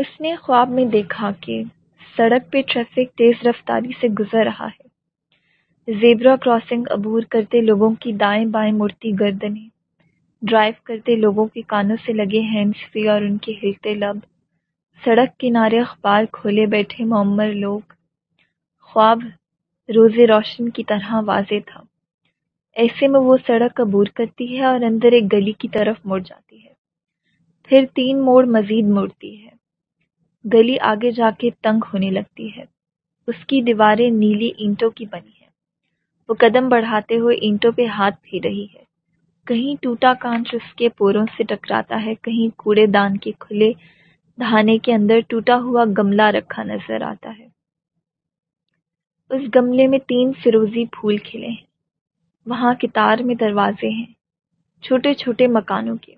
اس نے خواب میں دیکھا کہ سڑک پہ ٹریفک تیز رفتاری سے گزر رہا ہے۔ زیبرا کراسنگ عبور کرتے لوگوں کی دائیں بائیں مڑتی گردنیں، ڈرائیو کرتے لوگوں کے کانوں سے لگے ہینڈس فری اور ان کے ہلتے لب، سڑک کنارے اخبار کھولے بیٹھے معمر لوگ۔ خواب روز روشن کی طرح واضح تھا۔ ایسے میں وہ سڑک عبور کرتی ہے اور اندر ایک گلی کی طرف مڑ جاتی ہے۔ پھر تین موڑ مزید مڑتی ہے۔ گلی آگے جا کے تنگ ہونے لگتی ہے۔ اس کی دیواریں نیلی اینٹوں کی بنی ہیں۔ وہ قدم بڑھاتے ہوئے اینٹوں پہ ہاتھ پھیر رہی ہے۔ کہیں ٹوٹا کانچ اس کے پوروں سے ٹکراتا ہے، کہیں کوڑے دان کے کھلے دھانے کے اندر ٹوٹا ہوا گملہ رکھا نظر آتا ہے۔ اس گملے میں تین فروزی پھول کھلے ہیں۔ وہاں کتار میں دروازے ہیں، چھوٹے چھوٹے مکانوں کے۔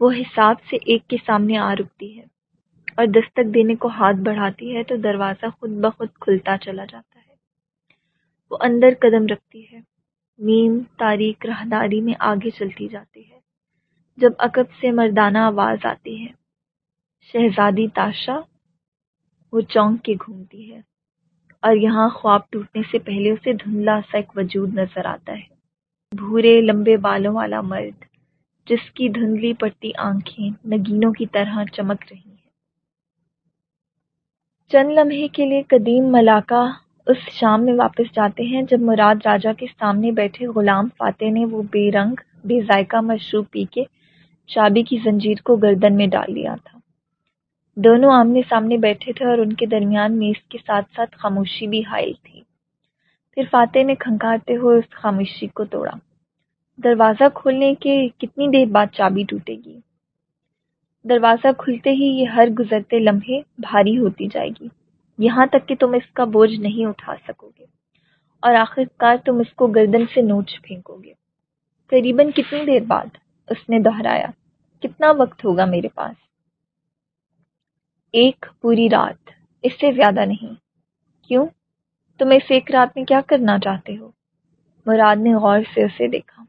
وہ حساب سے ایک کے سامنے آ رکتی ہے۔ اور دستک دینے کو ہاتھ بڑھاتی ہے تو دروازہ خود بخود کھلتا چلا جاتا ہے۔ وہ اندر قدم رکھتی ہے۔ نیم تاریخ راہداری میں آگے چلتی جاتی ہے۔ جب عقب سے مردانہ آواز آتی ہے۔ شہزادی تاشا وہ چونک کے گھومتی ہے اور یہاں خواب ٹوٹنے سے پہلے اسے دھندلا سا ایک وجود نظر آتا ہے۔ بھورے لمبے بالوں والا مرد، جس کی دھندلی پڑتی آنکھیں نگینوں کی طرح چمک رہی ہیں۔ چند لمحے کے لیے قدیم ملاقہ اس شام میں واپس جاتے ہیں جب مراد راجا کے سامنے بیٹھے غلام فاتح نے وہ بے رنگ، بے ذائقہ مشروب پی کے چابی کی زنجیر کو گردن میں ڈال لیا تھا۔ دونوں آمنے سامنے بیٹھے تھے اور ان کے درمیان میز کے ساتھ ساتھ خاموشی بھی حائل تھی۔ پھر فاتح نے کھنکھارتے ہوئے اس خاموشی کو توڑا۔ دروازہ کھولنے کے کتنی دیر بعد چابی ٹوٹے گی؟ دروازہ کھلتے ہی یہ ہر گزرتے لمحے بھاری ہوتی جائے گی۔ یہاں تک کہ تم اس کا بوجھ نہیں اٹھا سکو گے۔ اور آخر کار تم اس کو گردن سے نوچ پھینکو گے۔ قریباً کتنی دیر بعد اس نے دہرایا، کتنا وقت ہوگا میرے پاس؟ ایک پوری رات، اس سے زیادہ نہیں۔ کیوں؟ تم اس ایک رات میں کیا کرنا چاہتے ہو؟ مراد نے غور سے اسے دیکھا۔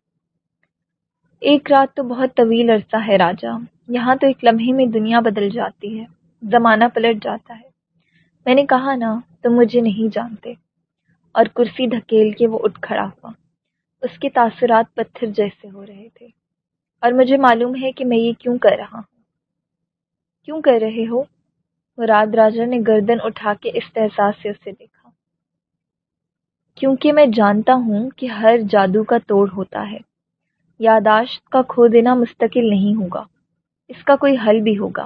ایک رات تو بہت طویل عرصہ ہے راجا یہاں تو ایک لمحے میں دنیا بدل جاتی ہے، زمانہ پلٹ جاتا ہے۔ میں نے کہا نا تم مجھے نہیں جانتے۔ اور کرسی دھکیل کے وہ اٹھ کھڑا ہوا۔ اس کے تاثرات پتھر جیسے ہو رہے تھے۔ اور مجھے معلوم ہے کہ میں یہ کیوں کر رہا ہوں۔ کیوں کر رہے ہو؟ مراد راجا نے گردن اٹھا کے اس سے اسے دیکھا۔ کیونکہ میں جانتا ہوں کہ ہر جادو کا توڑ ہوتا ہے۔ یاداشت کا کھو دینا مستقل نہیں ہوگا۔ اس کا کوئی حل بھی ہوگا۔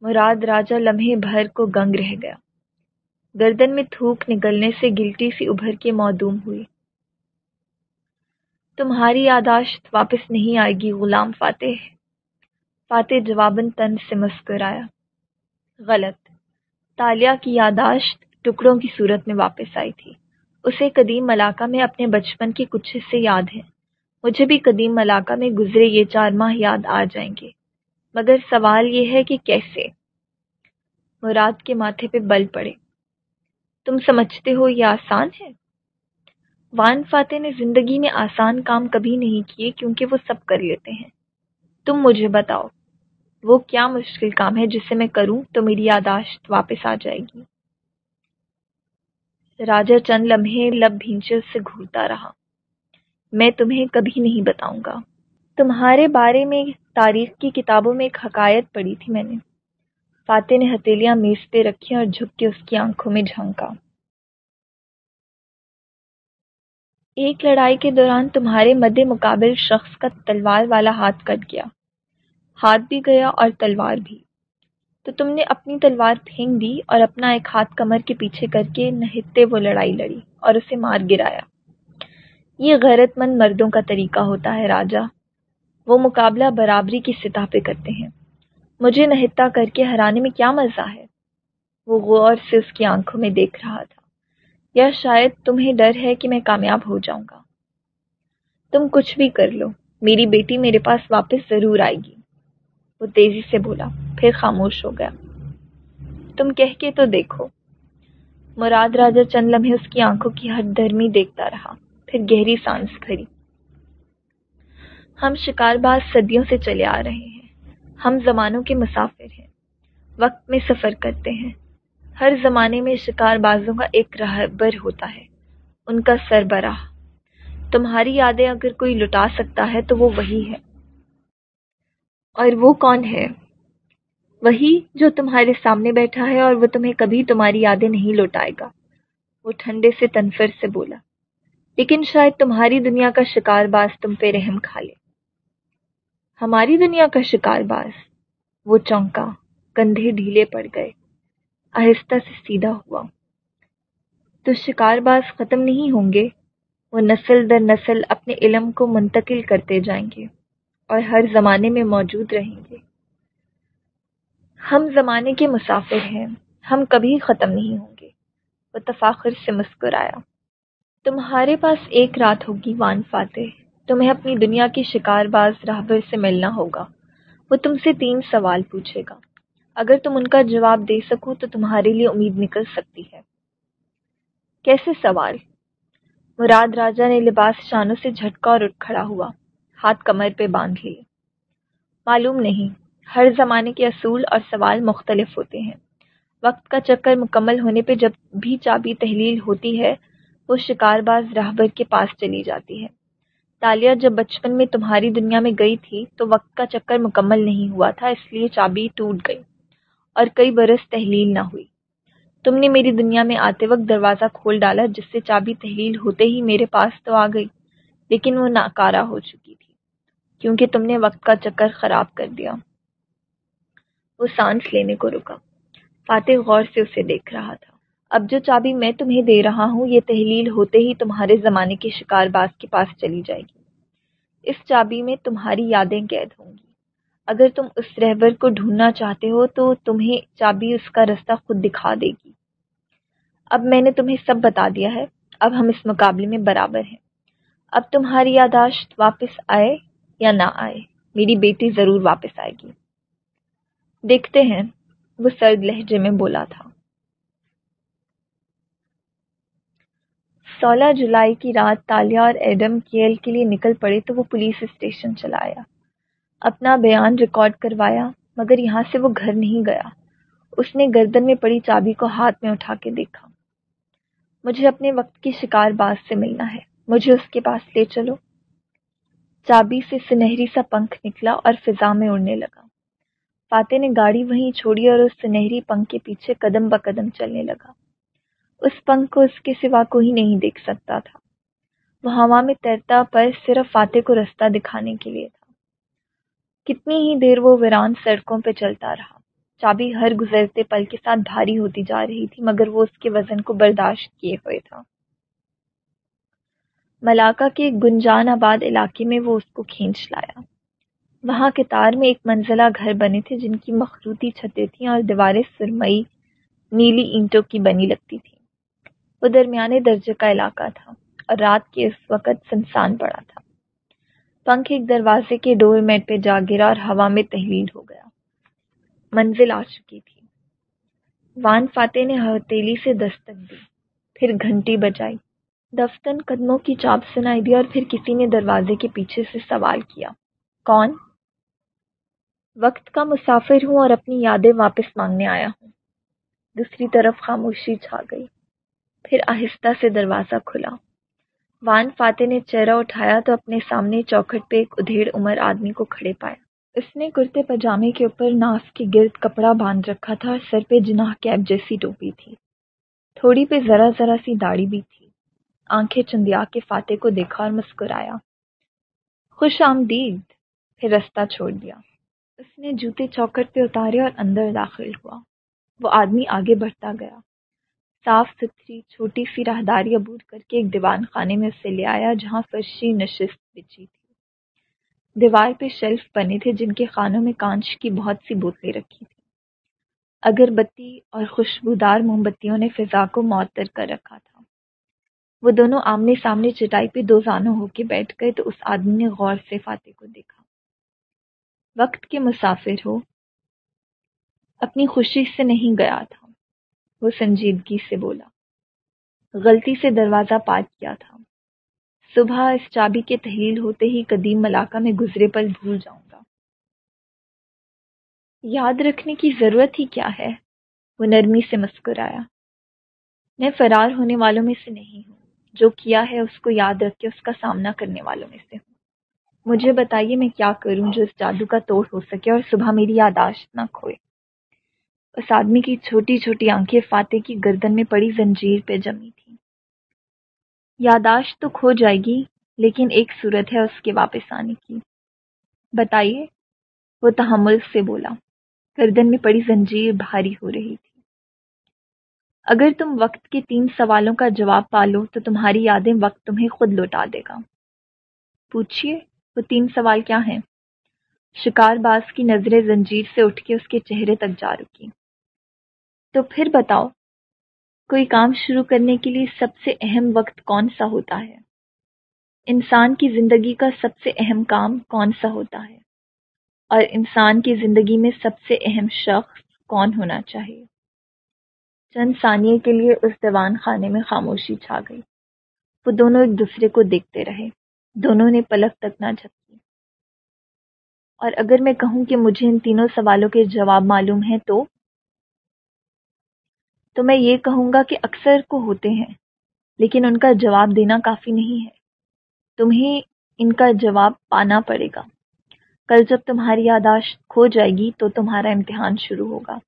مراد راجا لمحے بھر کو گنگ رہ گیا۔ گردن میں تھوک نکلنے سے گلٹی سی ابھر کے معدوم ہوئی۔ تمہاری یاداشت واپس نہیں آئے گی، غلام فاتح۔ فاتح جواباً تن سے مسکرایا۔ غلط۔ تالیہ کی یاداشت ٹکڑوں کی صورت میں واپس آئی تھی۔ اسے قدیم علاقہ میں اپنے بچپن کے کچھ حصے یاد ہیں مجھے بھی قدیم علاقہ میں گزرے یہ چار ماہ یاد آ جائیں گے۔ مگر سوال یہ ہے کہ کیسے؟ مراد کے ماتھے پہ بل پڑے۔ تم سمجھتے ہو یہ آسان ہے؟ وان فاتح نے زندگی میں آسان کام کبھی نہیں کیے کیونکہ وہ سب کر لیتے ہیں۔ تم مجھے بتاؤ، وہ کیا مشکل کام ہے جسے میں کروں تو میری یاداشت واپس آ جائے گی؟ راجا چند لمحے لب بھینچے سے گھورتا رہا۔ میں تمہیں کبھی نہیں بتاؤں گا۔ تمہارے بارے میں تاریخ کی کتابوں میں ایک حکایت پڑھی تھی میں نے۔ فاتح نے ہتھیلیاں میز پہ رکھی اور جھک کے اس کی آنکھوں میں جھانکا۔ ایک لڑائی کے دوران تمہارے مد مقابل شخص کا تلوار والا ہاتھ کٹ گیا۔ ہاتھ بھی گیا اور تلوار بھی۔ تو تم نے اپنی تلوار پھینک دی اور اپنا ایک ہاتھ کمر کے پیچھے کر کے نہتے وہ لڑائی لڑی اور اسے مار گرایا۔ یہ غیرت مند مردوں کا طریقہ ہوتا ہے راجا۔ وہ مقابلہ برابری کی سطح پہ کرتے ہیں۔ مجھے نہتا کر کے ہرانے میں کیا مزہ ہے؟ وہ غور سے اس کی آنکھوں میں دیکھ رہا تھا۔ یا شاید تمہیں ڈر ہے کہ میں کامیاب ہو جاؤں گا۔ تم کچھ بھی کر لو، میری بیٹی میرے پاس واپس ضرور آئے گی۔ وہ تیزی سے بولا، پھر خاموش ہو گیا۔ تم کہہ کے تو دیکھو۔ مراد راجا چند لمحے اس کی آنکھوں کی ہر دھرمی دیکھتا رہا۔ پھر گہری سانس بھری ہم شکار باز صدیوں سے چلے آ رہے ہیں۔ ہم زمانوں کے مسافر ہیں۔ وقت میں سفر کرتے ہیں۔ ہر زمانے میں شکار بازوں کا ایک رہبر ہوتا ہے۔ ان کا سربراہ۔ تمہاری یادیں اگر کوئی لٹا سکتا ہے تو وہ وہی ہے۔ اور وہ کون ہے؟ وہی جو تمہارے سامنے بیٹھا ہے اور وہ تمہیں کبھی تمہاری یادیں نہیں لوٹائے گا۔ وہ ٹھنڈے سے تنفر سے بولا۔ لیکن شاید تمہاری دنیا کا شکار باز تم پہ رحم کھا لے۔ ہماری دنیا کا شکار باز، وہ چونکا کندھے ڈھیلے پڑ گئے، آہستہ سے سیدھا ہوا۔ تو شکار باز ختم نہیں ہوں گے، وہ نسل در نسل اپنے علم کو منتقل کرتے جائیں گے اور ہر زمانے میں موجود رہیں گے۔ ہم زمانے کے مسافر ہیں، ہم کبھی ختم نہیں ہوں گے، وہ تفاخر سے مسکرایا۔ تمہارے پاس ایک رات ہوگی، وان فاتح۔ تمہیں اپنی دنیا کی شکار باز راہبر سے ملنا ہوگا۔ وہ تم سے تین سوال پوچھے گا۔ اگر تم ان کا جواب دے سکو تو تمہارے لیے امید نکل سکتی ہے۔ کیسے سوال؟ مراد راجا نے لباس شانوں سے جھٹکا اور اٹھ کھڑا ہوا، ہاتھ کمر پہ باندھ لیے۔ معلوم نہیں، ہر زمانے کے اصول اور سوال مختلف ہوتے ہیں۔ وقت کا چکر مکمل ہونے پہ جب بھی چابی تحلیل ہوتی ہے وہ شکار باز راہبر کے پاس چلی جاتی ہے۔ تالیہ جب بچپن میں تمہاری دنیا میں گئی تھی تو وقت کا چکر مکمل نہیں ہوا تھا، اس لیے چابی ٹوٹ گئی اور کئی برس تحلیل نہ ہوئی۔ تم نے میری دنیا میں آتے وقت دروازہ کھول ڈالا جس سے چابی تحلیل ہوتے ہی میرے پاس تو آ گئی، لیکن وہ ناکارہ ہو چکی تھی، کیونکہ تم نے وقت کا چکر خراب کر دیا۔ وہ سانس لینے کو رکا۔ فاتح غور سے اسے دیکھ رہا تھا۔ اب جو چابی میں تمہیں دے رہا ہوں، یہ تحلیل ہوتے ہی تمہارے زمانے کے شکار باز کے پاس چلی جائے گی۔ اس چابی میں تمہاری یادیں قید ہوں گی۔ اگر تم اس رہبر کو ڈھونڈنا چاہتے ہو تو تمہیں چابی اس کا رستہ خود دکھا دے گی۔ اب میں نے تمہیں سب بتا دیا ہے۔ اب ہم اس مقابلے میں برابر ہیں۔ اب تمہاری یاداشت واپس آئے یا نہ آئے؟ میری بیٹی ضرور واپس آئے گی۔ دیکھتے ہیں، وہ سرد لہجے میں بولا تھا۔ سولہ جولائی کی رات تالیہ اور ایڈم کیل کے لیے نکل پڑے تو وہ پولیس اسٹیشن چلایا اپنا بیان ریکارڈ کروایا، مگر یہاں سے وہ گھر نہیں گیا۔ اس نے گردن میں پڑی چابی کو ہاتھ میں اٹھا کے دیکھا۔ مجھے اپنے وقت کی شکار باز سے ملنا ہے، مجھے اس کے پاس لے چلو۔ چابی سے سنہری سا پنکھ نکلا اور فضا میں اڑنے لگا۔ فاتح نے گاڑی وہیں چھوڑی اور اس سنہری پنکھ کے پیچھے قدم بہ قدم چلنے لگا۔ اس پنکھ کو اس کے سوا کوئی نہیں دیکھ سکتا تھا۔ وہ ہوا میں تیرتا پر صرف فاتح کو رستہ دکھانے کے لیے تھا۔ کتنی ہی دیر وہ ویران سڑکوں پہ چلتا رہا۔ چابی ہر گزرتے پل کے ساتھ بھاری ہوتی جا رہی تھی، مگر وہ اس کے وزن کو برداشت کیے ہوئے تھا۔ ملاقہ کے گنجان آباد علاقے میں وہ اس کو کھینچ لایا۔ وہاں کے تار میں ایک منزلہ گھر بنے تھے، جن کی مخروطی چھتیں تھیں اور دیواریں سرمئی، نیلی اینٹوں کی بنی لگتی تھیں۔ وہ درمیانے درجے کا علاقہ تھا اور رات کے اس وقت سنسان پڑا تھا۔ پنکھ ایک دروازے کے ڈور میٹ پہ جا گرا اور ہوا میں تحلیل ہو گیا۔ منزل آ چکی تھی۔ وان فاتح نے ہتیلی سے دستک دی۔ پھر گھنٹی بجائی۔ دفتن قدموں کی چاپ سنائی دی اور پھر کسی نے دروازے کے پیچھے سے سوال کیا۔ کون؟ وقت کا مسافر ہوں اور اپنی یادیں واپس مانگنے آیا ہوں۔ دوسری طرف خاموشی چھا گئی۔ پھر آہستہ سے دروازہ کھلا۔ وان فاتح نے چہرہ اٹھایا تو اپنے سامنے چوکھٹ پہ ایک ادھیڑ عمر آدمی کو کھڑے پایا اس نے کرتے پاجامے کے اوپر ناف کے گرد کپڑا باندھ رکھا تھا اور سر پہ جناح کیب جیسی ٹوپی تھی۔ تھوڑی پہ ذرا ذرا سی داڑھی بھی تھی۔ آنکھیں چندیا کے فاتح کو دیکھا اور مسکرایا۔ خوش آمدید، پھر رستہ چھوڑ دیا۔ اس نے جوتے چوکٹ پہ اتارے اور اندر داخل ہوا۔ وہ آدمی آگے بڑھتا گیا۔ صاف ستھری چھوٹی سی راہداری عبور کر کے ایک دیوان خانے میں اسے لے آیا جہاں فرشی نشست بچی تھی۔ دیوار پہ شیلف بنے تھے جن کے خانوں میں کانچ کی بہت سی بوتلیں رکھی تھیں۔ اگربتی اور خوشبودار موم بتیوں نے فضا کو معطر کر رکھا تھا۔ وہ دونوں آمنے سامنے چٹائی پہ دو زانوں ہو کے بیٹھ گئے تو اس آدمی نے غور سے فاتح کو دیکھا۔ وقت کے مسافر ہو۔ اپنی خوشی سے نہیں گیا تھا۔ وہ سنجیدگی سے بولا۔ غلطی سے دروازہ پار کیا تھا۔ صبح اس چابی کے تحلیل ہوتے ہی قدیم ملاقہ میں گزرے پل بھول جاؤں گا۔ یاد رکھنے کی ضرورت ہی کیا ہے؟ وہ نرمی سے مسکرایا۔ میں فرار ہونے والوں میں سے نہیں ہوں۔ جو کیا ہے اس کو یاد رکھ کے اس کا سامنا کرنے والوں میں سے ہوں۔ مجھے بتائیے میں کیا کروں جو اس جادو کا توڑ ہو سکے اور صبح میری یاداشت نہ کھوئے۔ اس آدمی کی چھوٹی چھوٹی آنکھیں فاتح کی گردن میں پڑی زنجیر پہ جمی تھی یاداشت تو کھو جائے گی، لیکن ایک صورت ہے اس کے واپس آنے کی۔ بتائیے، وہ تحمل سے بولا، گردن میں پڑی زنجیر بھاری ہو رہی تھی۔ اگر تم وقت کے تین سوالوں کا جواب پالو تو تمہاری یادیں وقت تمہیں خود لوٹا دے گا۔ پوچھیے وہ تین سوال کیا ہیں؟ شکار باز کی نظریں زنجیر سے اٹھ کے اس کے چہرے تک جا رکی۔ تو پھر بتاؤ، کوئی کام شروع کرنے کے لیے سب سے اہم وقت کون سا ہوتا ہے؟ انسان کی زندگی کا سب سے اہم کام کون سا ہوتا ہے؟ اور انسان کی زندگی میں سب سے اہم شخص کون ہونا چاہیے؟ چند ثانیے کے لیے اس دیوان خانے میں خاموشی چھا گئی۔ وہ دونوں ایک دوسرے کو دیکھتے رہے۔ دونوں نے پلک تک نہ جھپکی۔ اور اگر میں کہوں کہ مجھے ان تینوں سوالوں کے جواب معلوم ہیں تو تو میں یہ کہوں گا کہ اکثر کو ہوتے ہیں، لیکن ان کا جواب دینا کافی نہیں ہے۔ تمہیں ان کا جواب پانا پڑے گا۔ کل جب تمہاری یاداشت کھو جائے گی تو تمہارا امتحان شروع ہوگا۔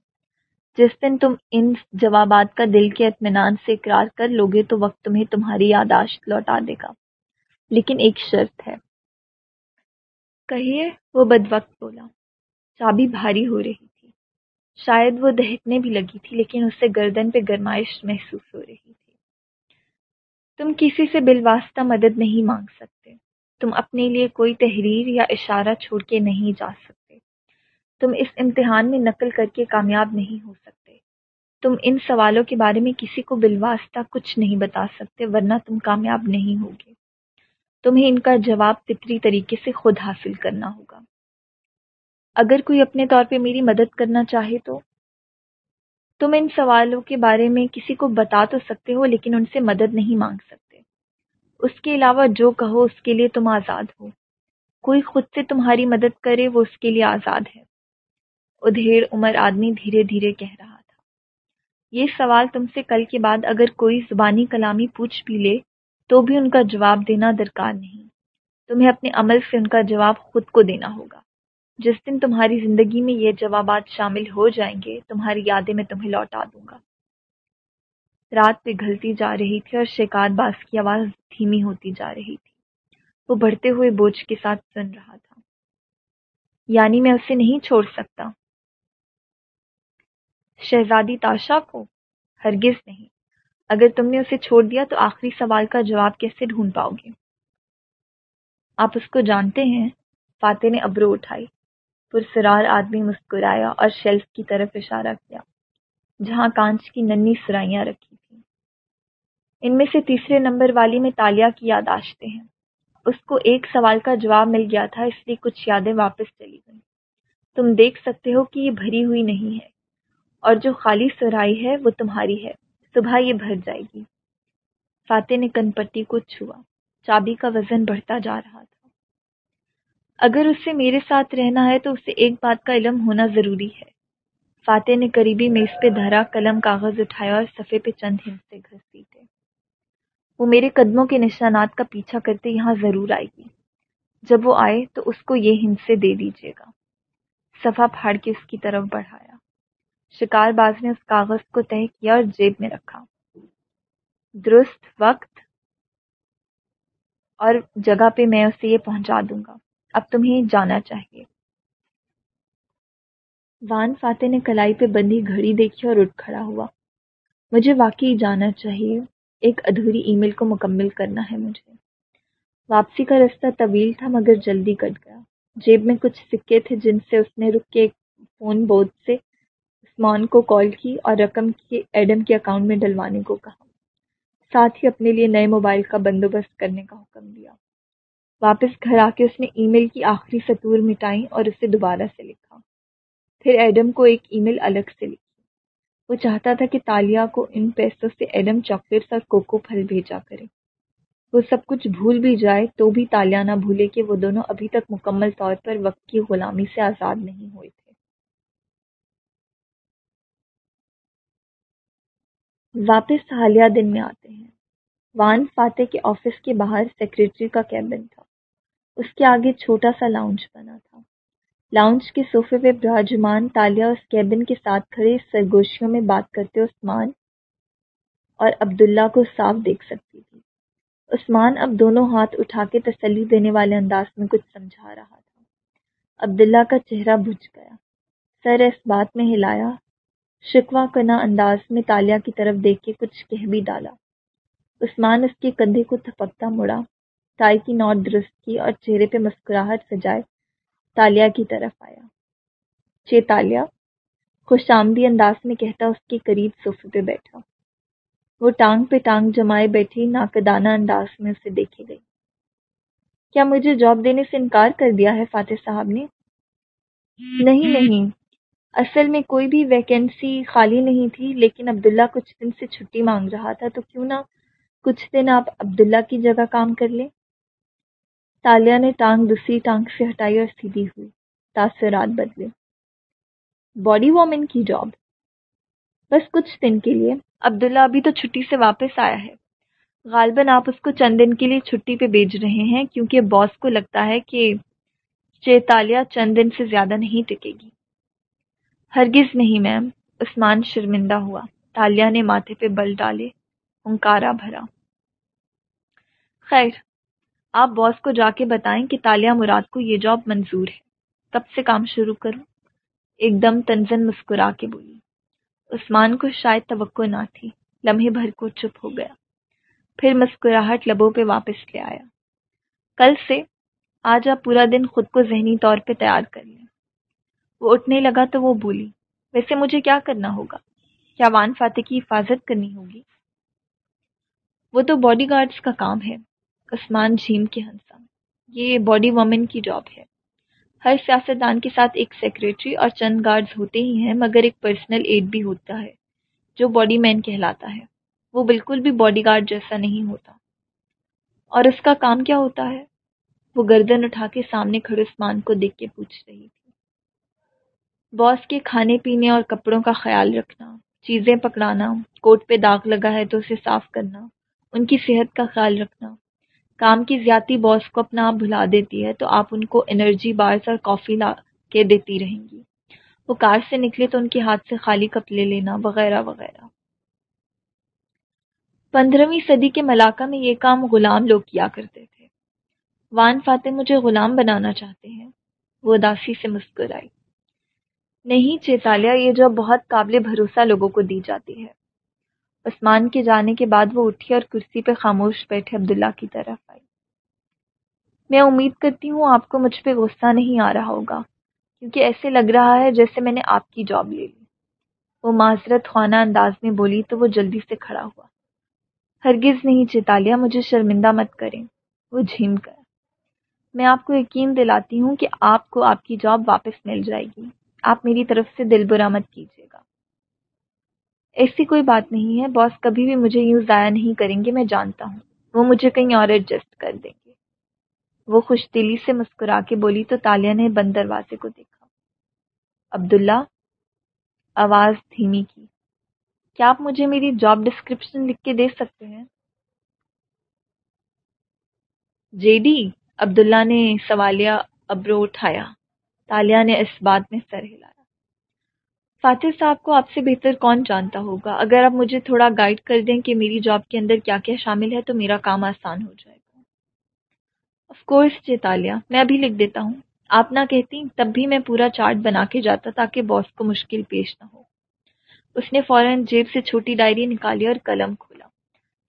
جس دن تم ان جوابات کا دل کے اطمینان سے اقرار کر لوگے تو وقت تمہیں تمہاری یاداشت لوٹا دے گا۔ لیکن ایک شرط ہے۔ کہیے، وہ بد وقت بولا۔ چابی بھاری ہو رہی۔ شاید وہ دہکنے بھی لگی تھی، لیکن اس سے گردن پہ گرمائش محسوس ہو رہی تھی۔ تم کسی سے بالواسطہ مدد نہیں مانگ سکتے۔ تم اپنے لیے کوئی تحریر یا اشارہ چھوڑ کے نہیں جا سکتے۔ تم اس امتحان میں نقل کر کے کامیاب نہیں ہو سکتے۔ تم ان سوالوں کے بارے میں کسی کو بالواسطہ کچھ نہیں بتا سکتے، ورنہ تم کامیاب نہیں ہوگے۔ تمہیں ان کا جواب فطری طریقے سے خود حاصل کرنا ہوگا۔ اگر کوئی اپنے طور پہ میری مدد کرنا چاہے تو؟ تم ان سوالوں کے بارے میں کسی کو بتا تو سکتے ہو، لیکن ان سے مدد نہیں مانگ سکتے۔ اس کے علاوہ جو کہو، اس کے لیے تم آزاد ہو۔ کوئی خود سے تمہاری مدد کرے، وہ اس کے لیے آزاد ہے۔ ادھیڑ عمر آدمی دھیرے دھیرے کہہ رہا تھا۔ یہ سوال تم سے کل کے بعد اگر کوئی زبانی کلامی پوچھ بھی لے، تو بھی ان کا جواب دینا درکار نہیں۔ تمہیں اپنے عمل سے ان کا جواب خود کو دینا ہوگا۔ جس دن تمہاری زندگی میں یہ جوابات شامل ہو جائیں گے، تمہاری یادیں میں تمہیں لوٹا دوں گا۔ رات پہ گھلتی جا رہی تھی اور شکار باز کی آواز دھیمی ہوتی جا رہی تھی۔ وہ بڑھتے ہوئے بوجھ کے ساتھ سن رہا تھا۔ یعنی میں اسے نہیں چھوڑ سکتا۔ شہزادی تاشا کو ہرگز نہیں۔ اگر تم نے اسے چھوڑ دیا تو آخری سوال کا جواب کیسے ڈھونڈ پاؤ گے؟ آپ اس کو جانتے ہیں، فاتح نے ابرو اٹھائی۔ پرسرار آدمی مسکرایا اور شیلف کی طرف اشارہ کیا، جہاں کانچ کی ننی سرائیاں رکھی تھیں۔ ان میں سے تیسرے نمبر والی میں تالیا کی یاداشتیں ہیں۔ اس کو ایک سوال کا جواب مل گیا تھا، اس لیے کچھ یادیں واپس چلی گئیں۔ تم دیکھ سکتے ہو کہ یہ بھری ہوئی نہیں ہے، اور جو خالی سرائی ہے وہ تمہاری ہے۔ صبح یہ بھر جائے گی۔ فاتح نے کن پٹی کو چھوا۔ چابی کا وزن بڑھتا جا رہا تھا۔ اگر اسے میرے ساتھ رہنا ہے تو اسے ایک بات کا علم ہونا ضروری ہے۔ فاتح نے قریبی میز پہ دھرا قلم کاغذ اٹھایا اور صفحے پہ چند ہنسے گھسیٹے وہ میرے قدموں کے نشانات کا پیچھا کرتے یہاں ضرور آئے گی۔ جب وہ آئے تو اس کو یہ ہنسے دے دیجیے گا۔ صفحہ پھاڑ کے اس کی طرف بڑھایا۔ شکار باز نے اس کاغذ کو طے کیا اور جیب میں رکھا۔ درست وقت اور جگہ پہ میں اسے یہ پہنچا دوں گا۔ اب تمہیں جانا چاہیے۔ وان فاتح نے کلائی پہ بندی گھڑی دیکھی اور اٹھ کھڑا ہوا۔ مجھے واقعی جانا چاہیے۔ ایک ادھوری ای میل کو مکمل کرنا ہے مجھے۔ واپسی کا رستہ طویل تھا مگر جلدی کٹ گیا۔ جیب میں کچھ سکے تھے جن سے اس نے رک کے ایک فون بوتھ سے عثمان کو کال کی اور رقم کی ایڈم کے اکاؤنٹ میں ڈلوانے کو کہا۔ ساتھ ہی اپنے لیے نئے موبائل کا بندوبست کرنے کا حکم دیا۔ واپس گھر آ کے اس نے ای میل کی آخری سطور مٹائیں اور اسے دوبارہ سے لکھا۔ پھر ایڈم کو ایک ای میل الگ سے لکھی۔ وہ چاہتا تھا کہ تالیہ کو ان پیسوں سے ایڈم چاکلیٹس اور کوکو پھل بھیجا کرے۔ وہ سب کچھ بھول بھی جائے تو بھی تالیہ نہ بھولے کہ وہ دونوں ابھی تک مکمل طور پر وقت کی غلامی سے آزاد نہیں ہوئے تھے۔ واپس حالیہ دن میں آتے ہیں۔ وان فاتح کے آفس کے باہر سیکرٹری کا کیبن تھا۔ اس کے آگے چھوٹا سا لاؤنج بنا تھا۔ لاؤنج کے صوفے پہ براجمان تالیا اس کیبن کے ساتھ کھڑے سرگوشیوں میں بات کرتے عثمان اور عبداللہ کو صاف دیکھ سکتی تھی۔ عثمان اب دونوں ہاتھ اٹھا کے تسلی دینے والے انداز میں کچھ سمجھا رہا تھا۔ عبداللہ کا چہرہ بجھ گیا۔ سر اس بات میں ہلایا شکوا کنا انداز میں تالیا کی طرف دیکھ کے کچھ کہہ بھی ڈالا۔ عثمان اس کے کندھے کو تھپکتا مڑا ٹائی کی نوٹ درست کی اور چہرے پہ مسکراہٹ سجائے تالیا کی طرف آیا۔ چے تالیا خوش آمدی انداز میں کہتا اس کے قریب صوفے پہ بیٹھا۔ وہ ٹانگ پہ ٹانگ جمائے بیٹھی ناقدانہ انداز میں اسے دیکھے گئی۔ کیا مجھے جاب دینے سے انکار کر دیا ہے فاتح صاحب نے؟ نہیں نہیں۔ اصل میں کوئی بھی ویکینسی خالی نہیں تھی، لیکن عبداللہ کچھ دن سے چھٹی مانگ رہا تھا تو کیوں نہ کچھ دن آپ عبداللہ کی جگہ کام کر لیں۔ تالیہ نے ٹانگ دوسری ٹانگ سے ہٹائی اور سیدھی ہوئی۔ تاثرات بدلے۔ باڈی وومن کی جاب۔ بس کچھ دن کے لیے۔ عبداللہ ابھی تو چھٹی سے واپس آیا ہے۔ غالباً آپ اس کو چند دن کے لیے چھٹی پہ بھیج رہے ہیں کیونکہ باس کو لگتا ہے کہ چیتالیہ چند دن سے زیادہ نہیں ٹکے گی۔ ہرگز نہیں، میم۔ عثمان شرمندہ ہوا۔ تالیہ نے ماتھے پہ بل ڈالے۔ ہنکارا بھرا۔ خیر، آپ باس کو جا کے بتائیں کہ تالیہ مراد کو یہ جاب منظور ہے۔ کب سے کام شروع کروں ایک دم تنزن مسکرا کے بولی۔ عثمان کو شاید توقع نہ تھی۔ لمحے بھر کو چپ ہو گیا۔ پھر مسکراہٹ لبوں پہ واپس لے آیا۔ کل سے آج آپ پورا دن خود کو ذہنی طور پہ تیار کر لیں۔ وہ اٹھنے لگا تو وہ بولی، ویسے مجھے کیا کرنا ہوگا؟ کیا وان فاتح کی حفاظت کرنی ہوگی؟ وہ تو باڈی گارڈز کا کام ہے۔ عثمان جھیم کے ہنسا۔ یہ باڈی وومن کی جاب ہے۔ ہر سیاستدان کے ساتھ ایک سیکریٹری اور چند گارڈز ہوتے ہی ہیں، مگر ایک پرسنل ایڈ بھی ہوتا ہے، جو باڈی مین کہلاتا ہے۔ وہ بالکل بھی باڈی گارڈ جیسا نہیں ہوتا۔ اور اس کا کام کیا ہوتا ہے؟ وہ گردن اٹھا کے سامنے کھڑے عثمان کو دیکھ کے پوچھ رہی تھی۔ باس کے کھانے پینے اور کپڑوں کا خیال رکھنا، چیزیں پکڑانا، کوٹ پہ داغ لگا ہے تو اسے صاف کرنا، ان کی صحت کا خیال رکھنا۔ کام کی زیادتی باس کو اپنا آپ بھلا دیتی ہے، تو آپ ان کو انرجی بارس اور کافی لا کے دیتی رہیں گی۔ وہ کار سے نکلے تو ان کے ہاتھ سے خالی کپ لے لینا، وغیرہ وغیرہ۔ پندرہویں صدی کے ملاقہ میں یہ کام غلام لوگ کیا کرتے تھے۔ وان فاتح مجھے غلام بنانا چاہتے ہیں۔ وہ اداسی سے مسکرائی۔ نہیں چیتالیہ، یہ جو بہت قابل بھروسہ لوگوں کو دی جاتی ہے۔ عثمان کے جانے کے بعد وہ اٹھی اور کرسی پہ خاموش بیٹھے عبداللہ کی طرف آئی۔ میں امید کرتی ہوں آپ کو مجھ پہ غصہ نہیں آ رہا ہوگا، کیونکہ ایسے لگ رہا ہے جیسے میں نے آپ کی جاب لے لی۔ وہ معذرت خوانہ انداز میں بولی تو وہ جلدی سے کھڑا ہوا۔ ہرگز نہیں چتالیہ مجھے شرمندہ مت کریں۔ وہ جھیم کر میں آپ کو یقین دلاتی ہوں کہ آپ کو آپ کی جاب واپس مل جائے گی۔ آپ میری طرف سے دل برا مت کیجیے گا۔ ایسی کوئی بات نہیں ہے۔ باس کبھی بھی مجھے یوں ضائع نہیں کریں گے، میں جانتا ہوں۔ وہ مجھے کہیں اور ایڈجسٹ کر دیں گے۔ وہ خوش دلی سے مسکرا کے بولی، تو تالیہ نے بند دروازے کو دیکھا۔ عبداللہ، آواز دھیمی کی۔ کیا آپ مجھے میری جاب ڈسکرپشن لکھ کے دے سکتے ہیں؟ جے ڈی عبداللہ نے سوالیہ ابرو اٹھایا۔ تالیہ نے اس بات میں سر ہلایا۔ فاتح صاحب کو آپ سے بہتر کون جانتا ہوگا؟ اگر آپ مجھے تھوڑا گائیڈ کر دیں کہ میری جاب کے اندر کیا کیا شامل ہے تو میرا کام آسان ہو جائے گا۔ آف کورس چیتالیہ میں ابھی لکھ دیتا ہوں۔ آپ نہ کہتی، تب بھی میں پورا چارٹ بنا کے جاتا تاکہ باس کو مشکل پیش نہ ہو۔ اس نے فوراً جیب سے چھوٹی ڈائری نکالی اور قلم کھولا۔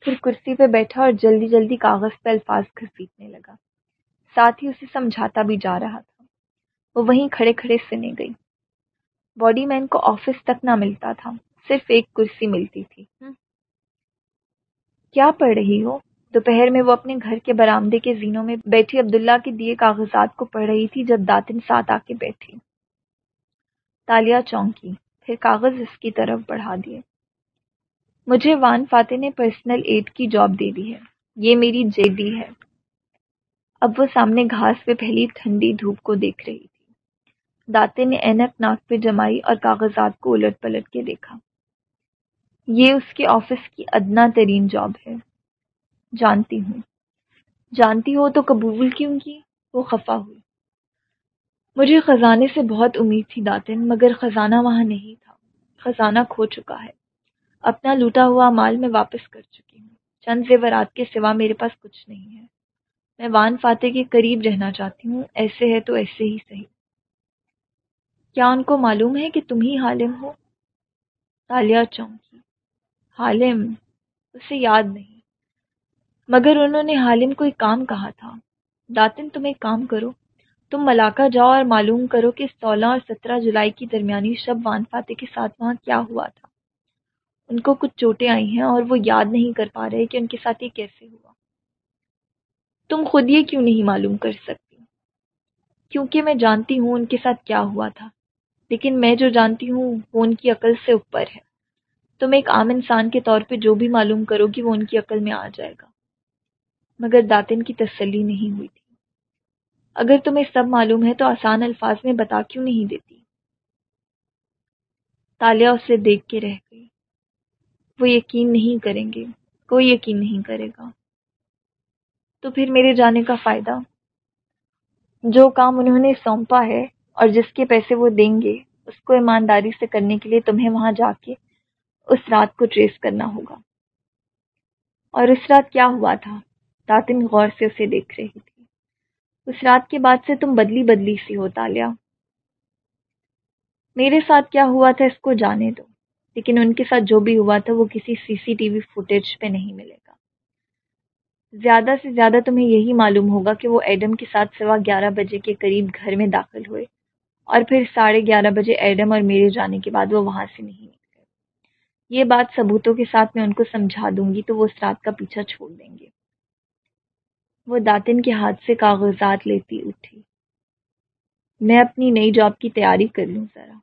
پھر کرسی پہ بیٹھا اور جلدی جلدی کاغذ پہ الفاظ گھسیٹنے لگا۔ ساتھ ہی اسے سمجھاتا بھی جا رہا تھا۔ وہ وہیں کھڑے کھڑے سنے گئی۔ باڈی مین کو آفس تک نہ ملتا تھا صرف ایک کرسی ملتی تھی۔ کیا پڑھ رہی ہو؟ دوپہر میں وہ اپنے گھر کے برامدے کے زینوں میں بیٹھی عبداللہ کے دیے کاغذات کو پڑھ رہی تھی جب داتن ساتھ آ کے بیٹھی۔ تالیا چونکی پھر کاغذ اس کی طرف بڑھا دیے۔ مجھے وان فاتح نے پرسنل ایڈ کی جاب دے دی ہے۔ یہ میری جے ڈی ہے۔ اب وہ سامنے گھاس پہ پہلی ٹھنڈی دھوپ کو دیکھ رہی تھی۔ داتے نے اینک ناک پہ جمائی اور کاغذات کو الٹ پلٹ کے دیکھا۔ یہ اس کے آفس کی ادنا ترین جاب ہے۔ جانتی ہوں۔ جانتی ہو تو قبول کیوں کی؟ وہ خفا ہوئی۔ مجھے خزانے سے بہت امید تھی داتن، مگر خزانہ وہاں نہیں تھا۔ خزانہ کھو چکا ہے۔ اپنا لوٹا ہوا مال میں واپس کر چکی ہوں۔ چند زیورات کے سوا میرے پاس کچھ نہیں ہے۔ میں وان فاتح کے قریب رہنا چاہتی ہوں۔ ایسے ہے تو ایسے ہی صحیح۔ کیا ان کو معلوم ہے کہ تم ہی حالم ہو؟ تالیہ چونکی۔ حالم؟ اسے یاد نہیں۔ مگر انہوں نے حالم کو ایک کام کہا تھا۔ داتن، تم ایک کام کرو۔ تم ملاقہ جاؤ اور معلوم کرو کہ سولہ اور سترہ جولائی کی درمیانی شب وان فاتح کے ساتھ وہاں کیا ہوا تھا۔ ان کو کچھ چوٹیں آئی ہیں اور وہ یاد نہیں کر پا رہے کہ ان کے ساتھ یہ کیسے ہوا۔ تم خود یہ کیوں نہیں معلوم کر سکتی؟ کیونکہ میں جانتی ہوں ان کے ساتھ کیا ہوا تھا۔ لیکن میں جو جانتی ہوں وہ ان کی عقل سے اوپر ہے۔ تم ایک عام انسان کے طور پہ جو بھی معلوم کرو گی وہ ان کی عقل میں آ جائے گا۔ مگر داتن کی تسلی نہیں ہوئی تھی۔ اگر تمہیں سب معلوم ہے تو آسان الفاظ میں بتا کیوں نہیں دیتی؟ تالیہ اسے دیکھ کے رہ گئی۔ وہ یقین نہیں کریں گے۔ کوئی یقین نہیں کرے گا۔ تو پھر میرے جانے کا فائدہ؟ جو کام انہوں نے سونپا ہے اور جس کے پیسے وہ دیں گے، اس کو ایمانداری سے کرنے کے لیے تمہیں وہاں جا کے اس رات کو ٹریس کرنا ہوگا۔ اور اس رات کیا ہوا تھا؟ تاطن غور سے اسے دیکھ رہی تھی۔ اس رات کے بعد سے تم بدلی بدلی سی ہو، تالیا۔ میرے ساتھ کیا ہوا تھا اس کو جانے دو، لیکن ان کے ساتھ جو بھی ہوا تھا وہ کسی سی سی ٹی وی فوٹیج پہ نہیں ملے گا۔ زیادہ سے زیادہ تمہیں یہی معلوم ہوگا کہ وہ ایڈم کے ساتھ سوا گیارہ بجے کے قریب گھر میں داخل ہوئے۔ اور پھر ساڑھے گیارہ بجے ایڈم اور میرے جانے کے بعد وہ وہاں سے نہیں نکلے۔ یہ بات ثبوتوں کے ساتھ میں ان کو سمجھا دوں گی تو وہ اس رات کا پیچھا چھوڑ دیں گے۔ وہ داتن کے ہاتھ سے کاغذات لیتی اٹھی۔ میں اپنی نئی جاب کی تیاری کر لوں ذرا۔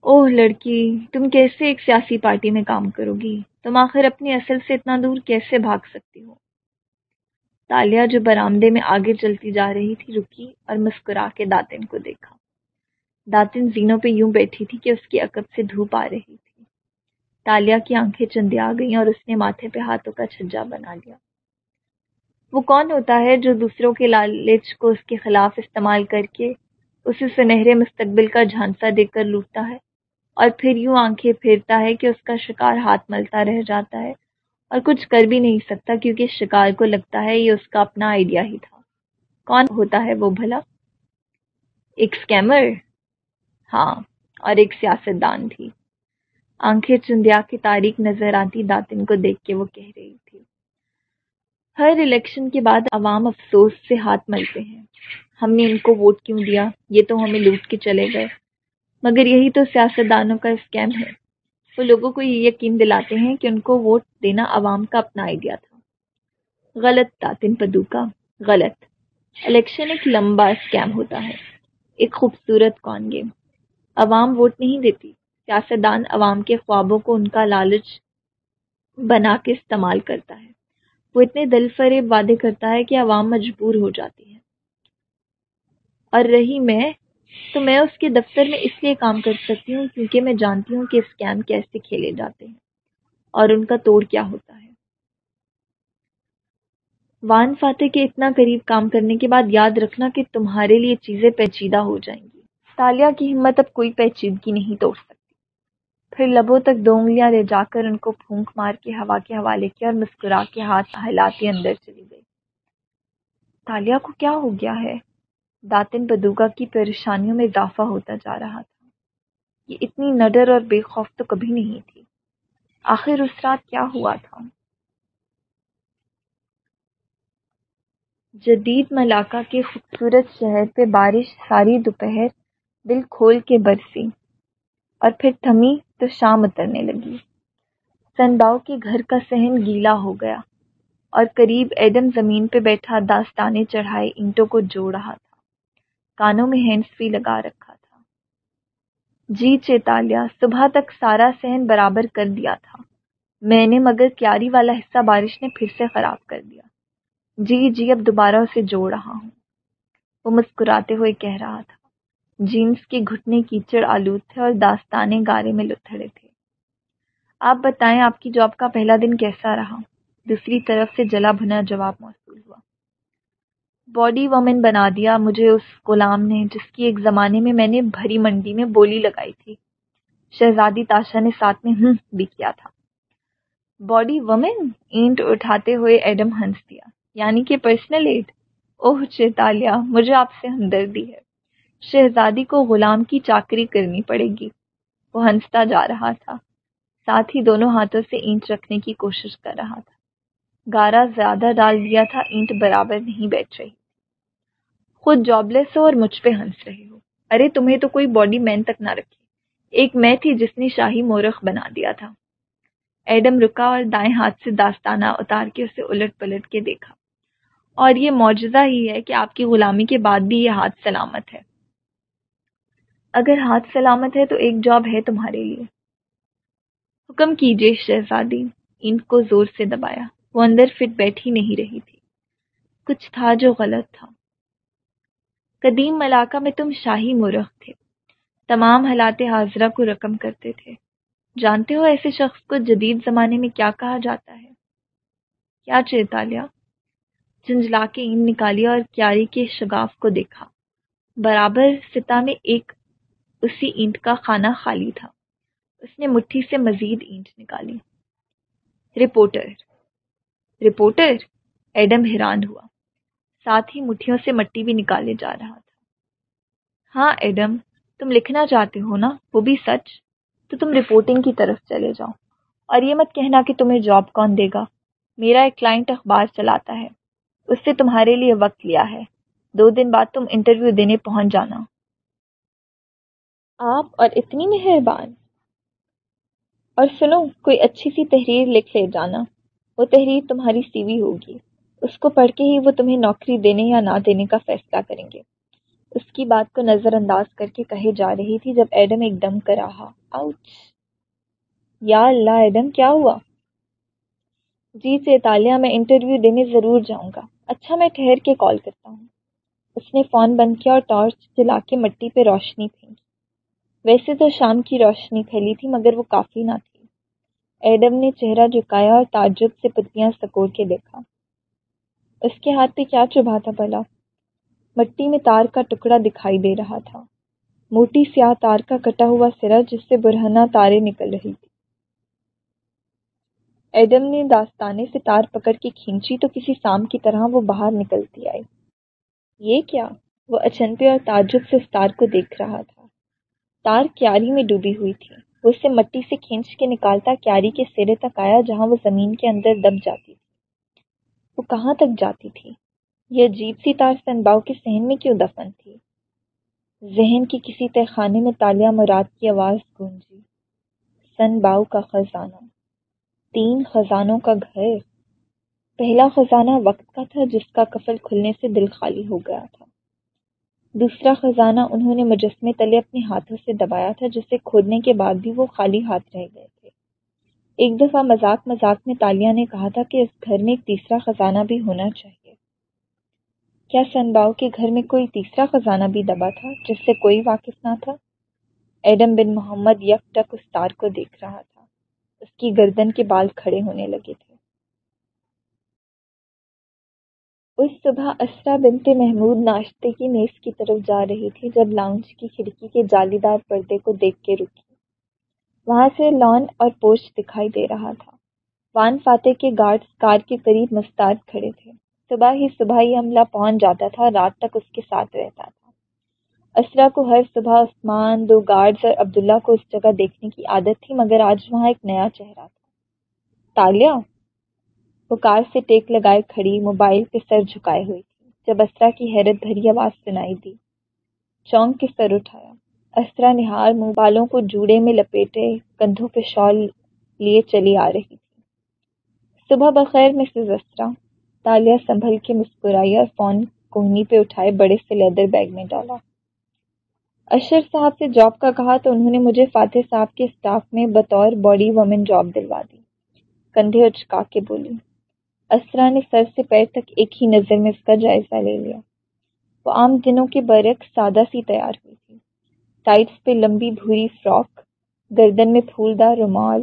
اوہ لڑکی، تم کیسے ایک سیاسی پارٹی میں کام کرو گی؟ تم آخر اپنی اصل سے اتنا دور کیسے بھاگ سکتی ہو؟ تالیہ جو برآمدے میں آگے چلتی جا رہی تھی رکی اور مسکرا کے داتن کو دیکھا۔ داتن زینوں پہ یوں بیٹھی تھی کہ اس کی عقب سے دھوپ آ رہی تھی۔ تالیہ کی آنکھیں چندیا گئیں اور اس نے ماتھے پہ ہاتھوں کا چھجا بنا لیا۔ وہ کون ہوتا ہے جو دوسروں کے لالچ کو اس کے خلاف استعمال کر کے اسے سنہرے مستقبل کا جھانسا دے کر لوٹتا ہے اور پھر یوں آنکھیں پھیرتا ہے کہ اس کا شکار ہاتھ ملتا رہ جاتا ہے۔ اور کچھ کر بھی نہیں سکتا کیونکہ شکار کو لگتا ہے یہ اس کا اپنا آئیڈیا ہی تھا۔ کون ہوتا ہے وہ بھلا؟ ایک اسکیمر ہاں اور ایک سیاست دان بھی آنکھیں چندیا کی تاریخ نظر آتی داتن کو دیکھ کے وہ کہہ رہی تھی۔ ہر الیکشن کے بعد عوام افسوس سے ہاتھ ملتے ہیں۔ ہم نے ان کو ووٹ کیوں دیا؟ یہ تو ہمیں لوٹ کے چلے گئے۔ مگر یہی تو سیاست دانوں کا اسکیم ہے۔ وہ لوگوں کو یہ یقین دلاتے ہیں کہ ان کو ووٹ دینا عوام کا اپنا آئیڈیا تھا۔ غلط تاطن پدو کا۔ غلط۔ الیکشن ایک لمبا اسکیم ہوتا ہے۔ ایک خوبصورت کون گیم عوام ووٹ نہیں دیتی۔ سیاستدان عوام کے خوابوں کو ان کا لالچ بنا کے استعمال کرتا ہے۔ وہ اتنے دل فریب وعدے کرتا ہے کہ عوام مجبور ہو جاتی ہے۔ اور رہی میں تو میں اس کے دفتر میں اس لیے کام کر سکتی ہوں کیونکہ میں جانتی ہوں کہ اسکیم کیسے کھیلے جاتے ہیں اور ان کا توڑ کیا ہوتا ہے۔ وان فاتح کے اتنا قریب کام کرنے کے بعد یاد رکھنا کہ تمہارے لیے چیزیں پیچیدہ ہو جائیں گی۔ تالیہ کی ہمت اب کوئی پیچیدگی نہیں توڑ سکتی۔ پھر لبوں تک دو انگلیاں لے جا کر ان کو پھونک مار کے ہوا کے حوالے کیا اور مسکرا کے ہاتھ ہلاتی اندر چلی گئی۔ تالیہ کو کیا ہو گیا ہے؟ داتن بدوگا کی پریشانیوں میں اضافہ ہوتا جا رہا تھا۔ یہ اتنی نڈر اور بے خوف تو کبھی نہیں تھی۔ آخر اس رات کیا ہوا تھا؟ جدید ملاقہ کے خوبصورت شہر پہ بارش ساری دوپہر دل کھول کے برسی اور پھر تھمی تو شام اترنے لگی۔ سنباؤ کے گھر کا سہن گیلا ہو گیا اور قریب ایڈم زمین پہ بیٹھا داستانے چڑھائے اینٹوں کو جوڑ رہا تھا۔ کانوں میں ہینڈ فری لگا رکھا تھا۔ جی چیتالیہ صبح تک سارا سہن برابر کر دیا تھا۔ میں نے مگر کیاری والا حصہ بارش نے پھر سے خراب کر دیا۔ جی جی اب دوبارہ اسے جوڑ رہا ہوں۔ وہ مسکراتے ہوئے کہہ رہا تھا۔ جینس کے گھٹنے کیچڑ آلود تھے اور داستانے گارے میں لتھڑے تھے۔ آپ بتائیں، آپ کی جاب کا پہلا دن کیسا رہا؟ دوسری طرف سے جلا بھنا جواب موصول ہوا۔ باڈی وومن بنا دیا، مجھے اس غلام نے، جس کی ایک زمانے میں میں نے بھری منڈی میں بولی لگائی تھی۔ شہزادی تاشا نے ساتھ میں ہوں بھی کیا تھا۔ باڈی وومن اینٹ اٹھاتے ہوئے ایڈم ہنس دیا۔ یعنی کہ پرسنل ایڈ اوہ چیتالیہ مجھے آپ سے ہمدردی ہے۔ شہزادی کو غلام کی چاکری کرنی پڑے گی۔ وہ ہنستا جا رہا تھا۔ ساتھ ہی دونوں ہاتھوں سے اینٹ رکھنے کی کوشش کر رہا تھا۔ گارا زیادہ ڈال دیا تھا، اینٹ برابر نہیں بیٹھ رہی۔ خود جاب لیس ہو اور مجھ پہ ہنس رہے ہو۔ ارے تمہیں تو کوئی باڈی مین تک نہ رکھی ایک میں تھی جس نے شاہی مورخ بنا دیا تھا۔ ایڈم رکا اور دائیں ہاتھ سے داستانہ اتار کے اسے الٹ پلٹ کے دیکھا۔ اور یہ معجزہ ہی ہے کہ آپ کی غلامی کے بعد بھی یہ ہاتھ سلامت ہے۔ اگر ہاتھ سلامت ہے تو ایک جاب ہے تمہارے لیے۔ حکم کیجیے شہزادی۔ اینٹ کو زور سے دبایا۔ وہ اندر فٹ بیٹھی نہیں رہی تھی۔ کچھ تھا جو غلط تھا۔ قدیم ملاقہ میں تم شاہی مورخ تھے۔ تمام حالات حاضرہ کو رقم کرتے تھے۔ جانتے ہو ایسے شخص کو جدید زمانے میں کیا کہا جاتا ہے؟ کیا چیتا لیا؟ جنجلا کے اینٹ نکالی اور کیاری کے شگاف کو دیکھا۔ برابر ستا میں ایک اسی اینٹ کا خانہ خالی تھا۔ اس نے مٹھی سے مزید اینٹ نکالی۔ رپورٹر۔ رپورٹر؟ ایڈم حیران ہوا۔ ساتھ ہی مٹھیوں سے مٹی بھی نکالے جا رہا تھا۔ ہاں ایڈم، تم لکھنا چاہتے ہو نا؟ وہ بھی سچ۔ تو تم رپورٹنگ کی طرف چلے جاؤ۔ اور یہ مت کہنا کہ تمہیں جاب کون دے گا۔ میرا ایک کلائنٹ اخبار چلاتا ہے۔ اس سے تمہارے لیے وقت لیا ہے۔ دو دن بعد تم انٹرویو دینے پہنچ جانا۔ آپ اور اتنی مہربان۔ اور سنو، کوئی اچھی سی تحریر لکھ لے جانا۔ وہ تحریر تمہاری سیوی ہوگی۔ اس کو پڑھ کے ہی وہ تمہیں نوکری دینے یا نہ دینے کا فیصلہ کریں گے۔ اس کی بات کو نظر انداز کر کے کہے جا رہی تھی جب ایڈم ایک دم کر رہا آؤچ۔ یا اللہ ایڈم، کیا ہوا؟ جی سے تالیہ میں انٹرویو دینے ضرور جاؤں گا۔ اچھا میں ٹھہر کے کال کرتا ہوں۔ اس نے فون بند کیا اور ٹارچ جلا کے مٹی پہ روشنی پھینکی۔ ویسے تو شام کی روشنی پھیلی تھی، مگر وہ کافی نہ تھی۔ ایڈم نے چہرہ جھکایا اور تعجب سے پتیاں سکوڑ کے دیکھا۔ اس کے ہاتھ پہ کیا چبھا تھا بلا مٹی میں تار کا ٹکڑا دکھائی دے رہا تھا۔ موٹی سیاہ تار کا کٹا ہوا سرا جس سے برہنا تاریں نکل رہی تھی۔ ایڈم نے داستانے سے تار پکڑ کے کھینچی تو کسی سام کی طرح وہ باہر نکلتی آئی۔ یہ کیا؟ وہ اچنپے اور تعجب سے اس تار کو دیکھ رہا تھا۔ تار کیاری میں ڈوبی ہوئی تھی۔ وہ اسے مٹی سے کھینچ کے نکالتا کیاری کے سرے تک آیا جہاں وہ زمین کے اندر دب جاتی تھی۔ وہ کہاں تک جاتی تھی؟ یہ عجیب سی تار سنباؤ کے سہن میں کیوں دفن تھی؟ ذہن کی کسی تہ خانے میں تالیہ مراد کی آواز گونجی۔ سن باؤ کا خزانہ۔ تین خزانوں کا گھر۔ پہلا خزانہ وقت کا تھا جس کا کفل کھلنے سے دل خالی ہو گیا تھا۔ دوسرا خزانہ انہوں نے مجسمے تلے اپنے ہاتھوں سے دبایا تھا جسے کھودنے کے بعد بھی وہ خالی ہاتھ رہ گئے۔ ایک دفعہ مذاق مذاق میں تالیہ نے کہا تھا کہ اس گھر میں ایک تیسرا خزانہ بھی ہونا چاہیے۔ کیا سنباؤ کے گھر میں کوئی تیسرا خزانہ بھی دبا تھا جس سے کوئی واقف نہ تھا؟ ایڈم بن محمد یک ٹک اس تار کو دیکھ رہا تھا۔ اس کی گردن کے بال کھڑے ہونے لگے تھے۔ اس صبح اسرا بنت محمود ناشتے کی میز کی طرف جا رہی تھی جب لاؤنج کی کھڑکی کے جالی دار پردے کو دیکھ کے رکی۔ وہاں سے لان اور پوچھ دکھائی دے رہا تھا۔ وان فاتح کے گارڈز کار کے قریب مستعد کھڑے تھے۔ صبح ہی صبح ہی عملہ پہنچ جاتا تھا، رات تک اس کے ساتھ رہتا تھا۔ اسرا کو ہر صبح عثمان، دو گارڈز اور عبداللہ کو اس جگہ دیکھنے کی عادت تھی، مگر آج وہاں ایک نیا چہرہ تھا۔ تالیہ؟ وہ کار سے ٹیک لگائے کھڑی، موبائل پہ سر جھکائے ہوئی تھی، جب اسرا کی حیرت بھری آواز سنائی دی۔ چونک کے سر اٹھایا۔ اسرا نہار منہ بالوں کو جوڑے میں لپیٹے کندھوں پہ شال لیے چلی آ رہی تھی۔ صبح بخیر مسز اسرا تالیہ سنبھل کے مسکرائی اور فون کوہنی پہ اٹھائے بڑے سے لیدر بیگ میں ڈالا۔ اشر صاحب سے جاب کا کہا تو انہوں نے مجھے فاتح صاحب کے اسٹاف میں بطور باڈی وومن جاب دلوا دی۔ کندھے اچکا کے بولی اسرا نے سر سے پیر تک ایک ہی نظر میں اس کا جائزہ لے لیا۔ وہ عام دنوں کے برعکس سادہ سی تیار ہوئی تھی۔ ٹائٹس پہ لمبی بھوری فراک گردن میں پھولدار رومال،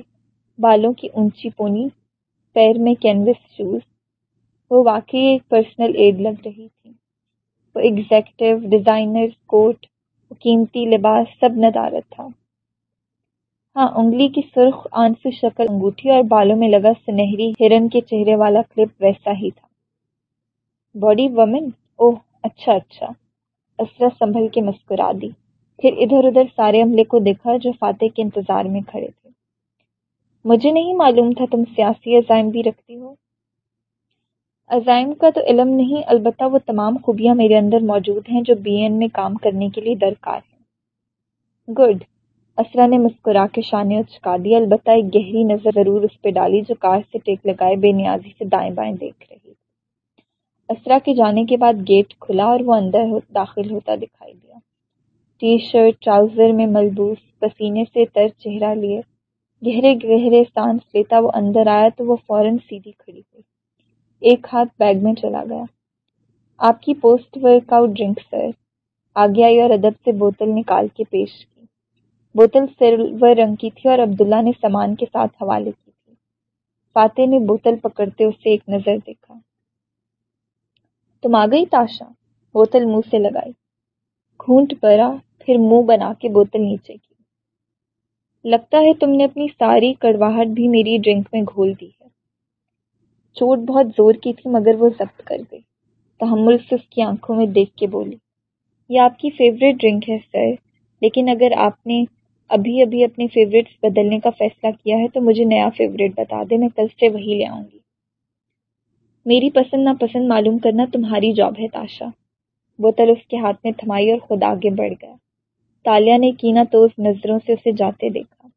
بالوں کی اونچی پونی، پیر میں کینوس شوز وہ واقعی ایک پرسنل ایڈ لگ رہی تھی۔ وہ ایگزیکٹو ڈیزائنر کوٹ وہ قیمتی لباس سب ندارت تھا۔ ہاں انگلی کی سرخ آنسو شکل انگوٹھی اور بالوں میں لگا سنہری ہرن کے چہرے والا کلپ ویسا ہی تھا۔ باڈی وومن اوہ اچھا اچھا۔ اسرا سنبھل کے مسکرا دی۔ پھر ادھر ادھر سارے عملے کو دیکھا جو فاتح کے انتظار میں کھڑے تھے۔ مجھے نہیں معلوم تھا تم سیاسی عزائم بھی رکھتی ہو۔ عزائم کا تو علم نہیں، البتہ وہ تمام خوبیاں میرے اندر موجود ہیں جو بی این میں کام کرنے کے لیے درکار ہیں۔ گڈ۔ اسرا نے مسکرا کے شانے اچکا دیا۔ البتہ ایک گہری نظر ضرور اس پہ ڈالی جو کار سے ٹیک لگائے بے نیازی سے دائیں بائیں دیکھ رہی اسرا کے جانے کے بعد گیٹ کھلا اور وہ اندر داخل ہوتا دکھائی دیا۔ ٹی شرٹ ٹراؤزر میں ملبوس، پسینے سے تر چہرہ لیے، گہرے گہرے سانس لیتا وہ اندر آیا تو وہ فوراً سیدھی کھڑی ہوئی۔ ایک ہاتھ بیگ میں چلا گیا۔ آپ کی post work out drink, sir. آگے آئی اور ادب سے بوتل نکال کے پیش کی۔ بوتل سلور رنگ کی تھی اور عبداللہ نے سامان کے ساتھ حوالے کی تھی۔ فاتح نے بوتل پکڑتے اسے ایک نظر دیکھا۔ تم آ گئی تاشا؟ بوتل منہ سے لگائی۔ گھونٹ پڑا پھر منہ بنا کے بوتل نیچے کی۔ لگتا ہے تم نے اپنی ساری کڑواہٹ بھی میری ڈرنک میں گھول دی ہے۔ چوٹ بہت زور کی تھی مگر وہ ضبط کر گئی۔ تحمل سے اس کی آنکھوں میں دیکھ کے بولی، یہ آپ کی فیوریٹ ڈرنک ہے سر، لیکن اگر آپ نے ابھی ابھی اپنے فیوریٹس بدلنے کا فیصلہ کیا ہے تو مجھے نیا فیوریٹ بتا دیں، میں کل سے وہی لے آؤں گی۔ میری پسند نا پسند معلوم کرنا تمہاری جاب ہے تاشا۔ بوتل اس کے ہاتھ میں تھمائی اور خود آگے بڑھ گیا۔ تالیا نے کینا تو اس نظروں سے اسے جاتے دیکھا۔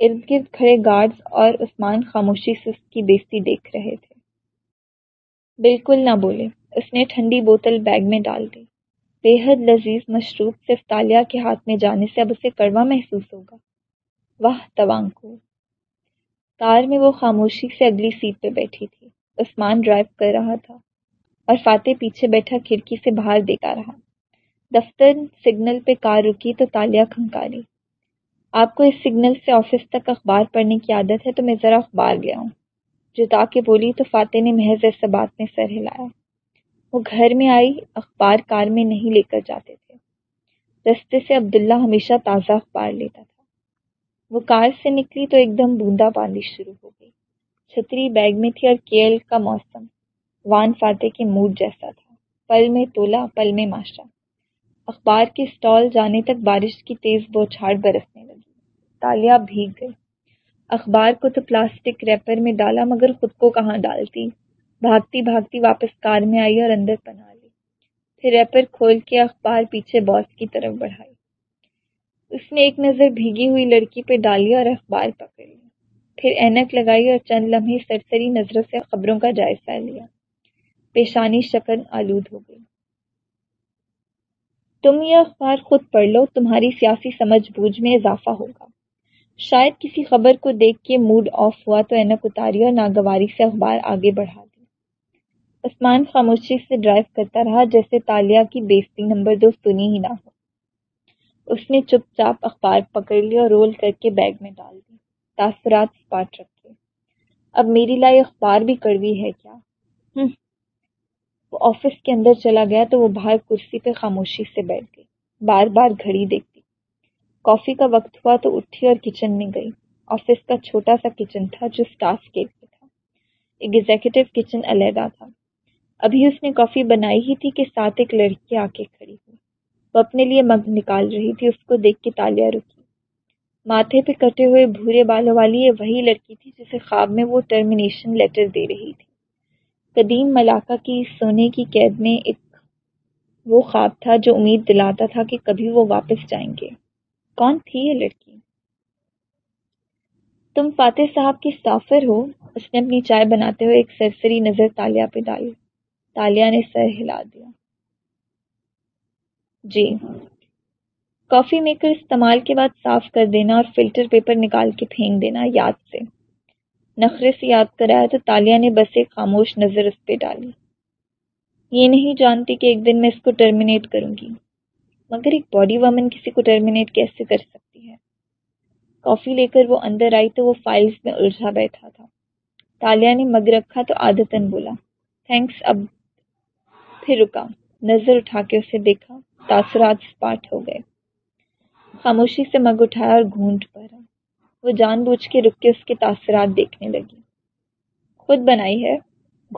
ارد گرد کھڑے گارڈز اور عثمان خاموشی سے اس کی بیستی دیکھ رہے تھے۔ بالکل نہ بولے، اس نے ٹھنڈی بوتل بیگ میں ڈال دی۔ بے حد لذیذ مشروب صرف تالیا کے ہاتھ میں جانے سے اب اسے کڑوا محسوس ہوگا۔ واہ توانکو کار میں وہ خاموشی سے اگلی سیٹ پہ بیٹھی تھی۔ عثمان ڈرائیو کر رہا تھا۔ اور فاتح پیچھے بیٹھا کھڑکی سے باہر دیکھا رہا۔ دفتر سگنل پہ کار رکی تو تالیا کھنکاری۔ آپ کو اس سگنل سے آفس تک اخبار پڑھنے کی عادت ہے تو میں ذرا اخبار لے آؤں۔ جتا کے بولی تو فاتح نے محض ایسا بات میں سر ہلایا۔ وہ گھر میں آئی، اخبار کار میں نہیں لے کر جاتے تھے۔ رستے سے عبداللہ ہمیشہ تازہ اخبار لیتا تھا۔ وہ کار سے نکلی تو ایک دم بوندا باندی شروع ہو گئی۔ چھتری بیگ میں تھی اور کیل کا موسم۔ وان فاتح کے موڈ جیسا تھا۔ پل میں تولا، پل میں ماشا اخبار کے اسٹال جانے تک بارش کی تیز بوچھاڑ برسنے لگی۔ تالیا بھیگ گئی۔ اخبار کو تو پلاسٹک ریپر میں ڈالا مگر خود کو کہاں ڈالتی؟ بھاگتی بھاگتی واپس کار میں آئی اور اندر پناہ لی۔ پھر ریپر کھول کے اخبار پیچھے باس کی طرف بڑھائی۔ اس نے ایک نظر بھیگی ہوئی لڑکی پہ ڈالی اور اخبار پکڑ لی پھر اینک لگائی اور چند لمحے سرسری نظروں سے خبروں کا جائزہ لیا۔ پیشانی شکن آلود ہو گئی۔ تم یہ اخبار خود پڑھ لو، تمہاری سیاسی سمجھ بوجھ میں اضافہ ہوگا۔ شاید کسی خبر کو دیکھ کے موڈ آف ہوا تو اینک اتاری اور ناگواری سے اخبار آگے بڑھا دی عثمان خاموشی سے ڈرائیو کرتا رہا، جیسے تالیا کی بیستی نمبر دو سنی ہی نہ ہو۔ اس نے چپ چاپ اخبار پکڑ لی اور رول کر کے بیگ میں ڈال دی۔ تاثرات اسپاٹ رکھے۔ اب میری لائی اخبار بھی کڑوی ہے کیا؟ وہ آفس کے اندر چلا گیا تو وہ باہر کرسی پہ خاموشی سے بیٹھ گئی۔ بار بار گھڑی دیکھتی۔ کافی کا وقت ہوا تو اٹھی اور کچن میں گئی۔ آفس کا چھوٹا سا کچن تھا جو اسٹاف کے لیے تھا۔ ایگزیکٹو کچن علیحدہ تھا۔ ابھی اس نے کافی بنائی ہی تھی کہ ساتھ ایک لڑکی آ کے کھڑی ہوئی۔ وہ اپنے لیے مگ نکال رہی تھی، اس کو دیکھ کے تالیا رکی۔ ماتھے پہ کٹے ہوئے بھورے بالوں والی یہ وہی لڑکی تھی جسے خواب میں وہ ٹرمینیشن لیٹر دے رہی تھی۔ قدیم ملاقہ کی سونے کی قید میں ایک وہ خواب تھا جو امید دلاتا تھا کہ کبھی وہ واپس جائیں گے۔ کون تھی یہ لڑکی؟ تم فاتح صاحب کی سافر ہو۔ اس نے اپنی چائے بناتے ہوئے ایک سرسری نظر تالیا پہ ڈالی۔ تالیا نے سر ہلا دیا۔ جی۔ کافی میکر استعمال کے بعد صاف کر دینا اور فلٹر پیپر نکال کے پھینک دینا، یاد سے۔ نخرے سے یاد کرایا تو تالیا نے بس ایک خاموش نظر اس پہ ڈالی۔ یہ نہیں جانتی کہ ایک دن میں اس کو ٹرمینیٹ کروں گی، مگر ایک باڈی وومن کسی کو ٹرمینیٹ کیسے کر سکتی ہے؟ کافی لے کر وہ اندر آئی تو وہ فائلز میں الجھا بیٹھا تھا۔ تالیا نے مگ رکھا تو عادتاً بولا تھینکس اب پھر رکا۔ نظر اٹھا کے اسے دیکھا، تاثرات اسپاٹ ہو گئے۔ خاموشی سے مگ اٹھایا اور گھونٹ بھرا وہ جان بوجھ کے رک کے اس کے تاثرات دیکھنے لگی۔ خود بنائی ہے،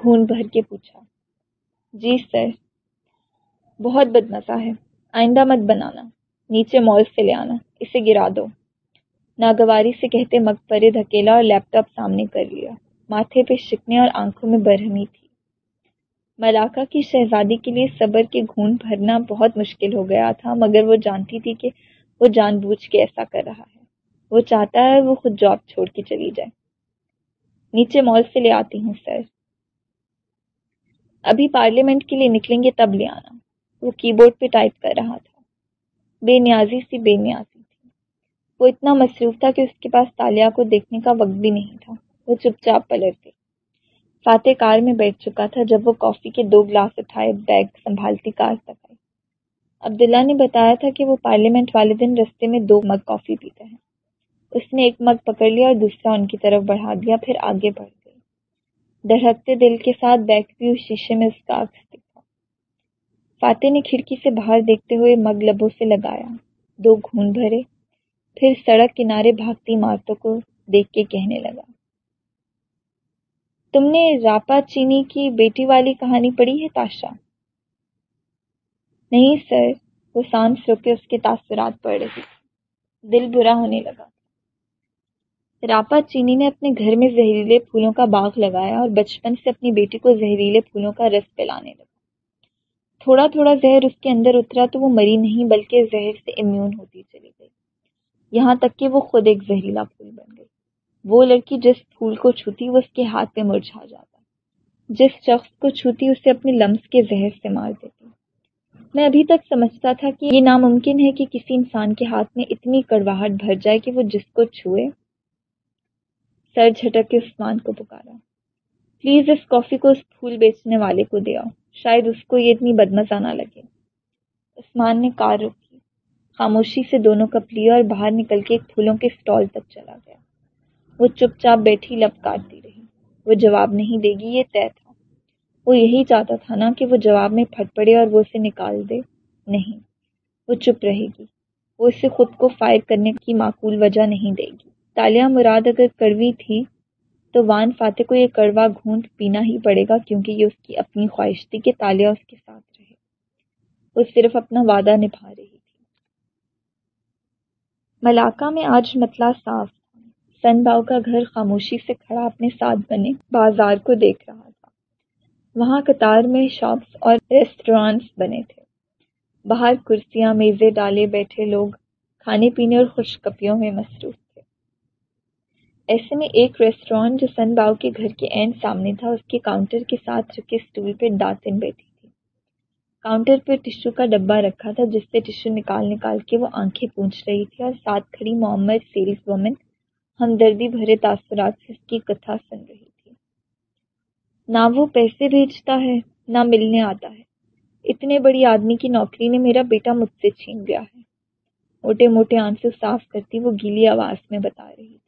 گھون بھر کے پوچھا۔ جی سر، بہت بد مزہ ہے۔ آئندہ مت بنانا، نیچے مال سے لے آنا، اسے گرا دو۔ ناگواری سے کہتے مگ دھکیلا اور لیپ ٹاپ سامنے کر لیا۔ ماتھے پہ شکنے اور آنکھوں میں برہمی تھی۔ ملاقہ کی شہزادی کے لیے صبر کے گھون بھرنا بہت مشکل ہو گیا تھا، مگر وہ جانتی تھی کہ وہ جان بوجھ کے ایسا کر رہا ہے۔ وہ چاہتا ہے وہ خود جاب چھوڑ کے چلی جائے۔ نیچے مال سے لے آتی ہوں سر۔ ابھی پارلیمنٹ کے لیے نکلیں گے تب لے آنا۔ وہ کی بورڈ پہ ٹائپ کر رہا تھا۔ بے نیازی سی بے نیازی تھی۔ وہ اتنا مصروف تھا کہ اس کے پاس تالیا کو دیکھنے کا وقت بھی نہیں تھا۔ وہ چپ چاپ پلٹ گئی۔ فاتح کار میں بیٹھ چکا تھا جب وہ کافی کے دو گلاس اٹھائے بیگ سنبھالتی کار تک آئی۔ عبداللہ نے بتایا تھا کہ وہ پارلیمنٹ والے دن رستے میں دو مگ کافی پیتے ہیں اس نے ایک مگ پکڑ لیا اور دوسرا ان کی طرف بڑھا دیا، پھر آگے بڑھ گئی۔ درہکتے دل کے ساتھ بیٹھتی ہوئی شیشے میں اس کا عکس دکھا فاتح نے کھڑکی سے باہر دیکھتے ہوئے مگ لبوں سے لگایا۔ دو گھون بھرے۔ پھر سڑک کنارے بھاگتی عمارتوں کو دیکھ کے کہنے لگا۔ تم نے راپا چینی کی بیٹی والی کہانی پڑھی ہے تاشا؟ نہیں سر، وہ سانس روکے اس کے تاثرات پڑ رہی دل برا ہونے لگا۔ راپا چینی نے اپنے گھر میں زہریلے پھولوں کا باغ لگایا اور بچپن سے اپنی بیٹی کو زہریلے پھولوں کا رس پلانے لگا۔ تھوڑا تھوڑا زہر اس کے اندر اترا تو وہ مری نہیں بلکہ زہر سے امیون ہوتی چلی گئی۔ یہاں تک کہ وہ خود ایک زہریلا پھول بن گئی۔ وہ لڑکی جس پھول کو چھوتی وہ اس کے ہاتھ پہ مرجھا جاتا۔ جس شخص کو چھوتی اسے اپنے لمس کے زہر سے مار دیتی۔ میں ابھی تک سمجھتا تھا کہ یہ ناممکن ہے کہ کسی انسان کے ہاتھ میں اتنی کڑواہٹ بھر جائے کہ وہ جس کو چھوئے سر جھٹک کے عثمان کو پکارا۔ پلیز اس کافی کو اس پھول بیچنے والے کو دیا شاید اس کو یہ اتنی بدمزہ نہ لگے۔ عثمان نے کار روکی۔ خاموشی سے دونوں کپ لیا اور باہر نکل کے ایک پھولوں کے اسٹال تک چلا گیا۔ وہ چپ چاپ بیٹھی لب کاٹتی رہی۔ وہ جواب نہیں دے گی، یہ طے تھا۔ وہ یہی چاہتا تھا نا کہ وہ جواب میں پھٹ پڑے اور وہ اسے نکال دے۔ نہیں، وہ چپ رہے گی۔ وہ اسے خود کو فائر کرنے کی معقول وجہ نہیں دے گی۔ تالیہ مراد اگر کڑوی تھی تو وان فاتح کو یہ کڑوا گھونٹ پینا ہی پڑے گا کیونکہ یہ اس کی اپنی خواہش تھی کہ تالیہ اس کے ساتھ رہے وہ صرف اپنا وعدہ نبھا رہی تھی۔ ملاقہ میں آج متلا صاف تھا۔ سن باؤ کا گھر خاموشی سے کھڑا اپنے ساتھ بنے بازار کو دیکھ رہا تھا۔ وہاں قطار میں شاپس اور ریسٹورانٹس بنے تھے۔ باہر کرسیاں، میزیں ڈالے بیٹھے لوگ کھانے پینے اور خوشکپیوں میں مصروف ایسے میں ایک ریسٹورانٹ جو سن باؤ کے گھر کے اینڈ سامنے تھا، اس کے کاؤنٹر کے ساتھ رکھے اسٹول پہ داتن بیٹھی تھی۔ کاؤنٹر پہ ٹشو کا ڈبہ رکھا تھا، جس سے ٹشو نکال نکال کے وہ آنکھیں پونچھ رہی تھی اور ساتھ کھڑی محمد سیلس وومن ہمدردی بھرے تاثرات سے اس کی کتھا سن رہی تھی۔ نہ وہ پیسے بھیجتا ہے، نہ ملنے آتا ہے۔ اتنے بڑی آدمی کی نوکری نے میرا بیٹا مجھ سے چھین گیا ہے۔ موٹے موٹے آنسو صاف کرتی وہ گیلی آواز میں بتا رہی تھی۔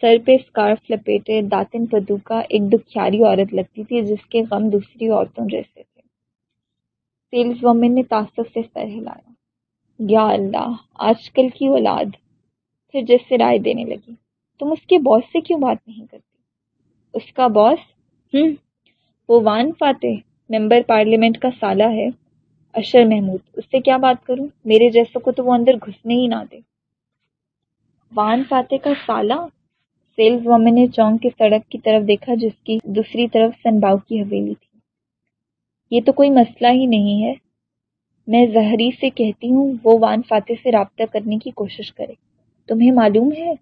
سر پہ اسکارف لپیٹے، داتن پدو کا ایک دکھیاری عورت لگتی تھی جس کے غم دوسری عورتوں جیسے تھے۔ سیلس وومن نے تعصب سے سر ہلایا۔ یا اللہ، آج کل کی اولاد پھر جس سے رائے دینے لگی۔ تم اس کے باس سے کیوں بات نہیں کرتی؟ اس کا باس؟ ہوں وہ وان فاتح، ممبر پارلیمنٹ کا سالہ ہے۔ اشر محمود، اس سے کیا بات کروں؟ میرے جیسوں کو تو وہ اندر گھسنے ہی نہ دے۔ وان فاتح کا سالہ؟ سیلز وومن نے چونک کے سڑک کی طرف دیکھا جس کی دوسری طرف سن باؤ کی حویلی تھی۔ یہ تو کوئی مسئلہ ہی نہیں ہے۔ میں زہری سے کہتی ہوں، وہ وان فاتح سے رابطہ کرنے کی کوشش کرے۔ تمہیں معلوم ہے؟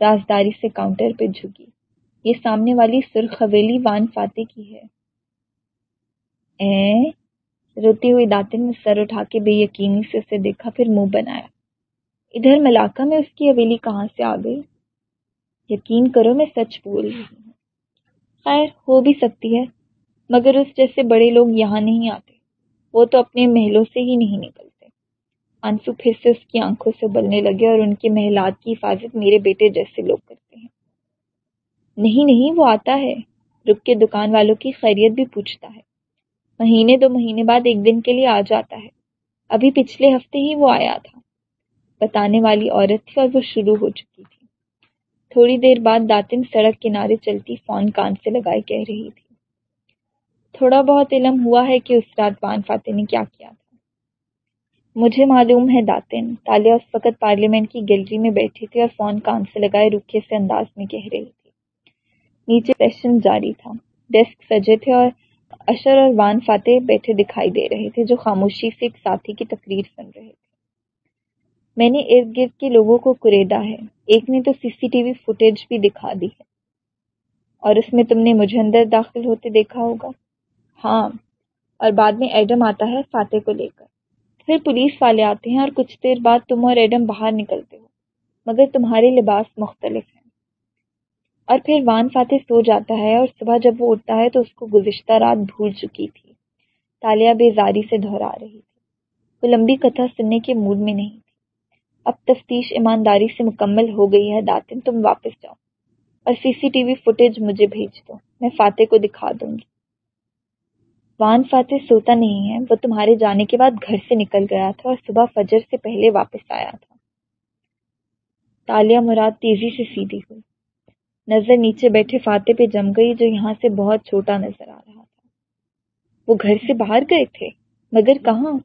رازداری سے کاؤنٹر پہ جھکی۔ یہ سامنے والی سرخ حویلی وان فاتح کی ہے۔ اے روتی ہوئی داتن نے سر اٹھا کے بے یقینی سے اسے دیکھا، پھر منہ بنایا۔ ادھر ملاقہ میں اس کی حویلی کہاں سے آ گئی؟ یقین کرو میں سچ بول رہی ہوں۔ خیر، ہو بھی سکتی ہے، مگر اس جیسے بڑے لوگ یہاں نہیں آتے۔ وہ تو اپنے محلوں سے ہی نہیں نکلتے۔ آنسو پھر سے اس کی آنکھوں سے ابلنے لگے اور ان کے محلات کی حفاظت میرے بیٹے جیسے لوگ کرتے ہیں۔ نہیں نہیں، وہ آتا ہے۔ رک کے دکان والوں کی خیریت بھی پوچھتا ہے۔ مہینے دو مہینے بعد ایک دن کے لیے آ جاتا ہے۔ ابھی پچھلے ہفتے ہی وہ آیا تھا۔ بتانے والی عورت تھی اور وہ شروع ہو چکی تھی۔ تھوڑی دیر بعد داتن سڑک کنارے چلتی فون کان سے لگائے کہہ رہی تھی۔ تھوڑا بہت علم ہوا ہے کہ اس رات وان فاتح نے کیا کیا تھا۔ مجھے معلوم ہے داتن تالیہ اس وقت پارلیمنٹ کی گیلری میں بیٹھی تھی اور فون کان سے لگائے روکھے سے انداز میں کہہ رہی تھی نیچے سیشن جاری تھا۔ ڈیسک سجے تھے اور اشر اور وان فاتح بیٹھے دکھائی دے رہے تھے جو خاموشی سے ایک ساتھی کی تقریر سن رہے تھے۔ میں نے ارد گرد کے لوگوں کو کریدا ہے۔ ایک نے تو سی سی ٹی وی فوٹیج بھی دکھا دی ہے۔ اور اس میں تم نے مجھے اندر داخل ہوتے دیکھا ہوگا۔ ہاں اور بعد میں ایڈم آتا ہے فاتح کو لے کر۔ پھر پولیس والے آتے ہیں اور کچھ دیر بعد تم اور ایڈم باہر نکلتے ہو۔ مگر تمہارے لباس مختلف ہیں۔ اور پھر وان فاتح سو جاتا ہے اور صبح جب وہ اٹھتا ہے تو اس کو گزشتہ رات بھول چکی تھی۔ تالیہ بیزاری سے دہرا رہی تھی۔ وہ لمبی کتھا سننے کے موڈ میں نہیں تھی۔ اب تفتیش ایمانداری سے مکمل ہو گئی ہے داتن، تم واپس جاؤ۔ اور سی سی ٹی وی فوٹیج مجھے بھیج دو، میں فاتح کو دکھا دوں گی۔ وان فاتح سوتا نہیں ہے، وہ تمہارے جانے کے بعد گھر سے نکل گیا تھا اور صبح فجر سے پہلے واپس آیا تھا۔ تالیہ مراد تیزی سے سیدھی ہوئی۔ نظر نیچے بیٹھے فاتح پہ جم گئی جو یہاں سے بہت چھوٹا نظر آ رہا تھا۔ وہ گھر سے باہر گئے تھے، مگر کہاں؟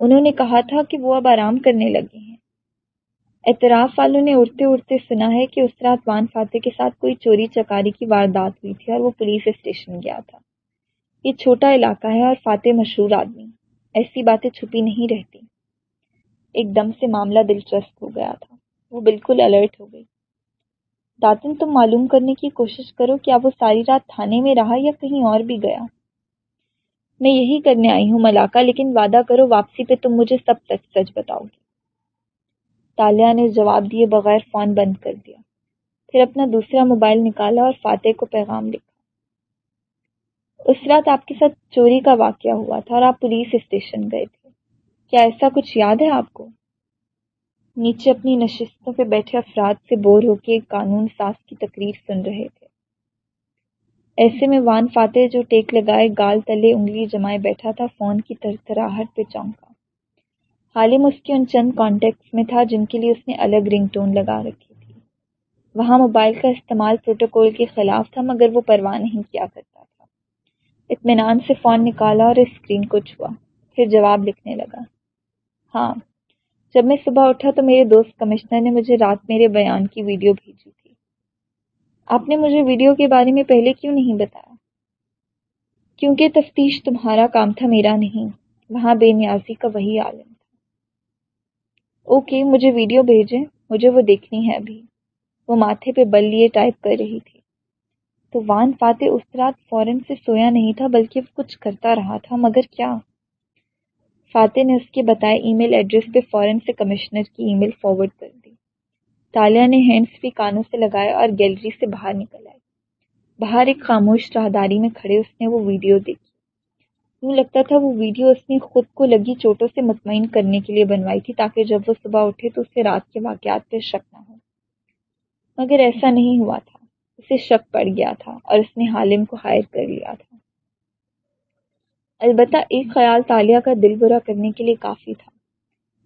انہوں نے کہا تھا کہ وہ اب آرام کرنے لگے ہیں۔ اعتراف والوں نے اڑتے اڑتے سنا ہے کہ اس رات وان فاتح کے ساتھ کوئی چوری چکاری کی واردات ہوئی تھی اور وہ پولیس اسٹیشن گیا تھا۔ یہ چھوٹا علاقہ ہے اور فاتح مشہور آدمی۔ ایسی باتیں چھپی نہیں رہتی۔ ایک دم سے معاملہ دلچسپ ہو گیا تھا۔ وہ بالکل الرٹ ہو گئی۔ داتن، تم معلوم کرنے کی کوشش کرو کیا وہ ساری رات تھانے میں رہا یا کہیں اور بھی گیا؟ میں یہی کرنے آئی ہوں ملاقہ لیکن وعدہ کرو واپسی پہ تم مجھے سب سچ سچ بتاؤ گی تالیہ نے جواب دیے بغیر فون بند کر دیا۔ پھر اپنا دوسرا موبائل نکالا اور فاتح کو پیغام لکھا۔ اس رات آپ کے ساتھ چوری کا واقعہ ہوا تھا اور آپ پولیس اسٹیشن گئے تھے۔ کیا ایسا کچھ یاد ہے آپ کو؟ نیچے اپنی نشستوں پہ بیٹھے افراد سے بور ہو کے ایک قانون ساز کی تقریر سن رہے تھے۔ ایسے میں وان فاتح جو ٹیک لگائے گال تلے انگلی جمائے بیٹھا تھا، فون کی ترتراہٹ پہ چونکا۔ حالم اس کے ان چند کانٹیکٹس میں تھا جن کے لیے اس نے الگ رنگ ٹون لگا رکھی تھی۔ وہاں موبائل کا استعمال پروٹوکول کے خلاف تھا، مگر وہ پرواہ نہیں کیا کرتا تھا۔ اطمینان سے فون نکالا اور اسکرین کو چھوا۔ پھر جواب لکھنے لگا۔ ہاں جب میں صبح اٹھا تو میرے دوست کمشنر نے مجھے رات میرے بیان کی ویڈیو بھیجی تھی۔ آپ نے مجھے ویڈیو کے بارے میں پہلے کیوں نہیں بتایا؟ کیونکہ تفتیش تمہارا کام تھا، میرا نہیں۔ وہاں بے نیازی کا وہی عالم۔ اوکے، مجھے ویڈیو بھیجیں، مجھے وہ دیکھنی ہے ابھی۔ وہ ماتھے پہ بل لیے ٹائپ کر رہی تھی۔ تو وان فاتح اس رات فوراً سے سویا نہیں تھا، بلکہ وہ کچھ کرتا رہا تھا، مگر کیا؟ فاتح نے اس کے بتائے ای میل ایڈریس پہ فوراً سے کمشنر کی ای میل فارورڈ کر دی۔ تالیہ نے ہینڈس بھی کانوں سے لگائے اور گیلری سے باہر نکل آئی باہر ایک خاموش راہداری میں کھڑے اس نے وہ ویڈیو دیکھی۔ یوں لگتا تھا وہ ویڈیو اس نے خود کو لگی چوٹوں سے مطمئن کرنے کے لیے بنوائی تھی تاکہ جب وہ صبح اٹھے تو اسے رات کے واقعات پہ شک نہ ہو۔ مگر ایسا نہیں ہوا تھا۔ اسے شک پڑ گیا تھا اور اس نے حالم کو ہائر کر لیا تھا۔ البتہ ایک خیال تالیہ کا دل برا کرنے کے لیے کافی تھا۔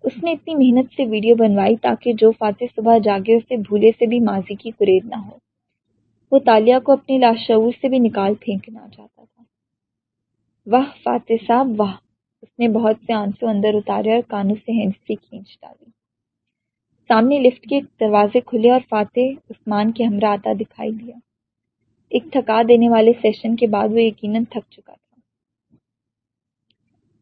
اس نے اتنی محنت سے ویڈیو بنوائی تاکہ جو فاتح صبح جاگے اسے بھولے سے بھی ماضی کی قرید نہ ہو۔ وہ تالیہ کو اپنی لاشعور سے بھی نکال پھینکنا چاہتا تھا۔ واہ، فاتح صاحب، واہ۔ اس نے بہت سے آنسو اندر اتارے اور کانوں سے ہینڈ کھینچ ڈالی۔ سامنے لفٹ کے دروازے کھلے اور فاتح عثمان کے ہمراہ آتا دکھائی دیا۔ ایک تھکا دینے والے سیشن کے بعد وہ یقیناً تھک چکا تھا۔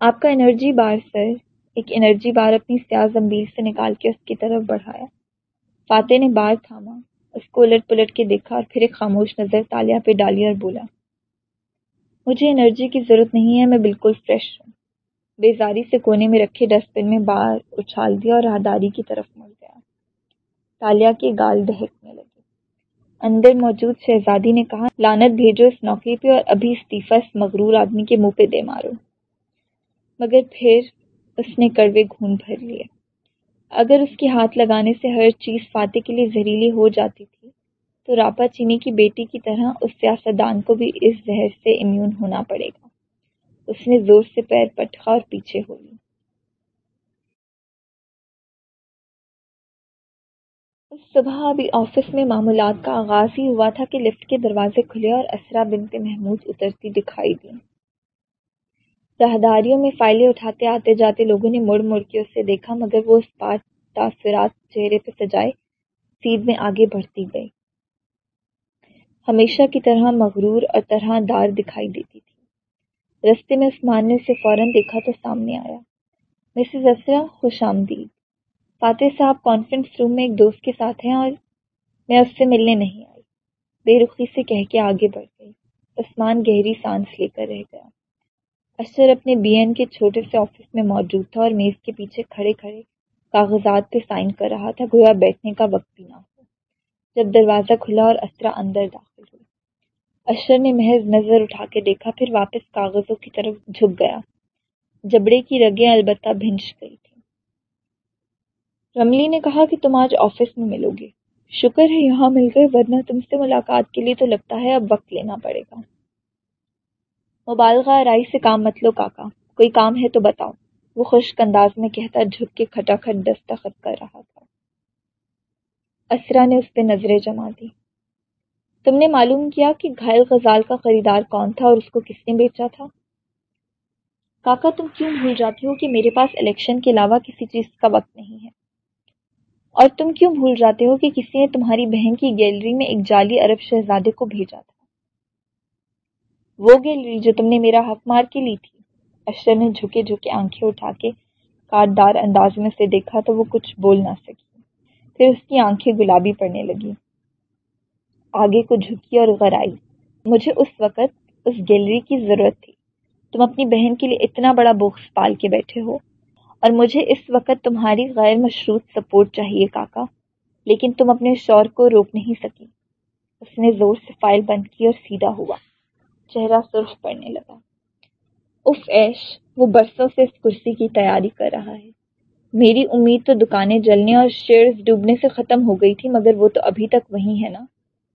آپ کا انرجی بار، سر، ایک انرجی بار اپنی سیاہ زمبیل سے نکال کے اس کی طرف بڑھایا۔ فاتح نے بار تھاما، اس کو الٹ پلٹ کے دیکھا اور پھر ایک خاموش نظر تالیہ پہ ڈالی اور بولا۔ مجھے انرجی کی ضرورت نہیں ہے، میں بالکل فریش ہوں۔ بیزاری سے کونے میں رکھے ڈسٹ بن میں بار اچھال دیا اور راہداری کی طرف مڑ گیا۔ تالیہ کے گال دہکنے لگے اندر موجود شہزادی نے کہا لانت بھیجو اس نوکری پہ اور ابھی استعفی اس مغرور آدمی کے منہ پہ دے مارو۔ مگر پھر اس نے کڑوے گھون بھر لیے۔ اگر اس کے ہاتھ لگانے سے ہر چیز فاتح کے لیے زہریلی ہو جاتی تھی تو راپا چینی کی بیٹی کی طرح اس سیاستدان کو بھی اس زہر سے امیون ہونا پڑے گا۔ اس نے زور سے پیر پٹخا اور پیچھے ہو لی۔ اس صبح ابھی آفس میں معمولات کا آغاز ہی ہوا تھا کہ لفٹ کے دروازے کھلے اور اسرا بنت محمود اترتی دکھائی دی۔ راہداریوں میں فائلیں اٹھاتے آتے جاتے لوگوں نے مڑ مڑ کے اسے دیکھا مگر وہ اس پاس تاثرات چہرے پہ سجائے سیدھ میں آگے بڑھتی گئی۔ ہمیشہ کی طرح مغرور اور طرح دار دکھائی دیتی تھی۔ رستے میں عثمان نے اسے فوراً دیکھا تو سامنے آیا۔ مسز اسرا خوش آمدید۔ فاتح صاحب کانفرنس روم میں ایک دوست کے ساتھ ہیں اور میں اس سے ملنے نہیں آئی۔ بے رخی سے کہہ کے آگے بڑھ گئی۔ عثمان گہری سانس لے کر رہ گیا۔ اشر اپنے بی این کے چھوٹے سے آفس میں موجود تھا اور میز کے پیچھے کھڑے کھڑے کاغذات پہ سائن کر رہا تھا۔ گویا بیٹھنے کا وقت بھی نہ ہو۔ جب دروازہ کھلا اور اسرا اندر داخل ہوئی۔ اشر نے محض نظر اٹھا کے دیکھا، پھر واپس کاغذوں کی طرف جھک گیا۔ جبڑے کی رگیں البتہ بھنج گئی تھی رملی نے کہا کہ تم آج آفس میں ملو گے۔ شکر ہے یہاں مل گئے، ورنہ تم سے ملاقات کے لیے تو لگتا ہے اب وقت لینا پڑے گا۔ مبالغہ رائی سے کام مت لو کاکا، کوئی کام ہے تو بتاؤ۔ وہ خشک انداز میں کہتا، جھک کے کھٹا کھٹ دستخط کر رہا تھا۔ اسرا نے اس پہ نظریں جما دی تم نے معلوم کیا کہ گھائل غزال کا خریدار کون تھا اور اس کو کس نے بیچا تھا؟ کاکا، تم کیوں بھول جاتی ہو کہ میرے پاس الیکشن کے علاوہ کسی چیز کا وقت نہیں ہے؟ اور تم کیوں بھول جاتے ہو کہ کسی نے تمہاری بہن کی گیلری میں ایک جعلی عرب شہزادے کو بھیجا تھا؟ وہ گیلری جو تم نے میرا حق مار کے لی تھی۔ اشر نے جھکے جھکے آنکھیں اٹھا کے کاٹدار انداز میں سے دیکھا تو وہ کچھ بول نہ سکی۔ پھر اس کی آنکھیں گلابی پڑنے لگی۔ آگے کو جھکی اور غرائی مجھے اس وقت اس گیلری کی ضرورت تھی۔ تم اپنی بہن کے لیے اتنا بڑا بوکس پال کے بیٹھے ہو۔ اور مجھے اس وقت تمہاری غیر مشروط سپورٹ چاہیے، کاکا۔ لیکن تم اپنے شور کو روک نہیں سکی۔ اس نے زور سے فائل بند کی اور سیدھا ہوا۔ چہرہ سرخ پڑنے لگا۔ اف ایش، وہ برسوں سے اس کرسی کی تیاری کر رہا ہے۔ میری امید تو دکانیں جلنے اور شیئرز ڈوبنے سے ختم ہو گئی تھی، مگر وہ تو ابھی تک وہی ہے نا؟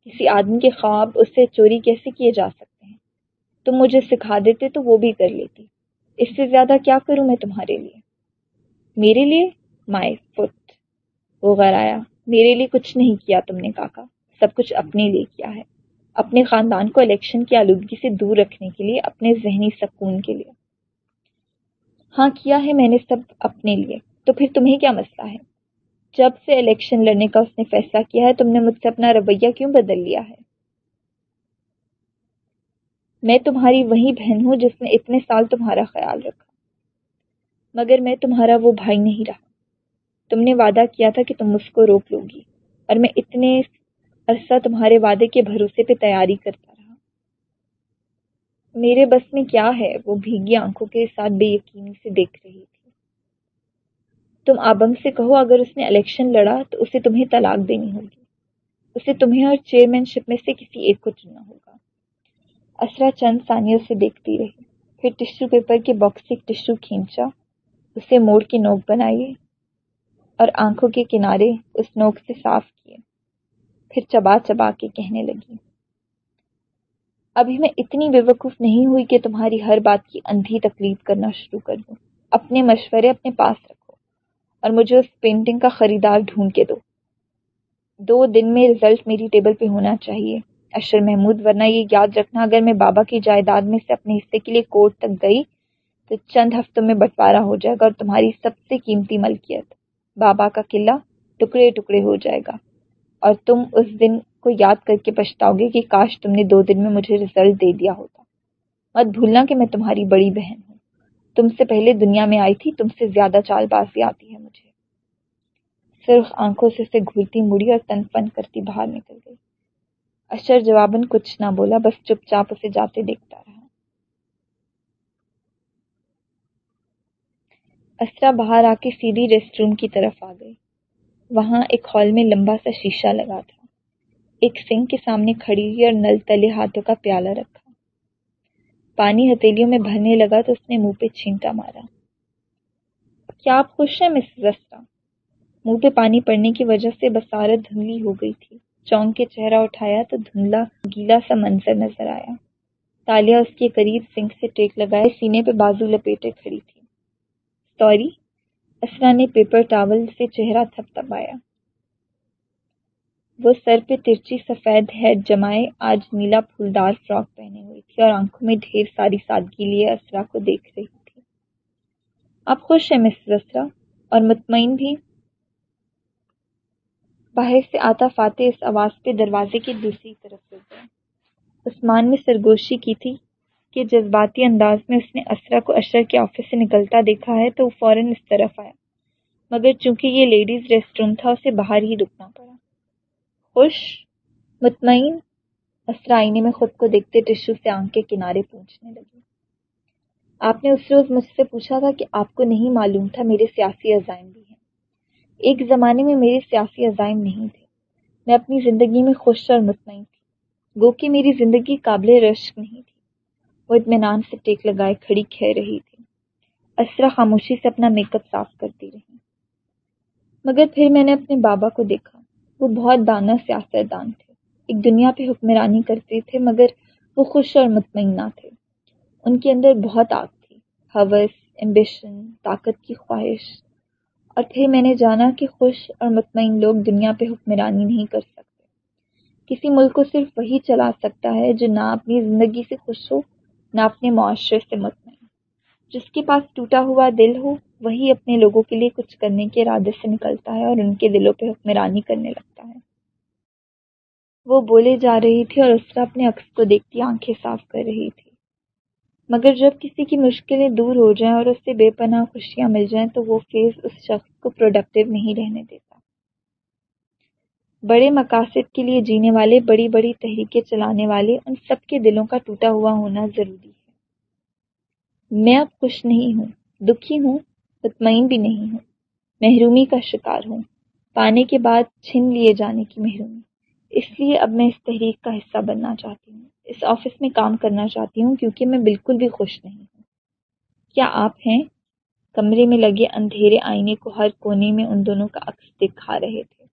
کسی آدمی کے خواب، اس سے چوری کیسے کیے جا سکتے ہیں؟ تم مجھے سکھا دیتے تو وہ بھی کر لیتی۔ اس سے زیادہ کیا کروں میں تمہارے لیے؟ میرے لیے؟ مائی فٹ وہ غیر آیا۔ میرے لیے کچھ نہیں کیا تم نے کاکا۔ سب کچھ اپنے لیے کیا ہے۔ اپنے خاندان کو الیکشن کی آلودگی سے دور رکھنے کے لیے، اپنے ذہنی سکون کے لیے۔ ہاں کیا ہے میں نے سب اپنے لیے۔ تو پھر تمہیں کیا مسئلہ ہے؟ جب سے الیکشن لڑنے کا اس نے فیصلہ کیا ہے، تم نے مجھ سے اپنا رویہ کیوں بدل لیا ہے؟ میں تمہاری وہی بہن ہوں جس نے اتنے سال تمہارا خیال رکھا۔ مگر میں تمہارا وہ بھائی نہیں رہا۔ تم نے وعدہ کیا تھا کہ تم اس کو روک لو گی، اور میں اتنے عرصہ تمہارے وعدے کے بھروسے پہ تیاری کرتا رہا۔ میرے بس میں کیا ہے؟ وہ بھیگی آنکھوں کے ساتھ بے یقینی سے دیکھ رہی تھی۔ تم آبنگ سے کہو، اگر اس نے الیکشن لڑا تو اسے تمہیں طلاق دینی ہوگی۔ اسے تمہیں اور چیئرمین شپ میں سے کسی ایک کو چننا ہوگا۔ اسرا چند ثانیہ سے دیکھتی رہی۔ پھر ٹشو پیپر کے باکس سے ٹشو کھینچا۔ اسے موڑ کے نوک بنائیے اور آنکھوں کے کنارے اس نوک سے صاف کیے۔ پھر چبا چبا کے کہنے لگی، ابھی میں اتنی بے وقوف نہیں ہوئی کہ تمہاری ہر بات کی اندھی تکلیف کرنا شروع کر دوں۔ اپنے مشورے اپنے پاس رکھو۔ اور مجھے اس پینٹنگ کا خریدار ڈھونڈ کے دو۔ دو دن میں رزلٹ میری ٹیبل پہ ہونا چاہیے، اشر محمود، ورنہ یہ یاد رکھنا، اگر میں بابا کی جائیداد میں سے اپنے حصے کے لیے کورٹ تک گئی تو چند ہفتوں میں بٹوارا ہو جائے گا اور تمہاری سب سے قیمتی ملکیت، بابا کا قلعہ ٹکڑے ٹکڑے ہو جائے گا۔ اور تم اس دن کو یاد کر کے پچھتاؤ گے کہ کاش تم نے دو دن میں مجھے رزلٹ دے دیا ہوتا۔ مت بھولنا کہ میں تمہاری بڑی بہن۔ تم سے پہلے دنیا میں آئی تھی، تم سے زیادہ چال بازی آتی ہے مجھے۔ صرف آنکھوں سے اسے گھرتی مڑی اور تن فن کرتی باہر نکل گئی۔ اشر جواباً کچھ نہ بولا، بس چپ چاپ اسے جاتے دیکھتا رہا۔ اسرا باہر آ کے سیدھی ریسٹ روم کی طرف آ گئی۔ وہاں ایک ہال میں لمبا سا شیشہ لگا تھا۔ ایک سنک کے سامنے کھڑی ہوئی اور نل تلے ہاتھوں کا پیالہ رکھا۔ پانی ہتھیلیوں میں بھرنے لگا تو اس نے منہ پہ چھینٹا مارا۔ کیا آپ خوش ہیں مس رستا منہ پہ پانی پڑنے کی وجہ سے بسارت دھندلی ہو گئی تھی۔ چونک کے چہرہ اٹھایا تو دھندلا گیلا سا منظر نظر آیا۔ تالیا اس کے قریب سنک سے ٹیک لگائے سینے پہ بازو لپیٹے کھڑی تھی۔ سوری اسرا نے پیپر ٹاول سے چہرہ تھپ تھپایا وہ سر پہ ترچی سفید ہیڈ جمائے، آج نیلا پھولدار فراک پہنے ہوئی تھی اور آنکھوں میں ڈھیر ساری سادگی لیے اسرا کو دیکھ رہی تھی۔ آپ خوش ہیں مسز اسرا اور مطمئن بھی۔ باہر سے آتا فاتح اس آواز پہ دروازے کی دوسری طرف رک گیا۔ عثمان نے سرگوشی کی تھی کہ جذباتی انداز میں اس نے اسرا کو اشر کے آفس سے نکلتا دیکھا ہے تو وہ فوراً اس طرف آیا۔ مگر چونکہ یہ لیڈیز ریسٹ روم تھا، اسے باہر ہی رکنا پڑا۔ خوش، مطمئن اسرا آئینے میں خود کو دیکھتے ٹشو سے آنکھ کے کنارے پہنچنے لگی آپ نے اس روز مجھ سے پوچھا تھا کہ آپ کو نہیں معلوم تھا میرے سیاسی عزائم بھی ہیں۔ ایک زمانے میں میرے سیاسی عزائم نہیں تھے۔ میں اپنی زندگی میں خوش اور مطمئن تھی۔ گو کہ میری زندگی قابل رشک نہیں تھی۔ وہ اطمینان سے ٹیک لگائے کھڑی کہہ رہی تھی۔ اسرا خاموشی سے اپنا میک اپ صاف کرتی رہی۔ مگر پھر میں نے اپنے بابا کو دیکھا۔ وہ بہت دانا سیاست دان تھے۔ ایک دنیا پہ حکمرانی کرتے تھے، مگر وہ خوش اور مطمئن نہ تھے۔ ان کے اندر بہت آگ تھی، حوث، امبیشن، طاقت کی خواہش۔ اور پھر میں نے جانا کہ خوش اور مطمئن لوگ دنیا پہ حکمرانی نہیں کر سکتے۔ کسی ملک کو صرف وہی چلا سکتا ہے جو نہ اپنی زندگی سے خوش ہو، نہ اپنے معاشرے سے مطمئن۔ جس کے پاس ٹوٹا ہوا دل ہو، وہی اپنے لوگوں کے لیے کچھ کرنے کے ارادے سے نکلتا ہے اور ان کے دلوں پہ حکمرانی کرنے لگتا ہے۔ وہ بولے جا رہی تھی اور اس طرح اپنے عکس کو دیکھتی آنکھیں صاف کر رہی تھی۔ مگر جب کسی کی مشکلیں دور ہو جائیں اور اس سے بے پناہ خوشیاں مل جائیں تو وہ فیز اس شخص کو پروڈکٹیو نہیں رہنے دیتا۔ بڑے مقاصد کے لیے جینے والے، بڑی بڑی تحریکیں چلانے والے، ان سب کے دلوں کا ٹوٹا ہوا ہونا ضروری ہے۔ میں اب خوش نہیں ہوں، دکھی ہوں، مطمئن بھی نہیں ہوں۔ محرومی کا شکار ہوں۔ پانے کے بعد چھن لیے جانے کی محرومی۔ اس لیے اب میں اس تحریک کا حصہ بننا چاہتی ہوں۔ اس آفس میں کام کرنا چاہتی ہوں کیونکہ میں بالکل بھی خوش نہیں ہوں۔ کیا آپ ہیں؟ کمرے میں لگے اندھیرے آئینے کو ہر کونے میں ان دونوں کا عکس دکھا رہے تھے۔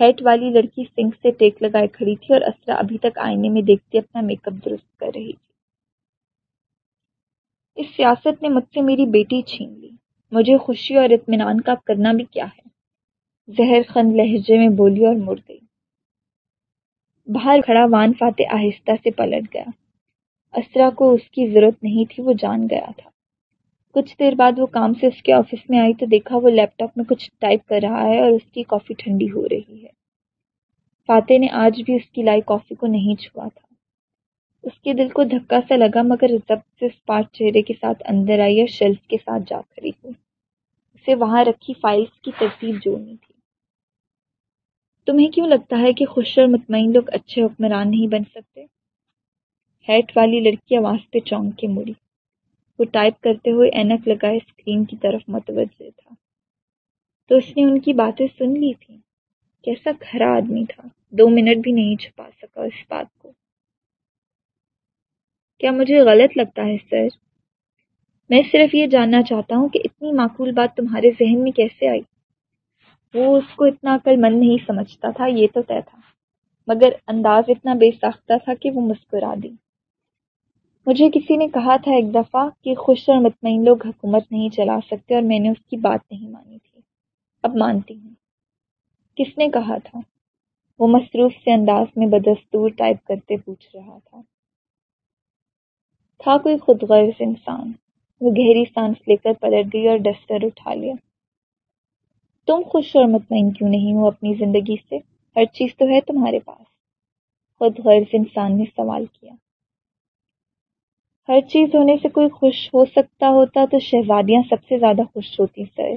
ہیٹ والی لڑکی سنک سے ٹیک لگائے کھڑی تھی اور اسرا ابھی تک آئینے میں دیکھتی اپنا میک اپ درست کر رہی تھی۔ اس سیاست نے مجھ سے میری بیٹی چھین لی۔ مجھے خوشی اور اطمینان کا کرنا بھی کیا ہے۔ زہر خند لہجے میں بولی اور مڑ گئی۔ باہر کھڑا وان فاتح آہستہ سے پلٹ گیا۔ اسرا کو اس کی ضرورت نہیں تھی، وہ جان گیا تھا۔ کچھ دیر بعد وہ کام سے اس کے آفس میں آئی تو دیکھا وہ لیپ ٹاپ میں کچھ ٹائپ کر رہا ہے اور اس کی کافی ٹھنڈی ہو رہی ہے۔ فاتح نے آج بھی اس کی لائی کافی کو نہیں چھوا تھا۔ اس کے دل کو دھکا سا لگا مگر ضبط سے اسپاٹ چہرے کے ساتھ اندر آئی اور شیلف کے ساتھ جا کھڑی ہوئی۔ اسے وہاں رکھی فائلز کی ترتیب جوڑنی تھی۔ تمہیں کیوں لگتا ہے کہ خوش اور مطمئن لوگ اچھے حکمران نہیں بن سکتے؟ ہیٹ والی لڑکی آواز پہ چونک کے مڑی۔ وہ ٹائپ کرتے ہوئے اینک لگائے اسکرین کی طرف متوجہ تھا۔ تو اس نے ان کی باتیں سن لی تھی کیسا کھرا آدمی تھا۔ دو منٹ بھی نہیں چھپا سکا اس بات کو۔ کیا مجھے غلط لگتا ہے، سر؟ میں صرف یہ جاننا چاہتا ہوں کہ اتنی معقول بات تمہارے ذہن میں کیسے آئی؟ وہ اس کو اتنا عقل مند نہیں سمجھتا تھا، یہ تو طے تھا، مگر انداز اتنا بے ساختہ تھا کہ وہ مسکرا دی۔ مجھے کسی نے کہا تھا ایک دفعہ کہ خوش اور مطمئن لوگ حکومت نہیں چلا سکتے اور میں نے اس کی بات نہیں مانی تھی۔ اب مانتی ہوں۔ کس نے کہا تھا؟ وہ مصروف سے انداز میں بدستور ٹائپ کرتے پوچھ رہا تھا۔ تھا کوئی خود غرض انسان۔ وہ گہری سانس لے کر پلٹ گئی اور ڈسٹر اٹھا لیا۔ تم خوش اور مطمئن کیوں نہیں ہو اپنی زندگی سے؟ ہر چیز تو ہے تمہارے پاس۔ خود غرض انسان نے سوال کیا۔ ہر چیز ہونے سے کوئی خوش ہو سکتا ہوتا تو شہزادیاں سب سے زیادہ خوش ہوتی، سر۔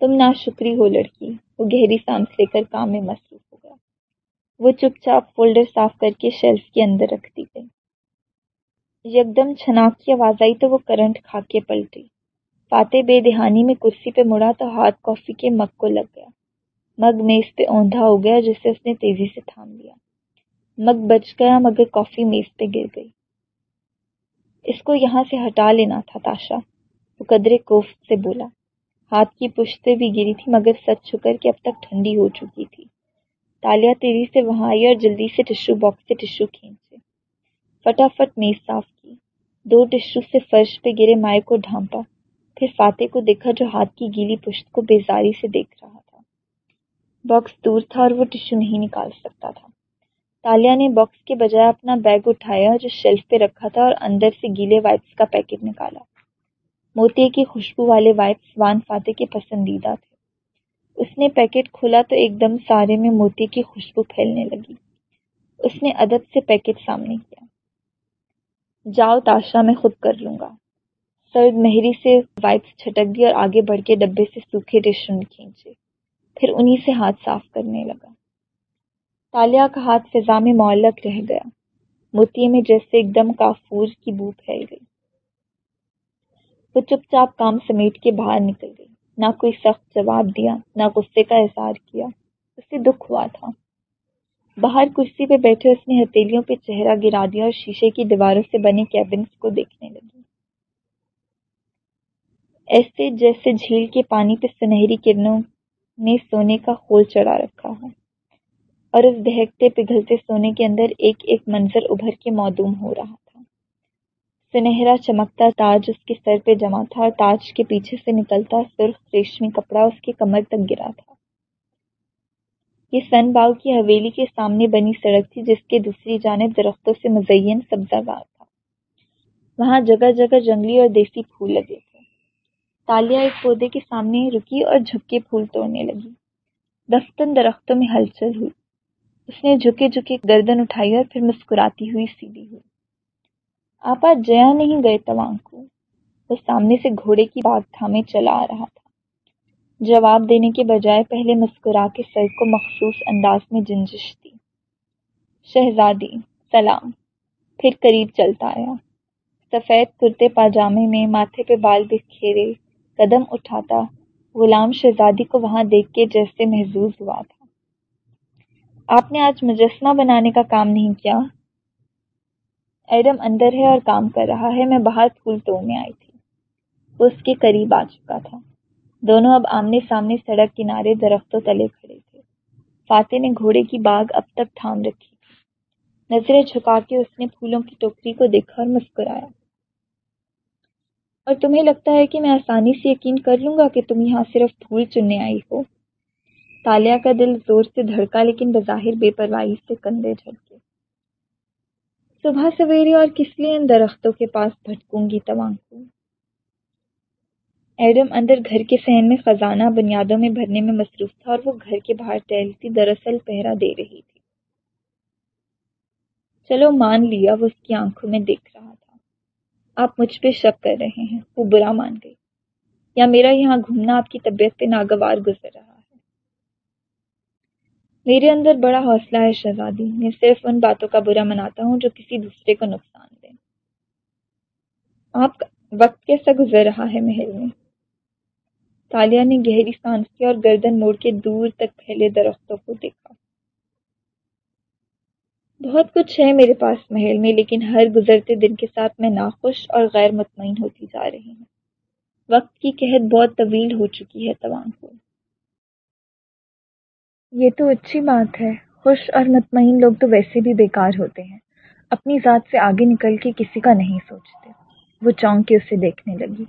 تم ناشکری ہو لڑکی۔ وہ گہری سانس لے کر کام میں مصروف ہو گیا۔ وہ چپ چاپ فولڈر صاف کر کے شیلف کے اندر رکھ دی گئی۔ یکدم چھناک کی آواز آئی تو وہ کرنٹ کھا کے پلٹی فاتح بے دہانی میں کرسی پہ مڑا تو ہاتھ کافی کے مگ کو لگ گیا۔ مگ میز پہ اوندھا ہو گیا جسے اس نے تیزی سے تھام لیا۔ مگ بچ گیا مگر کافی میز پہ گر گئی۔ اس کو یہاں سے ہٹا لینا تھا تاشا، وہ قدرے کوف سے بولا۔ ہاتھ کی پشتے بھی گری تھی مگر سچ چھکر کہ اب تک ٹھنڈی ہو چکی تھی۔ تالیا تیری سے وہاں آئی اور جلدی سے ٹشو باکس سے ٹشو کھینچ کھینچے فٹافٹ میز صاف کی دو ٹشو سے فرش پہ گرے مائع کو ڈھانپا پھر فاتح کو دیکھا جو ہاتھ کی گیلی پشت کو بیزاری سے دیکھ رہا تھا باکس دور تھا اور وہ ٹشو نہیں نکال سکتا تھا تالیا نے باکس کے بجائے اپنا بیگ اٹھایا جو شیلف پہ رکھا تھا اور اندر سے گیلے وائپس کا پیکٹ نکالا موتی کی خوشبو والے وائپس وان فاتح کے پسندیدہ تھے اس نے پیکٹ کھولا تو ایک دم سارے میں موتی کی خوشبو پھیلنے لگی اس نے ادب سے پیکٹ سامنے کیا جاؤ تاشا میں خود کر لوں گا۔ سرد مہری سے وائپس چھٹک دی اور آگے بڑھ کے ڈبے سے سوکھے ٹشن کھینچے۔ پھر انہی سے ہاتھ صاف کرنے لگا۔ تالیا کا ہاتھ فضا میں معلق رہ گیا۔ موتی میں جیسے ایک دم کافور کی بو پھیل گئی۔ وہ چپ چاپ کام سمیٹ کے باہر نکل گئی۔ نہ کوئی سخت جواب دیا، نہ غصے کا اظہار کیا۔ اسے دکھ ہوا تھا۔ باہر کرسی پہ بیٹھے اس نے ہتیلیوں پہ چہرہ گرا دیا اور شیشے کی دیواروں سے بنے کیبنس کو دیکھنے لگی۔ ایسے جیسے جھیل کے پانی پہ سنہری کرنوں نے سونے کا خول چڑھا رکھا ہو اور اس دہکتے پگھلتے سونے کے اندر ایک ایک منظر ابھر کے معدوم ہو رہا تھا۔ سنہرا چمکتا تاج اس کے سر پہ جمع تھا اور تاج کے پیچھے سے نکلتا سرخ ریشمی کپڑا اس کی کمر تک گرا تھا۔ یہ سن باؤ کی حویلی کے سامنے بنی سڑک تھی، جس کے دوسری جانب درختوں سے مزین سبزہ گار تھا۔ وہاں جگہ جگہ جنگلی اور دیسی پھول لگے تھے۔ تالیا ایک پودے کے سامنے رکی اور جھکے پھول توڑنے لگی۔ دفتن درختوں میں ہلچل ہوئی۔ اس نے جھکے جھکے گردن اٹھائی اور پھر مسکراتی ہوئی سیدھی ہوئی۔ آپا جیا نہیں گئے توانگ کو وہ سامنے سے گھوڑے کی باغ تھامے چلا آ رہا تھا۔ جواب دینے کے بجائے پہلے مسکرا کے سر کو مخصوص انداز میں جنجش دی۔ شہزادی، سلام۔ پھر قریب چلتا آیا۔ سفید کرتے پاجامے میں ماتھے پہ بال بکھیرے قدم اٹھاتا، غلام شہزادی کو وہاں دیکھ کے جیسے محظوظ ہوا تھا۔ آپ نے آج مجسمہ بنانے کا کام نہیں کیا؟ ایڈم اندر ہے اور کام کر رہا ہے، میں باہر پھول توڑنے آئی تھی۔ وہ اس کے قریب آ چکا تھا۔ دونوں اب آمنے سامنے سڑک کنارے درختوں تلے کھڑے تھے۔ فاتح نے گھوڑے کی باغ اب تک تھام رکھی۔ تھی نظریں جھکا کے اس نے پھولوں کی ٹوکری کو دیکھا اور مسکرایا۔ اور تمہیں لگتا ہے کہ میں آسانی سے یقین کر لوں گا کہ تم یہاں صرف پھول چننے آئی ہو؟ تالیا کا دل زور سے دھڑکا لیکن بظاہر بے پرواہی سے کندھے جھڑکے۔ صبح سویرے اور کس لیے ان درختوں کے پاس بھٹکوں گی تواں ایڈم اندر گھر کے سہن میں خزانہ بنیادوں میں بھرنے میں مصروف تھا اور وہ گھر کے باہر ٹہلتی دراصل پہرا دے رہی تھی۔ چلو مان لیا وہ اس کی آنکھوں میں دیکھ رہا تھا۔ آپ مجھ پہ شک کر رہے ہیں، وہ برا مان گئی۔ یا میرا یہاں گھومنا آپ کی طبیعت پہ ناگوار گزر رہا ہے۔ میرے اندر بڑا حوصلہ ہے شہزادی، میں صرف ان باتوں کا برا مناتا ہوں جو کسی دوسرے کو نقصان دیں۔ آپ وقت کیسا گزر رہا ہے محل میں؟ تالیا نے گہری سانس کی اور گردن موڑ کے دور تک پھیلے درختوں کو دیکھا۔ بہت کچھ ہے میرے پاس محل میں، لیکن ہر گزرتے دن کے ساتھ میں ناخوش اور غیر مطمئن ہوتی جا رہی ہوں۔ وقت کی قحط بہت طویل ہو چکی ہے توان کو۔ یہ تو اچھی بات ہے، خوش اور مطمئن لوگ تو ویسے بھی بیکار ہوتے ہیں۔ اپنی ذات سے آگے نکل کے کسی کا نہیں سوچتے۔ وہ چونک کے اسے دیکھنے لگی۔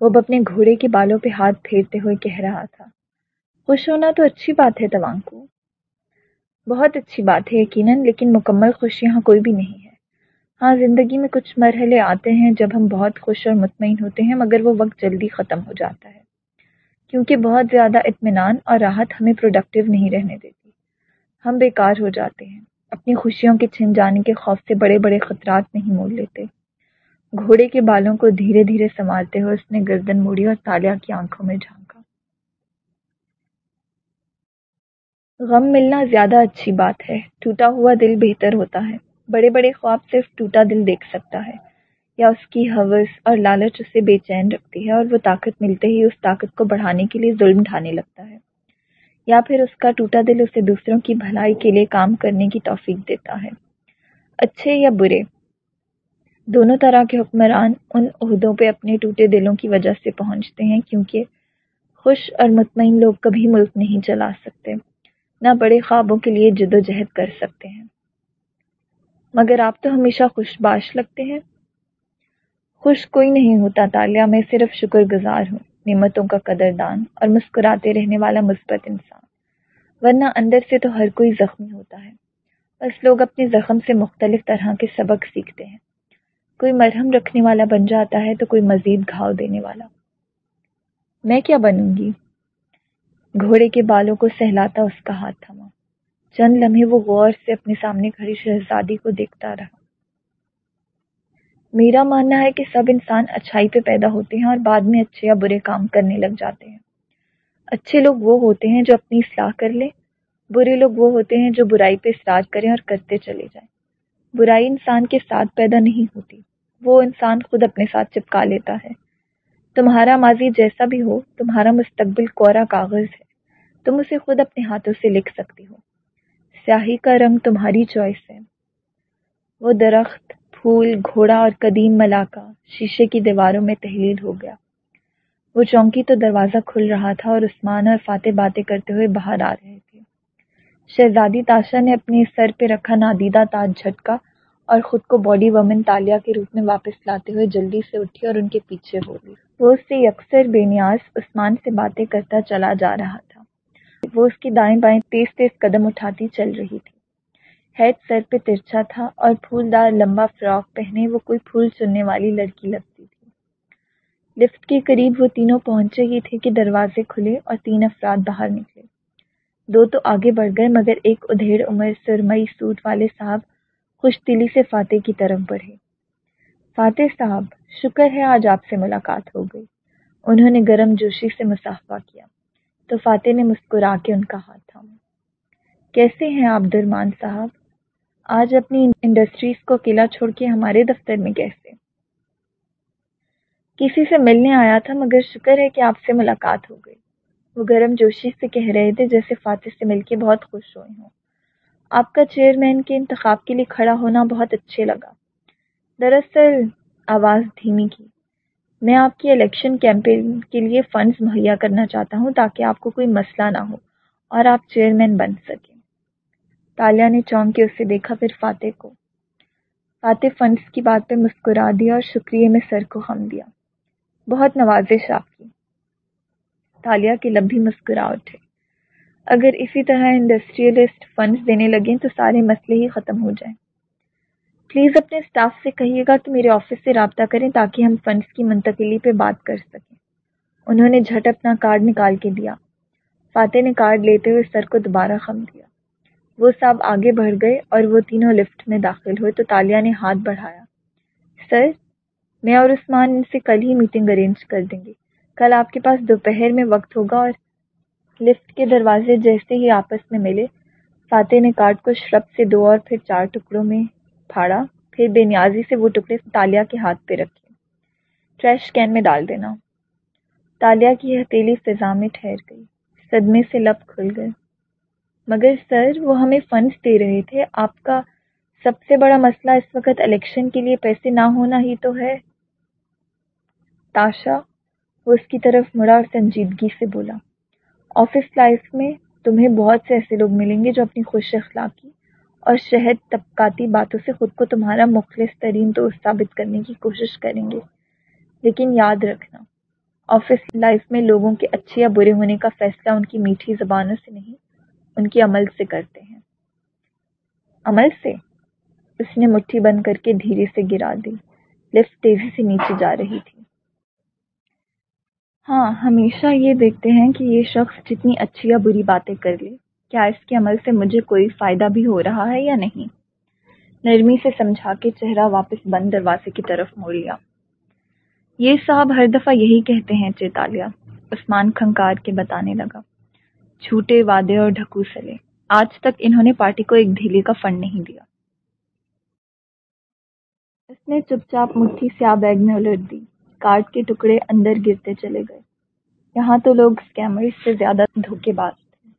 وہ اب اپنے گھوڑے کے بالوں پہ ہاتھ پھیرتے ہوئے کہہ رہا تھا خوش ہونا تو اچھی بات ہے توانگ کو بہت اچھی بات ہے یقیناً، لیکن مکمل خوش یہاں کوئی بھی نہیں ہے۔ ہاں زندگی میں کچھ مرحلے آتے ہیں جب ہم بہت خوش اور مطمئن ہوتے ہیں، مگر وہ وقت جلدی ختم ہو جاتا ہے۔ کیونکہ بہت زیادہ اطمینان اور راحت ہمیں پروڈکٹیو نہیں رہنے دیتی۔ ہم بیکار ہو جاتے ہیں، اپنی خوشیوں کے چھن جانے کے خوف سے بڑے بڑے خطرات نہیں مول لیتے۔ گھوڑے کے بالوں کو دھیرے دھیرے سنبھالتے ہوئے اس نے گردن موڑی اور تالیا کی آنکھوں میں جھانکا۔ غم ملنا زیادہ اچھی بات ہے۔ ٹوٹا ہوا دل بہتر ہوتا ہے۔ بڑے بڑے خواب صرف ٹوٹا دل دیکھ سکتا ہے۔ یا اس کی حوث اور لالچ اسے بے چین رکھتی ہے اور وہ طاقت ملتے ہی اس طاقت کو بڑھانے کے لیے ظلم ڈھانے لگتا ہے۔ یا پھر اس کا ٹوٹا دل اسے دوسروں کی بھلائی کے لیے کام کرنے کی توفیق دیتا ہے۔ اچھے یا برے دونوں طرح کے حکمران ان عہدوں پہ اپنے ٹوٹے دلوں کی وجہ سے پہنچتے ہیں کیونکہ خوش اور مطمئن لوگ کبھی ملک نہیں چلا سکتے، نہ بڑے خوابوں کے لیے جد و جہد کر سکتے ہیں۔ مگر آپ تو ہمیشہ خوش باش لگتے ہیں۔ خوش کوئی نہیں ہوتا، تالیہ، میں صرف شکر گزار ہوں۔ نعمتوں کا قدر دان اور مسکراتے رہنے والا مثبت انسان۔ ورنہ اندر سے تو ہر کوئی زخمی ہوتا ہے۔ بس لوگ اپنے زخم سے مختلف طرح کے سبق سیکھتے ہیں۔ کوئی مرہم رکھنے والا بن جاتا ہے تو کوئی مزید گھاؤ دینے والا۔ میں کیا بنوں گی؟ گھوڑے کے بالوں کو سہلاتا اس کا ہاتھ تھما۔ چند لمحے وہ غور سے اپنے سامنے کھڑی شہزادی کو دیکھتا رہا۔ میرا ماننا ہے کہ سب انسان اچھائی پہ پیدا ہوتے ہیں اور بعد میں اچھے یا برے کام کرنے لگ جاتے ہیں۔ اچھے لوگ وہ ہوتے ہیں جو اپنی اصلاح کر لیں، برے لوگ وہ ہوتے ہیں جو برائی پہ اصرار کریں اور کرتے چلے جائیں۔ برائی انسان کے ساتھ پیدا نہیں ہوتی۔ وہ انسان خود اپنے ساتھ چپکا لیتا ہے۔ تمہارا ماضی جیسا بھی ہو، تمہارا مستقبل کورا کاغذ ہے۔ تم اسے خود اپنے ہاتھوں سے لکھ سکتی ہو۔ سیاہی کا رنگ تمہاری چوائس ہے۔ وہ درخت، پھول، گھوڑا اور قدیم ملاقہ شیشے کی دیواروں میں تحلیل ہو گیا۔ وہ چونکی تو دروازہ کھل رہا تھا اور عثمان اور فاتح باتیں کرتے ہوئے باہر آ رہے تھے۔ شہزادی تاشا نے اپنے سر پہ رکھا نادیدہ تاج جھٹکا اور خود کو باڈی وومن تالیا کے روپ میں واپس لاتے ہوئے جلدی سے اٹھی اور ان کے پیچھے ہو گئی۔ وہ اس سے اکثر بے نیاز عثمان سے باتیں کرتا چلا جا رہا تھا۔ وہ اس کی دائیں بائیں تیز تیز قدم اٹھاتی چل رہی تھی۔ ہیڈ سر پہ ترچھا تھا اور پھولدار لمبا فراک پہنے وہ کوئی پھول چننے والی لڑکی لگتی تھی۔ لفٹ کے قریب وہ تینوں پہنچے ہی تھے کہ دروازے کھلے اور تین افراد باہر نکلے۔ دو تو آگے بڑھ گئے مگر ایک ادھیڑ عمر سرمئی سوٹ والے صاحب خوش دلی سے فاتح کی طرف بڑھے۔ فاتح صاحب، شکر ہے آج آپ سے ملاقات ہو گئی۔ انہوں نے گرم جوشی سے مسافہ کیا۔ تو فاتح نے مسکرا کے ان کا ہاتھ تھاما۔ کیسے ہیں آپ درمان صاحب؟ آج اپنی انڈسٹریز کو قلعہ چھوڑ کے ہمارے دفتر میں کیسے؟ کسی سے ملنے آیا تھا مگر شکر ہے کہ آپ سے ملاقات ہو گئی۔ وہ گرم جوشی سے کہہ رہے تھے جیسے فاتح سے مل کے بہت خوش ہوئے ہوں۔ آپ کا چیئرمین کے انتخاب کے لیے کھڑا ہونا بہت اچھے لگا۔ دراصل آواز دھیمی کی میں آپ کی الیکشن کیمپین کے لیے فنڈز مہیا کرنا چاہتا ہوں تاکہ آپ کو کوئی مسئلہ نہ ہو اور آپ چیئرمین بن سکیں۔ تالیہ نے چونک کے اسے دیکھا، پھر فاتح کو۔ فاتح فنڈز کی بات پہ مسکرا دیا اور شکریہ میں سر کو خم دیا۔ بہت نوازش آپ کی۔ تالیہ کے لب بھی مسکرا اٹھے۔ اگر اسی طرح انڈسٹریلسٹ فنڈز دینے لگیں تو سارے مسئلے ہی ختم ہو جائیں۔ پلیز اپنے اسٹاف سے کہیے گا کہ میرے آفس سے رابطہ کریں تاکہ ہم فنڈز کی منتقلی پہ بات کر سکیں۔ انہوں نے جھٹ اپنا کارڈ نکال کے دیا۔ فاتح نے کارڈ لیتے ہوئے سر کو دوبارہ خم دیا۔ وہ صاحب آگے بڑھ گئے اور وہ تینوں لفٹ میں داخل ہوئے تو تالیہ نے ہاتھ بڑھایا۔ سر، میں اور عثمان ان سے کل ہی میٹنگ ارینج کر دیں گے۔ کل آپ کے پاس دوپہر میں وقت ہوگا اور لفٹ کے دروازے جیسے ہی آپس میں ملے، فاتح نے کارڈ کو شرب سے دو اور پھر چار ٹکڑوں میں پھاڑا، پھر بے نیازی سے وہ ٹکڑے تالیہ کے ہاتھ پہ رکھے۔ ٹریش کین میں ڈال دینا۔ تالیہ کی ہتیلی فضا میں ٹھہر گئی۔ صدمے سے لب کھل گئے۔ مگر سر، وہ ہمیں فنڈز دے رہے تھے۔ آپ کا سب سے بڑا مسئلہ اس وقت الیکشن کے لیے پیسے نہ ہونا ہی تو ہے۔ تاشا وہ اس کی طرف مڑا اور سنجیدگی سے بولا۔ آفس لائف میں تمہیں بہت سے ایسے لوگ ملیں گے جو اپنی خوش اخلاقی اور شہد طبقاتی باتوں سے خود کو تمہارا مخلص ترین دوست ثابت کرنے کی کوشش کریں گے۔ لیکن یاد رکھنا آفس لائف میں لوگوں کے اچھے یا برے ہونے کا فیصلہ ان کی میٹھی زبانوں سے نہیں، ان کے عمل سے کرتے ہیں۔ عمل سے؟ اس نے مٹھی بند کر کے دھیرے سے گرا دی، لفٹ تیزی سے نیچے جا رہی تھی۔ ہاں ہمیشہ یہ دیکھتے ہیں کہ یہ شخص جتنی اچھی یا بری باتیں کر لے، کیا اس کے عمل سے مجھے کوئی فائدہ بھی ہو رہا ہے یا نہیں؟ نرمی سے سمجھا کے چہرہ واپس بند دروازے کی طرف موڑ لیا۔ یہ صاحب ہر دفعہ یہی کہتے ہیں چیتالیہ عثمان کھنکار کے بتانے لگا۔ چھوٹے وعدے اور ڈھکو سلے۔ آج تک انہوں نے پارٹی کو ایک ڈھیلے کا فنڈ نہیں دیا۔ اس نے چپ چاپ مٹھی سیاہ بیگ میں الٹ دی۔ کارڈ کے ٹکڑے اندر گرتے چلے گئے۔ یہاں تو لوگ اسکیمرز سے زیادہ دھوکے باز تھے۔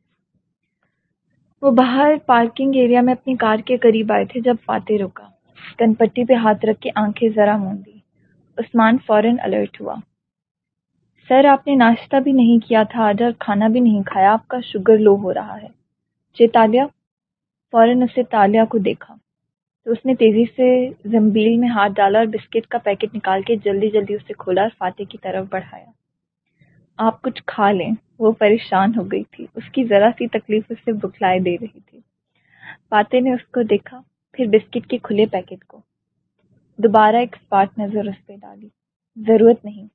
وہ باہر پارکنگ ایریا میں اپنی کار کے قریب آئے تھے جب فاتح رکا۔ کن پٹی پہ ہاتھ رکھ کے آنکھیں ذرا موندی۔ عثمان فوراً الرٹ ہوا۔ سر، آپ نے ناشتہ بھی نہیں کیا تھا آج اور کھانا بھی نہیں کھایا۔ آپ کا شوگر لو ہو رہا ہے۔ چے تالیہ فوراً اسے تالیہ کو دیکھا۔ تو اس نے تیزی سے زمبیل میں ہاتھ ڈالا اور بسکٹ کا پیکٹ نکال کے جلدی جلدی اسے کھولا اور فاتح کی طرف بڑھایا۔ آپ کچھ کھا لیں۔ وہ پریشان ہو گئی تھی۔ اس کی ذرا سی تکلیف اسے بکھلائے دے رہی تھی۔ فاتح نے اس کو دیکھا، پھر بسکٹ کے کھلے پیکٹ کو۔ دوبارہ ایک اسپاٹ نظر اس پہ ڈالی۔ ضرورت نہیں۔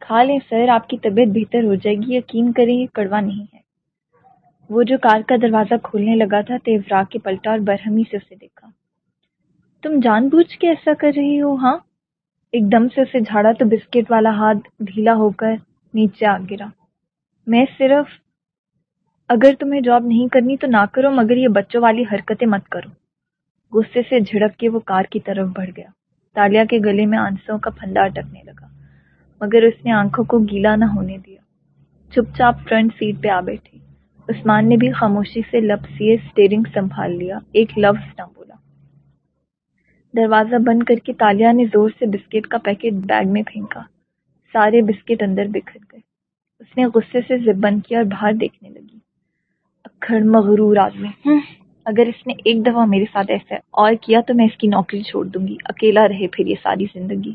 کھا لیں سر، آپ کی طبیعت بہتر ہو جائے گی، یقین کریں یہ کڑوا نہیں ہے۔ وہ جو کار کا دروازہ کھولنے لگا تھا، تیورا کے پلٹا اور برہمی سے اسے دیکھا۔ تم جان بوجھ کے ایسا کر رہی ہو ہاں؟ ایک دم سے اسے جھاڑا تو بسکٹ والا ہاتھ ڈھیلا ہو کر نیچے آ گرا۔ میں صرف اگر تمہیں جاب نہیں کرنی تو نہ کرو، مگر یہ بچوں والی حرکتیں مت کرو۔ غصے سے جھڑک کے وہ کار کی طرف بڑھ گیا۔ تالیا کے گلے میں آنسوں کا پھندا اٹکنے لگا، مگر اس نے آنکھوں کو گیلا نہ ہونے دیا۔ چپ چاپ فرنٹ سیٹ پہ آ بیٹھی عثمان نے بھی خاموشی سے لب سیے اسٹیئرنگ سنبھال لیا۔ ایک لفظ نہ بولا۔ دروازہ بند کر کے تالیا نے زور سے بسکٹ کا پیکٹ بیگ میں پھینکا۔ سارے بسکٹ اندر بکھر گئے۔ اس نے غصے سے زب بند کیا اور باہر دیکھنے لگی۔ اکھڑ مغرور آدمی۔ اگر اس نے ایک دفعہ میرے ساتھ ایسا اور کیا تو میں اس کی نوکری چھوڑ دوں گی۔ اکیلا رہے پھر یہ ساری زندگی۔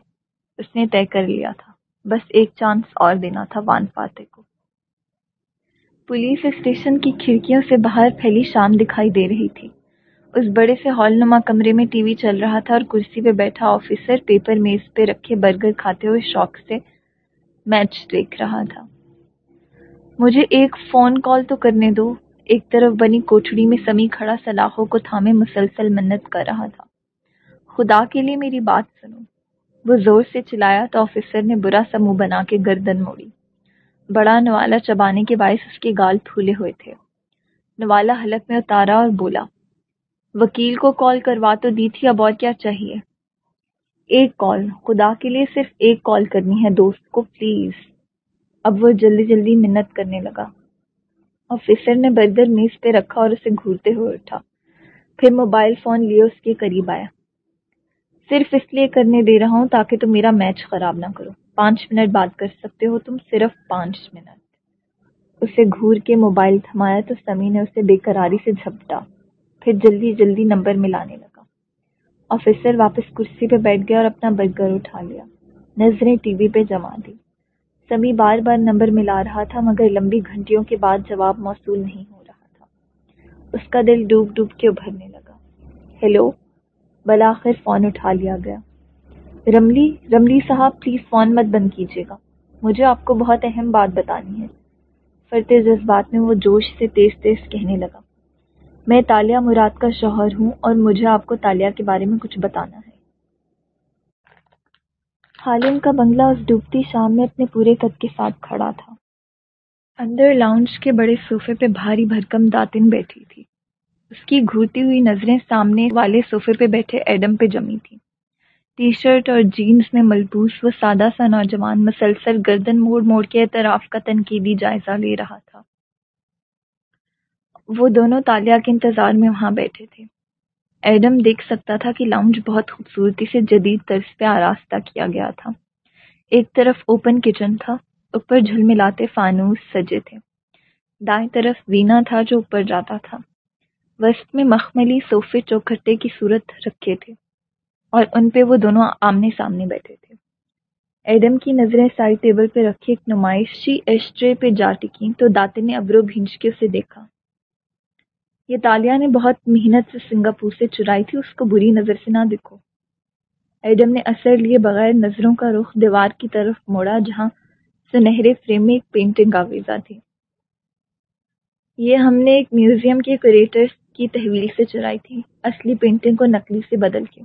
اس نے طے کر لیا تھا۔ بس ایک چانس اور دینا تھا وان فاتح کو۔ پولیس اسٹیشن کی کھڑکیوں سے باہر پھیلی شام دکھائی دے رہی تھی۔ اس بڑے سے ہال نما کمرے میں ٹی وی چل رہا تھا اور کرسی پہ بیٹھا آفیسر پیپر میز پہ رکھے برگر کھاتے ہوئے شوق سے میچ دیکھ رہا تھا۔ مجھے ایک فون کال تو کرنے دو۔ ایک طرف بنی کوٹڑی میں سمی کھڑا سلاخوں کو تھامے مسلسل منت کر رہا تھا۔ خدا کے لیے میری بات سنو۔ وہ زور سے چلایا تو آفیسر نے برا سا منہ بنا کے گردن موڑی۔ بڑا نوالا چبانے کے باعث اس کے گال پھولے ہوئے تھے۔ نوالا حلق میں اتارا اور بولا، وکیل کو کال کروا تو دی تھی، اب اور کیا چاہیے؟ ایک کال، خدا کے لیے صرف ایک کال کرنی ہے دوست کو، پلیز۔ اب وہ جلدی جلدی منت کرنے لگا۔ آفیسر نے برگر میز پہ رکھا اور اسے گھورتے ہوئے اٹھا۔ پھر موبائل فون لیے اس کے قریب آیا۔ صرف اس لیے کرنے دے رہا ہوں تاکہ تم میرا میچ خراب نہ کرو۔ پانچ منٹ بات کر سکتے ہو، تم صرف پانچ منٹ۔ اسے گھور کے موبائل تھمایا تو سمی نے اسے بے قراری سے جھپٹا۔ پھر جلدی جلدی نمبر ملانے لگا۔ آفیسر واپس کرسی پہ بیٹھ گیا اور اپنا برگر اٹھا لیا۔ نظریں ٹی وی پہ جما دی سمی بار بار نمبر ملا رہا تھا، مگر لمبی گھنٹیوں کے بعد جواب موصول نہیں ہو رہا تھا۔ اس کا دل ڈوب ڈوب کے ابھرنے لگا۔ ہیلو، بلاخر فون اٹھا لیا گیا۔ رملی رملی صاحب پلیز فون مت بند کیجیے گا۔ مجھے آپ کو بہت اہم بات بتانی ہے۔ فرتے جذبات میں وہ جوش سے تیز تیز کہنے لگا۔ میں تالیہ مراد کا شوہر ہوں اور مجھے آپ کو تالیہ کے بارے میں کچھ بتانا ہے۔ حالم کا بنگلہ اس ڈوبتی شام میں اپنے پورے قد کے ساتھ کھڑا تھا۔ اندر لاؤنج کے بڑے صوفے پہ بھاری بھرکم داتن بیٹھی تھی۔ اس کی گھورتی ہوئی نظریں سامنے والے صوفے پہ بیٹھے ایڈم پہ جمی تھی ٹی شرٹ اور جینز میں ملبوس وہ سادہ سا نوجوان مسلسل گردن موڑ موڑ کے اعتراف کا تنقیدی جائزہ لے رہا تھا۔ وہ دونوں تالیہ کے انتظار میں وہاں بیٹھے تھے۔ ایڈم دیکھ سکتا تھا کہ لاؤنج بہت خوبصورتی سے جدید طرز پہ آراستہ کیا گیا تھا۔ ایک طرف اوپن کچن تھا، اوپر جھل ملاتے فانوس سجے تھے۔ دائیں طرف وینا تھا جو اوپر جاتا تھا۔ وسط میں مخملی صوفے چوکھٹے کی صورت رکھے تھے۔ اور ان پہ وہ دونوں آمنے سامنے بیٹھے تھے۔ ایڈم کی نظریں سائی ٹیبل پہ رکھی، ایک نمائشی ایسٹرے پہ جا ٹکیں تو داتے نے ابرو بھینج کے اسے دیکھا۔ یہ تالیہ نے بہت محنت سے سنگاپور سے چرائی تھی، اس کو بری نظر سے نہ دیکھو۔ ایڈم نے اثر لیے بغیر نظروں کا رخ دیوار کی طرف موڑا، جہاں سنہرے فریم میں ایک پینٹنگ آویزہ تھی یہ ہم نے ایک میوزیم کے کریٹر کی تحویل سے چرائی تھی، اصلی پینٹنگ کو نقلی سے بدل کے۔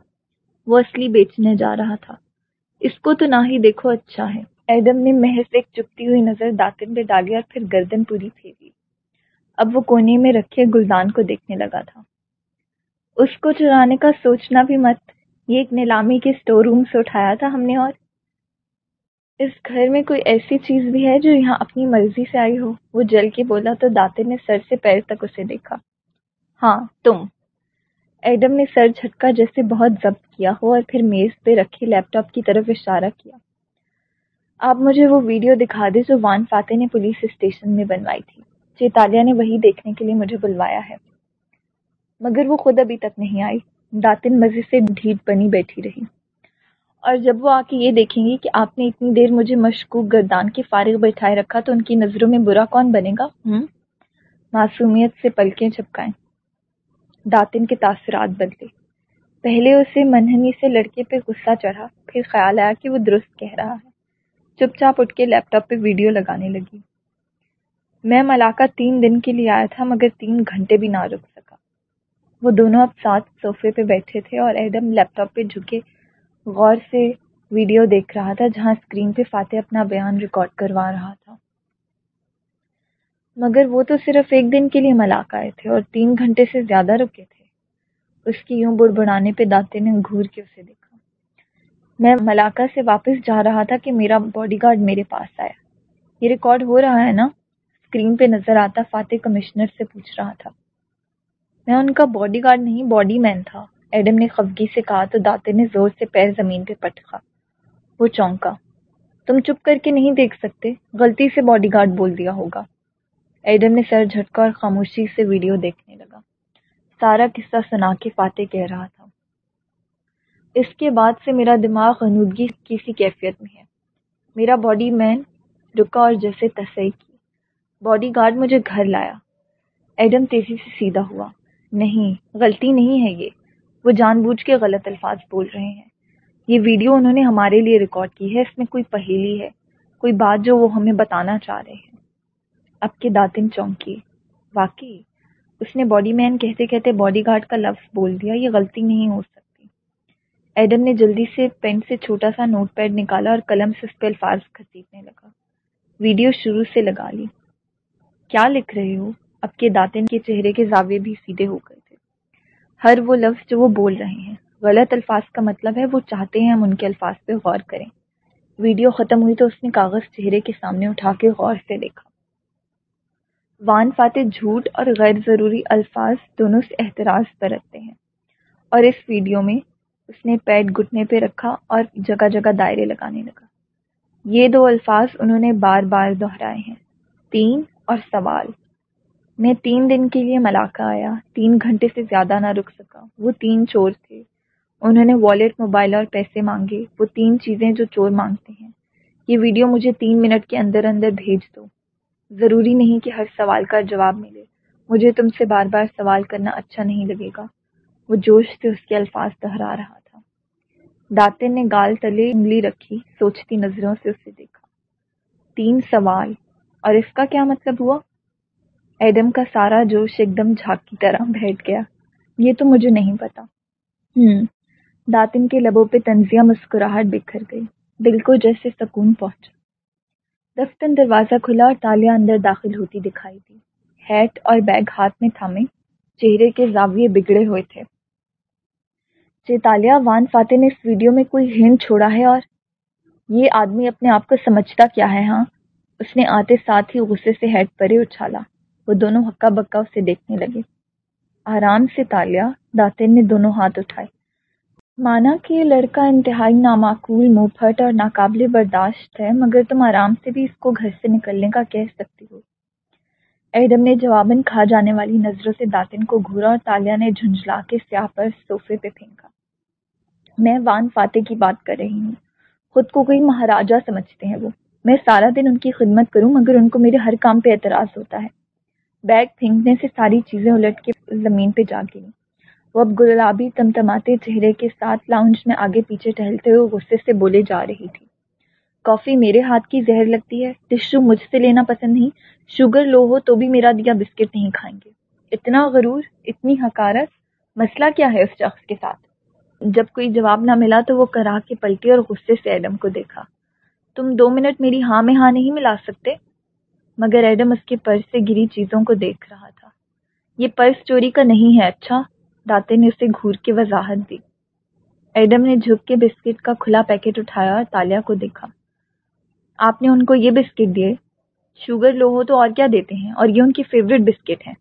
وہ اصلی بیچنے جا رہا تھا۔ اس کو تو نہ ہی دیکھو اچھا ہے۔ ایڈم نے محض ایک چپتی ہوئی نظر داتن پہ ڈالی اور پھر گردن پوری پھیری۔ اب وہ کونے میں رکھے گلدان کو دیکھنے لگا تھا۔ اس کو چرانے کا سوچنا بھی مت۔ یہ ایک نیلامی کے اسٹور روم سے اٹھایا تھا ہم نے اور اس گھر میں کوئی ایسی چیز بھی ہے جو یہاں اپنی مرضی سے آئی ہو؟ وہ جل کے بولا تو داتے نے سر سے پیر تک اسے دیکھا۔ ہاں تم۔ ایڈم نے سر جھٹکا جیسے بہت ضبط کیا ہو اور پھر میز پہ رکھے لیپ ٹاپ کی طرف اشارہ کیا۔ آپ مجھے وہ ویڈیو دکھا دیں جو وان فاتح نے پولیس اسٹیشن میں بنوائی تھی چیتالیہ نے وہی دیکھنے کے لیے مجھے بلوایا ہے۔ مگر وہ خود ابھی تک نہیں آئی، داتن مزے سے ڈھیٹ بنی بیٹھی رہی۔ اور جب وہ آ کے یہ دیکھیں گی کہ آپ نے اتنی دیر مجھے مشکوک گردان کے فارغ بیٹھائے رکھا، تو ان کی نظروں میں برا کون بنے گا؟ ہوں معصومیت سے پلکیں چپکائیں۔ داتن کے تاثرات بدلے۔ پہلے اسے منہنی سے لڑکے پہ غصہ چڑھا، پھر خیال آیا کہ وہ درست کہہ رہا ہے۔ چپ چاپ اٹھ کے لیپ ٹاپ پہ ویڈیو لگانے لگی۔ میں ملاقہ تین دن کے لیے آیا تھا، مگر تین گھنٹے بھی نہ رک سکا۔ وہ دونوں اب ساتھ صوفے پہ بیٹھے تھے اور ایڈم لیپ ٹاپ پہ جھکے غور سے ویڈیو دیکھ رہا تھا، جہاں اسکرین پہ فاتح اپنا بیان ریکارڈ کروا رہا تھا۔ مگر وہ تو صرف ایک دن کے لیے ملاقہ آئے تھے اور تین گھنٹے سے زیادہ رکے تھے۔ اس کی یوں بڑ بڑانے پہ داتے نے گھور کے اسے دیکھا۔ میں ملاقہ سے واپس جا رہا تھا کہ میرا باڈی گارڈ میرے پاس آیا۔ یہ ریکارڈ ہو رہا ہے نا؟ اسکرین پہ نظر آتا فاتح کمشنر سے پوچھ رہا تھا۔ میں ان کا باڈی گارڈ نہیں باڈی مین تھا۔ ایڈم نے خفگی سے کہا تو داتے نے زور سے پیر زمین پہ پٹکا۔ وہ چونکا۔ تم چپ کر کے نہیں دیکھ سکتے؟ غلطی سے باڈی گارڈ بول دیا ہوگا۔ ایڈم نے سر جھٹکا اور خاموشی سے ویڈیو دیکھنے لگا۔ سارا قصہ سنا کے فاتح کہہ رہا تھا۔ اس کے بعد سے میرا دماغ غنودگی کسی کیفیت میں ہے۔ میرا باڈی مین رکا اور جیسے تصحیح کی۔ باڈی گارڈ مجھے گھر لایا۔ ایڈم تیزی سے سیدھا ہوا۔ نہیں، غلطی نہیں ہے یہ۔ وہ جان بوجھ کے غلط الفاظ بول رہے ہیں۔ یہ ویڈیو انہوں نے ہمارے لیے ریکارڈ کی ہے۔ اس میں کوئی پہیلی ہے، کوئی بات جو وہ ہمیں بتانا چاہ رہے ہیں۔ اب کے داتن چونکی۔ واقعی۔ اس نے باڈی مین کہتے کہتے باڈی گارڈ کا لفظ بول دیا، یہ غلطی نہیں ہو سکتی۔ ایڈم نے جلدی سے پین سے چھوٹا سا نوٹ پیڈ نکالا اور قلم سے اس پہ الفاظ کھسیٹنے لگا۔ ویڈیو شروع سے لگا لی۔ کیا لکھ رہے ہو؟ اب کے داتن کے چہرے کے زاویے بھی سیدھے ہو گئے تھے۔ ہر وہ لفظ جو وہ بول رہے ہیں۔ غلط الفاظ کا مطلب ہے وہ چاہتے ہیں ہم ان کے الفاظ پہ غور کریں۔ ویڈیو ختم ہوئی تو اس نے کاغذ چہرے کے سامنے اٹھا کے غور سے دیکھا۔ وان فاتح جھوٹ اور غیر ضروری الفاظ دونوں سے احتراز برتتے ہیں۔ اور اس ویڈیو میں اس نے پیڈ گھٹنے پہ رکھا اور جگہ جگہ دائرے لگانے لگا۔ یہ دو الفاظ انہوں نے بار بار دہرائے ہیں۔ تین اور سوال۔ میں تین دن کے لیے ملاقہ آیا، تین گھنٹے سے زیادہ نہ رک سکا۔ وہ تین چور تھے۔ انہوں نے والیٹ موبائل اور پیسے مانگے۔ وہ تین چیزیں جو چور مانگتے ہیں۔ یہ ویڈیو مجھے تین منٹ کے اندر اندر بھیج دو۔ ضروری نہیں کہ ہر سوال کا جواب ملے۔ مجھے تم سے بار بار سوال کرنا اچھا نہیں لگے گا۔ وہ جوش سے اس کے الفاظ دہرا رہا تھا۔ داتن نے گال تلے انگلی رکھی، سوچتی نظروں سے اسے دیکھا۔ تین سوال۔ اور اس کا کیا مطلب ہوا؟ ایڈم کا سارا جوش ایک دم جھاگ کی طرح بیٹھ گیا۔ یہ تو مجھے نہیں پتا۔ ہوں داتن کے لبوں پہ تنزیہ مسکراہٹ بکھر گئی۔ دل کو جیسے سکون پہنچا۔ دفتن دروازہ کھلا اور تالیہ اندر داخل ہوتی دکھائی دی۔ ہیٹ اور بیگ ہاتھ میں تھامے، چہرے کے زاویے بگڑے ہوئے تھے۔ چیتالیہ وان فاتح نے اس ویڈیو میں کوئی ہند چھوڑا ہے اور یہ آدمی اپنے آپ کو سمجھتا کیا ہے؟ ہاں اس نے آتے ساتھ ہی غصے سے ہیڈ پرے اچھالا۔ وہ دونوں ہکا بکا اسے دیکھنے لگے۔ آرام سے تالیہ داتن نے دونوں ہاتھ اٹھائے۔ مانا کہ یہ لڑکا انتہائی نامعقول منہ پھٹ اور ناقابل برداشت ہے، مگر تم آرام سے بھی اس کو گھر سے نکلنے کا کہہ سکتی ہو۔ ایڈم نے جواباً کھا جانے والی نظروں سے داتن کو گھورا اور تالیہ نے جھنجھلا کے سیاہ پر صوفے پہ پھینکا۔ میں وان فاتح کی بات کر رہی ہوں۔ خود کو کوئی مہاراجا سمجھتے ہیں وہ۔ میں سارا دن ان کی خدمت کروں، مگر ان کو میرے ہر کام پہ اعتراض ہوتا ہے۔ بیگ پھینکنے سے ساری چیزیں الٹ کے زمین پہ جا گئی وہ اب گلابی تمتماتے چہرے کے ساتھ لاؤنج میں آگے پیچھے ٹہلتے ہوئے غصے سے بولے جا رہی تھی۔ کافی میرے ہاتھ کی زہر لگتی ہے ٹشو مجھ سے لینا پسند نہیں شوگر لو ہو تو بھی میرا دیا بسکٹ نہیں کھائیں گے۔ اتنا غرور، اتنی حکارت مسئلہ کیا ہے اس شخص کے ساتھ؟ جب کوئی جواب نہ ملا تو وہ کرا کے پلٹی اور غصے سے ایڈم کو دیکھا۔ تم دو منٹ میری ہاں میں ہاں نہیں ملا سکتے؟ مگر ایڈم اس کے پرس سے گری چیزوں کو دیکھ رہا تھا۔ یہ پرس چوری کا نہیں ہے اچھا؟ داتے نے اسے گھور کے وضاحت دی۔ ایڈم نے جھک کے بسکٹ کا کھلا پیکٹ اٹھایا اور تالیا کو دیکھا۔ آپ نے ان کو یہ بسکٹ دیے، شوگر لو ہو تو اور کیا دیتے ہیں؟ اور یہ ان کی فیوریٹ بسکٹ ہیں۔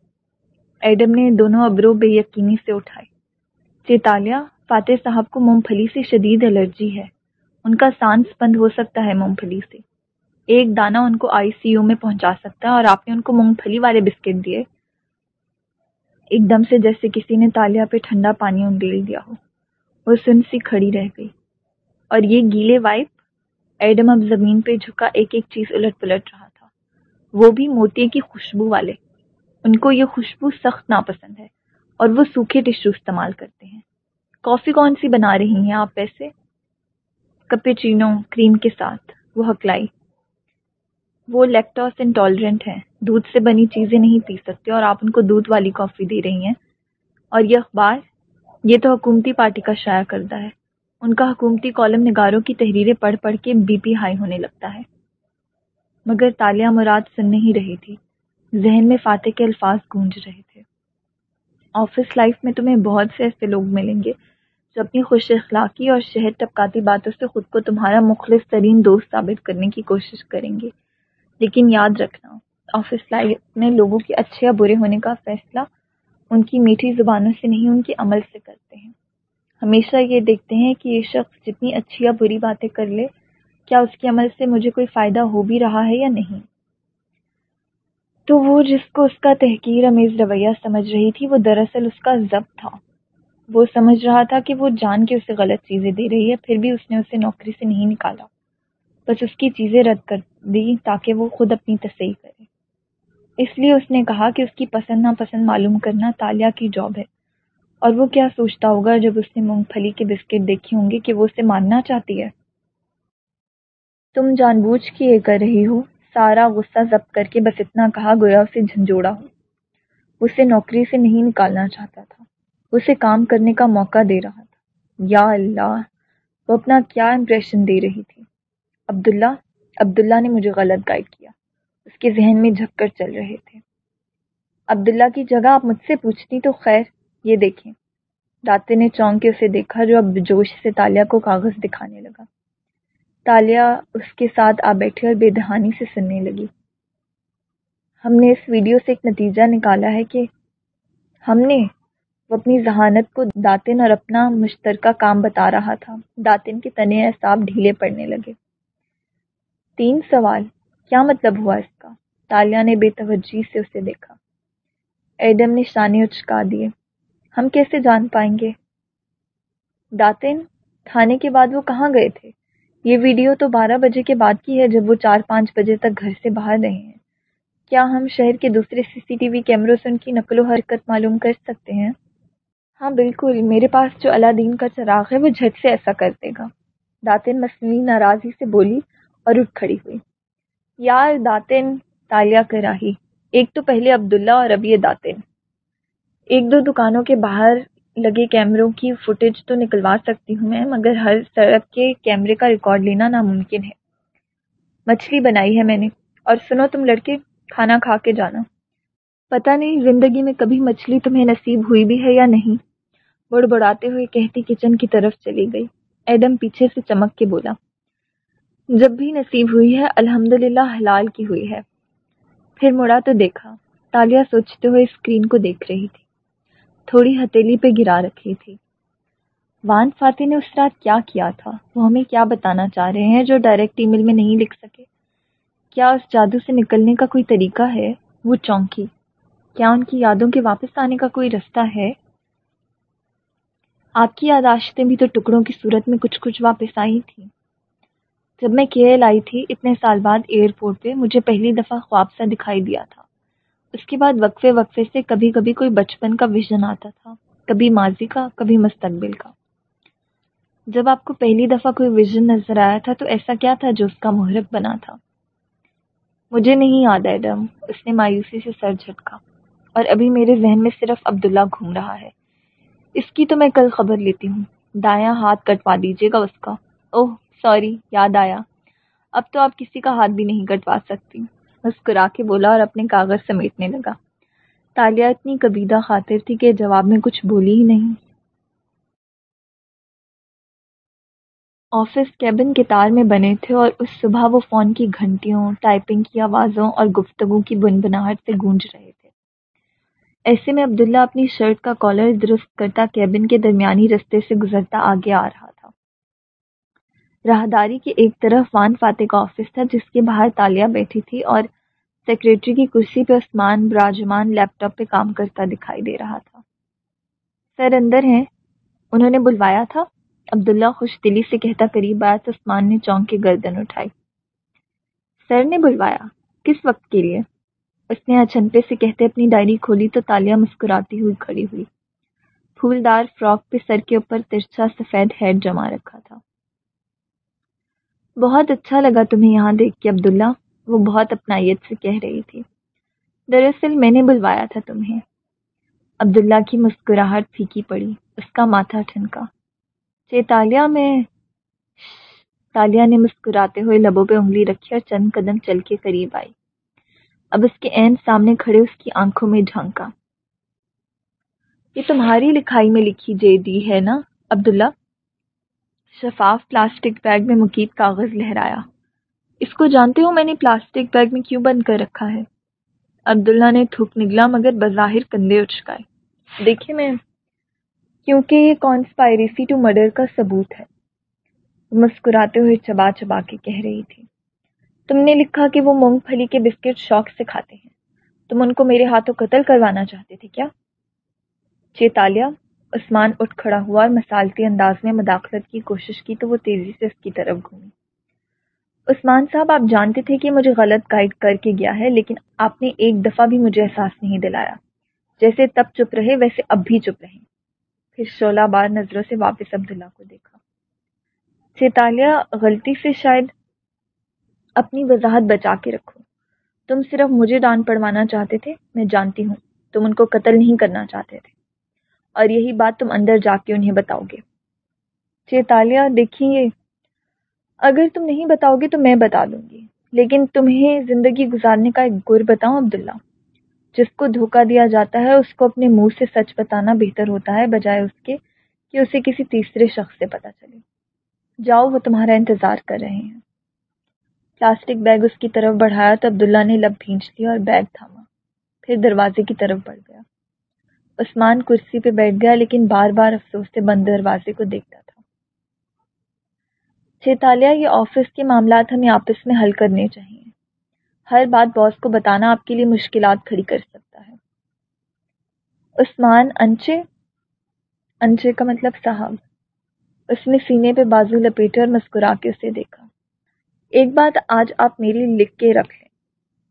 ایڈم نے دونوں ابرو بے یقینی سے اٹھائے۔ جی، چیتالیہ فاتح صاحب کو مونگ پھلی سے شدید الرجی ہے۔ ان کا سانس بند ہو سکتا ہے مونگ پھلی سے۔ ایک دانہ ان کو آئی سی یو میں پہنچا سکتا ہے اور آپ نے ان کو مونگ پھلی والے بسکٹ دیے۔ ایک دم سے جیسے کسی نے تالیا پہ ٹھنڈا پانی انڈیل دیا ہو۔ وہ سن سی کھڑی رہ گئی۔ اور یہ گیلے وائپ ایڈم اب زمین پہ جھکا ایک ایک چیز الٹ پلٹ رہا تھا۔ وہ بھی موتی کی خوشبو والے۔ ان کو یہ خوشبو سخت ناپسند ہے اور وہ سوکھے ٹشو استعمال کرتے ہیں۔ کافی کون سی بنا رہی ہیں آپ ویسے کپے چینو کریم کے ساتھ۔ وہ ہکلائی وہ لیکٹوس انٹالرنٹ ہیں۔ دودھ سے بنی چیزیں نہیں پی سکتے اور آپ ان کو دودھ والی کافی دے رہی ہیں۔ اور یہ اخبار، یہ تو حکومتی پارٹی کا شائع کردہ ہے۔ ان کا حکومتی کالم نگاروں کی تحریریں پڑھ پڑھ کے بی پی ہائی ہونے لگتا ہے۔ مگر تالیہ مراد سن نہیں رہی تھی۔ ذہن میں فاتح کے الفاظ گونج رہے تھے۔ آفس لائف میں تمہیں بہت سے ایسے لوگ ملیں گے جو اپنی خوش اخلاقی اور شہر طبقاتی باتوں سے خود کو تمہارا مخلص ترین دوست ثابت کرنے کی کوشش کریں گے۔ لیکن یاد رکھنا آفس لائف میں لوگوں کے اچھے یا برے ہونے کا فیصلہ ان کی میٹھی زبانوں سے نہیں، ان کے عمل سے کرتے ہیں۔ ہمیشہ یہ دیکھتے ہیں کہ یہ شخص جتنی اچھی یا بری باتیں کر لے، کیا اس کے عمل سے مجھے کوئی فائدہ ہو بھی رہا ہے یا نہیں؟ تو وہ جس کو اس کا تحقیر امیز رویہ سمجھ رہی تھی، وہ دراصل اس کا ضبط تھا۔ وہ سمجھ رہا تھا کہ وہ جان کے اسے غلط چیزیں دے رہی ہے، پھر بھی اس نے اسے نوکری سے نہیں نکالا۔ بس اس کی چیزیں رد کر دی تاکہ وہ خود اپنی تصحیح کرے۔ اس لیے اس نے کہا کہ اس کی پسند ناپسند معلوم کرنا تالیہ کی جاب ہے۔ اور وہ کیا سوچتا ہوگا جب اس نے مونگ پھلی کے بسکٹ دیکھے ہوں گے کہ وہ اسے ماننا چاہتی ہے؟ تم جان بوجھ کے یہ کر رہی ہو۔ سارا غصہ ضبط کر کے بس اتنا کہا گویا اسے جھنجھوڑا ہو۔ اسے نوکری سے نہیں نکالنا چاہتا تھا۔ اسے کام کرنے کا موقع دے رہا تھا۔ یا اللہ، وہ اپنا کیا امپریشن دے رہی تھی؟ عبداللہ عبداللہ نے مجھے غلط گائڈ کیا۔ اس کے ذہن میں جھک کر چل رہے تھے۔ عبداللہ کی جگہ آپ مجھ سے پوچھتی تو خیر، یہ دیکھیں۔ داتے نے چونک کے اسے دیکھا جو اب جوش سے تالیا کو کاغذ دکھانے لگا۔ تالیہ اس کے ساتھ آ بیٹھی اور بے دہانی سے سننے لگی۔ ہم نے اس ویڈیو سے ایک نتیجہ نکالا ہے کہ ہم نے وہ اپنی ذہانت کو داتن اور اپنا مشترکہ کام بتا رہا تھا۔ داتن کے تنے احساب ڈھیلے پڑنے لگے۔ تین سوال۔ کیا مطلب ہوا اس کا؟ تالیہ نے بے توجہی سے اسے دیکھا۔ ایڈم نے شانے اچکا دیے۔ ہم کیسے جان پائیں گے؟ داتن تھانے کے بعد وہ کہاں گئے تھے؟ یہ ویڈیو تو بارہ بجے کے بعد کی ہے جب وہ چار پانچ بجے تک گھر سے باہر رہے ہیں۔ کیا ہم شہر کے دوسرے سی سی ٹی وی کیمروں سے ان کی نقل و حرکت معلوم کر سکتے ہیں؟ ہاں بالکل۔ میرے پاس جو اللہ دین کا چراغ ہے وہ جھٹ سے ایسا کر دے گا۔ داتن مصنوعی ناراضی سے بولی اور اٹھ کھڑی ہوئی۔ یار داتن، تالیہ کراہی۔ ایک تو پہلے عبداللہ اور اب یہ داتن۔ ایک دو دکانوں کے باہر لگے کیمروں کی فوٹیج تو نکلوا سکتی ہوں میں، مگر ہر سڑک کے کیمرے کا ریکارڈ لینا ناممکن ہے۔ مچھلی بنائی ہے میں نے، اور سنو تم لڑکے، کھانا کھا کے جانا۔ پتہ نہیں زندگی میں کبھی مچھلی تمہیں نصیب ہوئی بھی ہے یا نہیں۔ بڑ بڑاتے ہوئے کہتی کچن کی طرف چلی گئی۔ ایڈم پیچھے سے چمک کے بولا جب بھی نصیب ہوئی ہے الحمد للہ حلال کی ہوئی ہے۔ پھر مڑا تو دیکھا تالیہ سوچتے ہوئے اسکرین کو دیکھ رہی تھی۔ تھوڑی ہتیلی پہ گرا رکھی تھی۔ وان فاتح نے اس رات کیا کیا تھا؟ وہ ہمیں کیا بتانا چاہ رہے ہیں جو ڈائریکٹ ای میل میں نہیں لکھ سکے؟ کیا اس جادو سے نکلنے کا کوئی طریقہ ہے؟ وہ چونکی۔ کیا ان کی یادوں کے واپس آنے کا کوئی رستہ ہے؟ آپ کی یاداشتیں بھی تو ٹکڑوں کی صورت میں کچھ کچھ واپس آئی تھیں۔ جب میں کیئر آئی تھی اتنے سال بعد ایئرپورٹ پہ، مجھے پہلی دفعہ خواب سا دکھائی دیا تھا۔ اس کے بعد وقفے وقفے سے کبھی کبھی کوئی بچپن کا ویژن آتا تھا، کبھی ماضی کا، کبھی مستقبل کا۔ جب آپ کو پہلی دفعہ کوئی ویژن نظر آیا تھا تو ایسا کیا تھا جو اس کا محرک بنا تھا؟ مجھے نہیں یاد ایڈم، اس نے مایوسی سے سر جھٹکا۔ اور ابھی میرے ذہن میں صرف عبداللہ گھوم رہا ہے۔ اس کی تو میں کل خبر لیتی ہوں۔ دایاں ہاتھ کٹوا دیجیے گا اس کا۔ اوہ! سوری، یاد آیا۔ اب تو آپ کسی کا ہاتھ بھی نہیں کٹوا سکتی۔ مسکرا کے بولا اور اپنے کاغذ سمیٹنے لگا۔ تالیہ اتنی کبیدہ خاطر تھی کہ جواب میں کچھ بولی ہی نہیں۔ آفس کیبن کے تار میں بنے تھے اور اس صبح وہ فون کی گھنٹیوں، ٹائپنگ کی آوازوں اور گفتگو کی بن بناہٹ سے گونج رہے تھے۔ ایسے میں عبداللہ اپنی شرٹ کا کالر درست کرتا کیبن کے درمیانی رستے سے گزرتا آگے آ رہا تھا راہداری کے ایک طرف وان فاتح کا آفس تھا جس کے باہر تالیہ بیٹھی تھی اور سیکرٹری کی کرسی پہ عثمان براجمان لیپ ٹاپ پہ کام کرتا دکھائی دے رہا تھا۔ سر اندر ہیں، انہوں نے بلوایا تھا۔ عبداللہ خوش دلی سے کہتا قریب آیا تو عثمان نے چونک کے گردن اٹھائی۔ سر نے بلوایا، کس وقت کے لیے؟ اس نے اچنپے سے کہتے اپنی ڈائری کھولی تو تالیہ مسکراتی ہوئی کھڑی ہوئی۔ پھولدار فراک پہ سر کے اوپر ترچھا سفید ہیڈ جما رکھا تھا۔ بہت اچھا لگا تمہیں یہاں دیکھ کے عبداللہ۔ وہ بہت اپنائیت سے کہہ رہی تھی۔ دراصل میں نے بلوایا تھا تمہیں۔ عبداللہ کی مسکراہٹ پھیکی پڑی، اس کا ماتھا ٹھنکا۔ چیتالیہ میں تالیہ نے مسکراتے ہوئے لبوں پہ انگلی رکھی اور چند قدم چل کے قریب آئی۔ اب اس کے عین سامنے کھڑے اس کی آنکھوں میں جھانکا۔ یہ تمہاری لکھائی میں لکھی جے دی ہے نا، عبداللہ؟ شفاف پلاسٹک بیگ میں مکیب کاغذ لہرایا۔ اس کو جانتے ہو میں نے پلاسٹک بیگ میں کیوں بند کر رکھا ہے؟ عبداللہ نے تھوک نگلا مگر بظاہر کندھے اچکائے دیکھیے میں، کیونکہ یہ کانسپائریسی ٹو مرڈر کا ثبوت ہے۔ مسکراتے ہوئے چبا چبا کے کہہ رہی تھی۔ تم نے لکھا کہ وہ مونگ پھلی کے بسکٹ شوق سے کھاتے ہیں۔ تم ان کو میرے ہاتھوں قتل کروانا چاہتے تھے کیا؟ چیتالیہ عثمان اٹھ کھڑا ہوا اور مسالتی انداز میں مداخلت کی کوشش کی تو وہ تیزی سے اس کی طرف گھومی۔ عثمان صاحب، آپ جانتے تھے کہ مجھے غلط گائیڈ کر کے گیا ہے، لیکن آپ نے ایک دفعہ بھی مجھے احساس نہیں دلایا۔ جیسے تب چپ رہے، ویسے اب بھی چپ رہے پھر شولہ بار نظروں سے واپس عبداللہ کو دیکھا۔ چیتالیہ، غلطی سے شاید اپنی وضاحت بچا کے رکھو۔ تم صرف مجھے ڈانٹ پڑوانا چاہتے تھے، میں جانتی ہوں، تم ان کو قتل نہیں کرنا چاہتے تھے۔ اور یہی بات تم اندر جا کے انہیں بتاؤ گے۔ چیتالیہ دیکھیے اگر تم نہیں بتاؤ گے تو میں بتا دوں گی۔ لیکن تمہیں زندگی گزارنے کا ایک گر بتاؤں، عبداللہ۔ جس کو دھوکہ دیا جاتا ہے، اس کو اپنے منہ سے سچ بتانا بہتر ہوتا ہے، بجائے اس کے کہ اسے کسی تیسرے شخص سے پتا چلے۔ جاؤ، وہ تمہارا انتظار کر رہے ہیں۔ پلاسٹک بیگ اس کی طرف بڑھایا تو عبداللہ نے لب بھینچ لیا اور بیگ تھاما۔ پھر دروازے کی طرف بڑھ گیا۔ عثمان کرسی پہ بیٹھ گیا، لیکن بار بار افسوس سے بند دروازے کو دیکھتا تھا۔ چیتالیہ یہ آفس کے معاملات ہمیں آپس میں حل کرنے چاہیے۔ ہر بات باس کو بتانا آپ کے لیے مشکلات کھڑی کر سکتا ہے۔ عثمان انچے انچے کا مطلب صاحب۔ اس نے سینے پہ بازو لپیٹے اور مسکرا کے اسے دیکھا۔ ایک بات آج آپ میری لکھ کے رکھ لیں۔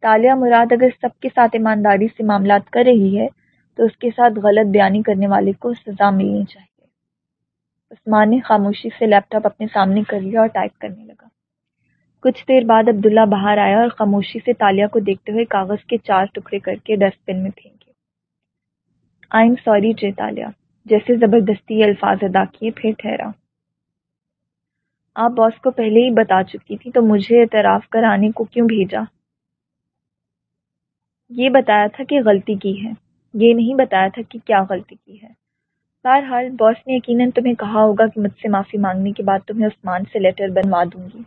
تالیہ مراد اگر سب کے ساتھ ایمانداری سے معاملات کر رہی ہے تو اس کے ساتھ غلط بیانی کرنے والے کو سزا ملنی چاہیے۔ عثمان نے خاموشی سے لیپ ٹاپ اپنے سامنے کر لیا اور ٹائپ کرنے لگا۔ کچھ دیر بعد عبداللہ باہر آیا اور خاموشی سے تالیہ کو دیکھتے ہوئے کاغذ کے چار ٹکڑے کر کے ڈسٹ بن میں پھینکے آئی ایم سوری جے تالیہ جیسے زبردستی الفاظ ادا کیے پھر ٹھہرا۔ آپ باس کو پہلے ہی بتا چکی تھی تو مجھے اعتراف کرانے کو کیوں بھیجا؟ یہ بتایا تھا کہ غلطی کی ہے۔ یہ نہیں بتایا تھا کہ کیا غلطی کی ہے۔ بہرحال باس نے یقیناً تمہیں کہا ہوگا کہ مجھ سے معافی مانگنے کے بعد تمہیں عثمان سے لیٹر بنوا دوں گی۔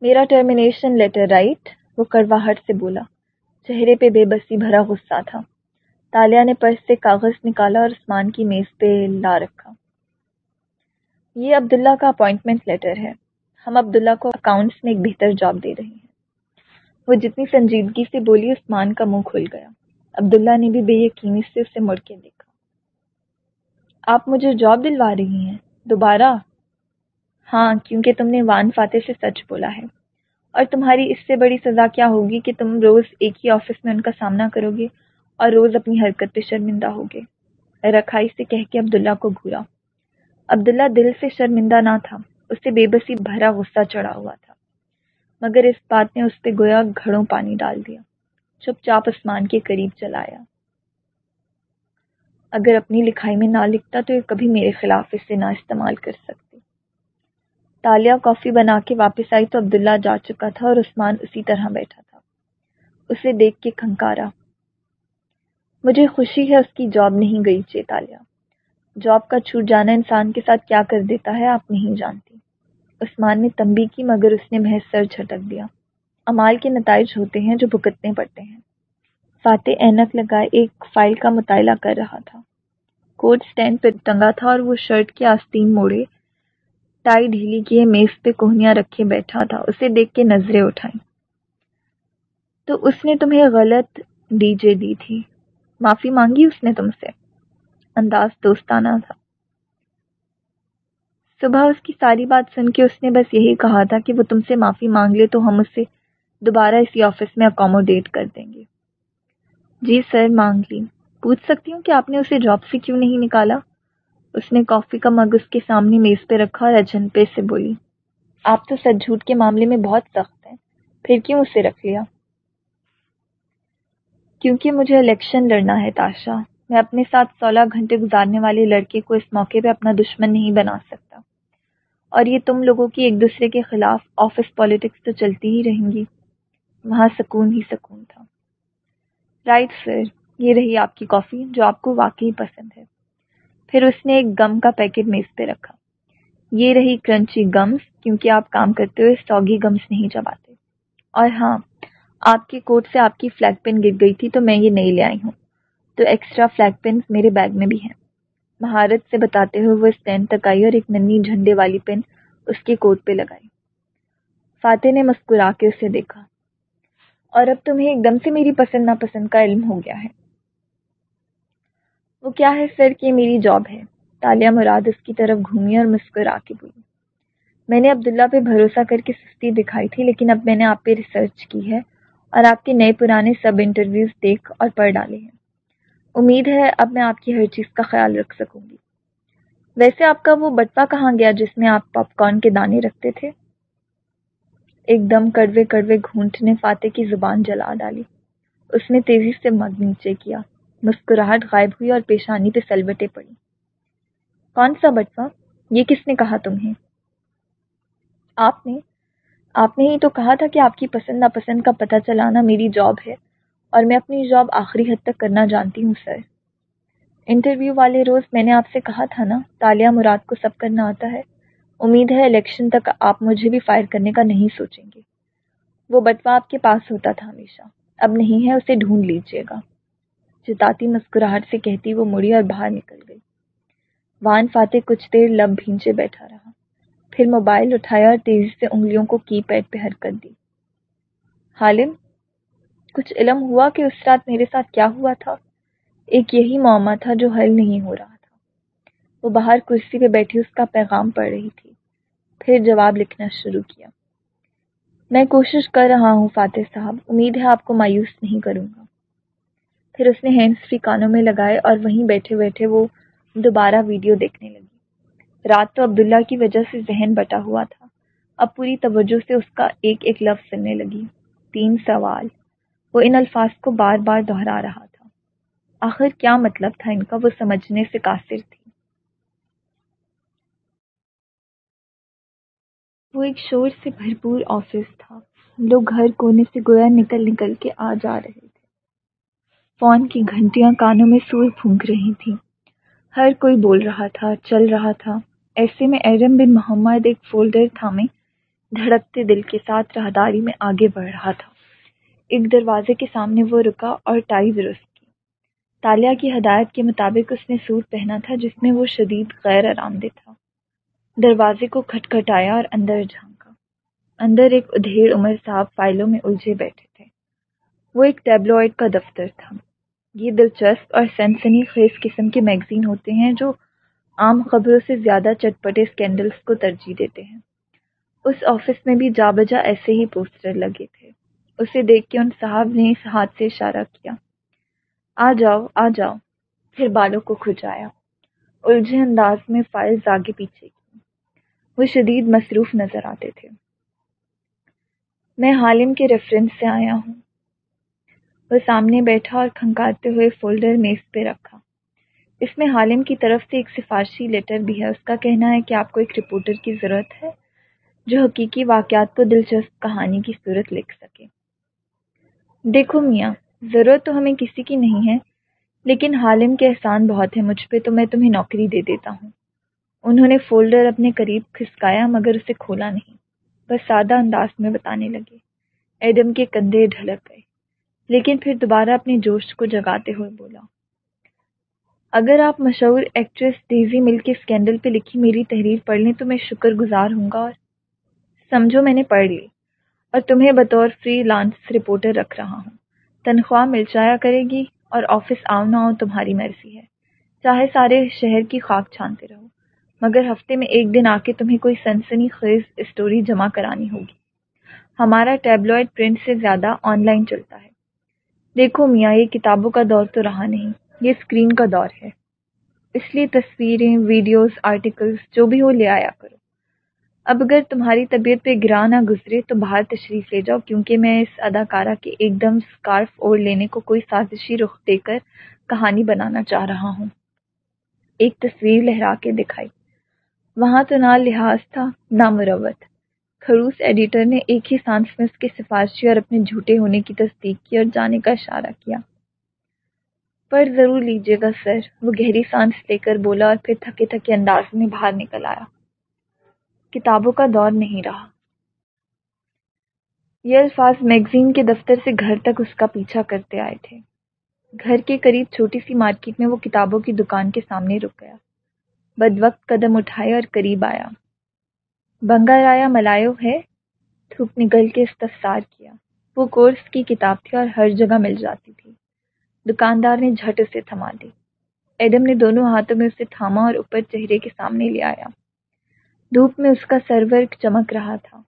میرا ٹرمینیشن لیٹر رائٹ وہ کرواہٹ سے بولا۔ چہرے پہ بے بسی بھرا غصہ تھا۔ تالیہ نے پرس سے کاغذ نکالا اور عثمان کی میز پہ لا رکھا۔ یہ عبداللہ کا اپوائنٹمنٹ لیٹر ہے۔ ہم عبداللہ کو اکاؤنٹس میں ایک بہتر جاب دے رہے ہیں۔ وہ جتنی سنجیدگی سے بولی عثمان کا منہ کھل گیا۔ عبداللہ نے بھی بے یقینی سے اسے مڑ کے دیکھا۔ آپ مجھے جاب دلوا رہی ہیں۔ دوبارہ؟ ہاں کیونکہ تم نے وان فاتح سے سچ بولا ہے۔ اور تمہاری اس سے بڑی سزا کیا ہوگی کہ تم روز ایک ہی آفس میں ان کا سامنا کرو گے اور روز اپنی حرکت پہ شرمندہ ہوگے۔ رکھائی سے کہہ کے عبداللہ کو گھورا۔ عبداللہ دل سے شرمندہ نہ تھا اسے بے بسی بھرا غصہ چڑھا ہوا تھا۔ مگر اس بات نے اس پہ گویا گھڑوں پانی ڈال دیا، چپ چاپ آسمان کے قریب چلایا اگر اپنی لکھائی میں نہ لکھتا تو یہ کبھی میرے خلاف اسے نہ استعمال کر سکتی۔ تالیہ کافی بنا کے واپس آئی تو عبداللہ جا چکا تھا اور عثمان اسی طرح بیٹھا تھا۔ اسے دیکھ کے کھنکارا، مجھے خوشی ہے اس کی جاب نہیں گئی چیتالیہ۔ جاب کا چھوٹ جانا انسان کے ساتھ کیا کر دیتا ہے آپ نہیں جانتی عثمان نے تمبی کی مگر اس نے محض سر جھٹک دیا۔ امال کے نتائج ہوتے ہیں جو بھگتنے پڑتے ہیں۔ فاتح اینک لگائے ایک فائل کا مطالعہ کر رہا تھا۔ کوٹ اسٹینڈ پہ ٹنگا تھا اور وہ شرٹ کے آستین موڑے، ٹائی ڈھیلی کیے میز پہ کوہنیاں رکھے بیٹھا تھا۔ اسے دیکھ کے نظریں اٹھائیں۔ تو اس نے تمہیں غلط ڈی جے دی تھی۔ معافی مانگی اس نے تم سے؟ انداز دوستانہ تھا۔ صبح اس کی ساری بات سن کے اس نے بس یہی کہا تھا کہ وہ تم سے معافی مانگ لے تو ہم اسے دوبارہ اسی آفس میں اکوموڈیٹ کر دیں گے۔ جی سر، مانگ لی۔ پوچھ سکتی ہوں کہ آپ نے اسے جاب سے کیوں نہیں نکالا؟ اس نے کافی کا مگ اس کے سامنے میز پہ رکھا اور اجن پہ سے بولی، آپ تو سچ جھوٹ کے معاملے میں بہت سخت ہیں۔ پھر کیوں اسے رکھ لیا؟ کیونکہ مجھے الیکشن لڑنا ہے تاشا۔ میں اپنے ساتھ سولہ گھنٹے گزارنے والے لڑکے کو اس موقع پہ اپنا دشمن نہیں بنا سکتا۔ اور یہ تم لوگوں کی ایک دوسرے کے خلاف آفس پالیٹکس تو چلتی ہی رہیں گی۔ وہاں سکون ہی سکون تھا۔ رائٹ سر یہ رہی آپ کی کافی جو آپ کو واقعی پسند ہے۔ پھر اس نے ایک گم کا پیکٹ میز پہ رکھا۔ یہ رہی کرنچی گمس کیونکہ آپ کام کرتے ہوئے سوگی گمس نہیں چباتے۔ اور ہاں آپ کے کوٹ سے آپ کی فلیگ پین گر گئی تھی تو میں یہ نہیں لے آئی ہوں۔ تو ایکسٹرا فلیگ پینس میرے بیگ میں بھی ہیں۔ مہارت سے بتاتے ہوئے وہ اسٹینڈ تک آئی اور ایک ننی جھنڈے والی پین اس کے کوٹ پہ لگائی۔ فاتح نے مسکرا کے اسے دیکھا۔ اور اب تمہیں ایک دم سے میری پسند ناپسند کا علم ہو گیا ہے۔ وہ کیا ہے سر کہ میری جاب ہے۔ تالیہ مراد اس کی طرف گھومی اور مسکرا کے بولی۔ میں نے عبداللہ پہ بھروسہ کر کے سستی دکھائی تھی، لیکن اب میں نے آپ پہ ریسرچ کی ہے اور آپ کے نئے پرانے سب انٹرویوز دیکھ اور پڑھ ڈالے ہیں۔ امید ہے اب میں آپ کی ہر چیز کا خیال رکھ سکوں گی۔ ویسے آپ کا وہ بٹوا کہاں گیا جس میں آپ پاپ کارن کے دانے رکھتے تھے؟ ایک دم کڑوے کڑوے گھونٹ نے فاتح کی زبان جلا ڈالی۔ اس نے تیزی سے مگ نیچے کیا۔ مسکراہٹ غائب ہوئی اور پیشانی پہ سلبٹیں پڑی کون سا بٹوا؟ یہ کس نے کہا تمہیں؟ آپ نے۔ آپ نے ہی تو کہا تھا کہ آپ کی پسند ناپسند کا پتہ چلانا میری جاب ہے۔ اور میں اپنی جاب آخری حد تک کرنا جانتی ہوں سر انٹرویو والے روز میں نے آپ سے کہا تھا نا، تالیہ مراد کو سب کرنا آتا ہے۔ امید ہے الیکشن تک آپ مجھے بھی فائر کرنے کا نہیں سوچیں گے۔ وہ بٹوا آپ کے پاس ہوتا تھا ہمیشہ۔ اب نہیں ہے، اسے ڈھونڈ لیجیے گا۔ جتاتی مسکراہٹ سے کہتی وہ مڑی اور باہر نکل گئی۔ وان فاتح کچھ دیر لب بھینچے بیٹھا رہا۔ پھر موبائل اٹھایا اور تیزی سے انگلیوں کو کی پیڈ پہ حرکت دی۔ حالم کچھ علم ہوا کہ اس رات میرے ساتھ کیا ہوا تھا؟ ایک یہی معمہ تھا جو حل نہیں ہو رہا تھا۔ وہ باہر کرسی پہ بیٹھی اس کا پیغام پڑھ رہی تھی۔ پھر جواب لکھنا شروع کیا۔ میں کوشش کر رہا ہوں فاتح صاحب، امید ہے آپ کو مایوس نہیں کروں گا۔ پھر اس نے ہینڈس فری کانوں میں لگائے اور وہیں بیٹھے بیٹھے وہ دوبارہ ویڈیو دیکھنے لگی۔ رات تو عبداللہ کی وجہ سے ذہن بٹا ہوا تھا۔ اب پوری توجہ سے اس کا ایک ایک لفظ سننے لگی۔ تین سوال۔ وہ ان الفاظ کو بار بار دہرا رہا تھا۔ آخر کیا مطلب تھا ان کا؟ وہ سمجھنے سے قاصر تھی۔ وہ ایک شور سے بھرپور آفس تھا۔ لوگ گھر کونے سے گویا نکل نکل کے آ جا رہے تھے۔ فون کی گھنٹیاں کانوں میں سور پھونک رہی تھیں۔ ہر کوئی بول رہا تھا، چل رہا تھا۔ ایسے میں ایرم بن محمد ایک فولڈر تھامے، دھڑکتے دل کے ساتھ راہداری میں آگے بڑھ رہا تھا۔ ایک دروازے کے سامنے وہ رکا اور ٹائی درست کی۔ تالیہ کی ہدایت کے مطابق اس نے سوٹ پہنا تھا جس میں وہ شدید غیر آرام دہ تھا۔ دروازے کو کھٹکھٹایا اور اندر جھانکا۔ اندر ایک ادھیڑ عمر صاحب فائلوں میں الجھے بیٹھے تھے۔ وہ ایک ٹیبلوئڈ کا دفتر تھا۔ یہ دلچسپ اور سنسنی خیز قسم کے میگزین ہوتے ہیں جو عام خبروں سے زیادہ چٹپٹے اسکینڈلس کو ترجیح دیتے ہیں۔ اس آفس میں بھی جا بجا ایسے ہی پوسٹر لگے تھے۔ اسے دیکھ کے ان صاحب نے اس ہاتھ سے اشارہ کیا۔ آ جاؤ آ جاؤ۔ پھر بالوں کو کھجایا۔ الجھے انداز میں فائلز آگے پیچھے کی۔ وہ شدید مصروف نظر آتے تھے۔ میں حالم کے ریفرنس سے آیا ہوں۔ وہ سامنے بیٹھا اور کھنکارتے ہوئے فولڈر میز پہ رکھا۔ اس میں حالم کی طرف سے ایک سفارشی لیٹر بھی ہے۔ اس کا کہنا ہے کہ آپ کو ایک رپورٹر کی ضرورت ہے جو حقیقی واقعات کو دلچسپ کہانی کی صورت لکھ سکے۔ دیکھو میاں، ضرورت تو ہمیں کسی کی نہیں ہے، لیکن حالم کے احسان بہت ہے مجھ پہ تو میں تمہیں نوکری دے دیتا ہوں۔ انہوں نے فولڈر اپنے قریب کھسکایا مگر اسے کھولا نہیں، بس سادہ انداز میں بتانے لگے۔ ایڈم کے کندھے ڈھلک گئے، لیکن پھر دوبارہ اپنے جوش کو جگاتے ہوئے بولا، اگر آپ مشہور ایکٹریس ڈیزی مل کے اسکینڈل پہ لکھی میری تحریر پڑھ لیں تو میں شکر گزار ہوں گا اور سمجھو میں نے پڑھ لی۔ اور تمہیں بطور فری لانس رپورٹر رکھ رہا ہوں۔ تنخواہ مل جایا کرے گی اور آفس آؤ نہ آؤ تمہاری مرضی ہے۔ چاہے سارے شہر کی خاک چھانتے رہو، مگر ہفتے میں ایک دن آ کے تمہیں کوئی سنسنی خیز اسٹوری جمع کرانی ہوگی۔ ہمارا ٹیبلوئڈ پرنٹ سے زیادہ آن لائن چلتا ہے۔ دیکھو میاں، یہ کتابوں کا دور تو رہا نہیں، یہ اسکرین کا دور ہے۔ اس لیے تصویریں ویڈیوز آرٹیکلز جو بھی ہو لے آیا کرو۔ اب اگر تمہاری طبیعت پہ گرا نہ گزرے تو باہر تشریف لے جاؤ، کیونکہ میں اس اداکارہ کے ایک دم اسکارف اوڑھ لینے کو کوئی سازشی رخ دے کر کہانی بنانا چاہ رہا ہوں۔ ایک تصویر لہرا کے دکھائی۔ وہاں تو نہ لحاظ تھا، نہ مروت۔ خروس ایڈیٹر نے ایک ہی سانس میں اس کے سفارشی اور اپنے جھوٹے ہونے کی تصدیق کی اور جانے کا اشارہ کیا۔ پر ضرور لیجیے گا، سر۔ وہ گہری سانس لے کر بولا اور پھر تھکے تھکے انداز میں باہر نکل آیا۔ کتابوں کا دور نہیں رہا۔ یہ الفاظ میگزین کے دفتر سے گھر تک اس کا پیچھا کرتے آئے تھے۔ گھر کے قریب چھوٹی سی مارکیٹ میں وہ کتابوں کی دکان کے سامنے رک گیا۔ بد وقت قدم اٹھائے اور قریب آیا۔ بنگا رایا ملایو ہے؟ تھوک نگل کے استفسار کیا۔ وہ کورس کی کتاب تھی اور ہر جگہ مل جاتی تھی۔ دکاندار نے جھٹ اسے تھما دی۔ ایڈم نے دونوں ہاتھوں میں اسے تھاما اور اوپر چہرے کے سامنے لے آیا۔ دھوپ میں اس کا سرورگ چمک رہا تھا۔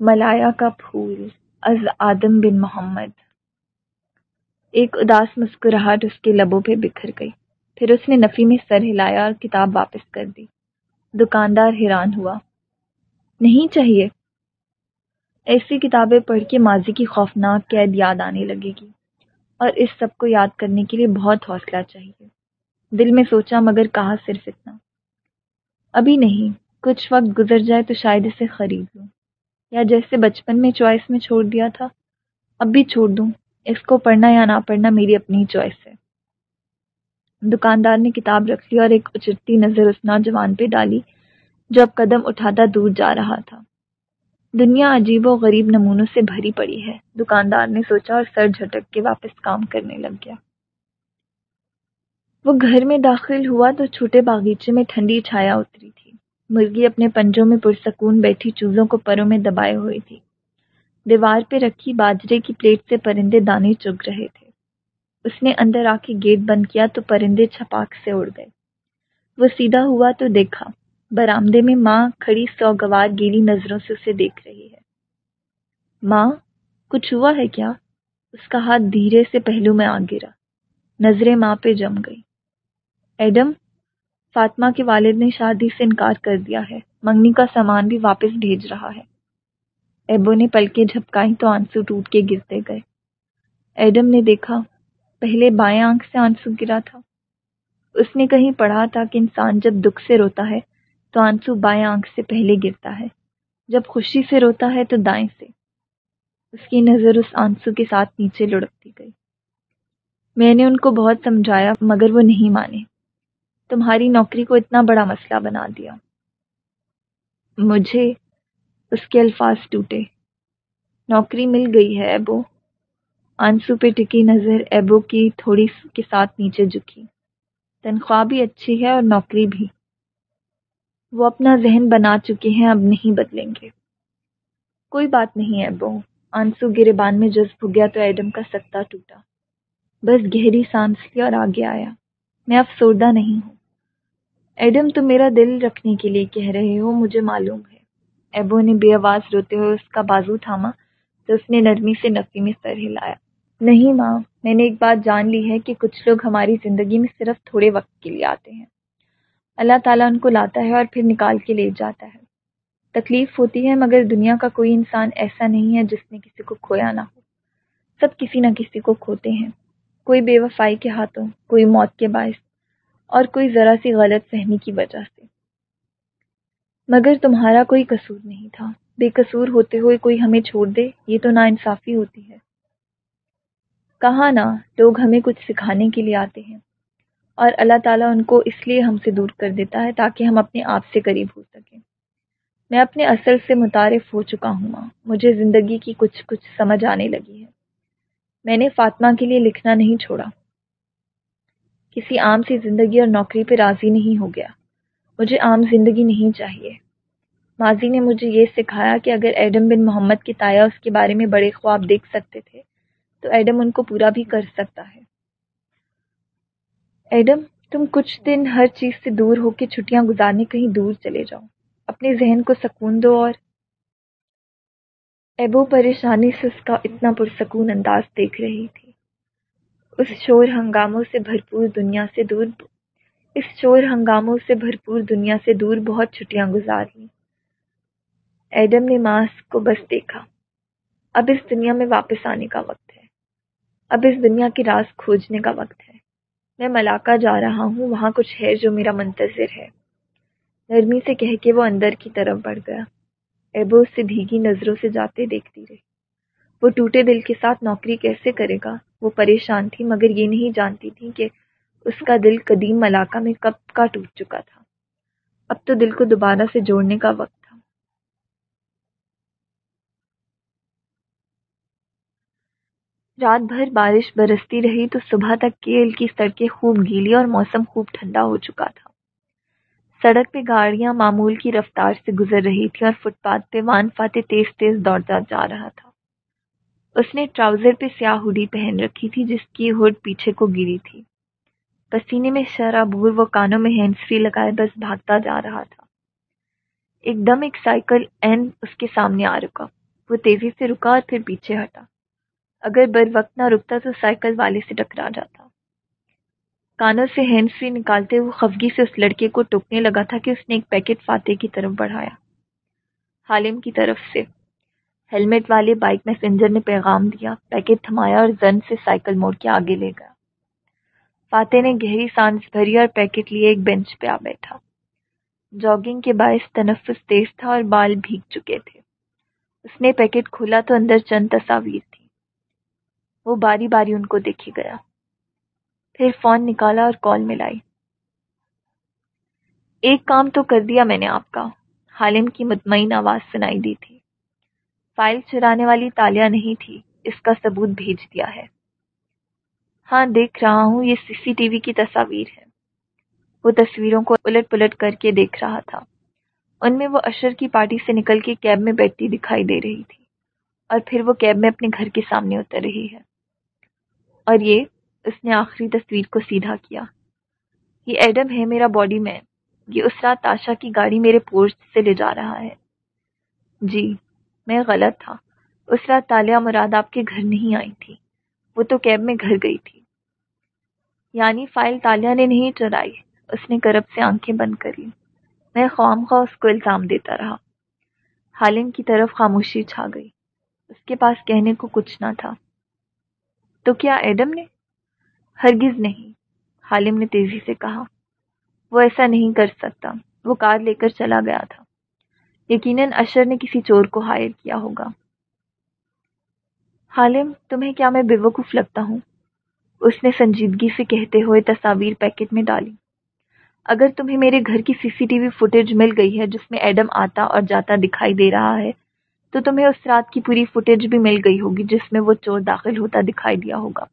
ملایا کا پھول از آدم بن محمد۔ ایک اداس مسکراہٹ اس کے لبوں پہ بکھر گئی۔ پھر اس نے نفی میں سر ہلایا اور کتاب واپس کر دی۔ دکاندار حیران ہوا۔ نہیں چاہیے۔ ایسی کتابیں پڑھ کے ماضی کی خوفناک قید یاد آنے لگے گی۔ اور اس سب کو یاد کرنے کے لیے بہت حوصلہ چاہیے۔ دل میں سوچا مگر کہا صرف اتنا۔ ابھی نہیں، کچھ وقت گزر جائے تو شاید اسے خرید لوں۔ یا جیسے بچپن میں چوائس میں چھوڑ دیا تھا، اب بھی چھوڑ دوں۔ اس کو پڑھنا یا نہ پڑھنا میری اپنی چوائس ہے۔ دکاندار نے کتاب رکھ لی اور ایک اچرتی نظر اس نوجوان پہ ڈالی، جو اب قدم اٹھاتا دور جا رہا تھا۔ دنیا عجیب و غریب نمونوں سے بھری پڑی ہے۔ دکاندار نے سوچا اور سر جھٹک کے واپس کام کرنے لگ گیا۔ وہ گھر میں داخل ہوا تو چھوٹے باغیچے میں ٹھنڈی چھایا اتری تھی۔ مرغی اپنے پنجوں میں پرسکون بیٹھی چوزوں کو پروں میں دبائے ہوئی تھی۔ دیوار پہ رکھی باجرے کی پلیٹ سے پرندے دانے چگ رہے تھے۔ اس نے اندر آ کے گیٹ بند کیا تو پرندے چھپاک سے اڑ گئے۔ وہ سیدھا ہوا تو دیکھا، برآمدے میں ماں کھڑی سوگوار گیلی نظروں سے اسے دیکھ رہی ہے۔ ماں، کچھ ہوا ہے کیا؟ اس کا ہاتھ دھیرے سے پہلو میں آ گرا۔ نظریں ماں پہ جم گئی ایڈم، فاطمہ کے والد نے شادی سے انکار کر دیا ہے۔ منگنی کا سامان بھی واپس بھیج رہا ہے۔ ایبو نے پلکے جھپکائی تو آنسو ٹوٹ کے گرتے گئے۔ ایڈم نے دیکھا، پہلے بائیں آنکھ سے آنسو گرا تھا۔ اس نے کہیں پڑھا تھا کہ انسان جب دکھ سے روتا ہے تو آنسو بائیں آنکھ سے پہلے گرتا ہے۔ جب خوشی سے روتا ہے تو دائیں سے۔ اس کی نظر اس آنسو کے ساتھ نیچے لڑکتی گئی۔ میں نے ان کو بہت سمجھایا، مگر وہ نہیں مانے۔ تمہاری نوکری کو اتنا بڑا مسئلہ بنا دیا۔ مجھے اس کے الفاظ ٹوٹے۔ نوکری مل گئی ہے ایبو آنسو پہ ٹکی نظر ایبو کی تھوڑی کے ساتھ نیچے جھکی۔ تنخواہ بھی اچھی ہے اور نوکری بھی۔ وہ اپنا ذہن بنا چکے ہیں، اب نہیں بدلیں گے۔ کوئی بات نہیں ایبو آنسو گرے بان میں جذب ہو گیا تو ایڈم کا سکتا ٹوٹا۔ بس گہری سانس لی اور آگے آیا۔ میں افسردہ نہیں ہوں۔ ایڈم تم میرا دل رکھنے کے لیے کہہ رہے ہو، مجھے معلوم ہے۔ ایبو نے بے آواز روتے ہوئے اس کا بازو تھاما تو اس نے نرمی سے نفی میں سر ہلایا۔ نہیں ماں، میں نے ایک بات جان لی ہے کہ کچھ لوگ ہماری زندگی میں صرف تھوڑے وقت کے لیے آتے ہیں۔ اللہ تعالیٰ ان کو لاتا ہے اور پھر نکال کے لے جاتا ہے۔ تکلیف ہوتی ہے مگر دنیا کا کوئی انسان ایسا نہیں ہے جس نے کسی کو کھویا نہ ہو۔ سب کسی نہ کسی کو کھوتے ہیں۔ کوئی بے وفائی کے ہاتھوں، کوئی موت کے باعث۔ اور کوئی ذرا سی غلط فہمی کی وجہ سے۔ مگر تمہارا کوئی قصور نہیں تھا۔ بے قصور ہوتے ہوئے کوئی ہمیں چھوڑ دے، یہ تو نا انصافی ہوتی ہے۔ کہاں نہ لوگ ہمیں کچھ سکھانے کے لیے آتے ہیں۔ اور اللہ تعالیٰ ان کو اس لیے ہم سے دور کر دیتا ہے تاکہ ہم اپنے آپ سے قریب ہو سکیں۔ میں اپنے اصل سے متعارف ہو چکا ہوں، ماں۔ مجھے زندگی کی کچھ کچھ سمجھ آنے لگی ہے۔ میں نے فاطمہ کے لیے لکھنا نہیں چھوڑا۔ کسی عام سی زندگی اور نوکری پہ راضی نہیں ہو گیا۔ مجھے عام زندگی نہیں چاہیے۔ ماضی نے مجھے یہ سکھایا کہ اگر ایڈم بن محمد کی تایا اس کے بارے میں بڑے خواب دیکھ سکتے تھے، تو ایڈم ان کو پورا بھی کر سکتا ہے۔ ایڈم، تم کچھ دن ہر چیز سے دور ہو کے چھٹیاں گزارنے کہیں دور چلے جاؤ۔ اپنے ذہن کو سکون دو اور ایبو پریشانی سے اس کا اتنا پرسکون انداز دیکھ رہی تھی۔ اس شور ہنگاموں سے بھرپور دنیا سے دور اس شور ہنگاموں سے بھرپور دنیا سے دور بہت چھٹیاں گزار لی ایڈم نے ماس کو بس دیکھا۔ اب اس دنیا میں واپس آنے کا وقت ہے۔ اب اس دنیا کے راز کھوجنے کا وقت ہے۔ میں ملاقہ جا رہا ہوں، وہاں کچھ ہے جو میرا منتظر ہے۔ نرمی سے کہہ کے وہ اندر کی طرف بڑھ گیا۔ ایبو اس سے بھیگی نظروں سے جاتے دیکھتی رہی۔ وہ ٹوٹے دل کے ساتھ نوکری کیسے کرے گا؟ وہ پریشان تھی، مگر یہ نہیں جانتی تھی کہ اس کا دل قدیم ملاقہ میں کب کا ٹوٹ چکا تھا۔ اب تو دل کو دوبارہ سے جوڑنے کا وقت تھا۔ رات بھر بارش برستی رہی تو صبح تک کیل کی سڑکیں خوب گیلی اور موسم خوب ٹھنڈا ہو چکا تھا۔ سڑک پہ گاڑیاں معمول کی رفتار سے گزر رہی تھی اور فٹ پاتھ پہ وان فاتح تیز تیز دوڑتا جا رہا تھا۔ اس نے ٹراؤزر پہ سیاہ ہوڈی پہن رکھی تھی جس کی ہوڈ پیچھے کو گری تھی۔ پسینے میں شرابور وہ کانوں میں ہینڈ فری لگائے بس بھاگتا جا رہا تھا۔ ایک دم ایک سائیکل این اس کے سامنے آ رکا۔ وہ تیزی سے رکا اور پھر پیچھے ہٹا۔ اگر بر وقت نہ رکتا تو سائیکل والے سے ٹکرا جاتا۔ کانوں سے ہینڈ فری نکالتے وہ خفگی سے اس لڑکے کو ٹوکنے لگا تھا کہ اس نے ایک پیکٹ فاتح کی طرف بڑھایا۔ حالم کی طرف سے۔ ہیلمٹ والے بائک میسنجر نے پیغام دیا، پیکٹ تھمایا اور زن سے سائیکل موڑ کے آگے لے گیا۔ فاتح نے گہری سانس بھری اور پیکٹ لیے ایک بینچ پہ آ بیٹھا۔ جاگنگ کے باعث تنفس تیز تھا اور بال بھیگ چکے تھے۔ اس نے پیکٹ کھولا تو اندر چند تصاویر تھی وہ باری باری ان کو دیکھی گیا۔ پھر فون نکالا اور کال ملائی ایک کام تو کر دیا میں نے آپ کا۔ حالم کی مطمئن آواز سنائی دی تھی۔ فائل چرانے والی تالیا نہیں تھی، اس کا ثبوت بھیج دیا ہے۔ ہاں دیکھ رہا ہوں، یہ سی سی ٹی وی کی تصاویر ہے وہ تصویروں کو الٹ پلٹ کر کے دیکھ رہا تھا۔ ان میں وہ اشر کی پارٹی سے نکل کے کیب میں بیٹھتی دکھائی دے رہی تھی۔ اور پھر وہ کیب میں اپنے گھر کے سامنے اتر رہی ہے۔ اور یہ، اس نے آخری تصویر کو سیدھا کیا۔ یہ ایڈم ہے میرا باڈی مین۔ یہ اس رات تاشا کی گاڑی میرے پورچ سے لے جا رہا ہے۔ جی میں غلط تھا۔ اس رات تالیہ مراد آپ کے گھر نہیں آئی تھی۔ وہ تو کیب میں گھر گئی تھی۔ یعنی فائل تالیہ نے نہیں چرائی اس نے کرب سے آنکھیں بند کر لی میں خوام خواہ اس کو الزام دیتا رہا۔ حالم کی طرف خاموشی چھا گئی۔ اس کے پاس کہنے کو کچھ نہ تھا۔ تو کیا ایڈم نے؟ ہرگز نہیں۔ حالم نے تیزی سے کہا۔ وہ ایسا نہیں کر سکتا۔ وہ کار لے کر چلا گیا تھا۔ یقیناً اشر نے کسی چور کو ہائر کیا ہوگا۔ حالم، تمہیں کیا میں بے وقوف لگتا ہوں؟ اس نے سنجیدگی سے کہتے ہوئے تصاویر پیکٹ میں ڈالی۔ اگر تمہیں میرے گھر کی سی سی ٹی وی فوٹیج مل گئی ہے جس میں ایڈم آتا اور جاتا دکھائی دے رہا ہے، تو تمہیں اس رات کی پوری فوٹیج بھی مل گئی ہوگی جس میں وہ چور داخل ہوتا دکھائی دیا ہوگا۔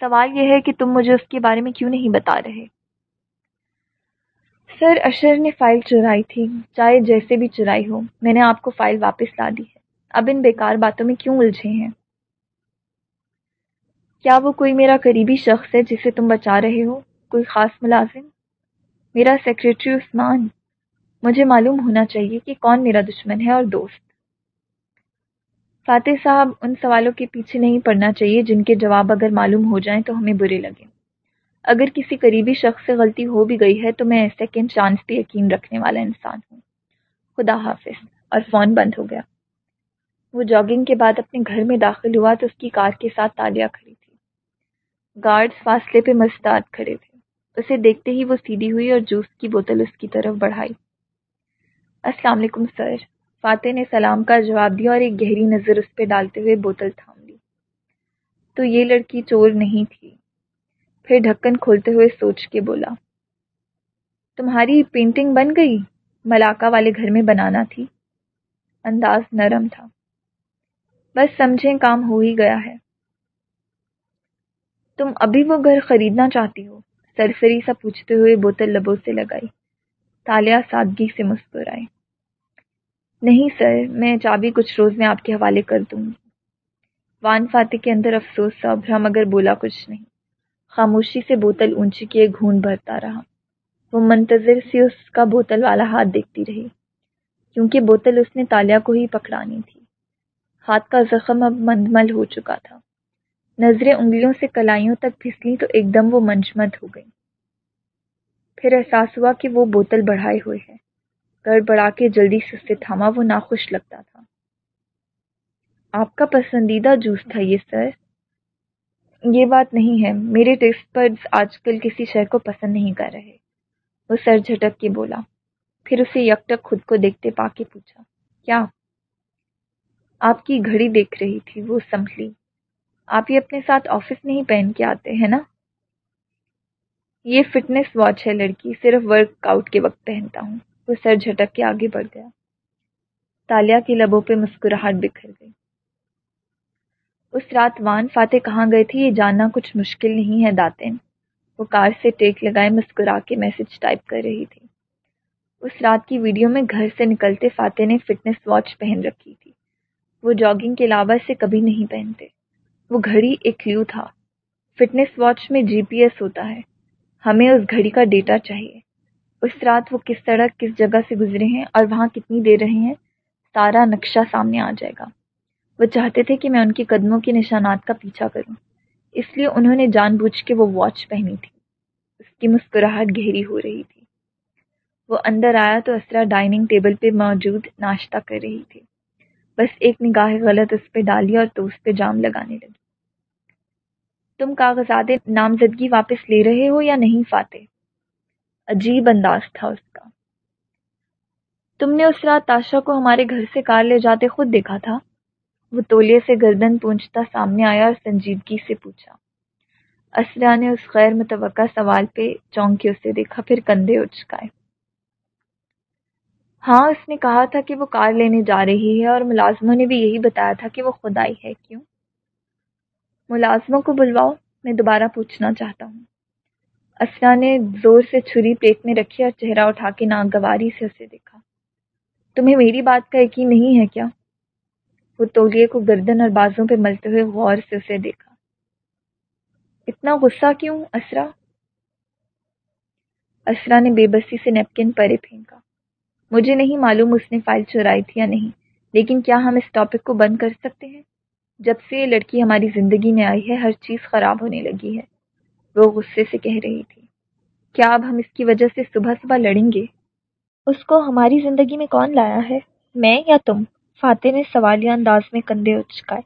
سوال یہ ہے کہ تم مجھے اس کے بارے میں کیوں نہیں بتا رہے؟ سر اشر نے فائل چرائی تھی، چاہے جیسے بھی چرائی ہو، میں نے آپ کو فائل واپس لا دی ہے۔ اب ان بیکار باتوں میں کیوں الجھے ہیں؟ کیا وہ کوئی میرا قریبی شخص ہے جسے تم بچا رہے ہو؟ کوئی خاص ملازم؟ میرا سیکریٹری عثمان۔ مجھے معلوم ہونا چاہیے کہ کون میرا دشمن ہے اور دوست۔ فاتح صاحب، ان سوالوں کے پیچھے نہیں پڑنا چاہیے، جن کے جواب اگر معلوم ہو جائیں تو ہمیں برے لگیں۔ اگر کسی قریبی شخص سے غلطی ہو بھی گئی ہے تو میں سیکنڈ چانس پہ یقین رکھنے والا انسان ہوں۔ خدا حافظ۔ اور فون بند ہو گیا۔ وہ جاگنگ کے بعد اپنے گھر میں داخل ہوا تو اس کی کار کے ساتھ تالیاں کھڑی تھی۔ گارڈز فاصلے پہ مستعد کھڑے تھے۔ اسے دیکھتے ہی وہ سیدھی ہوئی اور جوس کی بوتل اس کی طرف بڑھائی۔ السلام علیکم سر۔ فاتح نے سلام کا جواب دیا اور ایک گہری نظر اس پہ ڈالتے ہوئے بوتل تھام لی۔ تو یہ لڑکی چور نہیں تھی۔ پھر ڈھکن کھولتے ہوئے سوچ کے بولا، تمہاری پینٹنگ بن گئی؟ ملاقہ والے گھر میں بنانا تھی. انداز نرم تھا۔ بس سمجھیں کام ہو ہی گیا ہے۔ تم ابھی وہ گھر خریدنا چاہتی ہو؟ سرسری سا پوچھتے ہوئے بوتل لبوں سے لگائی۔ تالیا سادگی سے مسکرائے۔ نہیں سر، میں چابی کچھ روز میں آپ کے حوالے کر دوں گی۔ وان فاتح کے اندر افسوس تھا ابرا مگر بولا کچھ نہیں۔ خاموشی سے بوتل اونچی کیے گھون بھرتا رہا۔ وہ منتظر سی اس کا بوتل والا ہاتھ دیکھتی رہی، کیونکہ بوتل اس نے تالیا کو ہی پکڑانی تھی۔ ہاتھ کا زخم اب مندمل ہو چکا تھا۔ نظریں انگلیوں سے کلائیوں تک پھسلی تو ایک دم وہ منجمد ہو گئی۔ پھر احساس ہوا کہ وہ بوتل بڑھائے ہوئے ہے۔ گڑ بڑھا کے جلدی سے اسے تھاما، وہ ناخوش لگتا تھا۔ آپ کا پسندیدہ جوس تھا یہ، سر۔ یہ بات نہیں ہے۔ میرے ٹیسٹ پر آج کل کسی شہر کو پسند نہیں کر رہے۔ وہ سر جھٹک کے بولا۔ پھر اسے یکٹک خود کو دیکھتے پا کے پوچھا، کیا آپ کی گھڑی دیکھ رہی تھی؟ وہ سنبھلی آپ یہ اپنے ساتھ آفس نہیں پہن کے آتے ہیں نا؟ یہ فٹنس واچ ہے لڑکی، صرف ورک آؤٹ کے وقت پہنتا ہوں۔ وہ سر جھٹک کے آگے بڑھ گیا۔ تالیا کی لبوں پہ مسکراہٹ بکھر گئی۔ اس رات وان فاتح کہاں گئے تھے یہ جاننا کچھ مشکل نہیں ہے داتین وہ کار سے ٹیک لگائے مسکرا کے میسج ٹائپ کر رہی تھی۔ اس رات کی ویڈیو میں گھر سے نکلتے فاتح نے فٹنس واچ پہن رکھی تھی۔ وہ جاگنگ کے علاوہ سے کبھی نہیں پہنتے۔ وہ گھڑی ایک کلیو تھا۔ فٹنس واچ میں جی پی ایس ہوتا ہے۔ ہمیں اس گھڑی کا ڈیٹا چاہیے۔ اس رات وہ کس سڑک کس جگہ سے گزرے ہیں اور وہاں کتنی دیر رہے ہیں، سارا نقشہ سامنے آ جائے گا۔ وہ چاہتے تھے کہ میں ان کے قدموں کے نشانات کا پیچھا کروں۔ اس لیے انہوں نے جان بوجھ کے وہ واچ پہنی تھی۔ اس کی مسکراہٹ گہری ہو رہی تھی۔ وہ اندر آیا تو اسرا ڈائننگ ٹیبل پہ موجود ناشتہ کر رہی تھی۔ بس ایک نگاہ غلط اس پہ ڈالی اور تو اس پہ جام لگانے لگی۔ تم کاغذات نامزدگی واپس لے رہے ہو یا نہیں، فاتح؟ عجیب انداز تھا اس کا۔ تم نے اس رات تاشا کو ہمارے گھر سے کار لے جاتے خود دیکھا تھا؟ وہ تولیے سے گردن پونچھتا سامنے آیا اور سنجیدگی سے پوچھا، اسرا نے اس غیر متوقع سوال پہ چونکے اسے دیکھا، پھر کندھے اچکائے ہاں اس نے کہا تھا کہ وہ کار لینے جا رہی ہے اور ملازموں نے بھی یہی بتایا تھا کہ وہ خدائی ہے۔ کیوں؟ ملازموں کو بلواؤ، میں دوبارہ پوچھنا چاہتا ہوں۔ اسرا نے زور سے چھری پلیٹ میں رکھی اور چہرہ اٹھا کے ناگواری سے اسے دیکھا۔ تمہیں میری بات کا یقین نہیں ہے کیا؟ وہ تولیے کو گردن اور بازوں پہ ملتے ہوئے غور سے اسے دیکھا۔ اتنا غصہ کیوں اسرا؟ اسرا نے بے بسی سے نیپکن پرے پھینکا۔ مجھے نہیں معلوم اس نے فائل چورائی تھی یا نہیں، لیکن کیا ہم اس ٹاپک کو بند کر سکتے ہیں؟ جب سے یہ لڑکی ہماری زندگی میں آئی ہے، ہر چیز خراب ہونے لگی ہے۔ وہ غصے سے کہہ رہی تھی، کیا اب ہم اس کی وجہ سے صبح صبح لڑیں گے؟ اس کو ہماری زندگی میں کون لایا ہے؟ میں یا تم؟ فاتح نے سوالیہ انداز میں کندھے اچکائے۔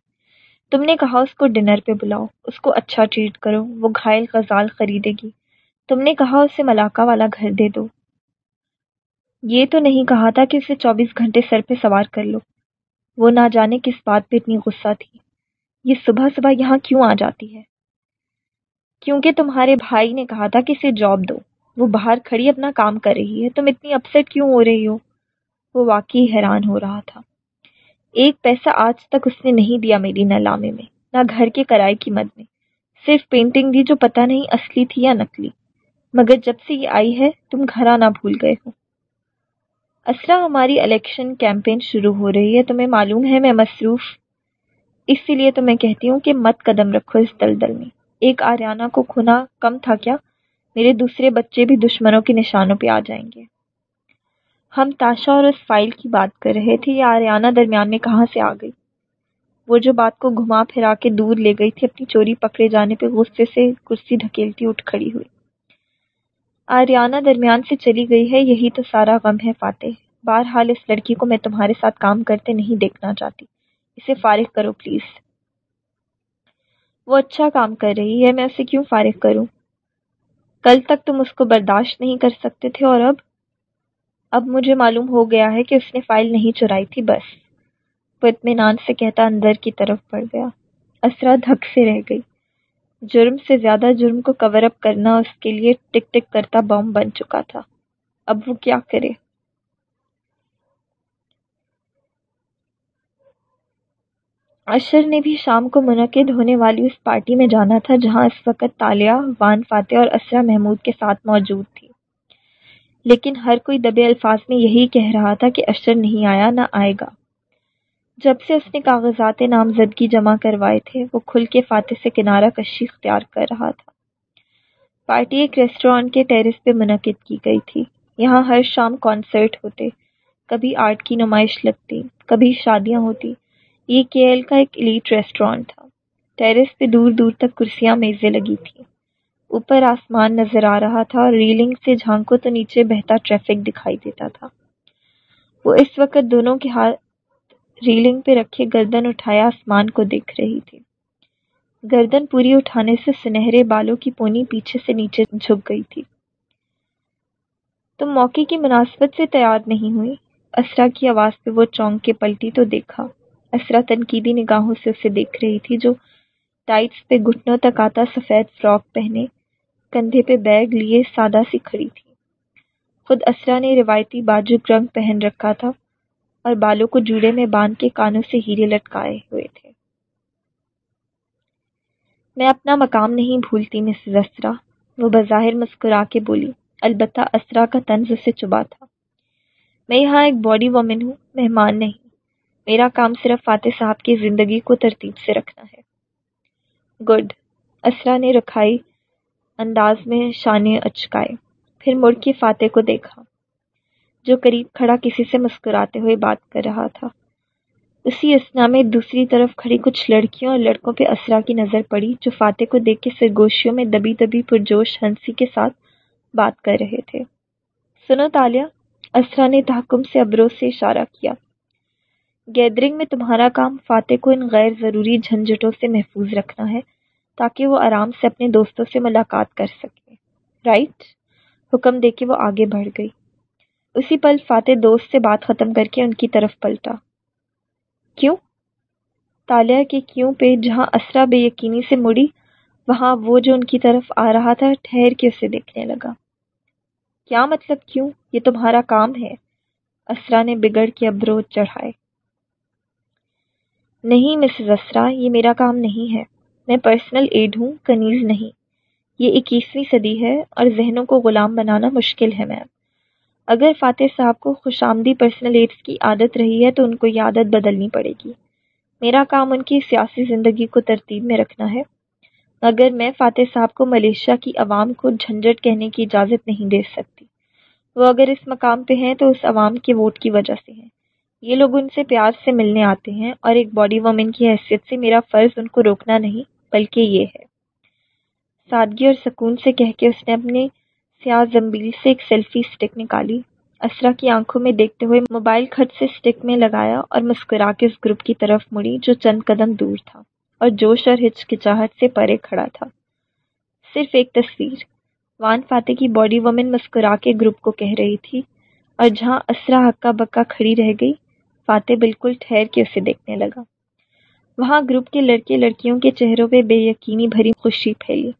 تم نے کہا اس کو ڈنر پہ بلاؤ، اس کو اچھا ٹریٹ کرو، وہ گھائل غزال خریدے گی۔ تم نے کہا اسے ملاقہ والا گھر دے دو۔ یہ تو نہیں کہا تھا کہ اسے چوبیس گھنٹے سر پہ سوار کر لو۔ وہ نہ جانے کس بات پہ اتنی غصہ تھی۔ یہ صبح صبح یہاں کیوں آ جاتی ہے؟ کیونکہ تمہارے بھائی نے کہا تھا کہ اسے جاب دو۔ وہ باہر کھڑی اپنا کام کر رہی ہے۔ تم اتنی اپسٹ کیوں ہو رہی ہو؟ وہ واقعی حیران ہو رہا تھا۔ ایک پیسہ آج تک اس نے نہیں دیا میری نلامے میں، نہ گھر کے کرائے کی مد میں۔ صرف پینٹنگ دی جو پتہ نہیں اصلی تھی یا نکلی مگر جب سے یہ آئی ہے، تم گھر آنا بھول گئے ہو۔ اسرا ہماری الیکشن کیمپین شروع ہو رہی ہے، تمہیں معلوم ہے میں مصروف۔ اسی لیے تو میں کہتی ہوں کہ مت قدم رکھو اس دلدل میں۔ ایک آریانہ کو کھونا کم تھا کیا؟ میرے دوسرے بچے بھی دشمنوں کے نشانوں پہ آ جائیں گے۔ ہم تاشا اور اس فائل کی بات کر رہے تھے، یہ آریانہ درمیان میں کہاں سے آ گئی؟ وہ جو بات کو گھما پھرا کے دور لے گئی تھی، اپنی چوری پکڑے جانے پہ غصے سے کرسی ڈھکیلتی اٹھ کھڑی ہوئی۔ آریانہ درمیان سے چلی گئی ہے، یہی تو سارا غم ہے، فاتح۔ بہرحال، اس لڑکی کو میں تمہارے ساتھ کام کرتے نہیں دیکھنا چاہتی۔ اسے فارغ کرو، پلیز۔ وہ اچھا کام کر رہی ہے، میں اسے کیوں فارغ کروں؟ کل تک تم اس کو برداشت نہیں کر سکتے تھے اور اب اب مجھے معلوم ہو گیا ہے کہ اس نے فائل نہیں چرائی تھی، بس۔ وہ اطمینان سے کہتا اندر کی طرف بڑھ گیا۔ اسرا دھک سے رہ گئی۔ جرم سے زیادہ جرم کو کور اپ کرنا اس کے لیے ٹک ٹک کرتا بم بن چکا تھا۔ اب وہ کیا کرے؟ اشر نے بھی شام کو منعقد ہونے والی اس پارٹی میں جانا تھا جہاں اس وقت تالیہ وان فاتح اور اسرا محمود کے ساتھ موجود تھی۔ لیکن ہر کوئی دبے الفاظ میں یہی کہہ رہا تھا کہ اشر نہیں آیا نہ آئے گا۔ جب سے اس نے کاغذات نامزدگی جمع کروائے تھے، وہ کھل کے فاتح سے کنارہ کشی اختیار کر رہا تھا۔ پارٹی ایک ریسٹورانٹ کے ٹیرس پہ منعقد کی گئی تھی۔ یہاں ہر شام کانسرٹ ہوتے، کبھی آرٹ کی نمائش لگتی، کبھی شادیاں ہوتی۔ یہ کیل کا ایک ایلیٹ ریسٹورانٹ تھا۔ ٹیرس پہ دور دور تک کرسیاں میزیں لگی تھیں۔ اوپر آسمان نظر آ رہا تھا اور ریلنگ سے جھانکو تو نیچے بہتا ٹریفک دکھائی دیتا تھا۔ وہ اس وقت دونوں کے ہاتھ ریلنگ پہ رکھے گردن اٹھایا، آسمان کو دیکھ رہی تھی۔ گردن پوری اٹھانے سے سنہرے بالوں کی پونی پیچھے سے نیچے جھک گئی تھی۔ تم موقع کی مناسبت سے تیار نہیں ہوئی اسرا کی آواز پہ وہ چونک کے پلٹی تو دیکھا۔ اسرا تنقیدی نگاہوں سے اسے دیکھ رہی تھی جو ٹائٹس پہ گھٹنوں تک آتا سفید فراک پہنے۔ کندھے پہ بیگ لیے سادہ سی کھڑی تھی۔ خود اسرا نے روایتی باجو رنگ پہن رکھا تھا اور بالوں کو جوڑے میں باندھ کے کانوں سے ہیرے لٹکائے ہوئے تھے۔ میں اپنا مقام نہیں بھولتی، مسز اسرا، وہ بظاہر مسکرا کے بولی، البتہ اسرا کا طنز اسے چبا تھا۔ میں یہاں ایک باڈی وومن ہوں، مہمان نہیں۔ میرا کام صرف فاتح صاحب کی زندگی کو ترتیب سے رکھنا ہے۔ گڈ، اسرا نے رکھائی انداز میں شانے اچکائے۔ پھر مڑ کے فاتح کو دیکھا، جو قریب کھڑا کسی سے مسکراتے ہوئے بات کر رہا تھا۔ اسی اسنا میں دوسری طرف کھڑی کچھ لڑکیوں اور لڑکوں پہ اسرا کی نظر پڑی، جو فاتح کو دیکھ کے سرگوشیوں میں دبی دبی پرجوش ہنسی کے ساتھ بات کر رہے تھے۔ سنو تالیہ، اسرا نے تحکم سے ابرو سے اشارہ کیا۔ گیدرنگ میں تمہارا کام فاتح کو ان غیر ضروری جھنجھٹوں سے محفوظ رکھنا ہے۔ تاکہ وہ آرام سے اپنے دوستوں سے ملاقات کر سکے۔ رائٹ حکم دے کے وہ آگے بڑھ گئی۔ اسی پل فاتح دوست سے بات ختم کر کے ان کی طرف پلٹا۔ کیوں؟ تالیہ کے کیوں پہ جہاں اسرا بے یقینی سے مڑی، وہاں وہ جو ان کی طرف آ رہا تھا، ٹھہر کے اسے دیکھنے لگا۔ کیا مطلب کیوں؟ یہ تمہارا کام ہے۔ اسرا نے بگڑ کے ابرو چڑھائے۔ نہیں مسز اسرا، یہ میرا کام نہیں ہے۔ میں پرسنل ایڈ ہوں، کنیز نہیں۔ یہ اکیسویں صدی ہے اور ذہنوں کو غلام بنانا مشکل ہے میم اگر فاتح صاحب کو خوش آمدی پرسنل ایڈس کی عادت رہی ہے، تو ان کو یہ عادت بدلنی پڑے گی۔ میرا کام ان کی سیاسی زندگی کو ترتیب میں رکھنا ہے۔ مگر میں فاتح صاحب کو ملیشیا کی عوام کو جھنجھٹ کہنے کی اجازت نہیں دے سکتی۔ وہ اگر اس مقام پہ ہیں، تو اس عوام کے ووٹ کی وجہ سے ہیں۔ یہ لوگ ان سے پیار سے ملنے آتے ہیں اور ایک باڈی وومن کی حیثیت سے میرا فرض ان کو روکنا نہیں۔ بلکہ یہ ہے۔ سادگی اور سکون سے کہہ کے اس نے اپنے سیاہ زمبیل سے ایک سیلفی اسٹک نکالی۔ اسرا کی آنکھوں میں دیکھتے ہوئے موبائل کھٹ سے اسٹک میں لگایا اور مسکرا کے اس گروپ کی طرف مڑی جو چند قدم دور تھا اور جوش اور ہچکچاہٹ سے پرے کھڑا تھا۔ صرف ایک تصویر۔ وان فاتح کی باڈی وومن مسکرا کے گروپ کو کہہ رہی تھی اور جہاں اسرا ہکا بکا کھڑی رہ گئی، فاتح بالکل ٹھہر کے اسے دیکھنے لگا۔ وہاں گروپ کے لڑکے لڑکیوں کے چہروں پہ بے یقینی بھری خوشی پھیلی۔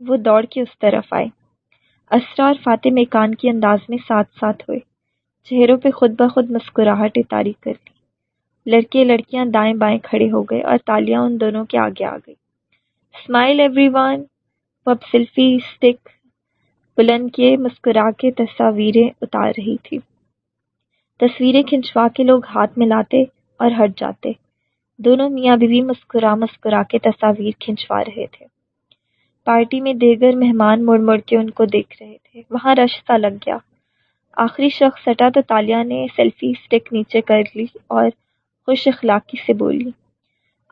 وہ دوڑ کے اس طرف آئے۔ اسرا اور فاتح میکان کے انداز میں ساتھ ساتھ ہوئے۔ چہروں پہ خود بخود مسکراہٹ اتاری کر لی لڑکے لڑکیاں دائیں بائیں کھڑے ہو گئے اور تالیاں ان دونوں کے آگے آ گئی۔ اسمائل ایوری ون وہ اب سیلفی اسٹک بلند کے مسکرا کے تصاویریں اتار رہی تھی تصویریں کھنچوا کے لوگ ہاتھ ملاتے اور ہٹ جاتے۔ دونوں میاں بیوی مسکرا مسکرا کے تصاویر کھنچوا رہے تھے۔ پارٹی میں دیگر مہمان مڑ مڑ کے ان کو دیکھ رہے تھے۔ وہاں رش سا لگ گیا۔ آخری شخص سٹا تو تالیہ نے سیلفی اسٹک نیچے کر لی اور خوش اخلاقی سے بولی،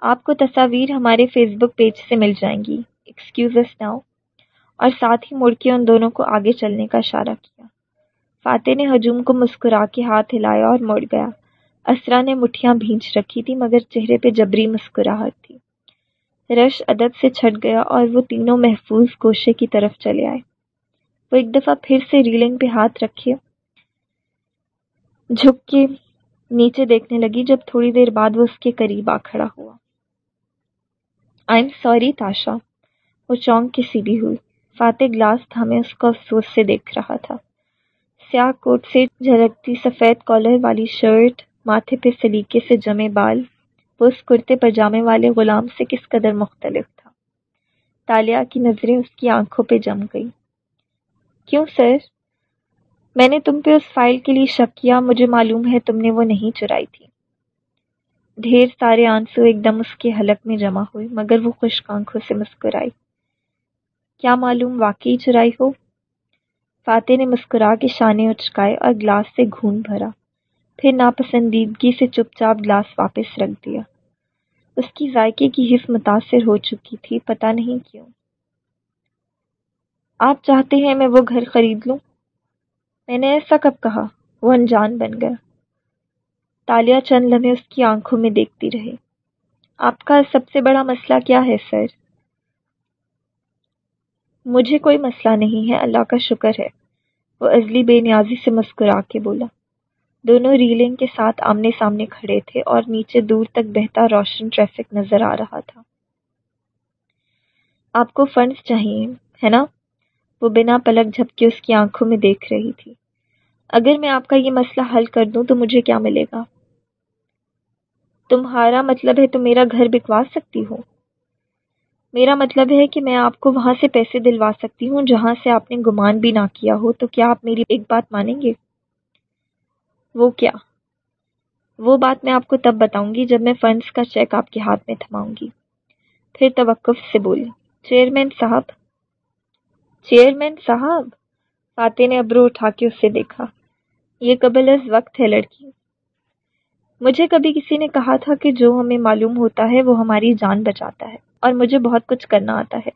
آپ کو تصاویر ہمارے فیس بک پیج سے مل جائیں گی۔ ایکسکیوز ناؤ اور ساتھ ہی مڑ کے ان دونوں کو آگے چلنے کا اشارہ کیا۔ فاتح نے ہجوم کو مسکرا کے ہاتھ ہلایا اور مڑ گیا۔ اسرا نے مٹھیاں بھینچ رکھی تھی مگر چہرے پہ جبری مسکراہٹ تھی۔ رش ادب سے چھٹ گیا اور وہ تینوں محفوظ گوشے کی طرف چلے آئے۔ وہ ایک دفعہ پھر سے ریلنگ پہ ہاتھ رکھے، جھک کے نیچے دیکھنے لگی، جب تھوڑی دیر بعد وہ اس کے قریب آ کھڑا ہوا۔ آئی ایم سوری تاشا، وہ چونک کے سیدھی ہوئی۔ فاتح گلاس تھامے اس کو افسوس سے دیکھ رہا تھا۔ سیاہ کوٹ سے جھلکتی سفید کالر والی شرٹ ماتھے پہ سلیقے سے جمے بال، وہ اس کرتے پجامے والے غلام سے کس قدر مختلف تھا۔ تالیہ کی نظریں اس کی آنکھوں پہ جم گئی کیوں سر؟ میں نے تم پہ اس فائل کے لیے شک کیا، مجھے معلوم ہے تم نے وہ نہیں چرائی تھی۔ ڈھیر سارے آنسو ایک دم اس کے حلق میں جمع ہوئے، مگر وہ خشک آنکھوں سے مسکرائی کیا معلوم واقعی چرائی ہو؟ فاتح نے مسکرا کے شانے اچکائے اور گلاس سے گھون بھرا۔ پھر ناپسندیدگی سے چپ چاپ گلاس واپس رکھ دیا۔ اس کی ذائقے کی حص متاثر ہو چکی تھی، پتہ نہیں کیوں۔ آپ چاہتے ہیں میں وہ گھر خرید لوں؟ میں نے ایسا کب کہا؟ وہ انجان بن گیا۔ تالیہ چند لمحے اس کی آنکھوں میں دیکھتی رہی۔ آپ کا سب سے بڑا مسئلہ کیا ہے، سر؟ مجھے کوئی مسئلہ نہیں ہے، اللہ کا شکر ہے۔ وہ ازلی بے نیازی سے مسکرا کے بولا۔ دونوں ریلنگ کے ساتھ آمنے سامنے کھڑے تھے اور نیچے دور تک بہتا روشن ٹریفک نظر آ رہا تھا۔ آپ کو فنڈز چاہیے، ہے نا؟ وہ بنا پلک جھپکے اس کی آنکھوں میں دیکھ رہی تھی۔ اگر میں آپ کا یہ مسئلہ حل کر دوں تو مجھے کیا ملے گا؟ تمہارا مطلب ہے تو میرا گھر بکوا سکتی ہو۔ میرا مطلب ہے کہ میں آپ کو وہاں سے پیسے دلوا سکتی ہوں جہاں سے آپ نے گمان بھی نہ کیا ہو، تو کیا آپ میری ایک بات مانیں گے؟ وہ کیا؟ وہ بات میں آپ کو تب بتاؤں گی جب میں فنڈز کا چیک آپ کے ہاتھ میں تھماؤں گی۔ پھر توقف سے بولی، چیئرمین صاحب۔ چیئرمین صاحب؟ فاتح نے ابرو اٹھا کے اسے دیکھا۔ یہ قبل از وقت ہے لڑکی۔ مجھے کبھی کسی نے کہا تھا کہ جو ہمیں معلوم ہوتا ہے وہ ہماری جان بچاتا ہے اور مجھے بہت کچھ کرنا آتا ہے۔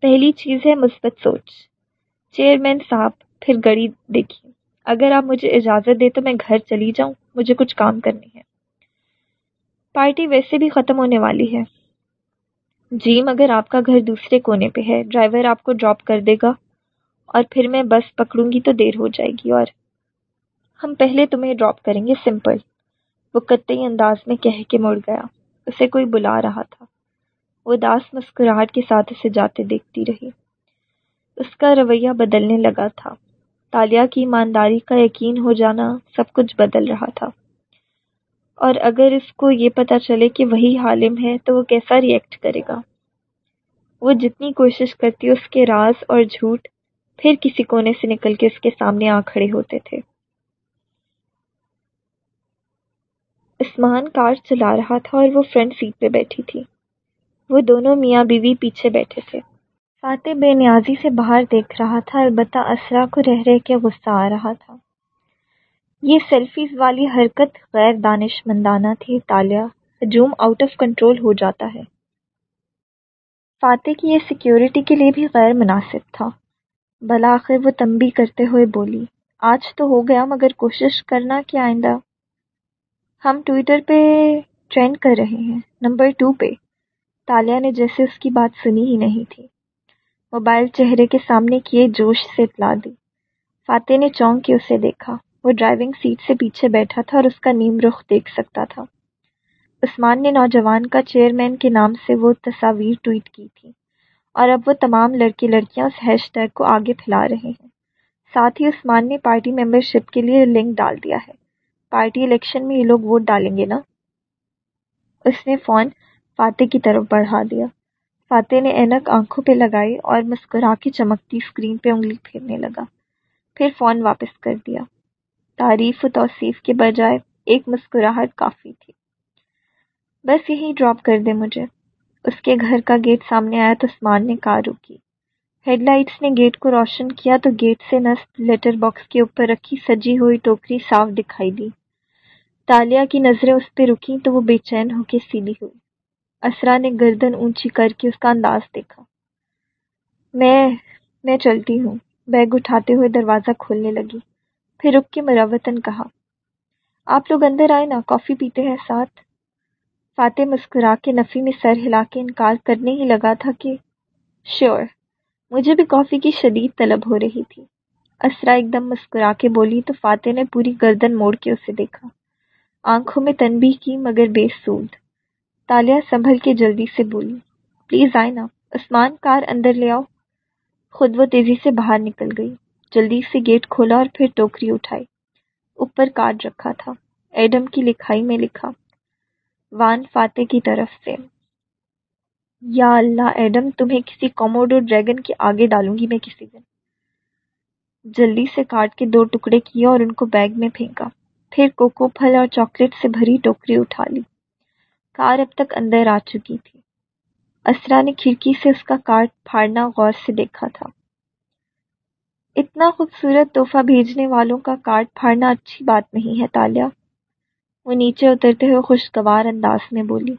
پہلی چیز ہے مثبت سوچ۔ چیئرمین صاحب پھر گڑی دیکھیے اگر آپ مجھے اجازت دے تو میں گھر چلی جاؤں، مجھے کچھ کام کرنی ہے پارٹی ویسے بھی ختم ہونے والی ہے۔ جی مگر آپ کا گھر دوسرے کونے پہ ہے۔ ڈرائیور آپ کو ڈراپ کر دے گا اور پھر میں بس پکڑوں گی تو دیر ہو جائے گی۔ اور ہم پہلے تمہیں ڈراپ کریں گے، سمپل۔ وہ قطعی انداز میں کہہ کے مڑ گیا۔ اسے کوئی بلا رہا تھا۔ وہ داس مسکراہٹ کے ساتھ اسے جاتے دیکھتی رہی۔ اس کا رویہ بدلنے لگا تھا۔ تالیہ کی ایمانداری کا یقین ہو جانا سب کچھ بدل رہا تھا۔ اور اگر اس کو یہ پتہ چلے کہ وہی حالم ہے تو وہ کیسا ری ایکٹ کرے گا؟ وہ جتنی کوشش کرتی اس کے راز اور جھوٹ، پھر کسی کونے سے نکل کے اس کے سامنے آ کھڑے ہوتے تھے۔ عثمان کار چلا رہا تھا اور وہ فرنٹ سیٹ پہ بیٹھی تھی۔ وہ دونوں میاں بیوی پیچھے بیٹھے تھے۔ فاتح بے نیازی سے باہر دیکھ رہا تھا، البتہ اسرا کو رہ رہ کے غصہ آ رہا تھا۔ یہ سیلفیز والی حرکت غیر دانش مندانہ تھی، تالیہ۔ ہجوم آؤٹ آف کنٹرول ہو جاتا ہے۔ فاتح کی یہ سیکیورٹی کے لیے بھی غیر مناسب تھا۔ بلاخر وہ تنبی کرتے ہوئے بولی، آج تو ہو گیا، مگر کوشش کرنا کہ آئندہ۔ ہم ٹویٹر پہ ٹرینڈ کر رہے ہیں، نمبر ٹو پہ۔ تالیہ نے جیسے اس کی بات سنی ہی نہیں تھی۔ موبائل چہرے کے سامنے کیے جوش سے اطلاع دی۔ فاتح نے چونک کے اسے دیکھا۔ وہ ڈرائیونگ سیٹ سے پیچھے بیٹھا تھا اور اس کا نیم رخ دیکھ سکتا تھا۔ عثمان نے نوجوان کا چیئرمین کے نام سے وہ تصاویر ٹویٹ کی تھی۔ اور اب وہ تمام لڑکے لڑکیاں اس ہیش ٹیگ کو آگے پھیلا رہے ہیں۔ ساتھ ہی عثمان نے پارٹی ممبر شپ کے لیے لنک ڈال دیا ہے۔ پارٹی الیکشن میں یہ لوگ ووٹ ڈالیں گے نا؟ اس نے فون فاتح کی طرف بڑھا دیا۔ فاتح نے اینک آنکھوں پہ لگائی اور مسکرا کے چمکتی اسکرین پہ انگلی پھیرنے لگا۔ پھر فون واپس کر دیا۔ تعریف و توصیف کے بجائے ایک مسکراہٹ کافی تھی۔ بس یہی ڈراپ کر دے مجھے۔ اس کے گھر کا گیٹ سامنے آیا تو عثمان نے کار روکی۔ ہیڈ لائٹس نے گیٹ کو روشن کیا تو گیٹ سے نصب لیٹر باکس کے اوپر رکھی سجی ہوئی ٹوکری صاف دکھائی دی۔ تالیہ کی نظریں اس پہ رکیں تو وہ بے چین ہو کے سیدھی ہوئی۔ اسرا نے گردن اونچی کر کے اس کا انداز دیکھا۔ میں میں چلتی ہوں۔ بیگ اٹھاتے ہوئے دروازہ کھولنے لگی۔ پھر رک کے مروتن کہا۔ آپ لوگ اندر آئے نا، کافی پیتے ہیں ساتھ۔ فاتح مسکرا کے نفی میں سر ہلا کے انکار کرنے ہی لگا تھا کہ شیور مجھے بھی کافی کی شدید طلب ہو رہی تھی۔ اسرا ایک دم مسکرا کے بولی، تو فاتح نے پوری گردن موڑ کے اسے دیکھا۔ آنکھوں میں تنبیہ کی مگر بے سود۔ تالیہ سنبھل کے جلدی سے بولی۔ پلیز آئے نا عثمان کار اندر لے آؤ۔ خود وہ تیزی سے باہر نکل گئی۔ جلدی سے گیٹ کھولا اور پھر ٹوکری اٹھائی۔ اوپر کارڈ رکھا تھا۔ ایڈم کی لکھائی میں لکھا، وان فاتح کی طرف سے۔ یا اللہ، ایڈم، تمہیں کسی کوموڈو ڈریگن کے آگے ڈالوں گی میں کسی دن۔ جلدی سے کاٹ کے دو ٹکڑے کیے اور ان کو بیگ میں پھینکا۔ پھر کوکو پھل اور چاکلیٹ سے بھری ٹوکری اٹھا لی۔ کار اب تک اندر آ چکی تھی۔ اسرا نے کھڑکی سے اس کا کارڈ پھاڑنا غور سے دیکھا تھا۔ اتنا خوبصورت تحفہ بھیجنے والوں کا کارڈ پھاڑنا اچھی بات نہیں ہے، تالیا۔ وہ نیچے اترتے ہوئے خوشگوار انداز میں بولی۔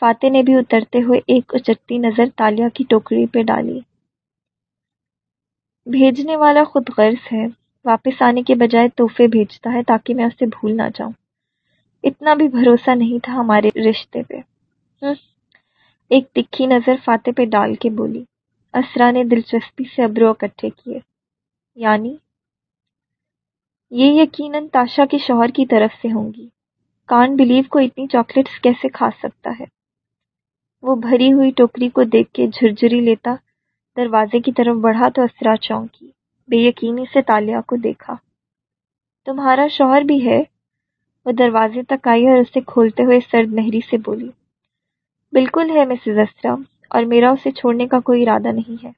فاتح نے بھی اترتے ہوئے ایک اچٹتی نظر تالیا کی ٹوکری پہ ڈالی۔ بھیجنے والا خود غرض ہے، واپس آنے کے بجائے تحفے بھیجتا ہے تاکہ میں اسے بھول نہ جاؤں۔ اتنا بھی بھروسہ نہیں تھا ہمارے رشتے پہ۔ ایک تکھی نظر فاتح پہ ڈال کے بولی، اسرا نے دلچسپی سے ابرو اکٹھے کیے۔ یعنی؟ یہ یقیناً تاشا کے شوہر کی طرف سے ہوں گی۔ کان بلیو کو اتنی چاکلیٹس کیسے کھا سکتا ہے؟ وہ بھری ہوئی ٹوکری کو دیکھ کے جھرجری لیتا، دروازے کی طرف بڑھا تو اسرا چونکی، بے یقینی سے تالیا کو دیکھا۔ تمہارا شوہر بھی ہے؟ وہ دروازے تک آئی اور اسے کھولتے ہوئے سرد مہری سے بولی، بالکل ہے مسز اسرا اور میرا اسے چھوڑنے کا کوئی ارادہ نہیں ہے۔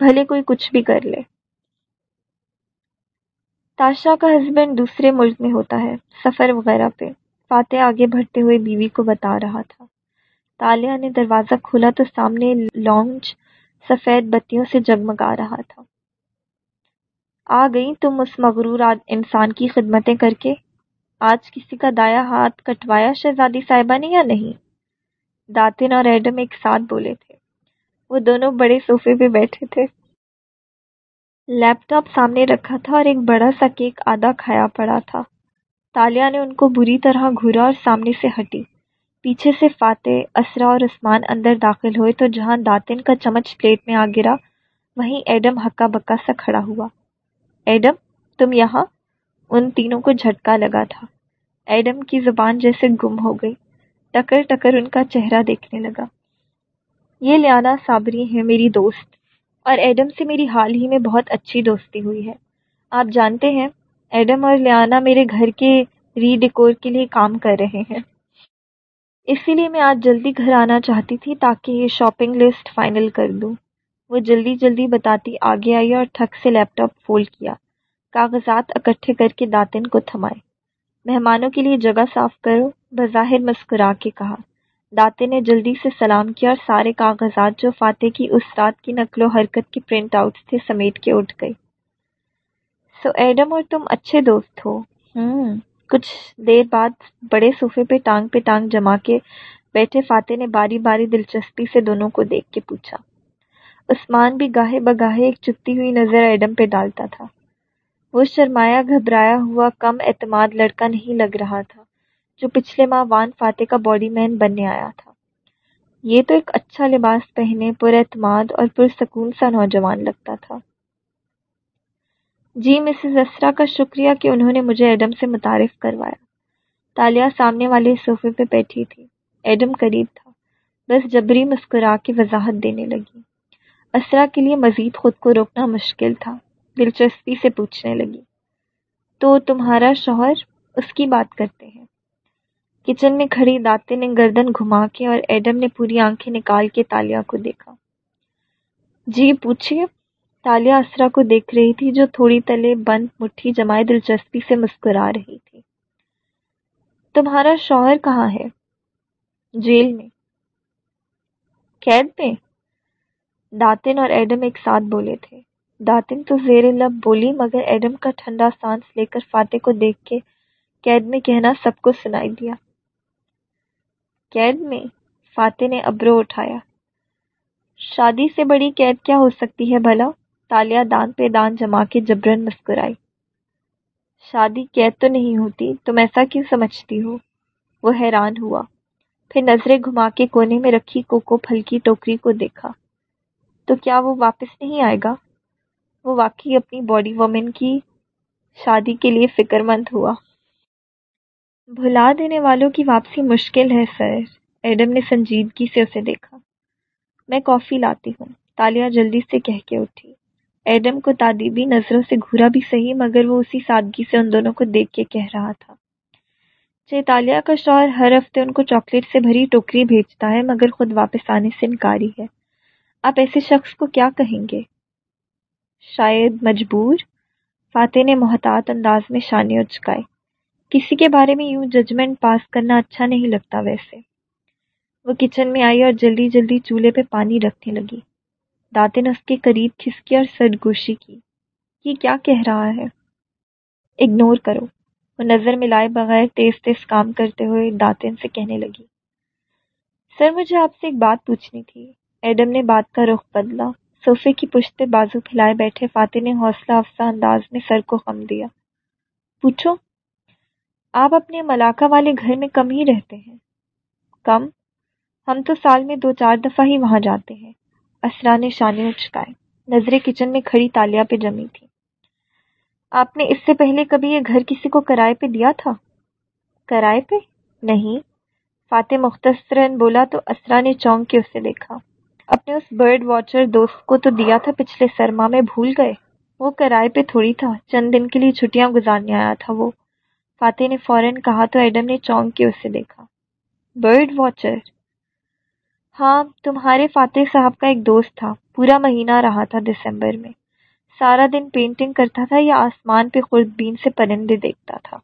بھلے کوئی کچھ بھی کر لے۔ تاشا کا ہسبینڈ دوسرے ملک میں ہوتا ہے، سفر وغیرہ پہ۔ فاتح آگے بڑھتے ہوئے بیوی کو بتا رہا تھا۔ تالیہ نے دروازہ کھولا تو سامنے لانچ سفید بتیوں سے جگمگا رہا تھا۔ آ گئی تم اس مغرور انسان کی خدمتیں کر کے؟ آج کسی کا دایا ہاتھ کٹوایا شہزادی صاحبہ نے یا نہیں؟ داتن اور ایڈم ایک ساتھ بولے تھے۔ وہ دونوں بڑے صوفے پہ بیٹھے تھے۔ لیپ ٹاپ سامنے رکھا تھا اور ایک بڑا سا کیک آدھا کھایا پڑا تھا۔ تالیا نے ان کو بری طرح گھورا اور سامنے سے ہٹی۔ پیچھے سے فاتح، اسرا اور عثمان اندر داخل ہوئے تو جہاں داتن کا چمچ پلیٹ میں آ گرا، وہیں ایڈم ہکا بکا سا کھڑا ہوا۔ ایڈم، تم یہاں؟ ان تینوں کو جھٹکا لگا تھا۔ ایڈم کی زبان جیسے گم ہو گئی۔ ٹکر ٹکر ان کا چہرہ دیکھنے لگا۔ یہ لیانا صابری ہے میری دوست، اور ایڈم سے میری حال ہی میں بہت اچھی دوستی ہوئی ہے۔ آپ جانتے ہیں، ایڈم اور لیانا میرے گھر کے ری ڈیکور کے لیے کام کر رہے ہیں۔ اسی لیے میں آج جلدی گھر آنا چاہتی تھی تاکہ یہ شاپنگ لسٹ فائنل کر دوں وہ جلدی جلدی بتاتی آگے آئی اور تھک سے لیپ ٹاپ فولڈ کیا۔ کاغذات اکٹھے کر کے داتن کو تھمائے۔ مہمانوں کے لیے جگہ صاف کرو، بظاہر مسکرا کے کہا۔ داتے نے جلدی سے سلام کیا اور سارے کاغذات جو فاتح کی اس رات کی نقل و حرکت کے پرنٹ آؤٹس تھے سمیٹ کے اٹھ گئی سو ایڈم اور تم اچھے دوست ہو۔ ہوں کچھ دیر بعد بڑے صوفے پہ ٹانگ پہ ٹانگ جما کے بیٹھے فاتح نے باری باری دلچسپی سے دونوں کو دیکھ کے پوچھا۔ عثمان بھی گاہے بگاہے ایک چپتی ہوئی نظر ایڈم پہ ڈالتا تھا۔ وہ شرمایا گھبرایا ہوا کم اعتماد لڑکا نہیں لگ رہا تھا، جو پچھلے ماہ وان فاتح کا باڈی مین بننے آیا تھا۔ یہ تو ایک اچھا لباس پہنے، پر اعتماد اور پرسکون سا نوجوان لگتا تھا۔ جی مسز اسرا کا شکریہ کہ انہوں نے مجھے ایڈم سے متعارف کروایا۔ تالیہ سامنے والے صوفے پہ بیٹھی تھی۔ ایڈم قریب تھا۔ بس جبری مسکرا کے وضاحت دینے لگی۔ اسرا کے لیے مزید خود کو روکنا مشکل تھا۔ دلچسپی سے پوچھنے لگی۔ تو تمہارا شوہر اس کی بات کرتے ہیں۔ کچن میں کھڑی داتے نے گردن گھما کے اور ایڈم نے پوری آنکھیں نکال کے تالیا کو دیکھا۔ جی پوچھیے تالیا اسرا کو دیکھ رہی تھی جو تھوڑی تلے بند مٹھی جمائے دلچسپی سے مسکرا رہی تھی۔ تمہارا شوہر کہاں ہے؟ جیل میں۔ قید میں۔ داتن اور ایڈم ایک ساتھ بولے تھے۔ داتن تو زیر لب بولی، مگر ایڈم کا ٹھنڈا سانس لے کر فاتح کو دیکھ کے قید میں کہنا سب کو سنائی دیا۔ قید میں فاتح نے ابرو اٹھایا۔ شادی سے بڑی قید کیا ہو سکتی ہے بھلا؟ تالیا دان پہ دان جما کے جبرن مسکرائی۔ شادی قید تو نہیں ہوتی، تم ایسا کیوں سمجھتی ہو؟ وہ حیران ہوا۔ پھر نظریں گھما کے کونے میں رکھی کوکو پھل کی ٹوکری کو دیکھا۔ تو کیا وہ واپس نہیں آئے گا؟ وہ واقعی اپنی باڈی وومن کی شادی کے لیے فکر مند ہوا۔ بھلا دینے والوں کی واپسی مشکل ہے، سر۔ ایڈم نے سنجیدگی سے اسے دیکھا۔ میں کافی لاتی ہوں۔ تالیا جلدی سے کہہ کے اٹھی۔ ایڈم کو تعدیبی نظروں سے گھورا بھی صحیح، مگر وہ اسی سادگی سے ان دونوں کو دیکھ کے کہہ رہا تھا۔ چیتالیہ کا شوہر ہر ہفتے ان کو چاکلیٹ سے بھری ٹوکری بھیجتا ہے، مگر خود واپس آنے سے انکاری ہے۔ آپ ایسے شخص کو کیا کہیں گے؟ شاید مجبور، فاتح نے محتاط انداز میں شانے اچکائے کسی کے بارے میں یوں ججمنٹ پاس کرنا اچھا نہیں لگتا ویسے۔ وہ کچن میں آئی اور جلدی جلدی چولہے پہ پانی رکھنے لگی۔ دانتن اس کے قریب کھسکی اور سرگوشی کی۔ یہ کیا کہہ رہا ہے؟ اگنور کرو۔ وہ نظر ملائے بغیر تیز تیز کام کرتے ہوئے دانتن سے کہنے لگی۔ سر، مجھے آپ سے ایک بات پوچھنی تھی۔ ایڈم نے بات کا رخ بدلا۔ صوفے کی پشت بازو پھیلائے بیٹھے فاتح نے حوصلہ افزا انداز میں سر کو خم دیا۔ پوچھو، آپ اپنے ملاقہ والے گھر میں کم ہی رہتے ہیں؟ کم؟ ہم تو سال میں دو چار دفعہ ہی وہاں جاتے ہیں۔ اسرا نے شانے اچکائے۔ نظریں کچن میں کھڑی تالیا پہ جمی تھی۔ آپ نے اس سے پہلے کبھی یہ گھر کسی کو کرائے پہ دیا تھا؟ کرائے پہ؟ نہیں۔ فاتح مختصراً بولا تو اسرا نے چونک کے اسے دیکھا۔ اپنے اس برڈ واچر دوست کو تو دیا تھا پچھلے سرما میں بھول گئے۔ وہ کرائے پہ تھوڑی تھا۔ چند دن کے لیے چھٹیاں گزارنے آیا تھا وہ۔ فاتح نے فوراً کہا تو ایڈم نے چونک کے اسے دیکھا۔ برڈ واچر ہاں تمہارے فاتح صاحب کا ایک دوست تھا۔ پورا مہینہ رہا تھا دسمبر میں۔ سارا دن پینٹنگ کرتا تھا یا آسمان پہ خوردبین سے پرندے دیکھتا تھا۔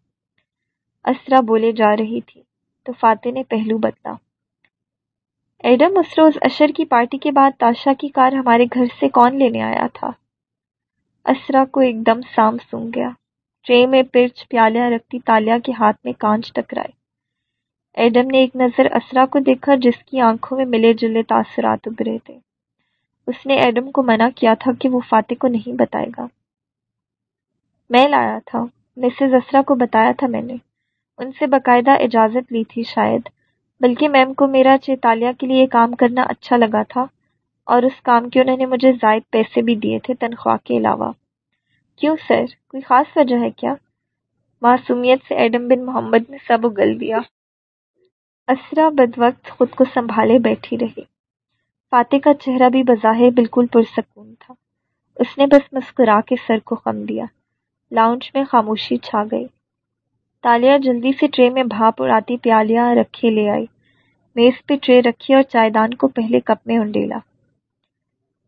اسرا بولے جا رہی تھی۔ تو فاتح نے پہلو بدلا۔ ایڈم اس روز اشر کی پارٹی کے بعد تاشا کی کار ہمارے گھر سے کون لینے آیا تھا؟ اسرا کو ایک دم سام سونگ گیا۔ ٹرے میں پرچ پیالیاں رکھتی تالیا کے ہاتھ میں کانچ ٹکرائے۔ ایڈم نے ایک نظر اسرا کو دیکھا جس کی آنکھوں میں ملے جلے تاثرات ابھرے تھے۔ اس نے ایڈم کو منع کیا تھا کہ وہ فاتح کو نہیں بتائے گا۔ میں لایا تھا۔ مسز اسرا کو بتایا تھا میں نے۔ ان سے باقاعدہ اجازت لی تھی شاید۔ بلکہ میم کو میرا چیتالیہ کے لیے کام کرنا اچھا لگا تھا اور اس کام کے انہوں نے مجھے زائد پیسے بھی دیے تھے تنخواہ کے علاوہ۔ کیوں سر؟ کوئی خاص وجہ ہے کیا؟ معصومیت سے ایڈم بن محمد نے سب اگل دیا۔ اسرا بد وقت خود کو سنبھالے بیٹھی رہی۔ فاتح کا چہرہ بھی بظاہر بالکل پرسکون تھا۔ اس نے بس مسکرا کے سر کو خم دیا۔ لاؤنج میں خاموشی چھا گئی۔ تالیہ جلدی سے ٹرے میں بھاپ اڑاتی پیالیاں رکھے لے آئی میز پہ ٹرے رکھی اور چائے دان کو پہلے کپ میں انڈیلا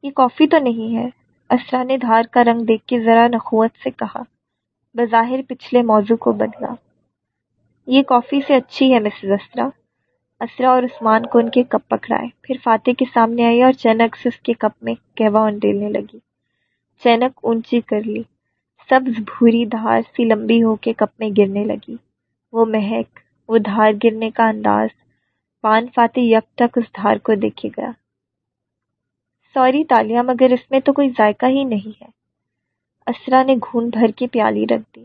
یہ کافی تو نہیں ہے اسرا نے دھار کا رنگ دیکھ کے ذرا نخوت سے کہا بظاہر پچھلے موضوع کو بدلا یہ کافی سے اچھی ہے مسز اسرا اسرا اور عثمان کو ان کے کپ پکڑائے پھر فاتح کے سامنے آئی اور چینک سے اس کے کپ میں کہوا انڈیلنے لگی چینک اونچی کر لی سبز بھوری دھار سی لمبی ہو کے کپ میں گرنے لگی۔ وہ مہک، وہ دھار گرنے کا انداز۔ پان فاتح یک تک اس دھار کو دیکھے گیا۔ سوری تالیہ مگر اس میں تو کوئی ذائقہ ہی نہیں ہے۔ اسرا نے گھون بھر کے پیالی رکھ دی،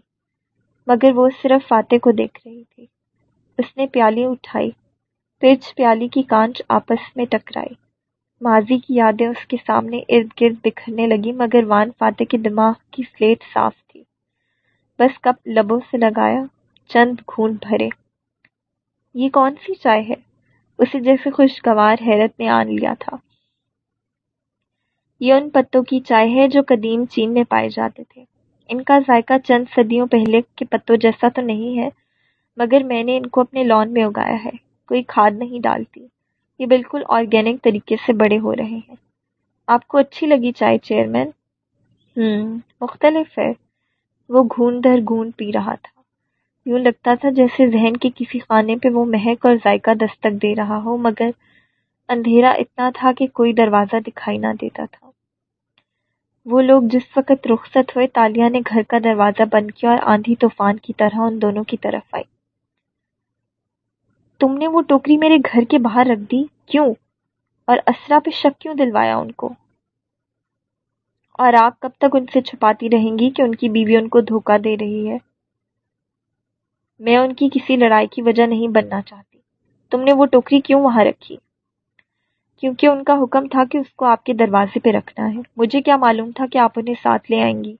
مگر وہ صرف فاتح کو دیکھ رہی تھی۔ اس نے پیالی اٹھائی پرچ پیالی کی کانچ آپس میں ٹکرائی۔ ماضی کی یادیں اس کے سامنے ارد گرد بکھرنے لگی مگر وان فاتح کے دماغ کی سلیٹ صاف تھی۔ بس کپ لبوں سے لگایا، چند گھون بھرے۔ یہ کون سی چائے ہے؟ اسے جیسے خوشگوار حیرت نے آن لیا تھا۔ یہ ان پتوں کی چائے ہے جو قدیم چین میں پائے جاتے تھے۔ ان کا ذائقہ چند صدیوں پہلے کے پتوں جیسا تو نہیں ہے، مگر میں نے ان کو اپنے لان میں اگایا ہے۔ کوئی کھاد نہیں ڈالتی۔ یہ بالکل آرگینک طریقے سے بڑے ہو رہے ہیں۔ آپ کو اچھی لگی چائے چیئرمین ہوں مختلف ہے۔ وہ گھون در گھون پی رہا تھا۔ یوں لگتا تھا جیسے ذہن کے کسی خانے پہ وہ مہک اور ذائقہ دستک دے رہا ہو، مگر اندھیرا اتنا تھا کہ کوئی دروازہ دکھائی نہ دیتا تھا۔ وہ لوگ جس وقت رخصت ہوئے تالیہ نے گھر کا دروازہ بند کیا اور آندھی طوفان کی طرح ان دونوں کی طرف آئی تم نے وہ ٹوکری میرے گھر کے باہر رکھ دی؟ کیوں؟ اور اسرا پہ شک کیوں دلوایا ان کو؟ اور آپ کب تک ان سے چھپاتی رہیں گی کہ ان کی بیوی ان کو دھوکہ دے رہی ہے؟ میں ان کی کسی لڑائی کی وجہ نہیں بننا چاہتی۔ تم نے وہ ٹوکری کیوں وہاں رکھی؟ کیونکہ ان کا حکم تھا کہ اس کو آپ کے دروازے پہ رکھنا ہے۔ مجھے کیا معلوم تھا کہ آپ انہیں ساتھ لے آئیں گی؟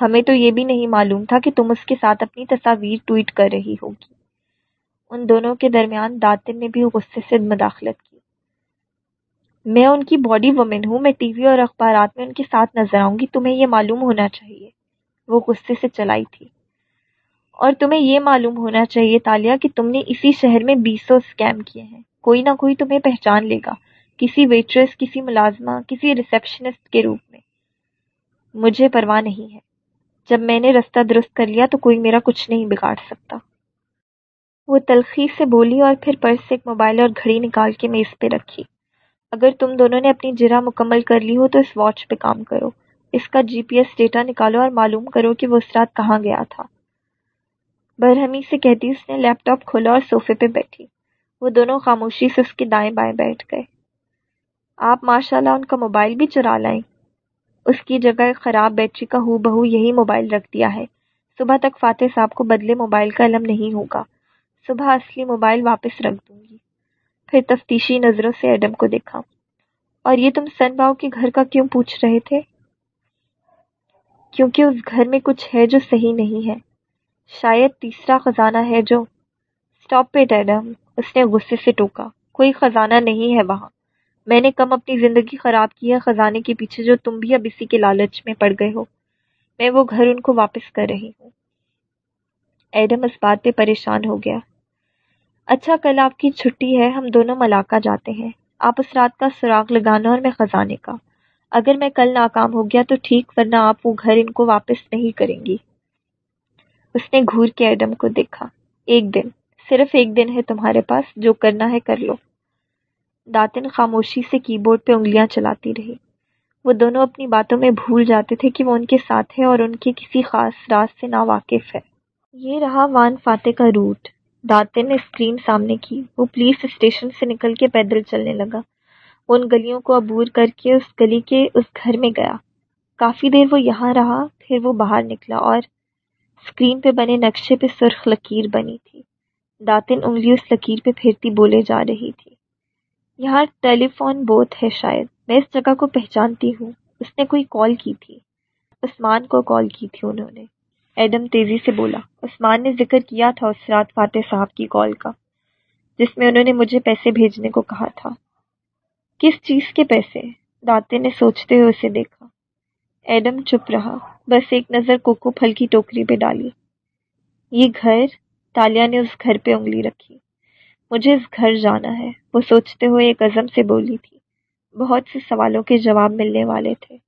ہمیں تو یہ بھی نہیں معلوم تھا کہ تم اس کے ساتھ اپنی تصاویر ٹویٹ کر رہی ہوگی۔ ان دونوں کے درمیان داتن نے بھی غصے سے مداخلت کی۔ میں ان کی باڈی وومن ہوں، میں ٹی وی اور اخبارات میں ان کے ساتھ نظر آؤں گی، تمہیں یہ معلوم ہونا چاہیے۔ وہ غصے سے چلائی تھی۔ اور تمہیں یہ معلوم ہونا چاہیے تالیہ کہ تم نے اسی شہر میں بیسوں اسکیم کیے ہیں۔ کوئی نہ کوئی تمہیں پہچان لے گا، کسی ویٹریس کسی ملازمہ، کسی ریسیپشنسٹ کے روپ میں۔ مجھے پرواہ نہیں ہے۔ جب میں نے رستہ درست کر لیا تو کوئی میرا کچھ نہیں بگاڑ سکتا۔ وہ تلخی سے بولی اور پھر پرس سے ایک موبائل اور گھڑی نکال کے میز پہ رکھی۔ اگر تم دونوں نے اپنی جرا مکمل کر لی ہو تو اس واچ پہ کام کرو۔ اس کا جی پی ایس ڈیٹا نکالو اور معلوم کرو کہ وہ اس رات کہاں گیا تھا۔ برہمی سے کہتی اس نے لیپ ٹاپ کھولا اور صوفے پہ بیٹھی۔ وہ دونوں خاموشی سے اس کے دائیں بائیں بیٹھ گئے۔ آپ ماشاء اللہ ان کا موبائل بھی چرا لائیں۔ اس کی جگہ خراب بیٹری کا ہو بہو یہی موبائل رکھ دیا ہے۔ صبح تک فاتح صاحب کو بدلے موبائل کا علم نہیں ہوگا۔ صبح اصلی موبائل واپس رکھ دوں گی۔ پھر تفتیشی نظروں سے ایڈم کو دیکھا۔ اور یہ تم سن باؤ کے گھر کا کیوں پوچھ رہے تھے؟ کیونکہ اس گھر میں کچھ ہے جو صحیح نہیں ہے۔ شاید تیسرا خزانہ ہے جو اسٹاپ پہ ایڈم اس نے غصے سے ٹوکا۔ کوئی خزانہ نہیں ہے وہاں۔ میں نے کم اپنی زندگی خراب کی ہے خزانے کے پیچھے جو تم بھی اب اسی کے لالچ میں پڑ گئے ہو۔ میں وہ گھر ان کو واپس کر رہی ہوں۔ ایڈم اس بات پہ پریشان ہو گیا۔ اچھا کل آپ کی چھٹی ہے، ہم دونوں ملاقہ جاتے ہیں۔ آپ اس رات کا سراغ لگانا اور میں خزانے کا۔ اگر میں کل ناکام ہو گیا تو ٹھیک، ورنہ آپ وہ گھر ان کو واپس نہیں کریں گی۔ اس نے گھور کے ایڈم کو دیکھا۔ ایک دن، صرف ایک دن ہے تمہارے پاس، جو کرنا ہے کر لو۔ داتن خاموشی سے کی بورڈ پہ انگلیاں چلاتی رہی۔ وہ دونوں اپنی باتوں میں بھول جاتے تھے کہ وہ ان کے ساتھ ہے اور ان کے کسی خاص راز سے نا واقف ہے۔ یہ رہا وان فاتح کا روٹ۔ داتن نے اسکرین سامنے کی۔ وہ پولیس اسٹیشن سے نکل کے پیدل چلنے لگا۔ ان گلیوں کو عبور کر کے اس گلی کے اس گھر میں گیا۔ کافی دیر وہ یہاں رہا، پھر وہ باہر نکلا اور اسکرین پہ بنے نقشے پہ سرخ لکیر بنی تھی۔ داتن انگلی اس لکیر پہ پھرتی بولے جا رہی تھی۔ یہاں ٹیلی فون بوتھ ہے شاید۔ میں اس جگہ کو پہچانتی ہوں۔ اس نے کوئی کال کی تھی۔ عثمان کو کال کی تھی انہوں نے۔ ایڈم تیزی سے بولا، عثمان نے ذکر کیا تھا اس رات فاتح صاحب کی کال کا، جس میں انہوں نے مجھے پیسے بھیجنے کو کہا تھا۔ کس چیز کے پیسے؟ داتے نے سوچتے ہوئے اسے دیکھا۔ ایڈم چپ رہا، بس ایک نظر کوکو پھل کی ٹوکری پہ ڈالی۔ یہ گھر؟ تالیا نے اس گھر پہ انگلی رکھی۔ مجھے اس گھر جانا ہے، وہ سوچتے ہوئے ایک عزم سے بولی تھی۔ بہت سے سوالوں کے جواب ملنے والے تھے۔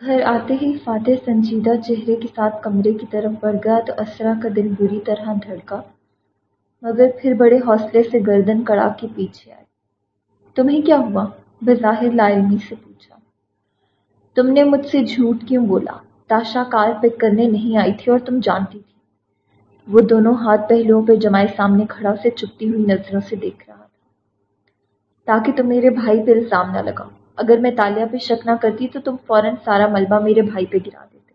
گھر آتے ہی فاتح سنجیدہ چہرے کے ساتھ کمرے کی طرف بڑھ گیا تو اسرا کا دل بری طرح دھڑکا، مگر پھر بڑے حوصلے سے گردن کڑا کے پیچھے آئے۔ تمہیں کیا ہوا؟ بظاہر لا سے پوچھا۔ تم نے مجھ سے جھوٹ کیوں بولا؟ تاشا کار پک کرنے نہیں آئی تھی اور تم جانتی تھی۔ وہ دونوں ہاتھ پہلوؤں پہ جمائے سامنے کھڑا اسے چپتی ہوئی نظروں سے دیکھ رہا تھا۔ تاکہ تم میرے بھائی پہ الزام نہ لگاؤ۔ اگر میں تالیہ پہ شک نہ کرتی تو تم فوراً سارا ملبہ میرے بھائی پہ گرا دیتے۔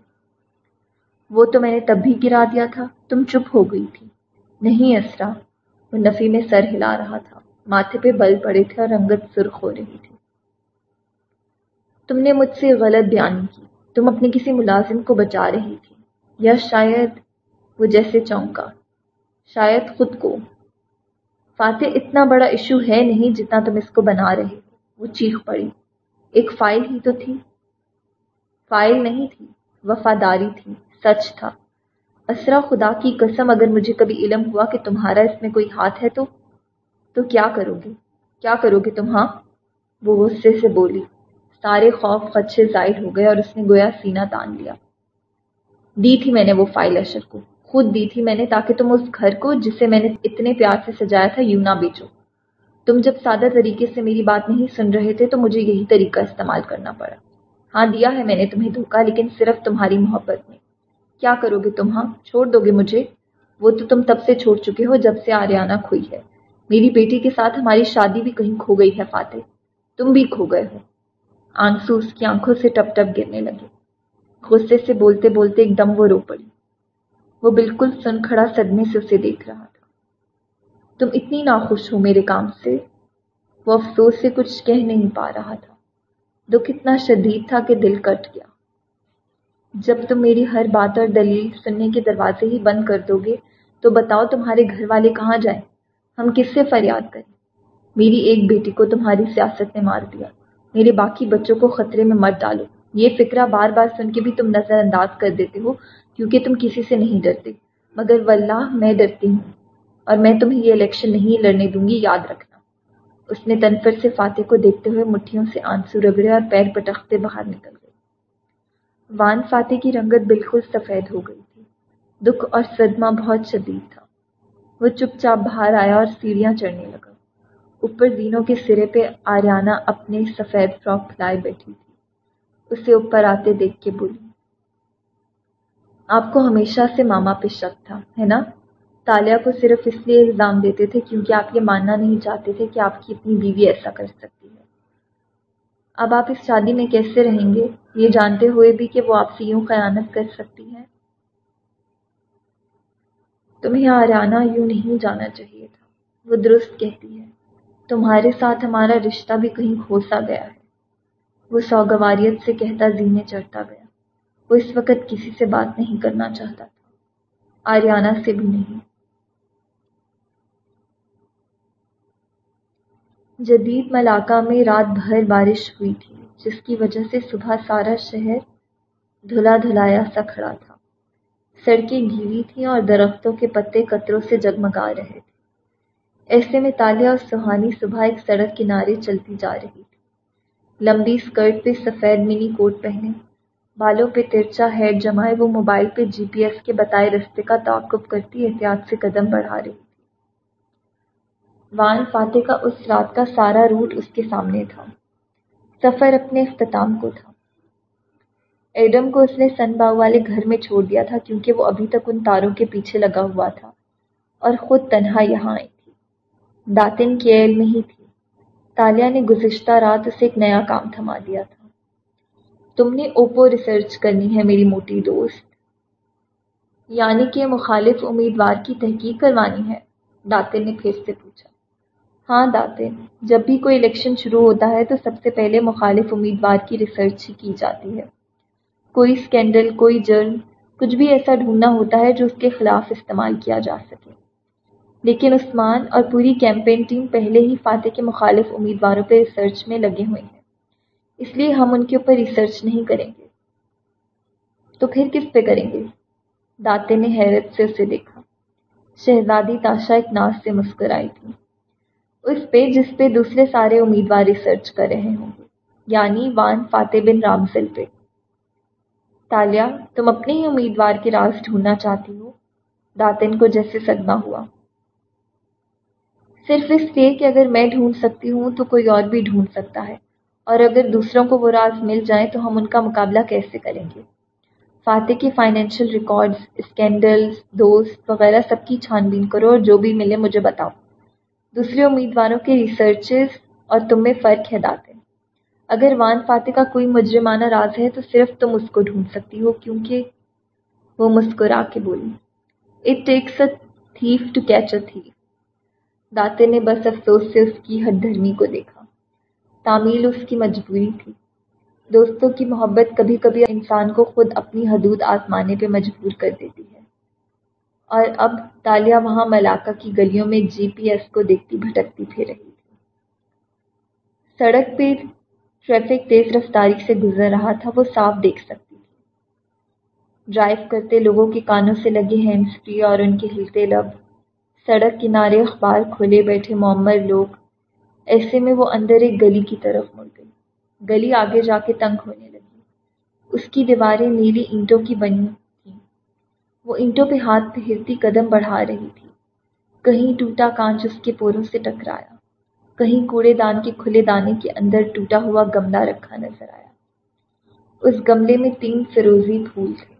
وہ تو میں نے تب بھی گرا دیا تھا، تم چپ ہو گئی تھی۔ نہیں اسرا، وہ نفی میں سر ہلا رہا تھا۔ ماتھے پہ بل پڑے تھے اور رنگت سرخ ہو رہی تھی۔ تم نے مجھ سے غلط بیان کی۔ تم اپنے کسی ملازم کو بچا رہی تھی۔ یا شاید وہ جیسے چونکا۔ شاید خود کو۔ فاتح اتنا بڑا ایشو ہے نہیں جتنا تم اس کو بنا رہے۔ وہ چیخ پڑی۔ ایک فائل ہی تو تھی۔ فائل نہیں تھی، وفاداری تھی، سچ تھا۔ اسرا خدا کی قسم، اگر مجھے کبھی علم ہوا کہ تمہارا اس میں کوئی ہاتھ ہے تو؟ تو کیا کرو گے؟ کیا کرو گے تم؟ ہاں؟ وہ غصے سے بولی۔ سارے خوف خدشے ظاہر ہو گئے اور اس نے گویا سینہ تان لیا۔ دی تھی میں نے وہ فائل اشر کو۔ خود دی تھی میں نے تاکہ تم اس گھر کو، جسے میں نے اتنے پیار سے سجایا تھا، یوں نہ بیچو۔ تم جب سادہ طریقے سے میری بات نہیں سن رہے تھے تو مجھے یہی طریقہ استعمال کرنا پڑا۔ ہاں دیا ہے میں نے تمہیں دھوکا، لیکن صرف تمہاری محبت میں کیا کرو گے تم؟ ہاں چھوڑ دو گے مجھے؟ وہ تو تم تب سے چھوڑ چکے ہو جب سے آریانہ کھوئی ہے۔ میری بیٹی کے ساتھ ہماری شادی بھی کہیں کھو گئی ہے، فاتح۔ تم بھی کھو گئے ہو۔ آنسو اس کی آنکھوں سے ٹپ ٹپ گرنے لگے۔ غصے سے بولتے بولتے ایک دم وہ رو پڑی۔ وہ بالکل سن کھڑا صدمے سے اسے دیکھ رہا تھا۔ تم اتنی ناخوش ہو میرے کام سے۔ وہ افسوس سے کچھ کہہ نہیں پا رہا تھا۔ دکھ اتنا شدید تھا کہ دل کٹ گیا۔ جب تم میری ہر بات اور دلیل سننے کے دروازے ہی بند کر دو گے، تو بتاؤ تمہارے گھر والے کہاں جائیں؟ ہم کس سے فریاد کریں؟ میری ایک بیٹی کو تمہاری سیاست نے مار دیا۔ میرے باقی بچوں کو خطرے میں مت ڈالو۔ یہ فکرہ بار بار سن کے بھی تم نظر انداز کر دیتے ہو، کیونکہ تم کسی سے نہیں ڈرتے۔ مگر واللہ، میں ڈرتی ہوں۔ اور میں تمہیں یہ الیکشن نہیں لڑنے دوں گی، یاد رکھنا۔ اس نے تنفر سے فاتح کو دیکھتے ہوئے مٹھیوں سے آنسو رگڑے اور پیر پٹختے باہر نکل گئے۔ وان فاتح کی رنگت بالکل سفید ہو گئی تھی۔ دکھ اور صدمہ بہت شدید تھا۔ وہ چپ چاپ باہر آیا اور سیڑھیاں چڑھنے لگا۔ اوپر زینوں کے سرے پہ آریانہ اپنے سفید فراک پھیلائے بیٹھی تھی۔ اسے اوپر آتے دیکھ کے بولی، آپ کو ہمیشہ سے ماما پہ شک تھا، ہے نا؟ تالیہ کو صرف اس لیے الزام دیتے تھے کیونکہ آپ یہ ماننا نہیں چاہتے تھے کہ آپ کی اپنی بیوی ایسا کر سکتی ہے۔ اب آپ اس شادی میں کیسے رہیں گے؟ یہ جانتے ہوئے بھی کہ وہ آپ سے یوں خیانت کر سکتی ہے تمہیں آرانا یوں نہیں جانا چاہیے تھا۔ وہ درست کہتی ہے۔ تمہارے ساتھ ہمارا رشتہ بھی کہیں کھوسا گیا ہے۔ وہ سوگواریت سے کہتا زینے چڑھتا گیا۔ وہ اس وقت کسی سے بات نہیں کرنا چاہتا تھا۔ آریانہ سے بھی نہیں۔ جدید ملاقہ میں رات بھر بارش ہوئی تھی، جس کی وجہ سے صبح سارا شہر دھلا دھلایا سا کھڑا تھا۔ سڑکیں گیلی تھیں اور درختوں کے پتے قطروں سے جگمگا رہے تھے۔ ایسے میں تالیہ اور سہانی صبح ایک سڑک کنارے چلتی جا رہی تھی۔ لمبی اسکرٹ پہ سفید منی کوٹ پہنے، بالوں پہ ترچا ہیڈ جمائے، وہ موبائل پہ جی پی ایس کے بتائے رستے کا تعاقب کرتی احتیاط سے قدم بڑھا رہی وان فاتح کا اس رات کا سارا روٹ اس کے سامنے تھا۔ سفر اپنے اختتام کو تھا۔ ایڈم کو اس نے سن باؤ والے گھر میں چھوڑ دیا تھا کیونکہ وہ ابھی تک ان تاروں کے پیچھے لگا ہوا تھا اور خود تنہا یہاں آئی تھی۔ داتن کیل میں ہی تھی۔ تالیہ نے گزشتہ رات اسے ایک نیا کام تھما دیا تھا۔ تم نے اوپو ریسرچ کرنی ہے میری موٹی دوست۔ یعنی کہ مخالف امیدوار کی تحقیق کروانی ہے۔ داتن نے پھر سے پوچھا۔ ہاں داتے، جب بھی کوئی الیکشن شروع ہوتا ہے تو سب سے پہلے مخالف امیدوار کی ریسرچ ہی کی جاتی ہے۔ کوئی اسکینڈل کوئی جرم، کچھ بھی ایسا ڈھونڈنا ہوتا ہے جو اس کے خلاف استعمال کیا جا سکے۔ لیکن عثمان اور پوری کیمپین ٹیم پہلے ہی فاتح کے مخالف امیدواروں پہ ریسرچ میں لگے ہوئے ہیں۔ اس لیے ہم ان کے اوپر ریسرچ نہیں کریں گے۔ تو پھر کس پہ کریں گے؟ داتے نے حیرت سے اسے دیکھا۔ شہزادی تاشا ایک ناز سے مسکرائی تھی۔ اس پہ جس پہ دوسرے سارے امیدوار ریسرچ کر رہے ہوں۔ گے یعنی وان فاتح بن رامزل پہ۔ تالیہ تم اپنے ہی امیدوار کے راز ڈھونڈنا چاہتی ہو؟ داتن کو جیسے صدمہ ہوا۔ صرف اس لیے کہ اگر میں ڈھونڈ سکتی ہوں تو کوئی اور بھی ڈھونڈ سکتا ہے۔ اور اگر دوسروں کو وہ راز مل جائیں تو ہم ان کا مقابلہ کیسے کریں گے؟ فاتح کے فائنینشیل ریکارڈز اسکینڈلز دوست وغیرہ سب کی چھان بین کرو اور جو بھی ملے مجھے بتاؤ۔ دوسرے امیدواروں کے ریسرچز اور تم میں فرق ہے داتے۔ اگر وان فاتح کا کوئی مجرمانہ راز ہے تو صرف تم اس کو ڈھونڈ سکتی ہو، کیونکہ وہ مسکرا کے بولی۔ It takes a thief to catch a thief داتے نے بس افسوس سے اس کی ہڈ دھرمی کو دیکھا۔ تعمیل اس کی مجبوری تھی۔ دوستوں کی محبت کبھی کبھی انسان کو خود اپنی حدود آزمانے پہ مجبور کر دیتی ہے۔ اور اب تالیہ وہاں ملاقہ کی گلیوں میں جی پی ایس کو دیکھتی بھٹکتی پھر رہی تھی۔ سڑک پہ ٹریفک تیز رفتاری سے گزر رہا تھا، وہ صاف دیکھ سکتی تھی۔ ڈرائیو کرتے لوگوں کے کانوں سے لگے ہینڈ فری اور ان کے ہلتے لب۔ سڑک کنارے اخبار کھولے بیٹھے معمر لوگ۔ ایسے میں وہ اندر ایک گلی کی طرف مڑ گئی۔ گلی آگے جا کے تنگ ہونے لگی۔ اس کی دیواریں نیلی اینٹوں کی بنی۔ وہ اینٹوں پہ ہاتھ پھیرتی قدم بڑھا رہی تھی۔ کہیں ٹوٹا کانچ اس کے پوروں سے ٹکرایا۔ کہیں کوڑے دان کے کھلے دانے کے اندر ٹوٹا ہوا گملہ رکھا نظر آیا۔ اس گملے میں تین فروزی پھول تھے۔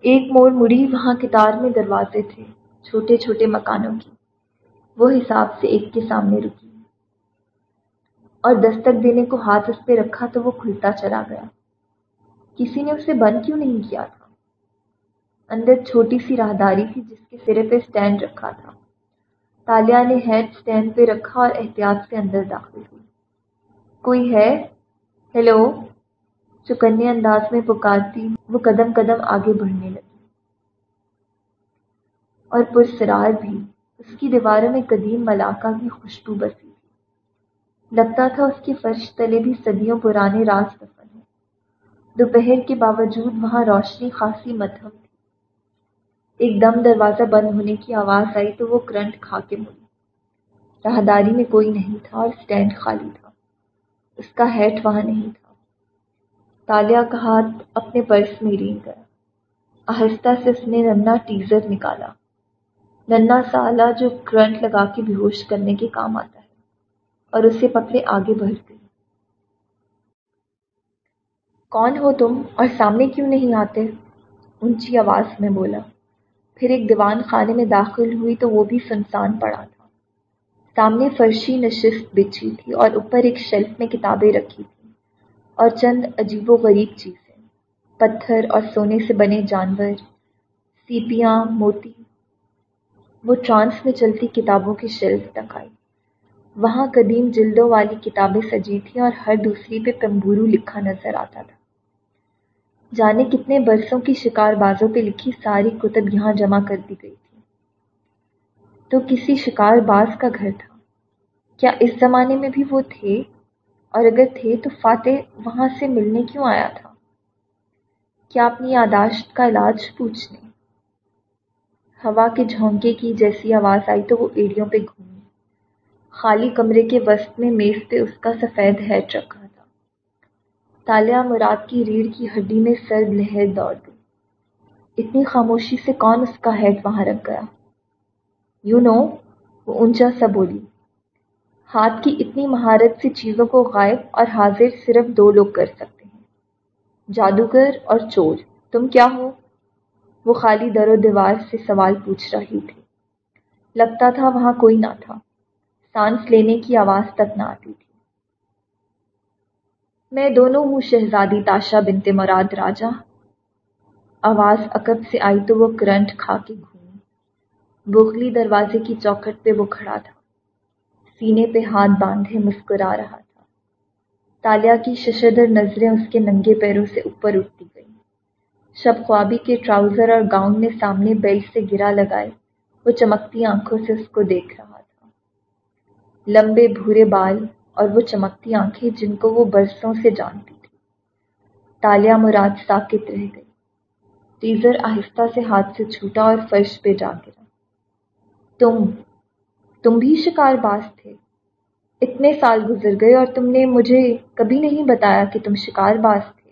ایک موڑ مڑی وہاں کتار میں دروازے تھے، چھوٹے چھوٹے مکانوں کی وہ حساب سے ایک کے سامنے رکی۔ اور دستک دینے کو ہاتھ اس پہ رکھا تو وہ کھلتا چلا گیا۔ کسی نے اسے بند کیوں نہیں کیا تھا؟ اندر چھوٹی سی راہداری تھی جس کے سرے پہ اسٹینڈ رکھا تھا۔ تالیہ نے ہیڈ اسٹینڈ پہ رکھا اور احتیاط سے اندر داخل ہوئی۔ کوئی ہے؟ ہیلو؟ چکنے انداز میں پکارتی وہ قدم قدم آگے بڑھنے لگی۔ اور پرسرار بھی۔ اس کی دیواروں میں قدیم ملاقہ کی خوشبو بسی تھی۔ لگتا تھا اس کے فرش تلے بھی صدیوں پرانے راز دفن ہیں۔ دوپہر کے باوجود وہاں روشنی خاصی مدھم تھی ایک دم دروازہ بند ہونے کی آواز آئی تو وہ کرنٹ کھا کے مڑی راہداری میں کوئی نہیں تھا اور اسٹینڈ خالی تھا۔ اس کا ہیٹ وہاں نہیں تھا۔ تالیا کا ہاتھ اپنے پرس میں رینگ گیا آہستہ سے اس نے ننا ٹیزر نکالا۔ ننا سالا جو کرنٹ لگا کے ہوش کرنے کے کام آتا ہے اور اسے پکڑے آگے بڑھ گئی۔ کون ہو تم اور سامنے کیوں نہیں آتے؟ اونچی آواز میں بولا۔ پھر ایک دیوان خانے میں داخل ہوئی تو وہ بھی سنسان پڑا تھا۔ سامنے فرشی نشست بچھی تھی اور اوپر ایک شیلف میں کتابیں رکھی تھیں اور چند عجیب و غریب چیزیں۔ پتھر اور سونے سے بنے جانور، سیپیاں، موتی۔ وہ ٹرانس میں چلتی کتابوں کی شیلف تک آئی۔ وہاں قدیم جلدوں والی کتابیں سجی تھیں اور ہر دوسری پہ پمبورو لکھا نظر آتا تھا۔ جانے کتنے برسوں کی شکار بازوں پہ لکھی ساری کتب یہاں جمع کر دی گئی تھی۔ تو کسی شکار باز کا گھر تھا۔ کیا اس زمانے میں بھی وہ تھے؟ اور اگر تھے تو فاتح وہاں سے ملنے کیوں آیا تھا؟ کیا اپنی یاداشت کا علاج پوچھنے؟ ہوا کے جھونکے کی جیسی آواز آئی تو وہ ایڑیوں پہ گھومی۔ خالی کمرے کے وسط میں میز پہ اس کا سفید ہیٹ رکھا تھا تالیا مراد کی ریڑھ کی ہڈی میں سرد لہر دوڑ گئی۔ اتنی خاموشی سے کون اس کا ہیڈ وہاں رکھ گیا؟ یو نو وہ اونچا سا بولی۔ ہاتھ کی اتنی مہارت سے چیزوں کو غائب اور حاضر صرف دو لوگ کر سکتے ہیں۔ جادوگر اور چور، تم کیا ہو؟ وہ خالی در و دیوار سے سوال پوچھ رہی تھی۔ لگتا تھا وہاں کوئی نہ تھا۔ سانس لینے کی آواز تک نہ آتی تھی۔ میں دونوں ہوں شہزادی تاشا بنتے مراد راجا آواز عقب سے آئی تو وہ کرنٹ کھا کے گھومی۔ بوکھلی دروازے کی چوکھٹ پہ وہ کھڑا تھا۔ سینے پہ ہاتھ باندھے مسکرا رہا تھا۔ تالیا کی ششدر نظریں اس کے ننگے پیروں سے اوپر اٹھتی گئیں۔ شب خوابی کے ٹراؤزر اور گاؤن میں سامنے بیلٹ سے گرا لگائے، وہ چمکتی آنکھوں سے اس کو دیکھ رہا تھا۔ لمبے بھورے بال اور وہ چمکتی آنکھیں جن کو وہ برسوں سے جانتی تھی تالیا مراد ساکت رہ گئی۔ ٹیزر آہستہ سے ہاتھ سے چھوٹا اور فرش پہ جا گرا تم تم بھی شکار باز تھے۔ اتنے سال گزر گئے اور تم نے مجھے کبھی نہیں بتایا کہ تم شکار باز تھے۔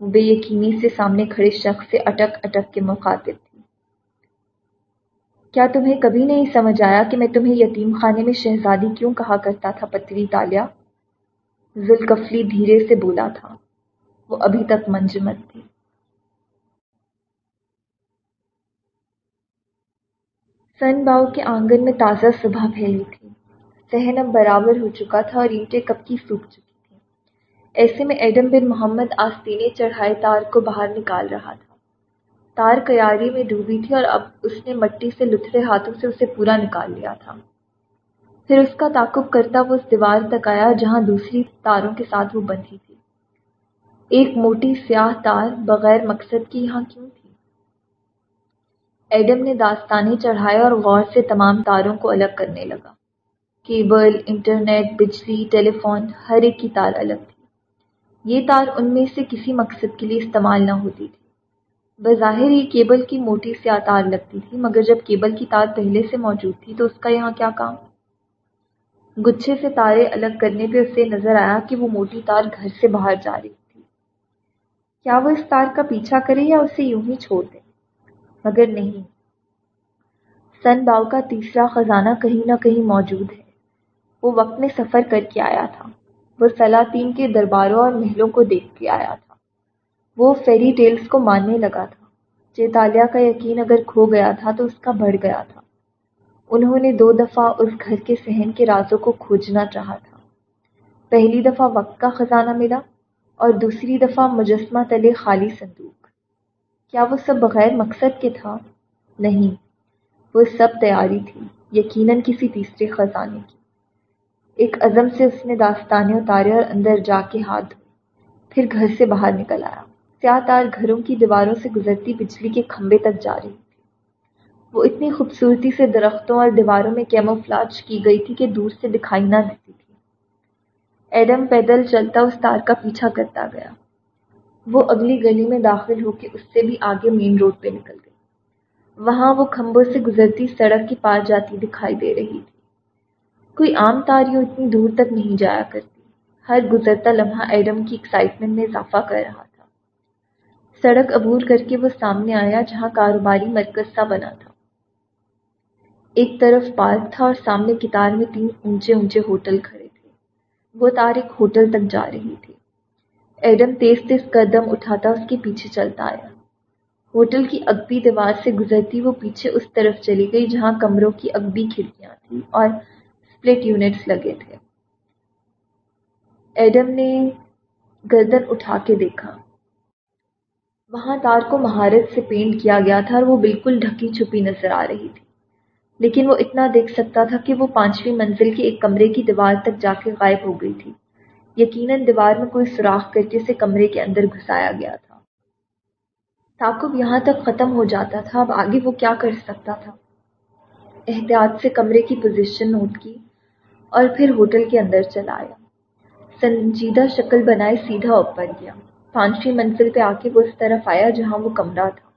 وہ بے یقینی سے سامنے کھڑے شخص سے اٹک اٹک کے مخاطب تھی کیا تمہیں کبھی نہیں سمجھ آیا کہ میں تمہیں یتیم خانے میں شہزادی کیوں کہا کرتا تھا پتری تالیا؟ ذوالکفلی دھیرے سے بولا تھا۔ وہ ابھی تک منجمد تھی۔ سن باؤ کے آنگن میں تازہ صبح پھیلی تھی۔ صحن اب برابر ہو چکا تھا اور اینٹیں کب کی سوکھ چکی تھیں۔ ایسے میں ایڈم بن محمد آستینے چڑھائے تار کو باہر نکال رہا تھا۔ تار قیاری میں ڈوبی تھی اور اب اس نے مٹی سے لتھڑے ہاتھوں سے اسے پورا نکال لیا تھا۔ پھر اس کا تعقب کرتا وہ اس دیوار تک آیا جہاں دوسری تاروں کے ساتھ وہ بندھی تھی۔ ایک موٹی سیاہ تار بغیر مقصد کی یہاں کیوں تھی؟ ایڈم نے داستانے چڑھائے اور غور سے تمام تاروں کو الگ کرنے لگا۔ کیبل، انٹرنیٹ، بجلی ٹیلی فون ہر ایک کی تار الگ تھی۔ یہ تار ان میں سے کسی مقصد کے لیے استعمال نہ ہوتی تھی۔ بظاہر ہی کیبل کی موٹی سی تار لگتی تھی، مگر جب کیبل کی تار پہلے سے موجود تھی تو اس کا یہاں کیا کام؟ گچھے سے تاریں الگ کرنے پہ اسے نظر آیا کہ وہ موٹی تار گھر سے باہر جا رہی تھی۔ کیا وہ اس تار کا پیچھا کرے یا اسے یوں ہی چھوڑ دے؟ مگر نہیں۔ سن باؤ کا تیسرا خزانہ کہیں نہ کہیں موجود ہے۔ وہ وقت میں سفر کر کے آیا تھا۔ وہ سلاطین کے درباروں اور محلوں کو دیکھ کے آیا تھا۔ وہ فیری ٹیلز کو ماننے لگا تھا۔ چیتالیہ کا یقین اگر کھو گیا تھا تو اس کا بڑھ گیا تھا۔ انہوں نے دو دفعہ اس گھر کے صحن کے رازوں کو کھوجنا چاہا تھا۔ پہلی دفعہ وقت کا خزانہ ملا اور دوسری دفعہ مجسمہ تلے خالی صندوق۔ کیا وہ سب بغیر مقصد کے تھا؟ نہیں، وہ سب تیاری تھی، یقیناً کسی تیسرے خزانے کی۔ ایک عزم سے اس نے داستانے اتارے اور اندر جا کے ہاتھ دھوئے۔ پھر گھر سے باہر نکل آیا۔ سیاہ تار گھروں کی دیواروں سے گزرتی بجلی کے کھمبے تک جا رہی تھی۔ وہ اتنی خوبصورتی سے درختوں اور دیواروں میں کیمو فلاج کی گئی تھی کہ دور سے دکھائی نہ دیتی تھی۔ ایڈم پیدل چلتا اس تار کا پیچھا کرتا گیا۔ وہ اگلی گلی میں داخل ہو کے اس سے بھی آگے مین روڈ پہ نکل گئی۔ وہاں وہ کھمبوں سے گزرتی سڑک کی پار جاتی دکھائی دے رہی تھی۔ کوئی عام تاریوں اتنی دور تک نہیں جایا کرتی۔ ہر گزرتا لمحہ ایڈم کی ایکسائٹمنٹ میں اضافہ کر رہا تھا۔ سڑک عبور کر کے وہ سامنے آیا جہاں کاروباری مرکز سا بنا تھا۔ ایک طرف پارک تھا اور سامنے کتار میں تین اونچے اونچے ہوٹل کھڑے تھے۔ وہ تار ایک ہوٹل تک جا رہی تھی۔ ایڈم تیز تیز قدم اٹھاتا اس کے پیچھے چلتا آیا۔ ہوٹل کی اگبی دیوار سے گزرتی وہ پیچھے اس طرف چلی گئی جہاں کمروں کی اگبی کھڑکیاں تھیں اور اسپلٹ یونٹس لگے تھے۔ ایڈم نے گردن اٹھا کے دیکھا۔ وہاں تار کو مہارت سے پینٹ کیا گیا تھا اور وہ بالکل ڈھکی چھپی نظر آ رہی تھی۔ لیکن وہ اتنا دیکھ سکتا تھا کہ وہ پانچویں منزل کے ایک کمرے کی دیوار تک جا کے غائب ہو گئی تھی۔ یقیناً دیوار میں کوئی سوراخ کر کے اسے کمرے کے اندر گھسایا گیا تھا۔ تعقب یہاں تک ختم ہو جاتا تھا۔ اب آگے وہ کیا کر سکتا تھا؟ احتیاط سے کمرے کی پوزیشن نوٹ کی اور پھر ہوٹل کے اندر چلا آیا۔ سنجیدہ شکل بنائے سیدھا اوپر گیا۔ پانچویں منزل پہ آ کے وہ اس طرف آیا جہاں وہ کمرہ تھا۔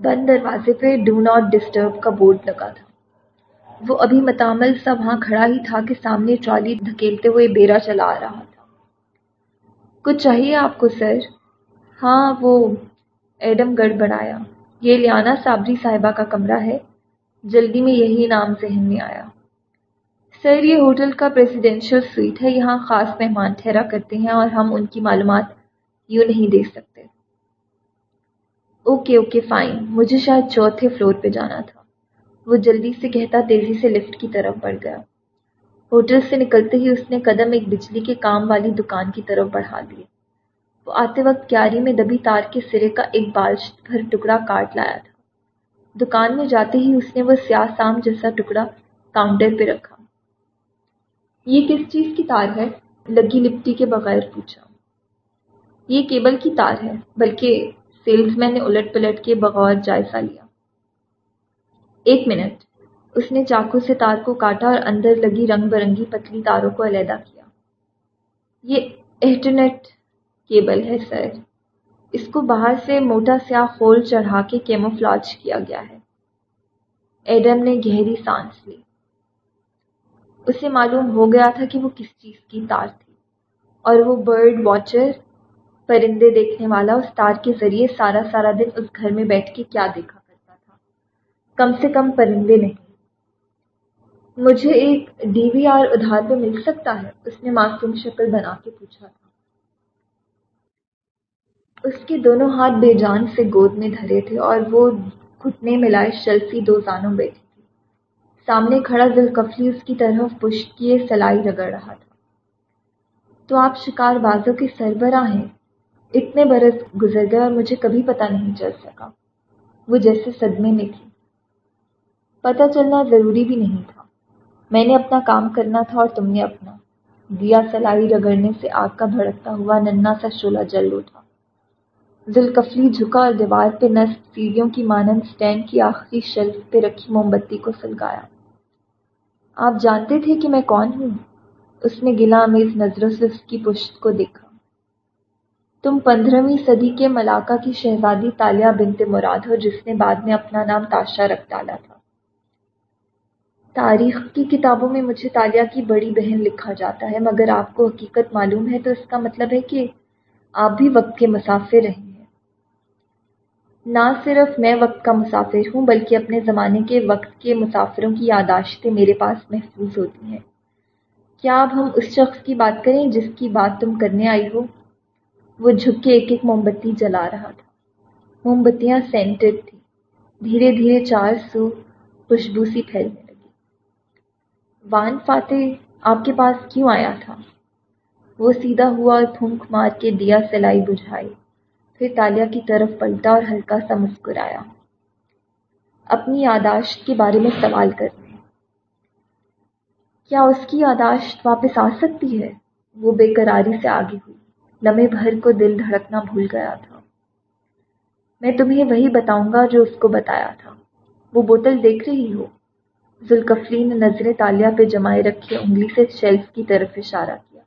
بند دروازے پہ ڈو ناٹ ڈسٹرب کا بورڈ لگا تھا۔ وہ ابھی متعمل سا وہاں کھڑا ہی تھا کہ سامنے ٹرالی دھکیلتے ہوئے بیرا چلا آ رہا تھا۔ کچھ چاہیے آپ کو سر؟ ہاں وہ ایڈم گڑ بڑھایا یہ لیانا صابری صاحبہ کا کمرہ ہے۔ جلدی میں یہی نام ذہن میں آیا۔ سر، یہ ہوٹل کا پریزیڈینشل سویٹ ہے۔ یہاں خاص مہمان ٹھہرا کرتے ہیں اور ہم ان کی معلومات یوں نہیں دے سکتے۔ Okay okay, fine. مجھے شاید چوتھے فلور پہ جانا تھا۔ وہ جلدی سے کہتا تیزی سے لفٹ کی طرف بڑھ گیا۔ ہوٹل سے نکلتے ہی اس نے قدم ایک بجلی کے کام والی دکان کی طرف بڑھا دیے وہ آتے وقت کیاری میں دبی تار کے سرے کا ایک بالش بھر ٹکڑا کاٹ لایا تھا۔ دکان میں جاتے ہی اس نے وہ سیاہ سام جیسا ٹکڑا کاؤنٹر پہ رکھا۔ یہ کس چیز کی تار ہے؟ لگی لپٹی کے بغیر پوچھا۔ یہ کیبل کی تار ہے، بلکہ سیلز مین نے الٹ پلٹ کے بغور جائزہ لیا۔ ایک منٹ۔ اس نے چاقو سے تار کو کاٹا اور اندر لگی رنگ برنگی پتلی تاروں کو علیحدہ کیا۔ یہ انٹرنیٹ کیبل ہے، سر۔ اس کو باہر سے موٹا سیاہ خول چڑھا کے کیموفلاج کیا گیا ہے۔ ایڈم نے گہری سانس لی۔ اسے معلوم ہو گیا تھا کہ وہ کس چیز کی تار تھی۔ اور وہ برڈ واچر پرندے دیکھنے والا اس تار کے ذریعے سارا سارا دن اس گھر میں بیٹھ کے کیا دیکھا کرتا تھا؟ کم سے کم پرندے نہیں۔ مجھے ایک ڈی وی آر ادھار پہ مل سکتا ہے؟ اس نے معصوم شکل بنا کے پوچھا تھا۔ اس کے دونوں ہاتھ بے جان سے گود میں دھرے تھے اور وہ گھٹنے ملائے شلفی دو زانوں بیٹھی تھی سامنے کھڑا ذوالکفلی اس کی طرف پشت کیے سلائی رگڑ رہا تھا۔ تو آپ شکار بازوں کے سربراہ ہیں؟ اتنے برس گزر گئے اور مجھے کبھی پتہ نہیں چل سکا۔ وہ جیسے صدمے میں تھی۔ پتہ چلنا ضروری بھی نہیں تھا۔ میں نے اپنا کام کرنا تھا اور تم نے اپنا۔ دیا سلائی رگڑنے سے آگ کا بھڑکتا ہوا ننا سا شولہ جل اٹھا۔ ذوالکفلی جھکا اور دیوار پہ نصب سیڑھیوں کی مانند اسٹینڈ کی آخری شیلف پہ رکھی موم بتی کو سلگایا۔ آپ جانتے تھے کہ میں کون ہوں؟ اس نے گلا امیز نظروں سے اس کی پشت کو دیکھا۔ تم پندرہویں صدی کے ملاقہ کی شہزادی تالیہ بنت مراد ہو، جس نے بعد میں اپنا نام تاشا رکھ ڈالا تھا۔ تاریخ کی کتابوں میں مجھے تالیہ کی بڑی بہن لکھا جاتا ہے، مگر آپ کو حقیقت معلوم ہے تو اس کا مطلب ہے کہ آپ بھی وقت کے مسافر رہے نہ صرف میں وقت کا مسافر ہوں، بلکہ اپنے زمانے کے وقت کے مسافروں کی یاداشتیں میرے پاس محفوظ ہوتی ہیں۔ کیا اب ہم اس شخص کی بات کریں جس کی بات تم کرنے آئی ہو؟ وہ جھک کے ایک ایک موم بتی جلا رہا تھا۔ موم بتیاں سینٹڈ تھیں۔ دھیرے دھیرے چار سو خوشبو سی پھیلنے لگی۔ وان فاتح، آپ کے پاس کیوں آیا تھا؟ وہ سیدھا ہوا اور پھونک مار کے دیا سلائی بجھائی۔ پھر تالیہ کی طرف پلٹا اور ہلکا سا مسکرایا۔ اپنی یاداشت کے بارے میں سوال کرتے کیا اس کی یاداشت واپس آ سکتی ہے؟ وہ بے قراری سے آگے ہوئی۔ لمحے بھر کو دل دھڑکنا بھول گیا تھا۔ میں تمہیں وہی بتاؤں گا جو اس کو بتایا تھا۔ وہ بوتل دیکھ رہی ہو۔ ذوالکفلی نے نظریں تالیہ پہ جمائے رکھے انگلی سے شیلف کی طرف اشارہ کیا۔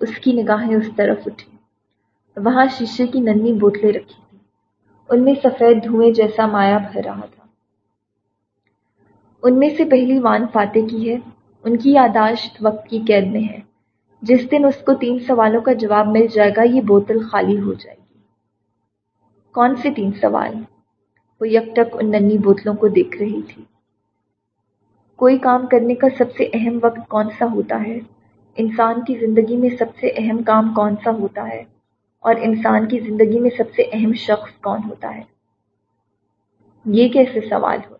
اس کی نگاہیں اس طرف اٹھی۔ وہاں شیشے کی ننھی بوتلیں رکھی تھیں۔ ان میں سفید دھوئیں جیسا مایا بھر رہا تھا۔ ان میں سے پہلی وان فاتح کی ہے۔ ان کی یاداشت وقت کی قید میں ہے۔ جس دن اس کو تین سوالوں کا جواب مل جائے گا، یہ بوتل خالی ہو جائے گی۔ کون سے تین سوال؟ وہ یکٹک ان ننھی بوتلوں کو دیکھ رہی تھی۔ کوئی کام کرنے کا سب سے اہم وقت کون سا ہوتا ہے؟ انسان کی زندگی میں سب سے اہم کام کون سا ہوتا ہے؟ اور انسان کی زندگی میں سب سے اہم شخص کون ہوتا ہے؟ یہ کیسے سوال ہو؟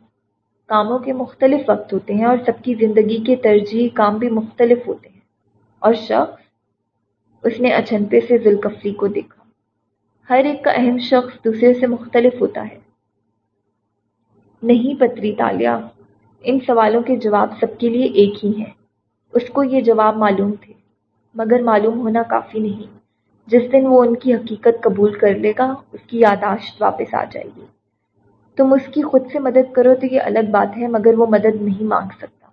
کاموں کے مختلف وقت ہوتے ہیں اور سب کی زندگی کے ترجیح کام بھی مختلف ہوتے ہیں۔ اور شخص اس نے اچنپے سے ذوالکفری کو دیکھا۔ ہر ایک کا اہم شخص دوسرے سے مختلف ہوتا ہے۔ نہیں پتری تالیا، ان سوالوں کے جواب سب کے لیے ایک ہی ہیں۔ اس کو یہ جواب معلوم تھے، مگر معلوم ہونا کافی نہیں۔ جس دن وہ ان کی حقیقت قبول کر لے گا، اس کی یاداشت واپس آ جائے گی۔ تم اس کی خود سے مدد کرو تو یہ الگ بات ہے، مگر وہ مدد نہیں مانگ سکتا۔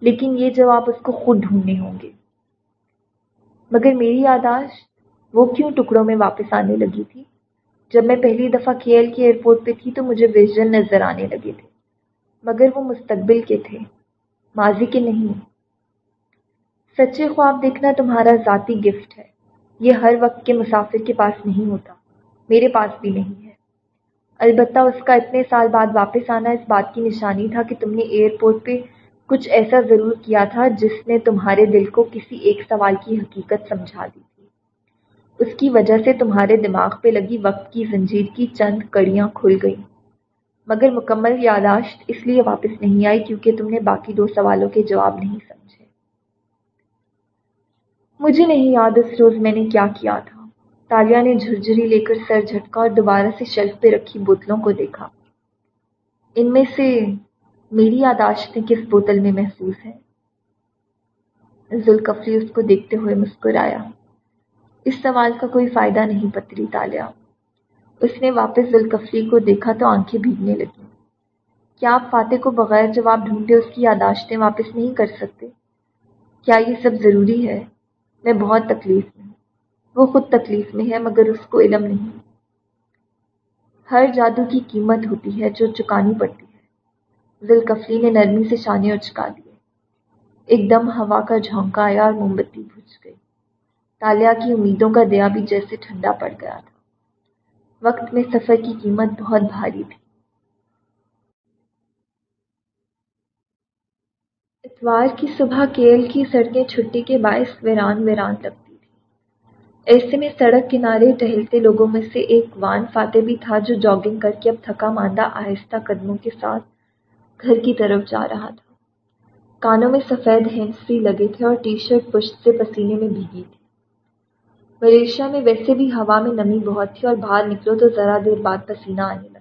لیکن یہ جواب اس کو خود ڈھونڈنے ہوں گے۔ مگر میری یاداشت وہ کیوں ٹکڑوں میں واپس آنے لگی تھی؟ جب میں پہلی دفعہ کے ایل کے ایئرپورٹ پہ تھی تو مجھے ویژن نظر آنے لگے تھے، مگر وہ مستقبل کے تھے، ماضی کے نہیں۔ سچے خواب دیکھنا تمہارا ذاتی گفٹ ہے۔ یہ ہر وقت کے مسافر کے پاس نہیں ہوتا، میرے پاس بھی نہیں ہے۔ البتہ اس کا اتنے سال بعد واپس آنا اس بات کی نشانی تھا کہ تم نے ایئرپورٹ پہ کچھ ایسا ضرور کیا تھا جس نے تمہارے دل کو کسی ایک سوال کی حقیقت سمجھا دی تھی۔ اس کی وجہ سے تمہارے دماغ پہ لگی وقت کی زنجیر کی چند کڑیاں کھل گئیں۔ مگر مکمل یاداشت اس لیے واپس نہیں آئی کیونکہ تم نے باقی دو سوالوں کے جواب نہیں سمجھے۔ مجھے نہیں یاد اس روز میں نے کیا کیا تھا۔ تالیا نے جھرجھری لے کر سر جھٹکا اور دوبارہ سے شیلف پہ رکھی بوتلوں کو دیکھا۔ ان میں سے میری یاداشتیں کس بوتل میں محفوظ ہیں؟ ذوالکفری اس کو دیکھتے ہوئے مسکرایا۔ اس سوال کا کوئی فائدہ نہیں پتری تالیا۔ اس نے واپس ذوالکفری کو دیکھا تو آنکھیں بھیگنے لگیں۔ کیا آپ فاتح کو بغیر جواب ڈھونڈے اس کی یاداشتیں واپس نہیں کر سکتے؟ کیا یہ سب ضروری ہے؟ میں بہت تکلیف میں ہوں۔ وہ خود تکلیف میں ہے مگر اس کو علم نہیں۔ ہر جادو کی قیمت ہوتی ہے جو چکانی پڑتی ہے۔ ذوالکفری نے نرمی سے شانے اور چکا دیے۔ ایک دم ہوا کا جھونکا آیا اور موم بتی بھج گئی۔ تالیا کی امیدوں کا دیا بھی جیسے ٹھنڈا پڑ گیا تھا۔ وقت میں سفر کی قیمت بہت بھاری تھی۔ اتوار کی صبح کیل کی سڑکیں چھٹی کے باعث ویران ویران لگتی تھی ایسے میں سڑک کنارے ٹہلتے لوگوں میں سے ایک وان فاتح بھی تھا جو جاگنگ کر کے اب تھکا ماندہ آہستہ قدموں کے ساتھ گھر کی طرف جا رہا تھا۔ کانوں میں سفید ہینڈ فری لگے تھے اور ٹی شرٹ پشت سے پسینے میں بھیگی تھی۔ ملیشیا میں ویسے بھی ہوا میں نمی بہت تھی اور باہر نکلو تو ذرا دیر بعد پسینہ آنے لگا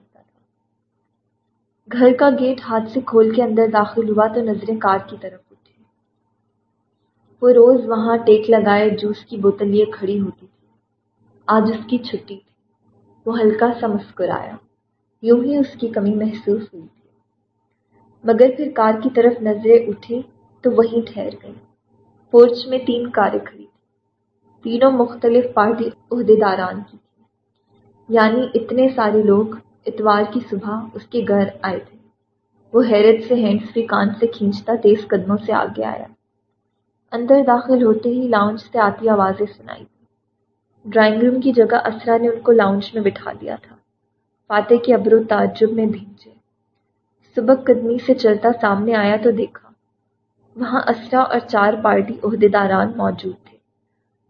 گھر کا گیٹ ہاتھ سے کھول کے اندر داخل ہوا تو نظریں کار کی طرف اٹھی۔ وہ روز وہاں ٹیک لگائے جوس کی بوتل لیے کھڑی ہوتی تھی۔ آج اس کی چھٹی تھی۔ وہ ہلکا سا مسکرایا۔ یوں ہی اس کی کمی محسوس ہوئی تھی۔ مگر پھر کار کی طرف نظریں اٹھی تو وہیں ٹھہر گئی پورچ میں تین کاریں کھڑی تھیں۔ تینوں مختلف پارٹی عہدے داران کی تھی یعنی اتنے سارے لوگ اتوار کی صبح اس کے گھر آئے تھے۔ وہ حیرت سے ہینڈ فری کان سے کھینچتا تیز قدموں سے آگے آیا۔ اندر داخل ہوتے ہی لاؤنج سے آتی آوازیں سنائی تھی ڈرائنگ روم کی جگہ اسرا نے ان کو لاؤنج میں بٹھا دیا تھا۔ فاتح کے ابرو تعجب میں بھیجے سبق قدمی سے چلتا سامنے آیا تو دیکھا، وہاں اسرا اور چار پارٹی عہدے داران موجود تھے۔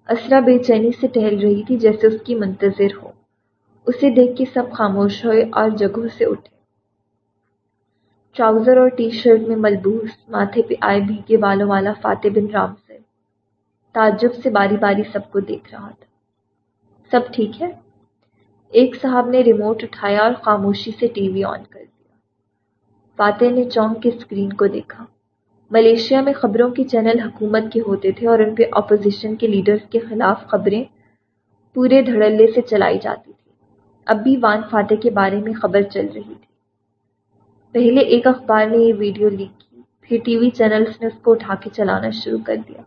اسرا بے چینی سے ٹہل رہی تھی جیسے اس کی منتظر ہو۔ اسے دیکھ کے سب خاموش ہوئے اور جگہوں سے اٹھے۔ ٹراؤزر اور ٹی شرٹ میں ملبوس ماتھے پہ آئے بھیگے والوں والا فاتح بن رام سے تعجب سے باری باری سب کو دیکھ رہا تھا۔ سب ٹھیک ہے؟ ایک صاحب نے ریموٹ اٹھایا اور خاموشی سے ٹی وی آن کر دیا۔ فاتح نے چونک کے اسکرین کو دیکھا۔ ملیشیا میں خبروں کے چینل حکومت کے ہوتے تھے اور ان پہ اپوزیشن کے لیڈرز کے خلاف خبریں پورے دھڑلے سے چلائی جاتی تھی۔ اب بھی وان فاتح کے بارے میں خبر چل رہی تھی۔ پہلے ایک اخبار نے یہ ویڈیو لیک کی، پھر ٹی وی چینلز نے اس کو اٹھا کے چلانا شروع کر دیا۔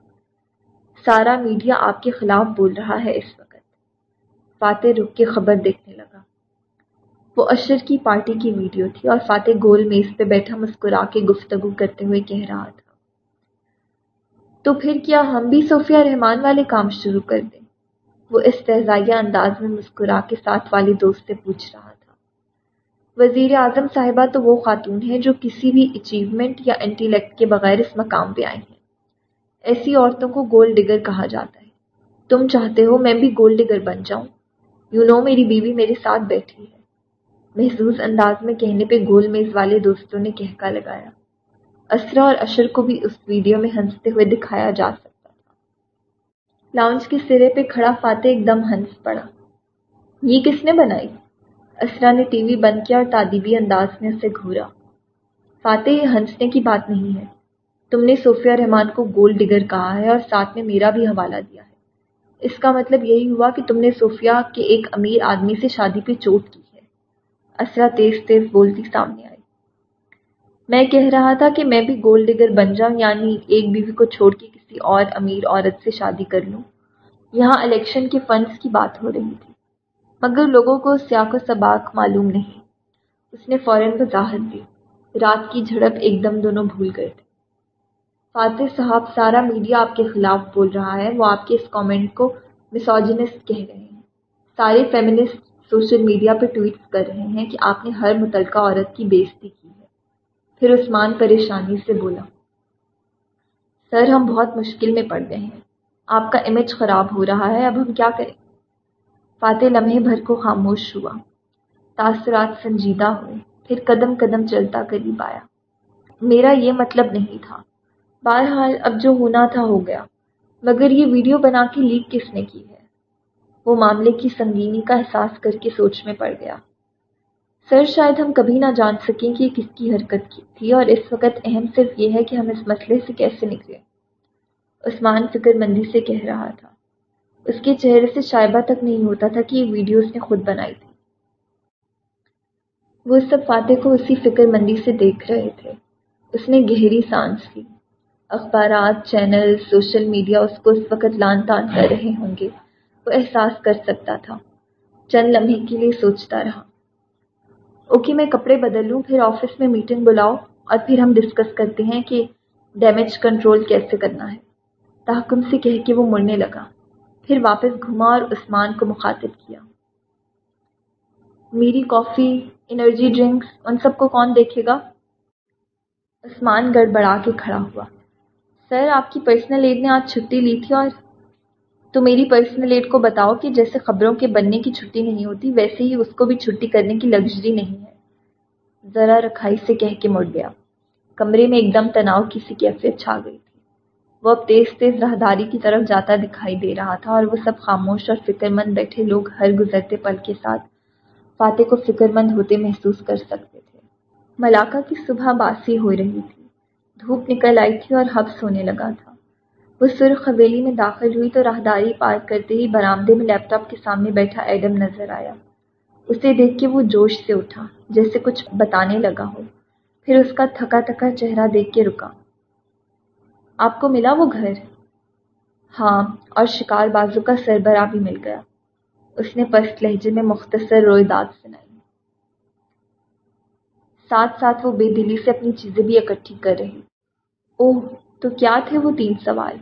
سارا میڈیا آپ کے خلاف بول رہا ہے اس وقت۔ فاتح رک کے خبر دیکھنے لگا۔ وہ اشر کی پارٹی کی ویڈیو تھی اور فاتح گول میز پہ بیٹھا مسکرا کے گفتگو کرتے ہوئے کہہ رہا تھا۔ تو پھر کیا ہم بھی صوفیہ رحمان والے کام شروع کر دیں؟ وہ استحزائیہ انداز میں مسکرا کے ساتھ والی دوست سے پوچھ رہا تھا۔ وزیر اعظم صاحبہ تو وہ خاتون ہے جو کسی بھی اچیومنٹ یا انٹیلیکٹ کے بغیر اس مقام پہ آئی ہیں۔ ایسی عورتوں کو گولڈ ڈگر کہا جاتا ہے۔ تم چاہتے ہو میں بھی گولڈ ڈگر بن جاؤں؟ یو نو میری بیوی میرے ساتھ بیٹھی ہے۔ محظوظ انداز میں کہنے پہ گول میز والے دوستوں نے کہکا لگایا۔ اسرا اور اشر کو بھی اس ویڈیو میں ہنستے ہوئے دکھایا جا سکتا تھا۔ لاؤنج کے سرے پہ کھڑا فاتح ایک دم ہنس پڑا۔ یہ کس نے بنائی؟ اسرا نے ٹی وی بند کیا اور تعدیبی انداز میں اسے گھورا۔ فاتح، یہ ہنسنے کی بات نہیں ہے۔ تم نے صوفیہ رحمان کو گولڈ ڈگر کہا ہے اور ساتھ میں میرا بھی حوالہ دیا ہے۔ اس کا مطلب یہی ہوا کہ تم نے صوفیہ کے ایک امیر آدمی سے شادی پہ چوٹ کی۔ اسرا تیز تیز بولتی سامنے آئی۔ میں کہہ رہا تھا کہ میں بھی گولڈ ڈگر بن جاؤں یعنی ایک بیوی کو چھوڑ کے کسی اور امیر عورت سے شادی کر لوں۔ یہاں الیکشن کے فنڈز کی بات ہو رہی تھی، مگر لوگوں کو سیاق و سباق معلوم نہیں۔ اس نے فوراً وضاحت دی۔ رات کی جھڑپ ایک دم دونوں بھول گئے تھے۔ فاتح صاحب، سارا میڈیا آپ کے خلاف بول رہا ہے، وہ آپ کے اس کامنٹ کو مسوجنسٹ کہہ رہے ہیں۔ سارے فیمنسٹ سوشل میڈیا پہ ٹویٹس کر رہے ہیں کہ آپ نے ہر متعلقہ عورت کی بےزتی کی ہے۔ پھر عثمان پریشانی سے بولا، سر، ہم بہت مشکل میں پڑ گئے ہیں۔ آپ کا امیج خراب ہو رہا ہے، اب ہم کیا کریں؟ فاتح لمحے بھر کو خاموش ہوا۔ تاثرات سنجیدہ ہوئے۔ پھر قدم قدم چلتا قریب آیا۔ میرا یہ مطلب نہیں تھا۔ بہرحال، اب جو ہونا تھا ہو گیا۔ مگر یہ ویڈیو بنا کے لیک کس نے کی ہے؟ وہ معاملے کی سنگینی کا احساس کر کے سوچ میں پڑ گیا۔ سر، شاید ہم کبھی نہ جان سکیں کہ یہ کس کی حرکت کی تھی اور اس وقت اہم صرف یہ ہے کہ ہم اس مسئلے سے کیسے نکلیں عثمان فکر مندی سے کہہ رہا تھا۔ اس کے چہرے سے شائبہ تک نہیں ہوتا تھا کہ یہ ویڈیو اس نے خود بنائی تھی۔ وہ سب فاتح کو اسی فکر مندی سے دیکھ رہے تھے۔ اس نے گہری سانس لی اخبارات چینل سوشل میڈیا اس کو اس وقت لان تان کر رہے ہوں گے۔ وہ احساس کر سکتا تھا۔ چند لمحے کے لیے سوچتا رہا۔ اوکے، میں کپڑے بدل لوں، پھر آفس میں میٹنگ بلاؤ اور پھر ہم ڈسکس کرتے ہیں کہ ڈیمیج کنٹرول کیسے کرنا ہے۔ تحکم سے کہہ کے وہ مڑنے لگا۔ پھر واپس گھما اور عثمان کو مخاطب کیا۔ میری کافی انرجی ڈرنکس ان سب کو کون دیکھے گا؟ عثمان گڑبڑا کے کھڑا ہوا۔ سر، آپ کی پرسنل ایڈ نے آج چھٹی لی تھی اور تو میری پرسنل ایڈ کو بتاؤ کہ جیسے خبروں کے بننے کی چھٹی نہیں ہوتی، ویسے ہی اس کو بھی چھٹی کرنے کی لگژری نہیں ہے۔ ذرا رکھائی سے کہہ کے مڑ گیا۔ کمرے میں ایک دم تناؤ کسی کیفیت چھا گئی تھی۔ وہ اب تیز تیز راہداری کی طرف جاتا دکھائی دے رہا تھا اور وہ سب خاموش اور فکر مند بیٹھے لوگ ہر گزرتے پل کے ساتھ فاتح کو فکر مند ہوتے محسوس کر سکتے تھے۔ ملاقہ کی صبح باسی ہو رہی تھی۔ دھوپ نکل آئی تھی اور حبس ہونے لگا تھا۔ وہ سرخ حویلی میں داخل ہوئی تو راہداری پار کرتے ہی برآمدے میں لیپ ٹاپ کے سامنے بیٹھا ایڈم نظر آیا۔ اسے دیکھ کے وہ جوش سے اٹھا، جیسے کچھ بتانے لگا ہو۔ پھر اس کا تھکا تھکا چہرہ دیکھ کے رکا۔ آپ کو ملا وہ گھر؟ ہاں اور شکار بازو کا سربراہ بھی مل گیا۔ اس نے پست لہجے میں مختصر رویداد سنائی۔ ساتھ ساتھ وہ بے دلی سے اپنی چیزیں بھی اکٹھی کر رہی۔ اوہ تو کیا تھے وہ تین سوال؟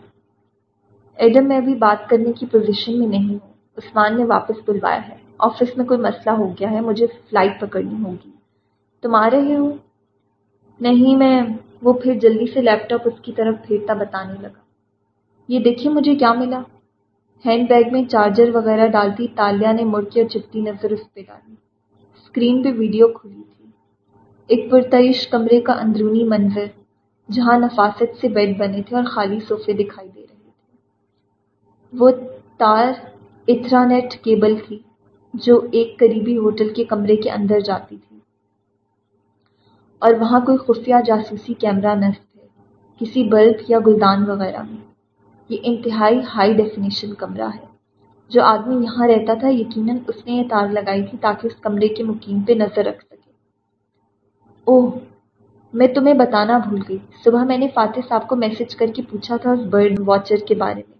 ایڈم، میں ابھی بات کرنے کی پوزیشن میں نہیں ہوں۔ عثمان نے واپس بلوایا ہے۔ آفس میں کوئی مسئلہ ہو گیا ہے، مجھے فلائٹ پکڑنی ہوگی۔ تم آ رہے ہو نہیں، میں وہ پھر جلدی سے لیپ ٹاپ اس کی طرف پھیرتا بتانے لگا۔ یہ دیکھیے مجھے کیا ملا۔ ہینڈ بیگ میں چارجر وغیرہ ڈالتی، تالیہ نے مڑ کے اور چپتی نظر اس پہ ڈالی۔ اسکرین پہ ویڈیو کھلی تھی۔ ایک پرتعش کمرے کا اندرونی منظر۔ جہاں نفاست سے بیڈ بنے تھے اور خالی صوفے دکھائی دے رہے تھے۔ وہ تار اترانیٹ کیبل تھی جو ایک قریبی ہوٹل کے کمرے کے اندر جاتی تھی۔ اور وہاں کوئی خفیہ جاسوسی کیمرہ نصب تھے، کسی بلب یا گلدان وغیرہ میں۔ یہ انتہائی ہائی ڈیفینیشن کمرہ ہے۔ جو آدمی یہاں رہتا تھا، یقیناً اس نے یہ تار لگائی تھی تاکہ اس کمرے کے مقیم پہ نظر رکھ سکے۔ اوہ! میں تمہیں بتانا بھول گئی۔ صبح میں نے فاتح صاحب کو میسج کر کے پوچھا تھا اس برڈ واچر کے بارے میں۔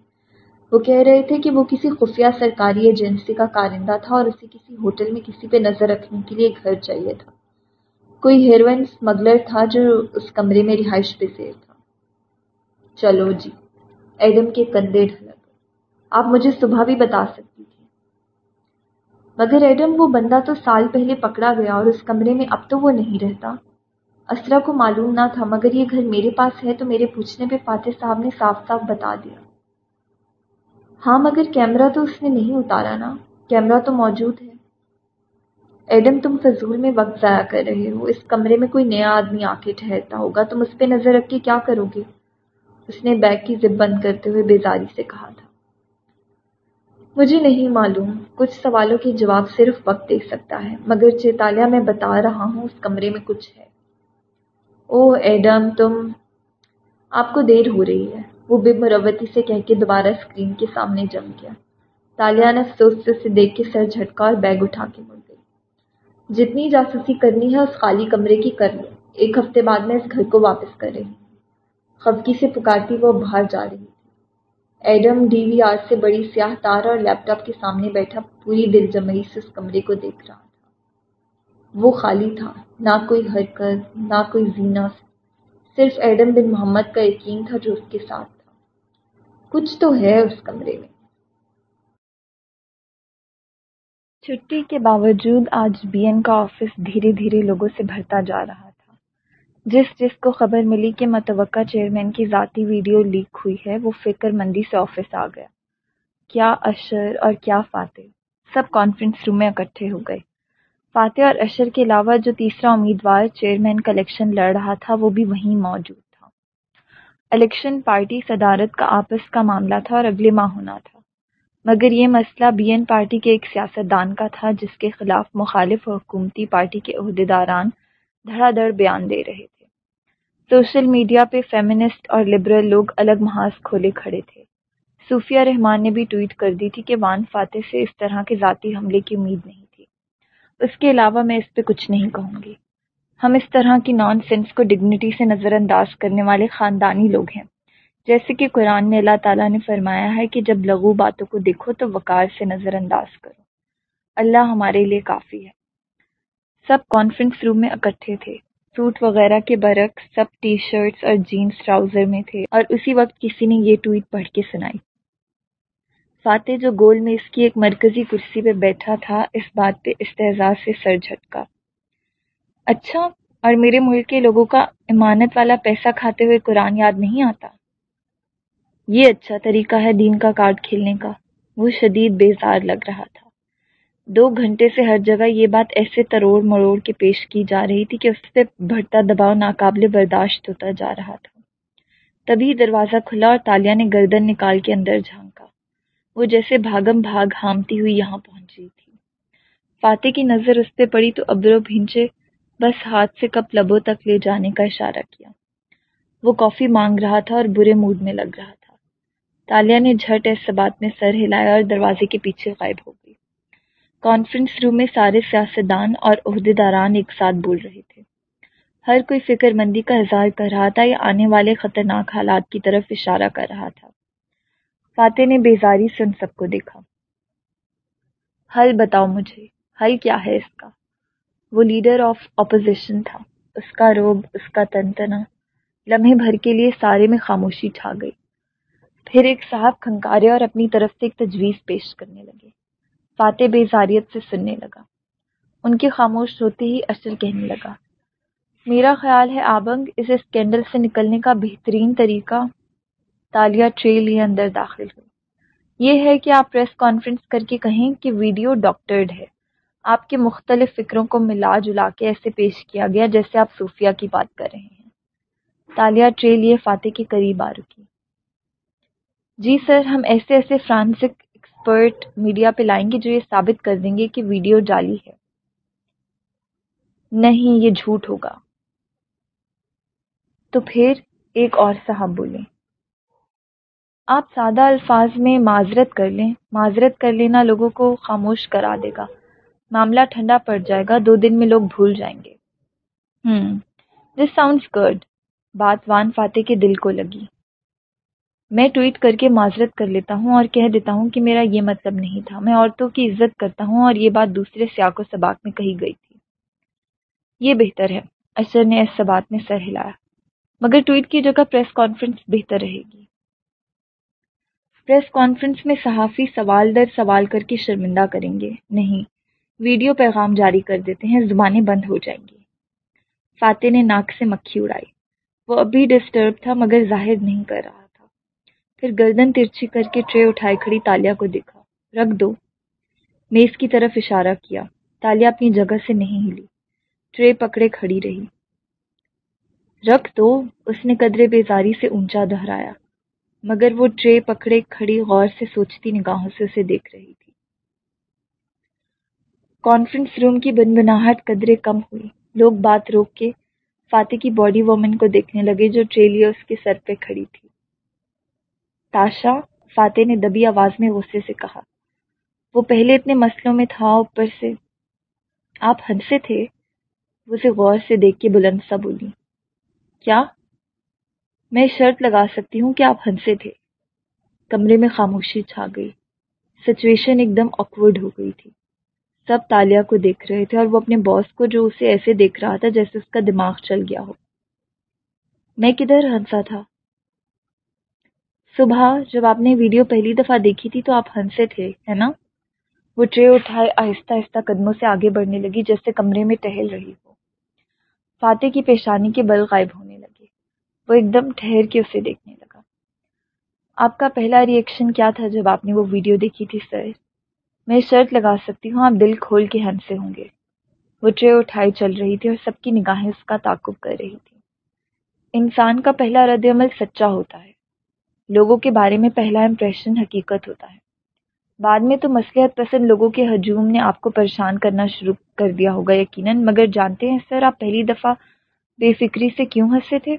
وہ کہہ رہے تھے کہ وہ کسی خفیہ سرکاری ایجنسی کا کارندہ تھا اور اسے کسی ہوٹل میں کسی پہ نظر رکھنے کے لیے گھر چاہیے تھا۔ کوئی ہیروئن اسمگلر تھا جو اس کمرے میں رہائش پہ سیر تھا۔ چلو جی ایڈم کے کندھے ڈھلک آپ مجھے صبح بھی بتا سکتی تھی مگر ایڈم، وہ بندہ تو سال پہلے پکڑا گیا اور اس کمرے میں اب تو وہ نہیں رہتا۔ اسرا کو معلوم نہ تھا، مگر یہ گھر میرے پاس ہے تو میرے پوچھنے پہ فاتح صاحب نے صاف صاف بتا دیا۔ ہاں مگر کیمرہ تو اس نے نہیں اتارا نا۔ کیمرہ تو موجود ہے۔ ایڈم، تم فضول میں وقت ضائع کر رہے ہو۔ اس کمرے میں کوئی نیا آدمی آ کے ٹھہرتا ہوگا، تم اس پہ نظر رکھ کے کیا کرو گے؟ اس نے بیگ کی زب بند کرتے ہوئے بیزاری سے کہا تھا۔ مجھے نہیں معلوم، کچھ سوالوں کے جواب صرف وقت دے سکتا ہے، مگر چیتالیہ میں بتا رہا ہوں، اس کمرے میں کچھ ہے۔ او ایڈم، تم، آپ کو دیر ہو رہی ہے۔ وہ بے مروتی سے کہہ کے دوبارہ اسکرین کے سامنے جم گیا۔ تالیہ نے افسوس سے اسے دیکھ کے سر جھٹکا اور بیگ اٹھا کے مڑ گئی۔ جتنی جاسوسی کرنی ہے، اس خالی کمرے کی کر لو۔ ایک ہفتے بعد میں اس گھر کو واپس کر رہی ہوں خفکی سے پکارتی وہ باہر جا رہی تھی۔ ایڈم ڈی وی آر سے بڑی سیاہ تار اور لیپ ٹاپ کے سامنے بیٹھا، پوری دل جمعی سے اس کمرے کو دیکھ رہا۔ وہ خالی تھا، نہ کوئی حرکت، نہ کوئی زینہ۔ صرف ایڈم بن محمد کا یقین تھا جو اس کے ساتھ تھا۔ کچھ تو ہے اس کمرے میں۔ چھٹی کے باوجود آج بی این کا آفس دھیرے دھیرے لوگوں سے بھرتا جا رہا تھا۔ جس جس کو خبر ملی کہ متوقع چیئرمین کی ذاتی ویڈیو لیک ہوئی ہے، وہ فکر مندی سے آفس آ گیا۔ کیا اشر اور کیا فاتح؟ سب کانفرنس روم میں اکٹھے ہو گئے۔ فاتح اور اشر کے علاوہ جو تیسرا امیدوار چیئرمین کا الیکشن لڑ رہا تھا، وہ بھی وہیں موجود تھا۔ الیکشن پارٹی صدارت کا آپس کا معاملہ تھا اور اگلے ماہ ہونا تھا۔ مگر یہ مسئلہ بی این پارٹی کے ایک سیاست دان کا تھا، جس کے خلاف مخالف حکومتی پارٹی کے عہدیداران دھڑا دھڑ بیان دے رہے تھے۔ سوشل میڈیا پہ فیمنسٹ اور لبرل لوگ الگ محاذ کھولے کھڑے تھے۔ صوفیہ رحمان نے بھی ٹویٹ کر دی تھی کہ وان فاتح سے اس طرح کے ذاتی حملے کی امید نہیں۔ اس کے علاوہ میں اس پہ کچھ نہیں کہوں گی۔ ہم اس طرح کی نان سینس کو ڈگنیٹی سے نظر انداز کرنے والے خاندانی لوگ ہیں۔ جیسے کہ قرآن میں اللہ تعالیٰ نے فرمایا ہے کہ جب لغو باتوں کو دیکھو تو وقار سے نظر انداز کرو۔ اللہ ہمارے لیے کافی ہے۔ سب کانفرنس روم میں اکٹھے تھے۔ سوٹ وغیرہ کے برعکس سب ٹی شرٹس اور جینس ٹراؤزر میں تھے۔ اور اسی وقت کسی نے یہ ٹویٹ پڑھ کے سنائی۔ فاتح جو گول میں اس کی ایک مرکزی کرسی پہ بیٹھا تھا، اس بات پہ استحزاز سے سر جھٹکا۔ اچھا اور میرے ملک کے لوگوں کا امانت والا پیسہ کھاتے ہوئے قرآن یاد نہیں آتا؟ یہ اچھا طریقہ ہے دین کا کارڈ کھیلنے کا۔ وہ شدید بیزار لگ رہا تھا۔ دو گھنٹے سے ہر جگہ یہ بات ایسے تروڑ مروڑ کے پیش کی جا رہی تھی کہ اس پہ بڑھتا دباؤ ناقابل برداشت ہوتا جا رہا تھا۔ تبھی دروازہ کھلا اور تالیہ نے گردن نکال کے اندر جھانکا وہ جیسے بھاگم بھاگ ہامتی ہوئی یہاں پہنچ رہی تھی۔ فاتح کی نظر اس پہ پڑی تو ابرو بھینچے بس ہاتھ سے کپ لبوں تک لے جانے کا اشارہ کیا۔ وہ کافی مانگ رہا تھا اور برے موڈ میں لگ رہا تھا۔ تالیہ نے جھٹ ایس بات میں سر ہلایا اور دروازے کے پیچھے غائب ہو گئی۔ کانفرنس روم میں سارے سیاستدان اور عہدیداران ایک ساتھ بول رہے تھے۔ ہر کوئی فکر مندی کا اظہار کر رہا تھا یا آنے والے خطرناک حالات کی طرف اشارہ کر رہا تھا۔ فاتح نے بیزاری سے ان سب کو دیکھا۔ حل بتاؤ مجھے، حل کیا ہے اس کا؟ وہ لیڈر آف اپوزیشن تھا۔ اس کا روب، اس کا تنتنا، لمحے بھر کے لیے سارے میں خاموشی چھا گئی۔ پھر ایک صاحب کھنکارے اور اپنی طرف سے ایک تجویز پیش کرنے لگے۔ فاتح بیزاریت سے سننے لگا۔ ان کے خاموش ہوتے ہی اشر کہنے لگا، میرا خیال ہے آبنگ اس اسکینڈل سے نکلنے کا بہترین طریقہ تالیہ ٹرے لیے اندر داخل ہوئی۔ یہ ہے کہ آپ پریس کانفرنس کر کے کہیں کہ ویڈیو ڈاکٹرڈ ہے۔ آپ کے مختلف فکروں کو ملا جلا کے ایسے پیش کیا گیا جیسے آپ صوفیہ کی بات کر رہے ہیں۔ تالیہ ٹرے لیے فاتح کے قریب آ رکی۔ جی سر، ہم ایسے ایسے فرانسک ایکسپرٹ میڈیا پہ لائیں گے جو یہ ثابت کر دیں گے کہ ویڈیو جعلی ہے۔ نہیں، یہ جھوٹ ہوگا۔ تو پھر ایک اور صاحب بولیں۔ آپ سادہ الفاظ میں معذرت کر لیں۔ معذرت کر لینا لوگوں کو خاموش کرا دے گا۔ معاملہ ٹھنڈا پڑ جائے گا۔ دو دن میں لوگ بھول جائیں گے۔ ہوں دس ساؤنڈس گڈ بات وان فاتح کے دل کو لگی۔ میں ٹویٹ کر کے معذرت کر لیتا ہوں اور کہہ دیتا ہوں کہ میرا یہ مطلب نہیں تھا۔ میں عورتوں کی عزت کرتا ہوں اور یہ بات دوسرے سیاق و سباق میں کہی گئی تھی۔ یہ بہتر ہے۔ اشر نے اس سبات میں سر ہلایا۔ مگر ٹویٹ کی جگہ پریس کانفرنس بہتر رہے گی۔ پریس کانفرنس میں صحافی سوال در سوال کر کے شرمندہ کریں گے۔ نہیں، ویڈیو پیغام جاری کر دیتے ہیں، زبانیں بند ہو جائیں گی۔ فاتح نے ناک سے مکھی اڑائی۔ وہ ابھی ڈسٹرب تھا مگر ظاہر نہیں کر رہا تھا۔ پھر گردن ترچھی کر کے ٹرے اٹھائے کھڑی تالیا کو دیکھا۔ رکھ دو۔ میز کی طرف اشارہ کیا۔ تالیا اپنی جگہ سے نہیں ہلی۔ ٹرے پکڑے کھڑی رہی۔ رکھ دو، اس نے قدرے بیزاری سے اونچا دہرایا۔ مگر وہ ٹرے پکڑے کھڑی غور سے سوچتی نگاہوں سے اسے دیکھ رہی تھی۔ کانفرنس روم کی بنبناہٹ قدرے کم ہوئی۔ لوگ بات روک کے فاتح کی باڈی وومن کو دیکھنے لگے جو ٹریلیا اس کے سر پہ کھڑی تھی۔ تاشا، فاتح نے دبی آواز میں غصے سے کہا، وہ پہلے اتنے مسئلوں میں تھا، اوپر سے۔ آپ ہنسے تھے۔ وہ اسے غور سے دیکھ کے بلند سا بولی، کیا؟ میں شرط لگا سکتی ہوں کہ آپ ہنسے تھے۔ کمرے میں خاموشی چھا گئی۔ سچویشن ایک دم آکورڈ ہو گئی تھی۔ سب تالیا کو دیکھ رہے تھے اور وہ اپنے باس کو جو اسے ایسے دیکھ رہا تھا جیسے اس کا دماغ چل گیا ہو۔ میں کدھر ہنسا تھا؟ صبح جب آپ نے ویڈیو پہلی دفعہ دیکھی تھی تو آپ ہنسے تھے، ہے نا؟ وہ ٹرے اٹھائے آہستہ آہستہ قدموں سے آگے بڑھنے لگی جیسے کمرے میں ٹہل رہی ہو۔ فاتح کی پیشانی کے بل غائب ہونے وہ ایک دم ٹھہر کے اسے دیکھنے لگا۔ آپ کا پہلا ریئیکشن کیا تھا جب آپ نے وہ ویڈیو دیکھی تھی سر میں شرط لگا سکتی ہوں، آپ دل کھول کے ہنسے ہوں گے۔ وہ ٹرے اٹھائی چل رہی تھی اور سب کی نگاہیں اس کا تعقب کر رہی تھی۔ انسان کا پہلا رد عمل سچا ہوتا ہے۔ لوگوں کے بارے میں پہلا امپریشن حقیقت ہوتا ہے۔ بعد میں تو مسلحت پسند لوگوں کے ہجوم نے آپ کو پریشان کرنا شروع کر دیا ہوگا، یقیناً۔ مگر جانتے ہیں سر آپ پہلی دفعہ بے فکری سے کیوں ہنسے تھے؟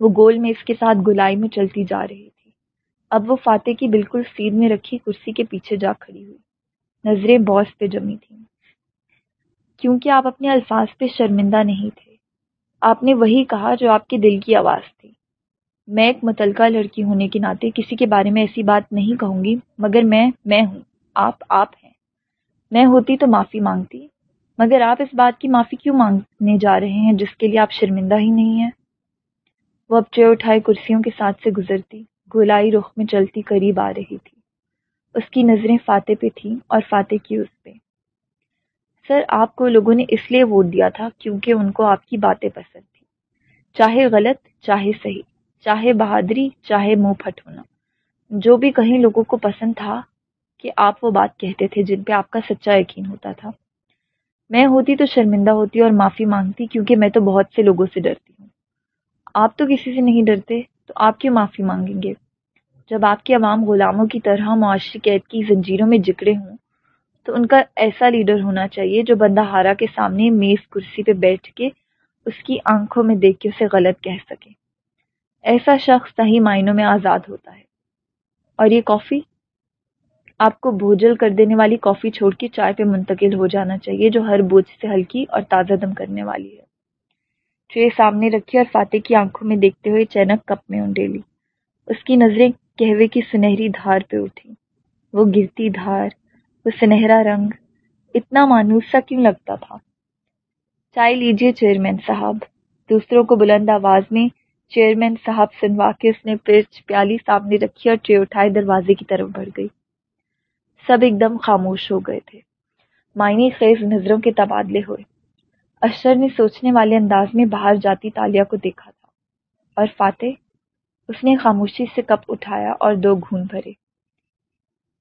وہ گول میں اس کے ساتھ گلائی میں چلتی جا رہی تھی۔ اب وہ فاتح کی بالکل سیدھ میں رکھی کرسی کے پیچھے جا کھڑی ہوئی۔ نظریں باس پہ جمی تھیں۔ کیونکہ آپ اپنے الفاظ پہ شرمندہ نہیں تھے۔ آپ نے وہی کہا جو آپ کے دل کی آواز تھی۔ میں ایک متعلقہ لڑکی ہونے کے ناطے کسی کے بارے میں ایسی بات نہیں کہوں گی، مگر میں میں ہوں۔ آپ آپ ہیں۔ میں ہوتی تو معافی مانگتی، مگر آپ اس بات کی معافی کیوں مانگنے جا رہے ہیں جس کے لیے آپ شرمندہ ہی نہیں ہیں؟ وہ اب چے اٹھائے کرسیوں کے ساتھ سے گزرتی، گولائی رخ میں چلتی قریب آ رہی تھی۔ اس کی نظریں فاتح پہ تھیں اور فاتح کی اس پہ۔ سر، آپ کو لوگوں نے اس لیے ووٹ دیا تھا کیونکہ ان کو آپ کی باتیں پسند تھیں۔ چاہے غلط، چاہے صحیح، چاہے بہادری، چاہے منہ پھٹ ہونا۔ جو بھی کہیں لوگوں کو پسند تھا کہ آپ وہ بات کہتے تھے جن پہ آپ کا سچا یقین ہوتا تھا۔ میں ہوتی تو شرمندہ ہوتی اور معافی مانگتی کیونکہ میں تو بہت سے لوگوں سے ڈرتی۔ آپ تو کسی سے نہیں ڈرتے، تو آپ کیوں معافی مانگیں گے؟ جب آپ کے عوام غلاموں کی طرح معاشی قید کی زنجیروں میں جکڑے ہوں، تو ان کا ایسا لیڈر ہونا چاہیے جو بندہ ہارا کے سامنے میز کرسی پہ بیٹھ کے اس کی آنکھوں میں دیکھ کے اسے غلط کہہ سکے۔ ایسا شخص صحیح معنوں میں آزاد ہوتا ہے۔ اور یہ کافی؟ آپ کو بھوجل کر دینے والی کافی چھوڑ کے چائے پہ منتقل ہو جانا چاہیے جو ہر بوجھ سے ہلکی اور تازہ دم کرنے والی ہے۔ ٹرے سامنے رکھی اور فاتح کی آنکھوں میں دیکھتے ہوئے چینک کپ میں انڈیلی اس کی نظریں کہوے کی سنہری دھار پہ اٹھی وہ گرتی دھار، وہ سنہرا رنگ، اتنا مانوس سا کیوں لگتا تھا؟ چائے لیجیے چیئرمین صاحب۔ دوسروں کو بلند آواز میں چیئرمین صاحب سنوا کے اس نے پرچ پیالی سامنے رکھی اور ٹرے اٹھائے دروازے کی طرف بڑھ گئی۔ سب ایک دم خاموش ہو گئے تھے۔ معنی خیز نظروں کے تبادلے ہوئے۔ اشر نے سوچنے والے انداز میں باہر جاتی تالیا کو دیکھا تھا۔ اور فاتح، اس نے خاموشی سے کپ اٹھایا اور دو گھون بھرے۔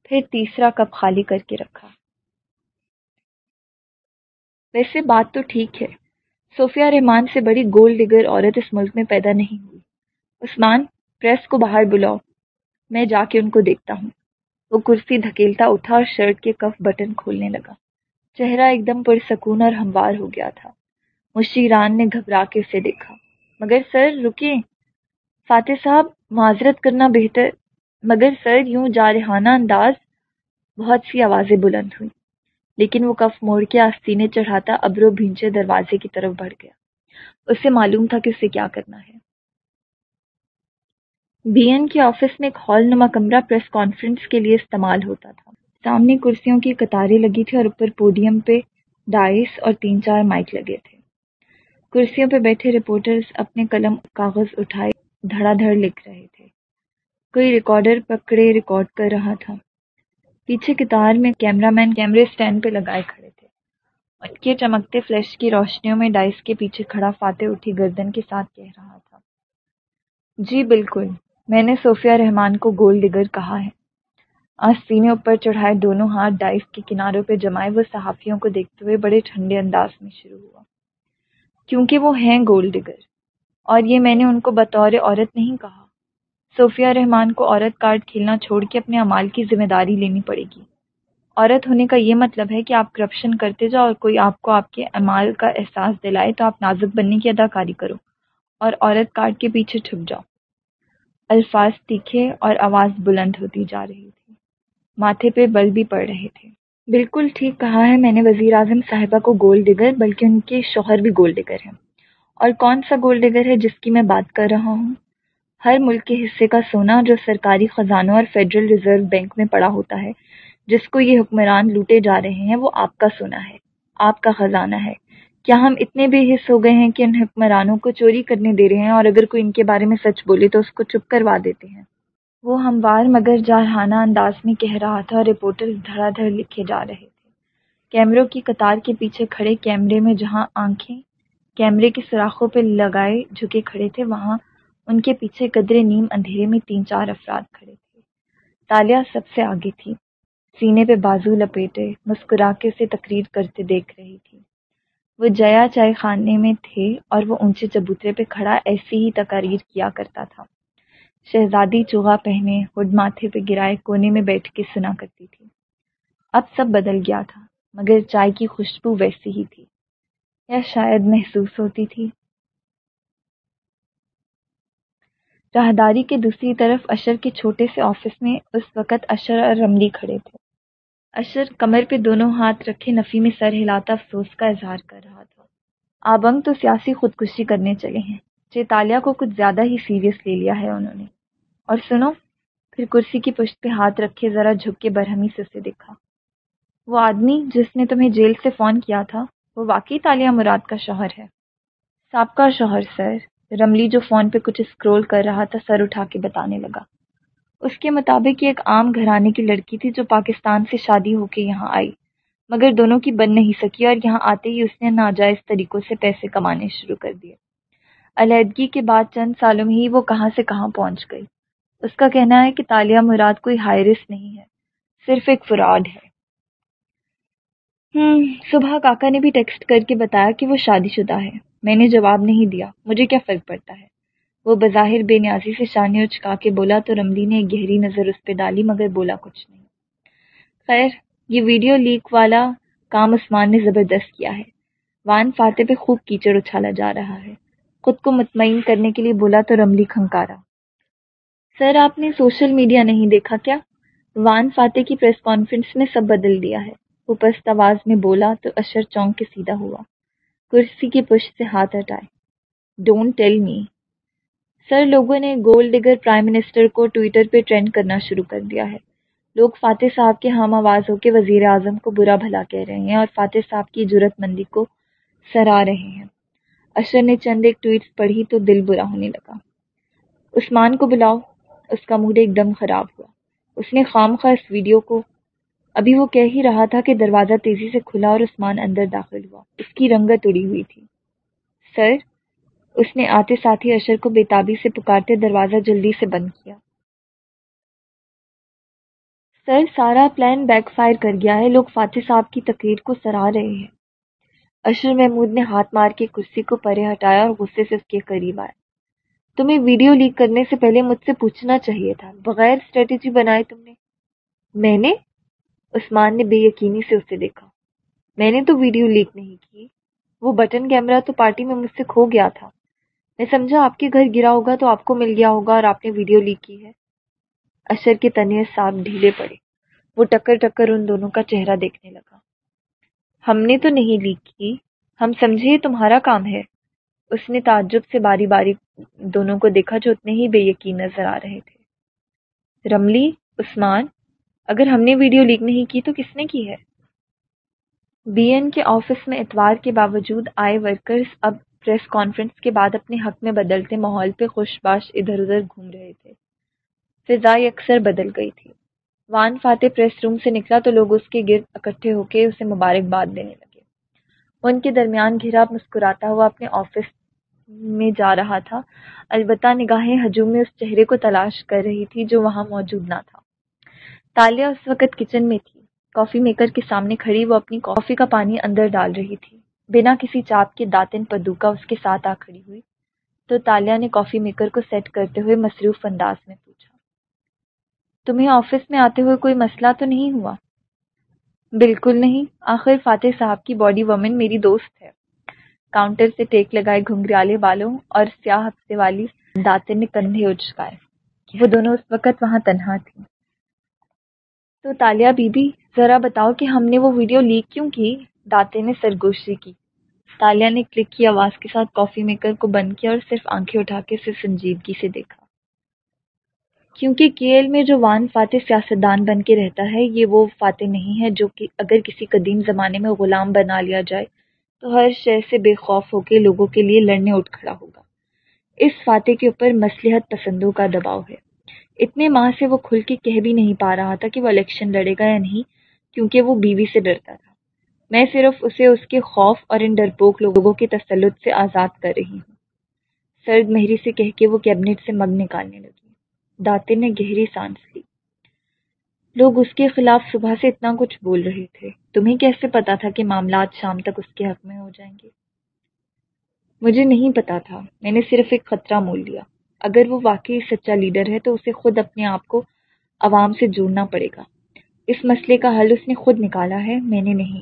پھر تیسرا کپ خالی کر کے رکھا۔ ویسے بات تو ٹھیک ہے، صوفیہ رحمان سے بڑی گولڈ ڈگر عورت اس ملک میں پیدا نہیں ہوئی۔ عثمان، پریس کو باہر بلاؤ، میں جا کے ان کو دیکھتا ہوں۔ وہ کرسی دھکیلتا اٹھا اور شرٹ کے کف بٹن کھولنے لگا۔ چہرہ ایک دم پرسکون اور ہموار ہو گیا تھا۔ مشیران نے گھبرا کے اسے دیکھا۔ مگر سر، رکیں۔ فاتح صاحب، معذرت کرنا بہتر۔ مگر سر، یوں جارحانہ انداز۔ بہت سی آوازیں بلند ہوئیں۔ لیکن وہ کف موڑ کے آستینے چڑھاتا ابرو بھینچے دروازے کی طرف بڑھ گیا۔ اسے معلوم تھا کہ اسے کیا کرنا ہے۔ بی این کے آفس میں ایک ہال نما کمرہ پریس کانفرنس کے لیے استعمال ہوتا تھا۔ سامنے کرسیوں کی قطاریں لگی تھی اور اوپر پوڈیم پہ ڈائس اور تین چار مائک لگے تھے۔ کرسیوں پہ بیٹھے رپورٹرز اپنے قلم، کاغذ اٹھائے دھڑا دھڑ لکھ رہے تھے۔ کوئی ریکارڈر پکڑے، ریکارڈ کر رہا تھا۔ پیچھے کتار میں کیمرہ مین کیمرے سٹینڈ پہ لگائے کھڑے تھے۔ ان کے چمکتے فلیش کی روشنیوں میں ڈائس کے پیچھے کھڑا فاتح اٹھی گردن کے ساتھ کہہ رہا تھا۔ جی بالکل۔ میں نے صوفیہ رحمان کو گول ڈگر کہا ہے۔ آج سینے اوپر چڑھائے دونوں ہاتھ ڈائس کے کناروں پہ جمائے وہ صحافیوں کو دیکھتے ہوئے بڑے ٹھنڈے انداز میں شروع ہوا۔ کیونکہ وہ ہیں گول ڈگر، اور یہ میں نے ان کو بطور عورت نہیں کہا۔ صوفیہ رحمان کو عورت کارڈ کھیلنا چھوڑ کے اپنے امال کی ذمہ داری لینی پڑے گی۔ عورت ہونے کا یہ مطلب ہے کہ آپ کرپشن کرتے جاؤ اور کوئی آپ کو آپ کے امال کا احساس دلائے تو آپ نازک بننے کی اداکاری کرو اور عورت کارڈ کے پیچھے چھپ جاؤ۔ الفاظ تیکھے اور آواز بلند ہوتی جا رہی تھی۔ ماتھے پہ بل بھی پڑ رہے تھے۔ بالکل ٹھیک کہا ہے، میں نے وزیر اعظم صاحبہ کو گول ڈگر، بلکہ ان کے شوہر بھی گول ڈگر ہیں۔ اور کون سا گول ڈگر ہے جس کی میں بات کر رہا ہوں؟ ہر ملک کے حصے کا سونا جو سرکاری خزانوں اور فیڈرل ریزرو بینک میں پڑا ہوتا ہے، جس کو یہ حکمران لوٹے جا رہے ہیں، وہ آپ کا سونا ہے، آپ کا خزانہ ہے۔ کیا ہم اتنے بے حص ہو گئے ہیں کہ ان حکمرانوں کو چوری کرنے دے رہے ہیں اور اگر کوئی ان کے بارے میں سچ بولے تو اس کو چپ کروا دیتے ہیں؟ وہ ہموار مگر جارحانہ انداز میں کہہ رہا تھا اور رپورٹر دھڑا دھڑ لکھے جا رہے تھے۔ کیمروں کی قطار کے پیچھے کھڑے کیمرے میں جہاں آنکھیں کیمرے کے سوراخوں پہ لگائے جھکے کھڑے تھے، وہاں ان کے پیچھے قدرے نیم اندھیرے میں تین چار افراد کھڑے تھے۔ تالیہ سب سے آگے تھی۔ سینے پہ بازو لپیٹے مسکرا کے اسے تقریر کرتے دیکھ رہی تھی۔ وہ جیا چائے خانے میں تھے اور وہ اونچے چبوترے پہ کھڑا ایسی ہی تقاریر کیا کرتا تھا۔ شہزادی چوہا پہنے ہڈ ماتھے پہ گرائے کونے میں بیٹھ کے سنا کرتی تھی۔ اب سب بدل گیا تھا، مگر چائے کی خوشبو ویسی ہی تھی۔ یا شاید محسوس ہوتی تھی؟ راہداری کے دوسری طرف اشر کے چھوٹے سے آفس میں اس وقت اشر اور رملی کھڑے تھے۔ اشر کمر پہ دونوں ہاتھ رکھے نفی میں سر ہلاتا افسوس کا اظہار کر رہا تھا۔ آبنگ تو سیاسی خودکشی کرنے چلے ہیں۔ چیتالیہ کو کچھ زیادہ ہی سیریس لے لیا ہے انہوں نے۔ اور سنو، پھر کرسی کی پشت پہ ہاتھ رکھے ذرا جھک کے برہمی سے اسے دیکھا۔ وہ آدمی جس نے تمہیں جیل سے فون کیا تھا، وہ واقعی تالیہ مراد کا شوہر ہے۔ سابقہ شوہر سر، رملی جو فون پہ کچھ اسکرول کر رہا تھا، سر اٹھا کے بتانے لگا۔ اس کے مطابق یہ ایک عام گھرانے کی لڑکی تھی جو پاکستان سے شادی ہو کے یہاں آئی، مگر دونوں کی بن نہیں سکی اور یہاں آتے ہی اس نے ناجائز طریقوں سے پیسے کمانے شروع کر دیے۔ علیحدگی کے بعد چند سالوں میں ہی وہ کہاں سے کہاں پہنچ گئی۔ اس کا کہنا ہے کہ تالیہ مراد کوئی ہائرس نہیں ہے، صرف ایک فراڈ ہے۔ ہم صبح کاکا نے بھی ٹیکسٹ کر کے بتایا کہ وہ شادی شدہ ہے۔ میں نے جواب نہیں دیا۔ مجھے کیا فرق پڑتا ہے؟ وہ بظاہر بے نیازی سے شانی اور چکا کے بولا تو رملی نے ایک گہری نظر اس پہ ڈالی مگر بولا کچھ نہیں۔ خیر، یہ ویڈیو لیک والا کام عثمان نے زبردست کیا ہے۔ وان فاتح پہ خوب کیچڑ اچھالا جا رہا ہے۔ خود کو مطمئن کرنے کے لیے بولا تو رملی کھنکارا۔ سر، آپ نے سوشل میڈیا نہیں دیکھا کیا؟ وان فاتح کی پریس کانفرنس میں سب بدل دیا ہے۔ وہ پست آواز میں بولا تو اشر چونک کے سیدھا ہوا۔ کرسی کی پشت سے ہاتھ ہٹائے۔ ڈونٹ ٹیل می سر، لوگوں نے گولڈ ڈگر پرائم منسٹر کو ٹویٹر پہ ٹرینڈ کرنا شروع کر دیا ہے۔ لوگ فاتح صاحب کے ہم آواز ہو کے وزیر اعظم کو برا بھلا کہہ رہے ہیں اور فاتح صاحب کی جرت مندی کو سرا رہے ہیں۔ اشر نے چند ایک ٹویٹس پڑھی تو دل برا ہونے لگا۔ عثمان کو بلاؤ، اس کا موڈ ایک دم خراب ہوا۔ اس نے خام خواہ اس ویڈیو کو، ابھی وہ کہہ ہی رہا تھا کہ دروازہ تیزی سے کھلا اور عثمان اندر داخل ہوا۔ اس کی رنگت اڑی ہوئی تھی۔ سر، اس نے آتے ساتھ ہی اشر کو بےتابی سے پکارتے دروازہ جلدی سے بند کیا۔ سر، سارا پلان بیک فائر کر گیا ہے۔ لوگ فاتح صاحب کی تقریر کو سراہ رہے ہیں۔ اشر محمود نے ہاتھ مار کے کرسی کو پرے ہٹایا اور غصے سے اس کے قریب آیا۔ تمہیں ویڈیو لیک کرنے سے پہلے مجھ سے پوچھنا چاہیے تھا۔ بغیر اسٹریٹجی بنائے تم نے۔ میں نے؟ عثمان نے بے یقینی سے اسے دیکھا۔ میں نے تو ویڈیو لیک نہیں کی۔ وہ بٹن کیمرہ تو پارٹی میں مجھ سے کھو گیا تھا۔ میں سمجھا آپ کے گھر گرا ہوگا تو آپ کو مل گیا ہوگا اور آپ نے ویڈیو لیک کی ہے۔ اشر کے تنے صاحب ڈھیلے پڑے۔ وہ ٹکر ٹکر ان دونوں کا چہرہ دیکھنے لگا۔ ہم نے تو نہیں لیک کی ہم سمجھے تمہارا کام ہے۔ اس نے تعجب سے باری باری دونوں کو دیکھا جو اتنے ہی بے یقین نظر آ رہے تھے۔ رملی، عثمان، اگر ہم نے ویڈیو لیک نہیں کی تو کس نے کی ہے؟ بی این کے آفس میں اتوار کے باوجود آئے ورکرز اب پریس کانفرنس کے بعد اپنے حق میں بدلتے ماحول پہ خوش باش ادھر ادھر گھوم رہے تھے۔ فضائی اکثر بدل گئی تھی۔ وان فاتح پریس روم سے نکلا تو لوگ اس کے گرد اکٹھے ہو کے اسے مبارکباد دینے لگے۔ وہ ان کے درمیان گھرا مسکراتا ہوا اپنے آفس میں جا رہا تھا۔ البتہ نگاہیں ہجوم میں اس چہرے کو تلاش کر رہی تھی جو وہاں موجود نہ تھا۔ تالیہ اس وقت کچن میں تھی۔ کافی میکر کے سامنے کھڑی وہ اپنی کافی کا پانی اندر ڈال رہی تھی۔ بنا کسی چاپ کے داتن پدوکا اس کے ساتھ آ کھڑی ہوئی۔ تو تالیہ نے کافی میکر کو سیٹ کرتے ہوئے مصروف انداز میں پوچھا تمہیں آفس میں آتے ہوئے کوئی مسئلہ تو نہیں ہوا؟ بالکل نہیں۔ آخر فاتح صاحب کی باڈی وومن میری دوست ہے۔ کاؤنٹر سے ٹیک لگائے گھنگریالے بالوں اور سیاہ ہفتے والی داتن نے کندھے اچکائے وہ دونوں اس وقت وہاں تنہا تھیں۔ تو تالیہ بی بی ذرا بتاؤ کہ ہم نے وہ ویڈیو لیک کیوں کی؟ داتے نے سرگوشی کی۔ تالیہ نے کلک کی آواز کے ساتھ کافی میکر کو بند کیا اور صرف آنکھیں اٹھا کے اسے سنجیدگی سے دیکھا۔ کیونکہ کیل میں جو وان فاتح سیاستدان بن کے رہتا ہے، یہ وہ فاتح نہیں ہے جو کہ اگر کسی قدیم زمانے میں غلام بنا لیا جائے، تو ہر شے سے بے خوف ہو کے لوگوں کے لیے لڑنے اٹھ کھڑا ہوگا۔ اس فاتح کے اوپر مسلحت پسندوں کا دباؤ ہے۔ اتنے ماہ سے وہ کھل کے کہہ بھی نہیں پا رہا تھا کہ وہ الیکشن لڑے گا یا نہیں، کیونکہ وہ بیوی سے ڈرتا تھا۔ میں صرف اسے اس کے خوف اور ان ڈرپوک لوگوں کے تسلط سے آزاد کر رہی ہوں۔ سرد مہری سے کہہ کے وہ کیبنٹ سے مگ نکالنے لگی داتے نے گہری سانس لی۔ لوگ اس کے خلاف صبح سے اتنا کچھ بول رہے تھے۔ تمہیں کیسے پتا تھا کہ معاملات شام تک اس کے حق میں ہو جائیں گے؟ مجھے نہیں پتا تھا۔ میں نے صرف ایک خطرہ مول لیا۔ اگر وہ واقعی سچا لیڈر ہے تو اسے خود اپنے آپ کو عوام سے جوڑنا پڑے گا۔ اس مسئلے کا حل اس نے خود نکالا ہے، میں نے نہیں۔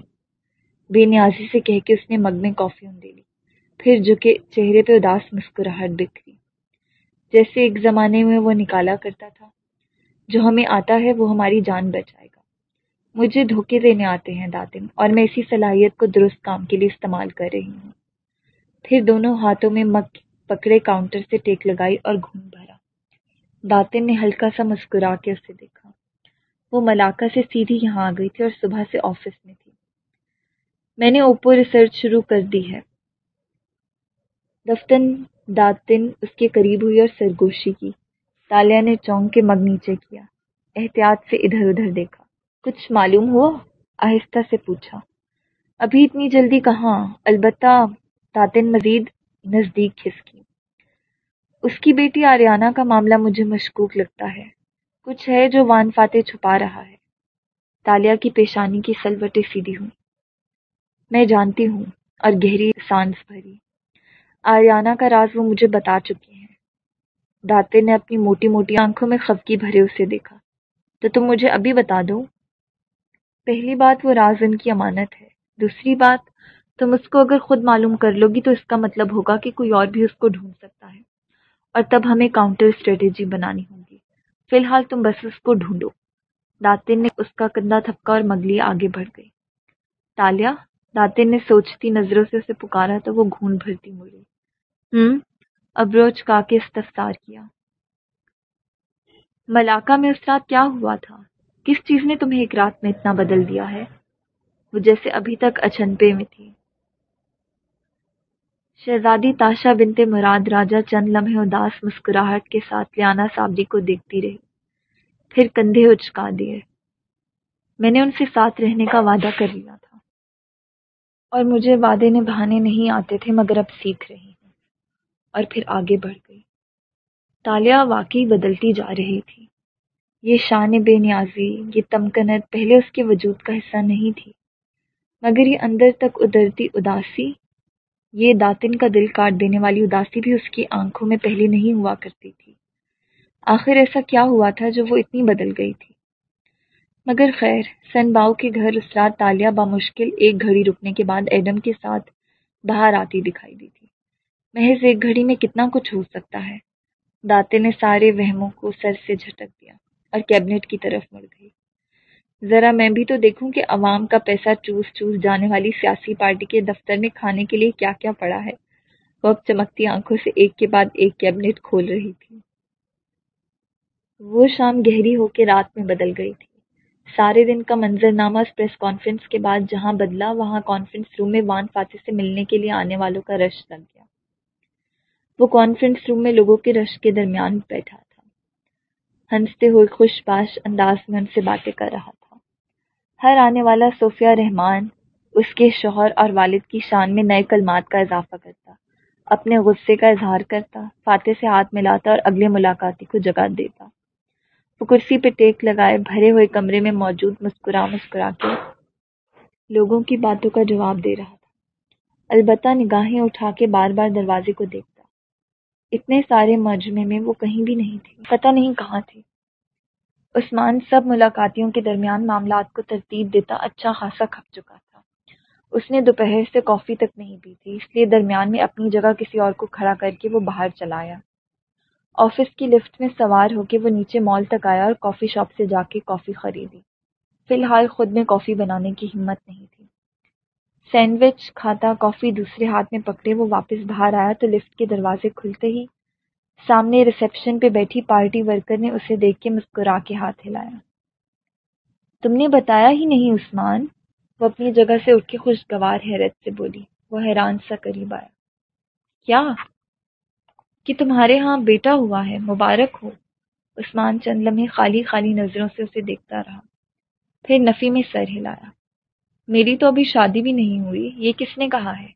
بے نیازی سے کہہ کے اس نے مگ میں کافی دے لی۔ پھر جھکے چہرے پہ اداس مسکراہٹ بکھری جیسے ایک زمانے میں وہ نکالا کرتا تھا۔ جو ہمیں آتا ہے وہ ہماری جان بچائے گا۔ مجھے دھوکے دینے آتے ہیں داتن اور میں اسی صلاحیت کو درست کام کے لیے استعمال کر رہی ہوں۔ پھر دونوں ہاتھوں میں مگ پکڑے کاؤنٹر سے ٹیک لگائی اور گھوم بھرا۔ داتن نے ہلکا سا مسکرا کے اسے دیکھا۔ وہ ملاقہ سے سیدھی یہاں آ گئی تھی اور صبح سے آفس میں تھی۔ میں نے اوپو ریسرچ شروع کر دی ہے۔ دفتن داتن اس کے قریب ہوئی اور سرگوشی کی۔ تالیہ نے چونک کے مگ نیچے کیا۔ احتیاط سے ادھر ادھر دیکھا۔ کچھ معلوم ہوا؟ آہستہ سے پوچھا۔ ابھی اتنی جلدی کہاں؟ البتہ داتن مزید نزدیک کھسکی اس کی بیٹی آریانہ کا معاملہ مجھے مشکوک لگتا ہے۔ کچھ ہے جو وان فاتح چھپا رہا ہے۔ تالیہ کی پیشانی کی سلوٹیں سیدھی ہوئی میں جانتی ہوں اور گہری سانس بھری۔ آریانہ کا راز وہ مجھے بتا چکی ہیں۔ داتے نے اپنی موٹی موٹی آنکھوں میں خفکی بھرے اسے دیکھا۔ تو تم مجھے ابھی بتا دو۔ پہلی بات وہ راز ان کی امانت ہے۔ دوسری بات، تم اس کو اگر خود معلوم کر لو گی تو اس کا مطلب ہوگا کہ کوئی اور بھی اس کو ڈھونڈ سکتا ہے۔ اور تب ہمیں کاؤنٹر اسٹریٹجی بنانی ہوگی۔ فی الحال تم بس اس کو ڈھونڈو۔ داتن نے اس کا کندھا تھپکا اور مگلی آگے بڑھ گئی۔ تالیہ داتن نے سوچتی نظروں سے اسے پکارا تو وہ گھون بھرتی مڑی۔ ہوں ابروچ کا کے استفسار کیا؟ ملاقہ میں اس رات کیا ہوا تھا؟ کس چیز نے تمہیں ایک رات میں اتنا بدل دیا ہے؟ وہ جیسے ابھی تک اچنپے میں تھی۔ شہزادی تاشا بنتے مراد راجہ چند لمحے اداس مسکراہٹ کے ساتھ لیانا صابری کو دیکھتی رہی۔ پھر کندھے اچکا دیے۔ میں نے ان سے ساتھ رہنے کا وعدہ کر لیا تھا۔ اور مجھے وعدے نبھانے نہیں آتے تھے، مگر اب سیکھ رہی۔ ہوں اور پھر آگے بڑھ گئی۔ تالیہ واقعی بدلتی جا رہی تھی۔ یہ شان بے نیازی، یہ تمکنت پہلے اس کے وجود کا حصہ نہیں تھی۔ مگر یہ اندر تک ادرتی اداسی، یہ داتن کا دل کاٹ دینے والی اداسی بھی اس کی آنکھوں میں پہلے نہیں ہوا کرتی تھی۔ آخر ایسا کیا ہوا تھا جو وہ اتنی بدل گئی تھی؟ مگر خیر، سن باؤ کے گھر اس رات تالیہ بامشکل ایک گھڑی رکنے کے بعد ایڈم کے ساتھ باہر آتی دکھائی دی تھی محض ایک گھڑی میں کتنا کچھ ہو سکتا ہے۔ داتے نے سارے وہموں کو سر سے جھٹک دیا اور کیبنٹ کی طرف مڑ گئی۔ ذرا میں بھی تو دیکھوں کہ عوام کا پیسہ چوس چوس جانے والی سیاسی پارٹی کے دفتر میں کھانے کے لیے کیا کیا پڑا ہے۔ وہ اب چمکتی آنکھوں سے ایک کے بعد ایک کیبنٹ کھول رہی تھی۔ وہ شام گہری ہو کے رات میں بدل گئی تھی۔ سارے دن کا منظر نامہ پریس کانفرنس کے بعد جہاں بدلا، وہاں کانفرنس روم میں وان فاتح سے ملنے کے لیے آنے والوں کا رش لگ وہ کانفرنس روم میں لوگوں کے رش کے درمیان بیٹھا تھا۔ ہنستے ہوئے خوش باش انداز میں ان سے باتیں کر رہا تھا۔ ہر آنے والا صوفیہ رحمان اس کے شوہر اور والد کی شان میں نئے کلمات کا اضافہ کرتا، اپنے غصے کا اظہار کرتا، فاتح سے ہاتھ ملاتا اور اگلے ملاقاتی کو جگہ دیتا۔ وہ کرسی پہ ٹیک لگائے بھرے ہوئے کمرے میں موجود مسکرا مسکرا کے لوگوں کی باتوں کا جواب دے رہا تھا۔ البتہ نگاہیں اٹھا کے بار بار دروازے کو دیکھتا۔ اتنے سارے مجمے میں وہ کہیں بھی نہیں تھی، پتہ نہیں کہاں تھی۔ عثمان سب ملاقاتیوں کے درمیان معاملات کو ترتیب دیتا اچھا خاصا کھپ چکا تھا۔ اس نے دوپہر سے کافی تک نہیں پی تھی اس لیے درمیان میں اپنی جگہ کسی اور کو کھڑا کر کے وہ باہر چلایا۔ آفس کی لفٹ میں سوار ہو کے وہ نیچے مال تک آیا اور کافی شاپ سے جا کے کافی خریدی۔ فی الحال خود میں کافی بنانے کی ہمت نہیں تھی۔ سینڈوچ کھاتا، کافی دوسرے ہاتھ میں پکڑے، وہ واپس باہر آیا تو لفٹ کے دروازے کھلتے ہی سامنے ریسیپشن پہ بیٹھی پارٹی ورکر نے اسے دیکھ کے مسکرا کے ہاتھ ہلایا۔ تم نے بتایا ہی نہیں عثمان۔ وہ اپنی جگہ سے اٹھ کے خوشگوار حیرت سے بولی۔ وہ حیران سا قریب آیا۔ کیا؟ کہ تمہارے ہاں بیٹا ہوا ہے، مبارک ہو۔ عثمان چند لمحے خالی خالی نظروں سے اسے دیکھتا رہا، پھر نفی میں سر ہلایا۔ میری تو ابھی شادی بھی نہیں ہوئی، یہ کس نے کہا ہے؟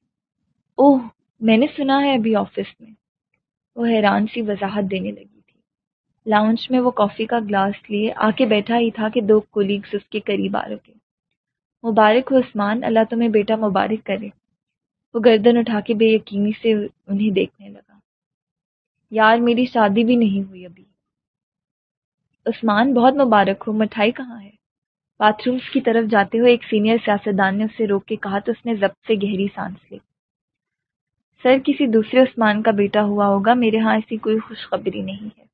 اوہ، میں نے سنا ہے ابھی آفس میں۔ وہ حیران سی وضاحت دینے لگی تھی۔ لاؤنچ میں وہ کافی کا گلاس لیے آ کے بیٹھا ہی تھا کہ دو کولیگس اس کے قریب آ رکے۔ مبارک ہو عثمان، اللہ تمہیں بیٹا مبارک کرے۔ وہ گردن اٹھا کے بے یقینی سے انہیں دیکھنے لگا۔ یار، میری شادی بھی نہیں ہوئی ابھی۔ عثمان، بہت مبارک ہو، مٹھائی کہاں ہے؟ باتھ رومس کی طرف جاتے ہوئے ایک سینئر سیاستدان نے اسے روک کے کہا تو اس نے ضبط سے گہری سانس لی۔ سر، کسی دوسرے عثمان کا بیٹا ہوا ہوگا، میرے ہاں ایسی کوئی خوشخبری نہیں ہے۔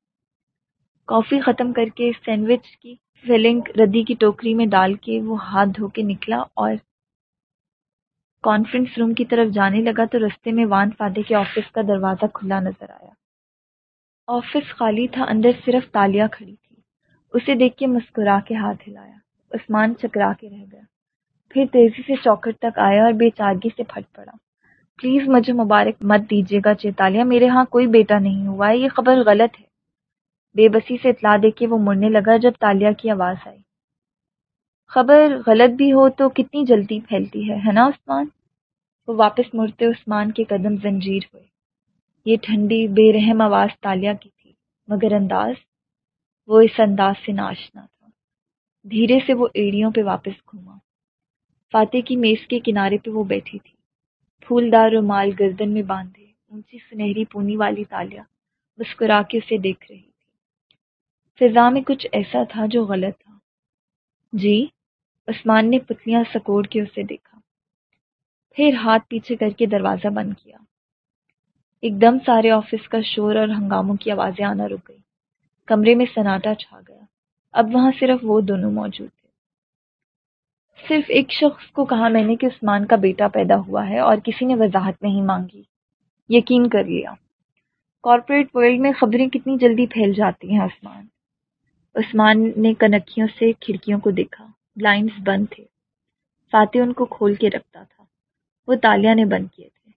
کافی ختم کر کے سینڈوچ کی فلنگ ردی کی ٹوکری میں ڈال کے وہ ہاتھ دھو کے نکلا اور کانفرنس روم کی طرف جانے لگا تو رستے میں وان فادے کے آفس کا دروازہ کھلا نظر آیا۔ آفس خالی تھا، اندر صرف تالیاں کھڑی تھی اسے دیکھ کے مسکرا کے ہاتھ ہلایا۔ عثمان چکرا کے رہ گیا۔ پھر تیزی سے چوکٹ تک آیا اور بے چارگی سے پھٹ پڑا۔ پلیز مجھے مبارک مت دیجیے گا چیتالیہ میرے ہاں کوئی بیٹا نہیں ہوا۔ ہے یہ خبر غلط ہے۔ بے بسی سے اطلاع دے کے وہ مڑنے لگا جب تالیہ کی آواز آئی۔ خبر غلط بھی ہو تو کتنی جلدی پھیلتی ہے ہے نا عثمان؟ وہ واپس مڑتے عثمان کے قدم زنجیر ہوئے۔ یہ ٹھنڈی، بے رحم آواز تالیہ کی تھی، مگر انداز وہ اس انداز سے ناشنا تھا۔ دھیرے سے وہ ایڑیوں پہ واپس گھوما۔ فاتح کی میز کے کنارے پہ وہ بیٹھی تھی۔ پھولدار رومال گردن میں باندھے، اونچی سنہری پونی والی تالیہ مسکرا کے اسے دیکھ رہی تھی۔ فضا میں کچھ ایسا تھا جو غلط تھا۔ جی عثمان نے پتلیاں سکوڑ کے اسے دیکھا۔ پھر ہاتھ پیچھے کر کے دروازہ بند کیا۔ ایک دم سارے آفس کا شور اور ہنگاموں کی آوازیں آنا رک گئی کمرے میں سناٹا چھا گیا۔ اب وہاں صرف وہ دونوں موجود تھے۔ صرف ایک شخص کو کہا میں نے کہ عثمان کا بیٹا پیدا ہوا ہے اور کسی نے وضاحت نہیں مانگی۔ یقین کر لیا کارپوریٹ ورلڈ میں خبریں کتنی جلدی پھیل جاتی ہیں عثمان۔ عثمان نے کنکھیوں سے کھڑکیوں کو دیکھا بلائنڈس بند تھے۔ فاتح ان کو کھول کے رکھتا تھا۔ وہ تالیہ نے بند کیے تھے۔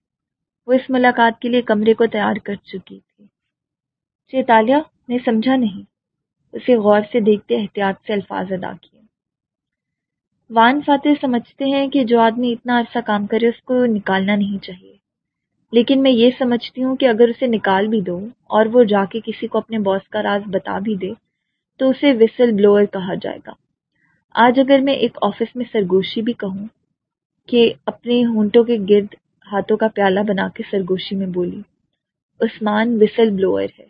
وہ اس ملاقات کے لیے کمرے کو تیار کر چکی تھی۔ چیتالیہ نے سمجھا نہیں۔ اسے غور سے دیکھتے احتیاط سے الفاظ ادا کیے۔ وان فاتح سمجھتے ہیں کہ جو آدمی اتنا عرصہ کام کرے اس کو نکالنا نہیں چاہیے۔ لیکن میں یہ سمجھتی ہوں کہ اگر اسے نکال بھی دو اور وہ جا کے کسی کو اپنے باس کا راز بتا بھی دے تو اسے وسل بلوئر کہا جائے گا۔ آج اگر میں ایک آفس میں سرگوشی بھی کہوں کہ اپنے ہونٹوں کے گرد ہاتھوں کا پیالہ بنا کے سرگوشی میں بولی، عثمان وسل بلوئر ہے،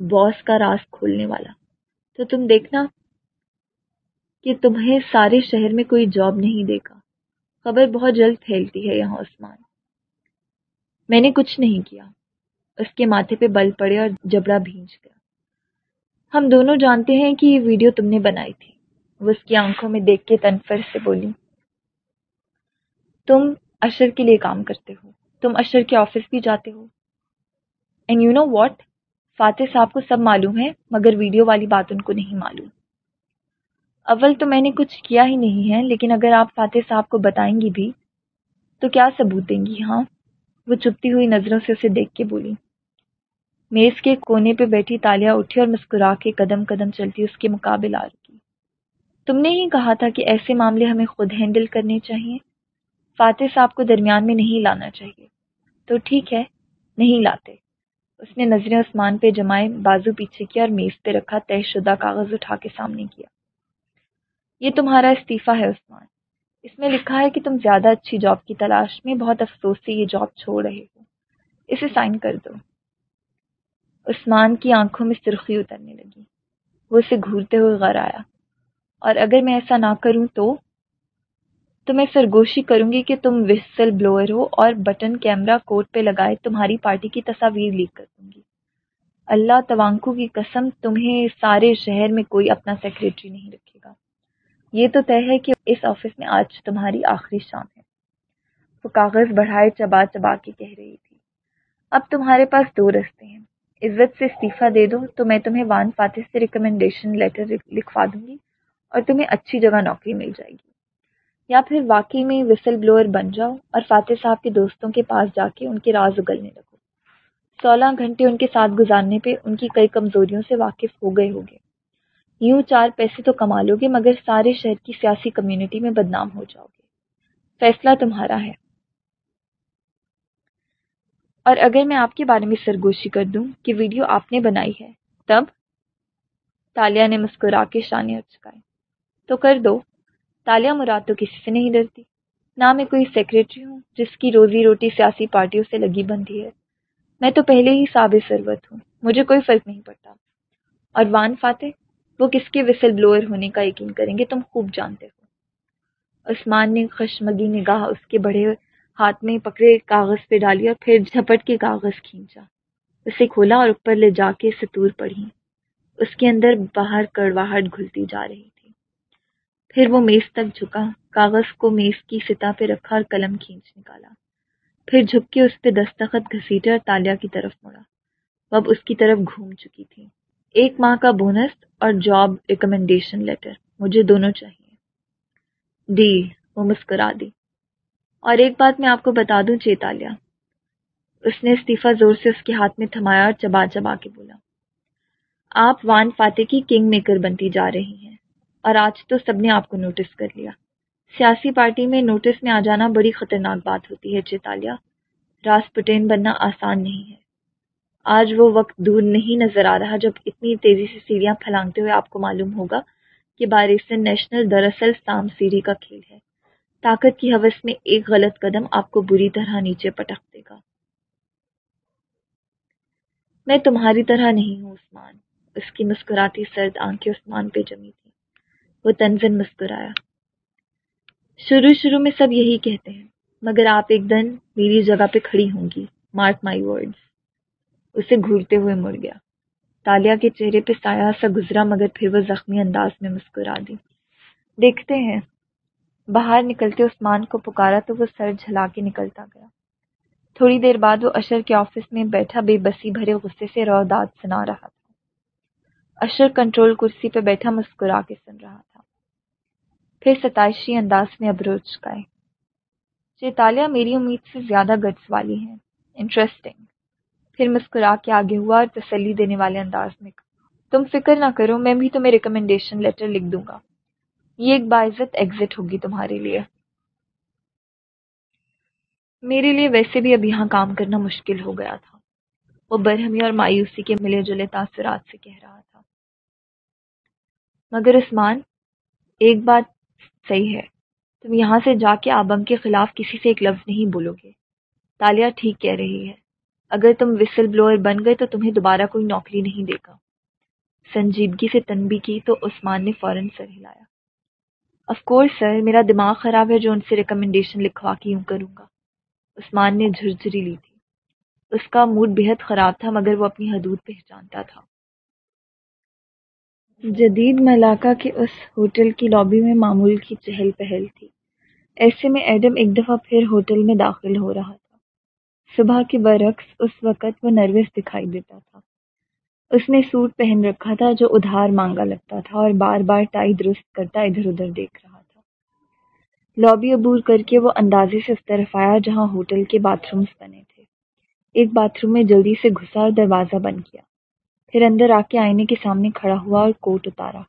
باس کا راز کھولنے والا۔ تو تم دیکھنا کہ تمہیں سارے شہر میں کوئی جاب نہیں دے گا۔ خبر بہت جلد پھیلتی ہے یہاں عثمان۔ میں نے کچھ نہیں کیا۔ اس کے ماتھے پہ بل پڑے اور جبڑا بھینج گیا۔ ہم دونوں جانتے ہیں کہ یہ ویڈیو تم نے بنائی تھی۔ وہ اس کی آنکھوں میں دیکھ کے تنفر سے بولی، تم اشر کے لیے کام کرتے ہو، تم اشر کے آفس بھی جاتے ہو۔ And you know what Fateh صاحب کو سب معلوم ہے، مگر ویڈیو والی بات ان کو نہیں معلوم۔ اول تو میں نے کچھ کیا ہی نہیں ہے، لیکن اگر آپ فاتح صاحب کو بتائیں گی بھی، تو کیا ثبوت دیں گی؟ ہاں وہ چپتی ہوئی نظروں سے اسے دیکھ کے بولی۔ میز کے کونے پہ بیٹھی تالیا اٹھی اور مسکرا کے قدم قدم چلتی اس کے مقابل آ رکی۔ تم نے ہی کہا تھا کہ ایسے معاملے ہمیں خود ہینڈل کرنے چاہیے۔ فاتح صاحب کو درمیان میں نہیں لانا چاہیے۔ تو ٹھیک ہے، نہیں لاتے۔ اس نے نظریں عثمان پہ جمائے، بازو پیچھے کیا اور میز پہ رکھا، طے شدہ کاغذ اٹھا کے سامنے کیا۔ یہ تمہارا استعفیٰ ہے، عثمان۔ اس میں لکھا ہے کہ تم زیادہ اچھی جاب کی تلاش میں، بہت افسوس سے یہ جاب چھوڑ رہے ہو۔ اسے سائن کر دو۔ عثمان کی آنکھوں میں سرخی اترنے لگی۔ وہ اسے گھورتے ہوئے غر آیا۔ اور اگر میں ایسا نہ کروں تو؟ تو میں سرگوشی کروں گی کہ تم وسل بلوئر ہو اور بٹن کیمرہ کوٹ پہ لگائے تمہاری پارٹی کی تصاویر لیک کر دوں گی۔ اللہ توانکو کی قسم تمہیں سارے شہر میں کوئی اپنا سیکریٹری نہیں رکھے گا۔ یہ تو طے ہے کہ اس آفس میں آج تمہاری آخری شام ہے۔ وہ کاغذ بڑھائے چبا چبا کے کہہ رہی تھی۔ اب تمہارے پاس دو رستے ہیں۔ عزت سے استعفیٰ دے دو تو میں تمہیں وان فاتح سے ریکمنڈیشن لیٹر لکھوا دوں گی اور تمہیں اچھی جگہ نوکری مل جائے گی۔ یا پھر واقعی میں وسل بلوئر بن جاؤ اور فاتح صاحب کے دوستوں کے پاس جا کے ان کے راز اگلنے لگو۔ سولہ گھنٹے ان کے ساتھ گزارنے پہ ان کی کئی کمزوریوں سے واقف ہو گئے ہوگے یوں چار پیسے تو کما لو گے، مگر سارے شہر کی سیاسی کمیونٹی میں بدنام ہو جاؤ گے۔ فیصلہ تمہارا ہے۔ اور اگر میں آپ کے بارے میں سرگوشی کر دوں کہ ویڈیو آپ نے بنائی ہے، تب تالیہ نے مسکرا کے شانے اچکائے تو کر دو۔ تالیہ مراد تو کسی سے نہیں ڈرتی نہ میں کوئی سیکریٹری ہوں جس کی روزی روٹی سیاسی پارٹیوں سے لگی بندھی ہے۔ میں تو پہلے ہی ساب ثروت ہوں۔ مجھے کوئی فرق نہیں پڑتا۔ اور وان فاتح، وہ کس کے وسل بلوئر ہونے کا یقین کریں گے تم خوب جانتے ہو۔ عثمان نے خشمگی نگاہ اس کے بڑے ہاتھ میں پکڑے کاغذ پہ ڈالی اور پھر جھپٹ کے کاغذ کھینچا۔ اسے کھولا اور اوپر لے جا کے ستور پڑھی۔ اس کے اندر باہر کڑواہٹ گھلتی جا رہی تھی۔ پھر وہ میز تک جھکا، کاغذ کو میز کی سطح پہ رکھا اور قلم کھینچ نکالا۔ پھر جھک کے اس پہ دستخط گھسیٹے اور تالیا کی طرف مڑا۔ وہ اب اس کی طرف گھوم چکی تھی۔ ایک ماہ کا بونس اور جاب ریکمنڈیشن لیٹر مجھے دونوں چاہیے۔ دی وہ مسکرا دی۔ اور ایک بات میں آپ کو بتا دوں، چیتالیہ۔ اس نے استعفیٰ زور سے اس کے ہاتھ میں تھمایا اور چبا چبا کے بولا۔ آپ وان فاتح کی کنگ میکر بنتی جا رہی ہیں۔ اور آج تو سب نے آپ کو نوٹس کر لیا۔ سیاسی پارٹی میں نوٹس میں آ جانا بڑی خطرناک بات ہوتی ہے چیتالیہ۔ راس پٹین بننا آسان نہیں ہے۔ آج وہ وقت دور نہیں نظر آ رہا جب اتنی تیزی سے سیڑھیاں پھیلانگتے ہوئے آپ کو معلوم ہوگا کہ بارسن نیشنل دراصل سام سیڑھی کا کھیل ہے۔ طاقت کی حوث میں ایک غلط قدم آپ کو بری طرح نیچے پٹک دے گا۔ میں تمہاری طرح نہیں ہوں، عثمان۔ اس کی مسکراتی سرد آنکھیں عثمان پہ جمی تھی وہ تنزن مسکرایا۔ شروع شروع میں سب یہی کہتے ہیں، مگر آپ ایک دن میری جگہ پہ کھڑی ہوں گی مارک مائی ورڈز اسے گھورتے ہوئے مڑ گیا۔ تالیا کے چہرے پہ سایہ سا گزرا، مگر پھر وہ زخمی انداز میں مسکرا دی۔ دیکھتے ہیں، باہر نکلتے عثمان کو پکارا تو وہ سر جھلا کے نکلتا گیا۔ تھوڑی دیر بعد وہ اشر کے آفس میں بیٹھا، بے بسی بھرے غصے سے روداد سنا رہا تھا۔ اشر کنٹرول کرسی پہ بیٹھا، مسکرا کے سن رہا تھا۔ پھر ستائشی انداز میں ابروچ چکائے چیتالیہ جی، میری امید سے زیادہ گٹس والی ہیں۔ انٹرسٹنگ پھر مسکرا کے آگے ہوا اور تسلی دینے والے انداز میں تم فکر نہ کرو، میں بھی تمہیں ریکمنڈیشن لیٹر لکھ دوں گا۔ یہ ایک باعزت ایگزٹ ہوگی تمہارے لیے۔ میرے لیے ویسے بھی اب یہاں کام کرنا مشکل ہو گیا تھا۔ وہ برہمی اور مایوسی کے ملے جلے تاثرات سے کہہ رہا تھا۔ مگر عثمان، ایک بات صحیح ہے۔ تم یہاں سے جا کے آبم کے خلاف کسی سے ایک لفظ نہیں بولو گے۔ تالیہ ٹھیک کہہ رہی ہے۔ اگر تم وسل بلوئر بن گئے تو تمہیں دوبارہ کوئی نوکری نہیں دے گا۔ سنجیدگی سے تنبی کی تو عثمان نے فوراً سر ہلایا۔ اف کورس سر میرا دماغ خراب ہے جو ان سے ریکمنڈیشن لکھوا کے یوں کروں گا۔ عثمان نے جھرجھری لی تھی۔ اس کا موڈ بےحد خراب تھا مگر وہ اپنی حدود پہچانتا تھا۔ جدید ملاقہ کے اس ہوٹل کی لابی میں معمول کی چہل پہل تھی۔ ایسے میں ایڈم ایک دفعہ پھر ہوٹل میں داخل ہو رہا تھا۔ صبح کے برعکس اس وقت وہ نروس دکھائی دیتا تھا۔ اس نے سوٹ پہن رکھا تھا جو ادھار مانگا لگتا تھا اور بار بار ٹائی درست کرتا ادھر ادھر دیکھ رہا تھا۔ لابی عبور کر کے وہ اندازے سے اس طرف آیا جہاں ہوٹل کے باتھ رومز بنے تھے۔ ایک باتھ روم میں جلدی سے گھسا اور دروازہ بند کیا۔ پھر اندر آ کے آئینے کے سامنے کھڑا ہوا اور کوٹ اتارا۔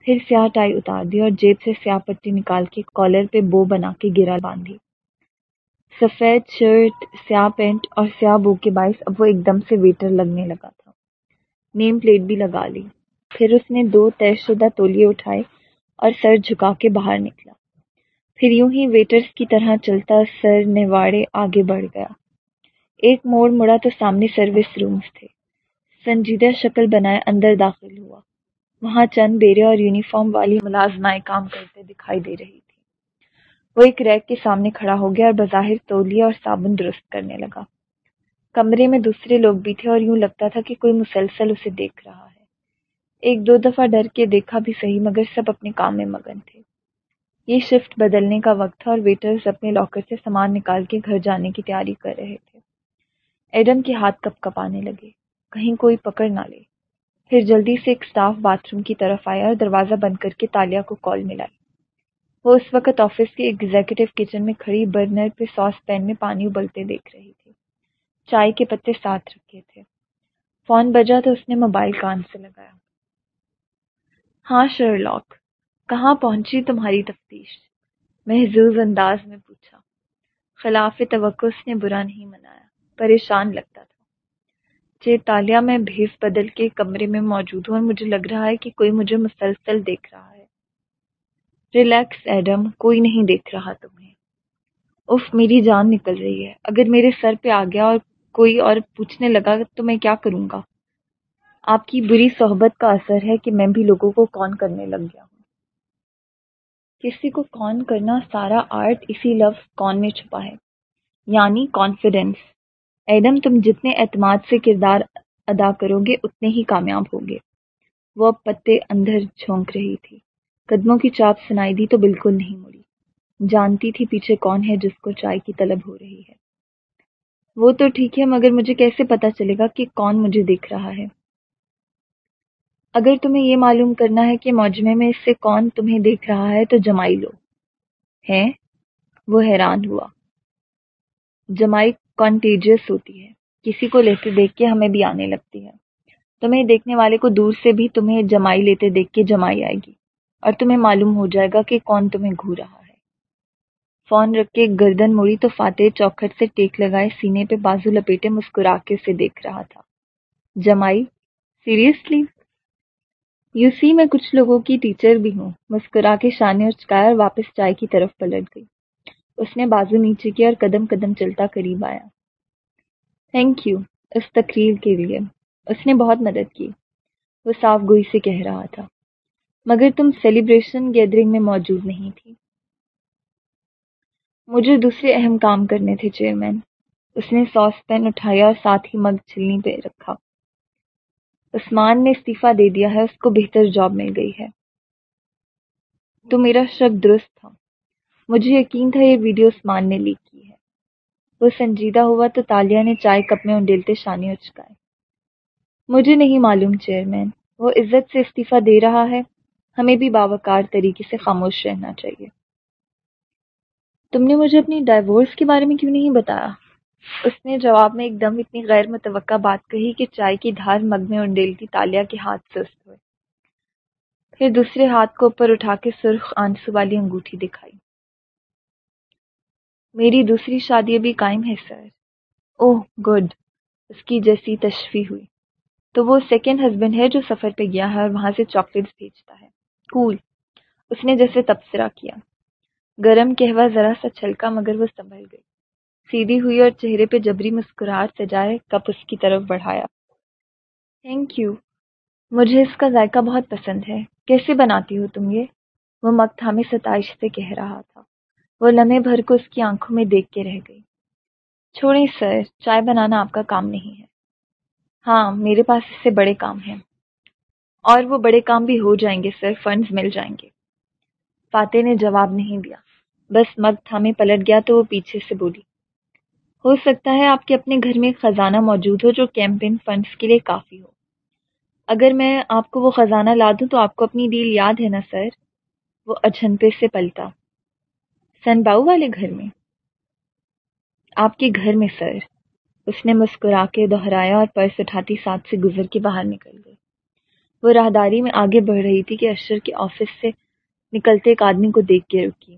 پھر سیاہ ٹائی اتار دی اور جیب سے سیاہ پٹی نکال کے کالر پہ بو بنا کے گرا باندھی۔ سفید شرٹ، سیاہ پینٹ اور سیاہ بو کے باعث اب وہ ایک دم سے ویٹر لگنے لگا تھا۔ نیم پلیٹ بھی لگا لی۔ پھر اس نے دو طے شدہ تولیے اٹھائے اور سر جھکا کے باہر نکلا۔ پھر یوں ہی ویٹرز کی طرح چلتا سر نواڑے آگے بڑھ گیا۔ ایک موڑ مڑا تو سامنے سروس رومز تھے۔ سنجیدہ شکل بنائے اندر داخل ہوا۔ وہاں چند بیرے اور یونیفارم والی ملازمائیں کام کرتے دکھائی دے رہی تھی۔ وہ ایک ریک کے سامنے کھڑا ہو گیا اور بظاہر تولیہ اور صابن درست کرنے لگا۔ کمرے میں دوسرے لوگ بھی تھے اور یوں لگتا تھا کہ کوئی مسلسل اسے دیکھ رہا ہے۔ ایک دو دفعہ ڈر کے دیکھا بھی صحیح، مگر سب اپنے کام میں مگن تھے۔ یہ شفٹ بدلنے کا وقت تھا اور ویٹرز اپنے لاکر سے سامان نکال کے گھر جانے کی تیاری کر رہے تھے۔ ایڈم کے ہاتھ کپ کپ آنے لگے۔ کہیں کوئی پکڑ نہ لے۔ پھر جلدی سے ایک سٹاف باتھ روم کی طرف آیا اور دروازہ بند کر کے تالیا کو کال ملائی وہ اس وقت آفس کے ایگزیکٹو کچن میں کھڑی برنر پہ ساس پین میں پانی ابلتے دیکھ رہی تھی۔ چائے کے پتے ساتھ رکھے تھے۔ فون بجا تو اس نے موبائل کان سے لگایا۔ ہاں شرلاک، کہاں پہنچی تمہاری تفتیش؟ محظوظ انداز میں پوچھا۔ خلاف توقع اس نے برا نہیں منایا، پریشان لگتا تھا۔ چیتالیہ میں بھیس بدل کے کمرے میں موجود ہوں اور مجھے لگ رہا ہے کہ کوئی مجھے مسلسل دیکھ رہا ہے۔ ریلیکس ایڈم کوئی نہیں دیکھ رہا تمہیں۔ اف میری جان نکل رہی ہے۔ اگر میرے سر پہ آ گیا اور کوئی اور پوچھنے لگا تو میں کیا کروں گا؟ آپ کی بری صحبت کا اثر ہے کہ میں بھی لوگوں کو کون کرنے لگ گیا ہوں۔ کسی کو کون کرنا سارا آرٹ اسی لفظ کون میں چھپا ہے؟ یعنی کانفیڈینس ایڈم، تم جتنے اعتماد سے کردار ادا کرو گے، اتنے ہی کامیاب ہوگے وہ اب پتے اندر جھونک رہی تھی۔ قدموں کی چاپ سنائی دی تو بالکل نہیں مڑی۔ جانتی تھی پیچھے کون ہے جس کو چائے کی طلب ہو رہی ہے۔ وہ تو ٹھیک ہے، مگر مجھے کیسے پتا چلے گا کہ کون مجھے دیکھ رہا ہے؟ اگر تمہیں یہ معلوم کرنا ہے کہ موجمے میں اس سے کون تمہیں دیکھ رہا ہے، تو جمائی لو۔ ہے وہ حیران ہوا۔ جمائی کانٹیجیس ہوتی ہے۔ کسی کو لیتے دیکھ کے ہمیں بھی آنے لگتی ہے۔ تمہیں دیکھنے والے کو دور سے بھی تمہیں جمائی لیتے دیکھ کے جمائی آئے گی۔ اور تمہیں معلوم ہو جائے گا کہ کون تمہیں گھو رہا ہے۔ فون رکھ کے گردن مڑی تو فاتح چوکھٹ سے ٹیک لگائے سینے پہ بازو لپیٹے مسکرا کے اسے دیکھ رہا تھا۔ جمائی، سیریسلی؟ یو سی میں کچھ لوگوں کی ٹیچر بھی ہوں۔ مسکرا کے شانے اور چکایا اور واپس چائے کی طرف پلٹ گئی۔ اس نے بازو نیچے کیا اور قدم قدم چلتا قریب آیا۔ تھینک یو اس تقریر کے لیے۔ اس نے بہت مدد کی۔ وہ صاف گوئی سے کہہ رہا تھا۔ مگر تم سیلیبریشن گیدرنگ میں موجود نہیں تھی۔ مجھے دوسرے اہم کام کرنے تھے چیئرمین اس نے ساس پین اٹھایا اور ساتھ ہی مگ چھلنی پہ رکھا۔ عثمان نے استعفیٰ دے دیا ہے، اس کو بہتر جاب مل گئی ہے۔ تو میرا شک درست تھا۔ مجھے یقین تھا یہ ویڈیو عثمان نے لیک کی ہے۔ وہ سنجیدہ ہوا تو تالیہ نے چائے کپ میں انڈیلتے شانے اچکائے مجھے نہیں معلوم چیئرمین، وہ عزت سے استعفیٰ دے رہا ہے، ہمیں بھی باوقار طریقے سے خاموش رہنا چاہیے۔ تم نے مجھے اپنی ڈائیورس کے بارے میں کیوں نہیں بتایا؟ اس نے جواب میں ایک دم اتنی غیر متوقع بات کہی کہ چائے کی دھار مگ میں انڈیلتی تالیا کے ہاتھ سست ہوئے۔ پھر دوسرے ہاتھ کو اوپر اٹھا کے سرخ آنسو والی انگوٹھی دکھائی۔ میری دوسری شادی ابھی قائم ہے، سر۔ اوہ، گڈ۔ اس کی جیسی تشفی ہوئی۔ تو وہ سیکنڈ ہسبینڈ ہے جو سفر پہ گیا ہے اور وہاں سے چاکلیٹس بھیجتا ہے۔ کول اس نے جیسے تبصرہ کیا۔ گرم کہوا ذرا سا چھلکا مگر وہ سنبھل گئی۔ سیدھی ہوئی اور چہرے پہ جبری مسکراہٹ سجائے کپ اس کی طرف بڑھایا۔ تھینک یو مجھے اس کا ذائقہ بہت پسند ہے۔ کیسے بناتی ہو تم یہ؟ وہ مگ تھامے ستائش سے کہہ رہا تھا۔ وہ لمحے بھر کو اس کی آنکھوں میں دیکھ کے رہ گئی۔ چھوڑیں سر، چائے بنانا آپ کا کام نہیں ہے۔ ہاں میرے پاس اس سے بڑے کام ہیں۔ اور وہ بڑے کام بھی ہو جائیں گے سر، فنڈز مل جائیں گے۔ فاتح نے جواب نہیں دیا۔ بس مگ تھامے پلٹ گیا تو وہ پیچھے سے بولی، ہو سکتا ہے آپ کے اپنے گھر میں خزانہ موجود ہو جو کیمپین فنڈز کے لیے کافی ہو۔ اگر میں آپ کو وہ خزانہ لا دوں تو آپ کو اپنی ڈیل یاد ہے نا سر؟ وہ اجھنپے سے پلتا سن باؤ والے گھر میں۔ آپ کے گھر میں سر۔ اس نے مسکرا کے دہرایا اور پرس اٹھاتی ساتھ سے گزر کے باہر نکل گئی۔ وہ راہداری میں آگے بڑھ رہی تھی کہ اشر کے آفس سے نکلتے ایک آدمی کو دیکھ کے رکی۔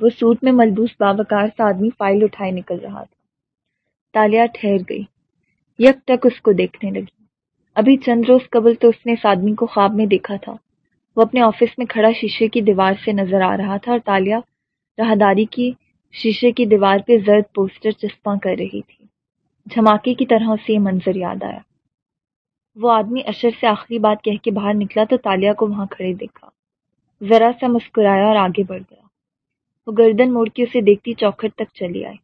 وہ سوٹ میں ملبوس بابکار سا آدمی فائل اٹھائے نکل رہا تھا۔ تالیا ٹھہر گئی۔ یک تک اس کو دیکھنے لگی۔ ابھی چند روز قبل تو اس نے اس آدمی کو خواب میں دیکھا تھا۔ وہ اپنے آفس میں کھڑا شیشے کی دیوار سے نظر آ رہا تھا اور تالیا راہداری کی شیشے کی دیوار پہ زرد پوسٹر چسپاں کر رہی تھی۔ جھماکے کی طرح اسے یہ منظر یاد آیا۔ وہ آدمی اشر سے آخری بات کہہ کے باہر نکلا تو تالیا کو وہاں کھڑے دیکھا۔ ذرا سا مسکرایا اور آگے بڑھ گیا۔ وہ گردن موڑ کے اسے دیکھتی چوکھٹ تک چلی آئی۔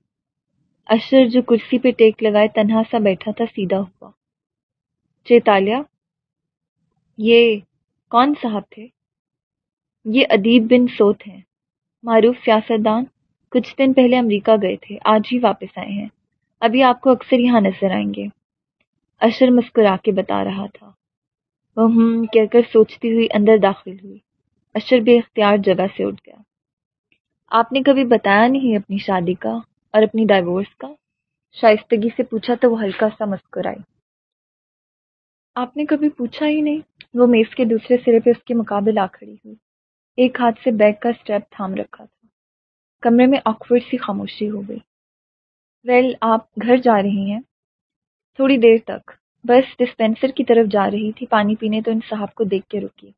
اشر جو کرسی پہ ٹیک لگائے تنہا سا بیٹھا تھا سیدھا ہوا۔ چیتالیہ یہ کون صاحب تھے؟ یہ ادیب بن سوت ہیں۔ معروف سیاستدان کچھ دن پہلے امریکہ گئے تھے، آج ہی واپس آئے ہیں۔ ابھی آپ کو اکثر یہاں نظر آئیں گے۔ اشر مسکرا کے بتا رہا تھا۔ وہ ہم کہہ کر سوچتی ہوئی اندر داخل ہوئی۔ اشر بے اختیار جگہ سے اٹھ گیا۔ آپ نے کبھی بتایا نہیں اپنی شادی کا اور اپنی ڈائیورس کا؟ شائستگی سے پوچھا تو وہ ہلکا سا مسکرائی۔ آپ نے کبھی پوچھا ہی نہیں، وہ میز کے دوسرے سرے پہ اس کے مقابل آ کھڑی ہوئی۔ ایک ہاتھ سے بیگ کا اسٹیپ تھام رکھا تھا۔ کمرے میں آکورڈ سی خاموشی ہو گئی۔ ویل آپ گھر جا رہی ہیں۔ تھوڑی دیر تک۔ بس ڈسپینسر کی طرف جا رہی تھی، پانی پینے تو ان صاحب کو دیکھ کے رکی۔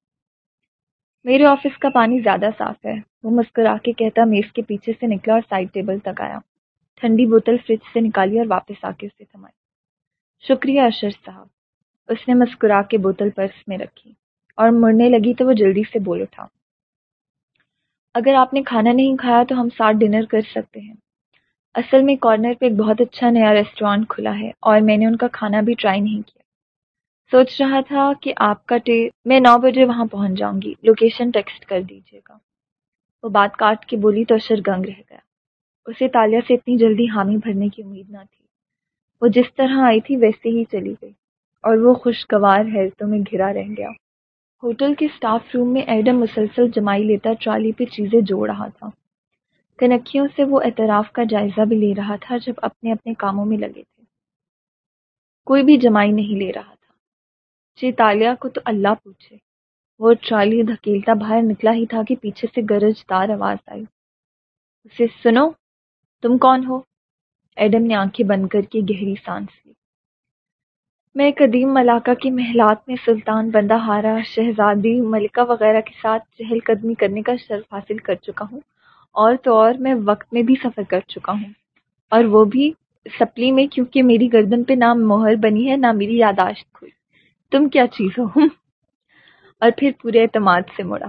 میرے آفس کا پانی زیادہ صاف ہے۔ وہ مسکرا کے کہتا، میز کے پیچھے سے نکلا اور سائڈ ٹیبل تک آیا۔ ٹھنڈی بوتل فریج سے نکالی اور واپس آ کے اسے تھمائی۔ شکریہ اشر صاحب۔ اس نے مسکرا کے بوتل پرس میں رکھی۔ اور مڑنے لگی تو وہ جلدی سے بول اٹھا۔ اگر آپ نے کھانا نہیں کھایا تو ہم ساتھ ڈنر کر سکتے ہیں۔ اصل میں کارنر پہ ایک بہت اچھا نیا ریسٹورانٹ کھلا ہے اور میں نے ان کا کھانا بھی ٹرائی نہیں کیا۔ سوچ رہا تھا کہ آپ کا ٹے، میں نو بجے وہاں پہنچ جاؤں گی۔ لوکیشن ٹیکسٹ کر دیجیے گا۔ وہ بات کاٹ کے بولی تو اشر گنگ رہ گیا۔ اسے تالیہ سے اتنی جلدی حامی بھرنے کی امید نہ تھی۔ وہ جس طرح آئی تھی ویسے ہی چلی گئی اور وہ خوشگوار حیرتوں میں گھرا رہ گیا۔ ہوٹل کے اسٹاف روم میں ایڈم مسلسل جمائی لیتا ٹرالی پہ چیزیں جوڑ رہا تھا۔ کنکھیوں سے وہ اعتراف کا جائزہ بھی لے رہا تھا جب اپنے اپنے کاموں میں لگے تھے۔ کوئی بھی جمائی نہیں لے رہا تھا۔ چیتالیہ کو تو اللہ پوچھے۔ وہ ٹرالی دھکیلتا باہر نکلا ہی تھا کہ پیچھے سے گرج دار آواز آئی۔ اسے سنو، تم کون ہو؟ ایڈم نے آنکھیں بند کر کے گہری سانس میں قدیم ملاقہ کی محلات میں سلطان بندہ ہارا شہزادی ملکہ وغیرہ کے ساتھ چہل قدمی کرنے کا شرف حاصل کر چکا ہوں اور تو اور میں وقت میں بھی سفر کر چکا ہوں۔ اور وہ بھی سپلی میں کیونکہ میری گردن پہ نہ مہر بنی ہے نہ میری یاداشت کھوئی تم کیا چیز ہو؟ اور پھر پورے اعتماد سے مڑا۔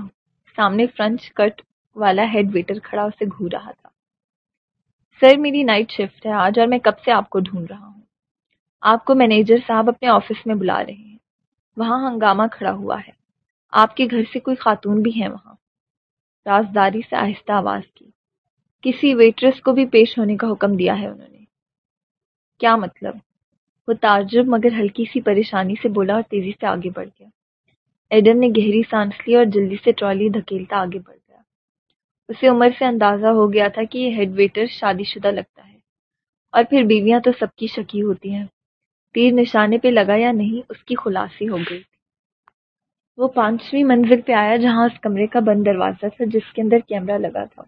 سامنے فرنچ کٹ والا ہیڈ ویٹر کھڑا، اسے گھور رہا تھا۔ سر، میری نائٹ شفٹ ہے، آج اور میں کب سے آپ کو ڈھونڈ رہا ہوں؟ آپ کو مینیجر صاحب اپنے آفس میں بلا رہے ہیں۔ وہاں ہنگامہ کھڑا ہوا ہے۔ آپ کے گھر سے کوئی خاتون بھی ہیں وہاں۔ رازداری سے آہستہ آواز کی۔ کسی ویٹرس کو بھی پیش ہونے کا حکم دیا ہے انہوں نے۔ کیا مطلب؟ وہ تعجب مگر ہلکی سی پریشانی سے بولا اور تیزی سے آگے بڑھ گیا۔ ایڈم نے گہری سانس لی اور جلدی سے ٹرالی دھکیلتا آگے بڑھ گیا۔ اسے عمر سے اندازہ ہو گیا تھا کہ یہ ہیڈ ویٹر شادی شدہ لگتا ہے۔ اور پھر بیویاں تو سب کی شکی ہوتی ہیں۔ تیر نشانے پہ لگا یا نہیں، اس کی خلاصی ہو گئی۔ وہ پانچویں منزل پہ آیا جہاں اس کمرے کا بند دروازہ تھا، جس کے اندر کیمرہ لگا تھا۔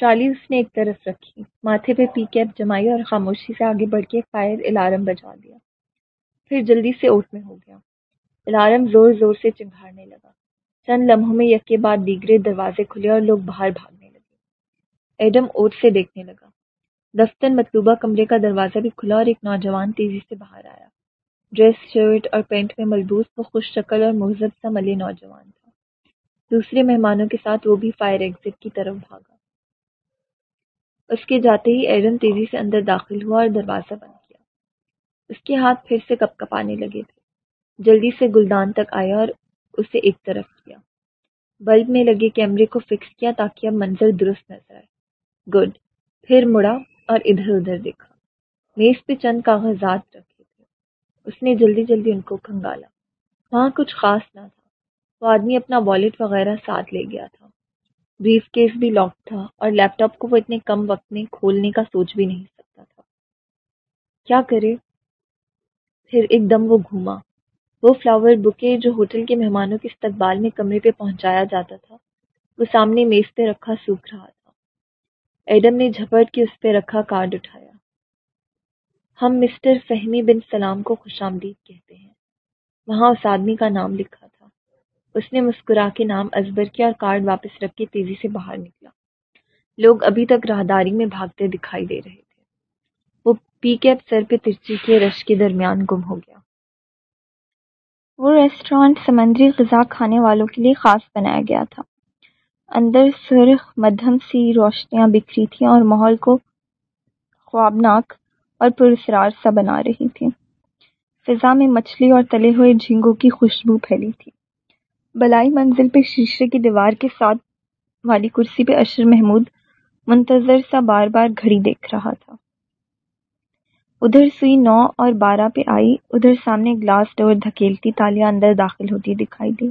ٹرالی اس نے ایک طرف رکھی، ماتھے پہ پی کیپ جمائی اور خاموشی سے آگے بڑھ کے فائر الارم بجا دیا۔ پھر جلدی سے اوٹ میں ہو گیا۔ الارم زور زور سے چنگھاڑنے لگا۔ چند لمحوں میں یک کے بعد دیگرے دروازے کھلے اور لوگ باہر بھاگنے لگے۔ ایڈم اوٹ سے دیکھنے لگا۔ دفتر مطلوبہ کمرے کا دروازہ بھی کھلا اور ایک نوجوان تیزی سے باہر آیا۔ ڈریس، شرٹ اور پینٹ میں ملبوس وہ خوش شکل اور مہذب سا ملے نوجوان تھا۔ دوسرے مہمانوں کے ساتھ وہ بھی فائر ایگزٹ کی طرف بھاگا۔ اس کے جاتے ہی ایڈم تیزی سے اندر داخل ہوا اور دروازہ بند کیا۔ اس کے ہاتھ پھر سے کپ کپانے لگے تھے۔ جلدی سے گلدان تک آیا اور اسے ایک طرف کیا۔ بلب میں لگے کیمرے کو فکس کیا تاکہ اب منظر درست نظر آئے۔ گڈ، پھر مڑا۔ اور ادھر ادھر دیکھا۔ میز پہ چند کاغذات رکھے تھے۔ اس نے جلدی جلدی ان کو کھنگالا۔ وہاں کچھ خاص نہ تھا۔ وہ آدمی اپنا والیٹ وغیرہ ساتھ لے گیا تھا۔ بریف کیس بھی لاک تھا اور لیپ ٹاپ کو وہ اتنے کم وقت میں کھولنے کا سوچ بھی نہیں سکتا تھا۔ کیا کرے؟ پھر ایک دم وہ گھوما۔ وہ فلاور بکے جو ہوٹل کے مہمانوں کے استقبال میں کمرے پہ پہنچایا جاتا تھا، وہ سامنے میز پہ رکھا سوکھ رہا تھا۔ ایڈم نے جھپٹ کے اس پہ رکھا کارڈ اٹھایا۔ ہم مسٹر فہمی بن سلام کو خوش آمدید کہتے ہیں۔ وہاں اس آدمی کا نام لکھا تھا۔ اس نے مسکرا کے نام ازبر کیا اور کارڈ واپس رکھ کے تیزی سے باہر نکلا۔ لوگ ابھی تک راہداری میں بھاگتے دکھائی دے رہے تھے۔ وہ پی کیپ سر پہ ترچی کے رش کے درمیان گم ہو گیا۔ وہ ریسٹورانٹ سمندری غذا کھانے والوں کے لیے خاص بنایا گیا تھا۔ اندر سرخ مدھم سی روشنیاں بکھری تھیں اور ماحول کو خوابناک اور پرسرار سا بنا رہی تھیں۔ فضا میں مچھلی اور تلے ہوئے جھینگوں کی خوشبو پھیلی تھی۔ بلائی منزل پہ شیشے کی دیوار کے ساتھ والی کرسی پہ اشر محمود منتظر سا بار بار گھڑی دیکھ رہا تھا۔ ادھر سوئی نو اور بارہ پہ آئی، ادھر سامنے گلاس ڈور دھکیلتی تالیاں اندر داخل ہوتی دکھائی دی۔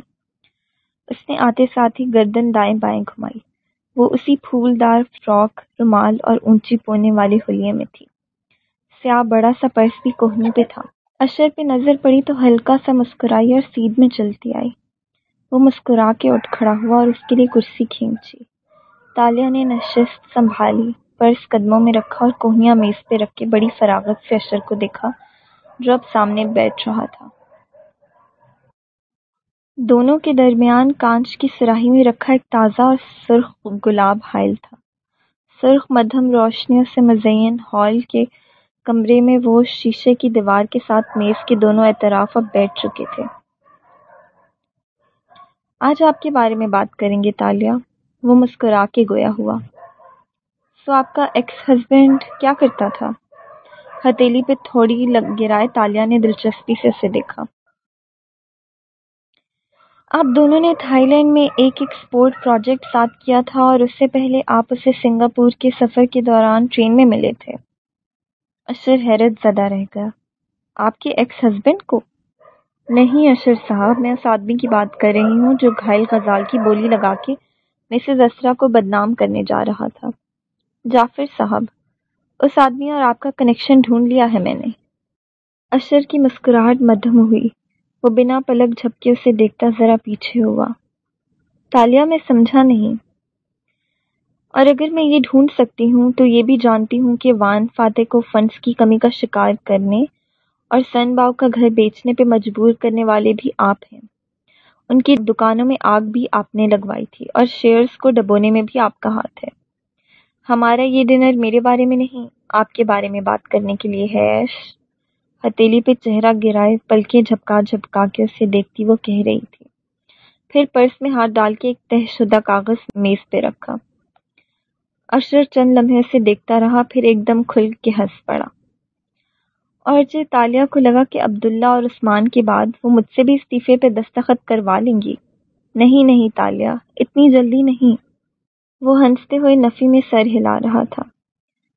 اس نے آتے ساتھ ہی گردن دائیں بائیں گھمائی۔ وہ اسی پھولدار فراک، رومال اور اونچی پونے والی ہولیے میں تھی۔ سیاہ بڑا سا پرس بھی کوہنی پہ تھا۔ اشر پہ نظر پڑی تو ہلکا سا مسکرائی اور سیدھ میں چلتی آئی۔ وہ مسکرا کے اٹھ کھڑا ہوا اور اس کے لیے کرسی کھینچی۔ تالیہ نے نشست سنبھالی، پرس قدموں میں رکھا اور کوہنیاں میز پہ رکھ کے بڑی فراغت سے اشر کو دیکھا جو اب سامنے بیٹھ رہا تھا۔ دونوں کے درمیان کانچ کی سراہی میں رکھا ایک تازہ اور سرخ گلاب حائل تھا۔ سرخ مدھم روشنیوں سے مزین ہال کے کمرے میں وہ شیشے کی دیوار کے ساتھ میز کے دونوں اطراف اب بیٹھ چکے تھے۔ آج آپ کے بارے میں بات کریں گے، تالیہ۔ وہ مسکرا کے گویا ہوا۔ سو آپ کا ایکس ہسبینڈ کیا کرتا تھا؟ ہتیلی پہ تھوڑی گرائے تالیا نے دلچسپی سے اسے دیکھا۔ آپ دونوں نے تھائی لینڈ میں ایک ایکسپورٹ پروجیکٹ ساتھ کیا تھا اور اس سے پہلے آپ اسے سنگاپور کے سفر کے دوران ٹرین میں ملے تھے۔ اشر حیرت زدہ رہ گیا۔ آپ کے ایکس ہسبینڈ کو؟ نہیں اشر صاحب، میں اس آدمی کی بات کر رہی ہوں جو گھائل غزال کی بولی لگا کے مسز اسرا کو بدنام کرنے جا رہا تھا۔ جعفر صاحب، اس آدمی اور آپ کا کنیکشن ڈھونڈ لیا ہے میں نے۔ اشر کی مسکراہٹ مدھم ہوئی۔ وہ بنا پلک جھپکے اسے دیکھتا ذرا پیچھے ہوا۔ تالیہ میں سمجھا نہیں۔ اور اگر میں یہ ڈھونڈ سکتی ہوں تو یہ بھی جانتی ہوں کہ وان فاتح کو فنڈس کی کمی کا شکار کرنے اور سن باؤ کا گھر بیچنے پہ مجبور کرنے والے بھی آپ ہیں۔ ان کی دکانوں میں آگ بھی آپ نے لگوائی تھی اور شیئرز کو ڈبونے میں بھی آپ کا ہاتھ ہے۔ ہمارا یہ ڈنر میرے بارے میں نہیں، آپ کے بارے میں بات کرنے کے لیے ہے۔ ہتیلی پہ چہرہ گرائے، پلکیں جھپکا جھپکا کے اسے دیکھتی وہ کہہ رہی تھی۔ پھر پرس میں ہاتھ ڈال کے ایک تہ شدہ کاغذ میز پہ رکھا۔ اشر چند لمحے سے دیکھتا رہا، پھر ایک دم کھل کے ہنس پڑا۔ اور جو تالیہ کو لگا کہ عبداللہ اور عثمان کے بعد وہ مجھ سے بھی استعفے پہ دستخط کروا لیں گی۔ نہیں نہیں تالیہ، اتنی جلدی نہیں۔ وہ ہنستے ہوئے نفی میں سر ہلا رہا تھا۔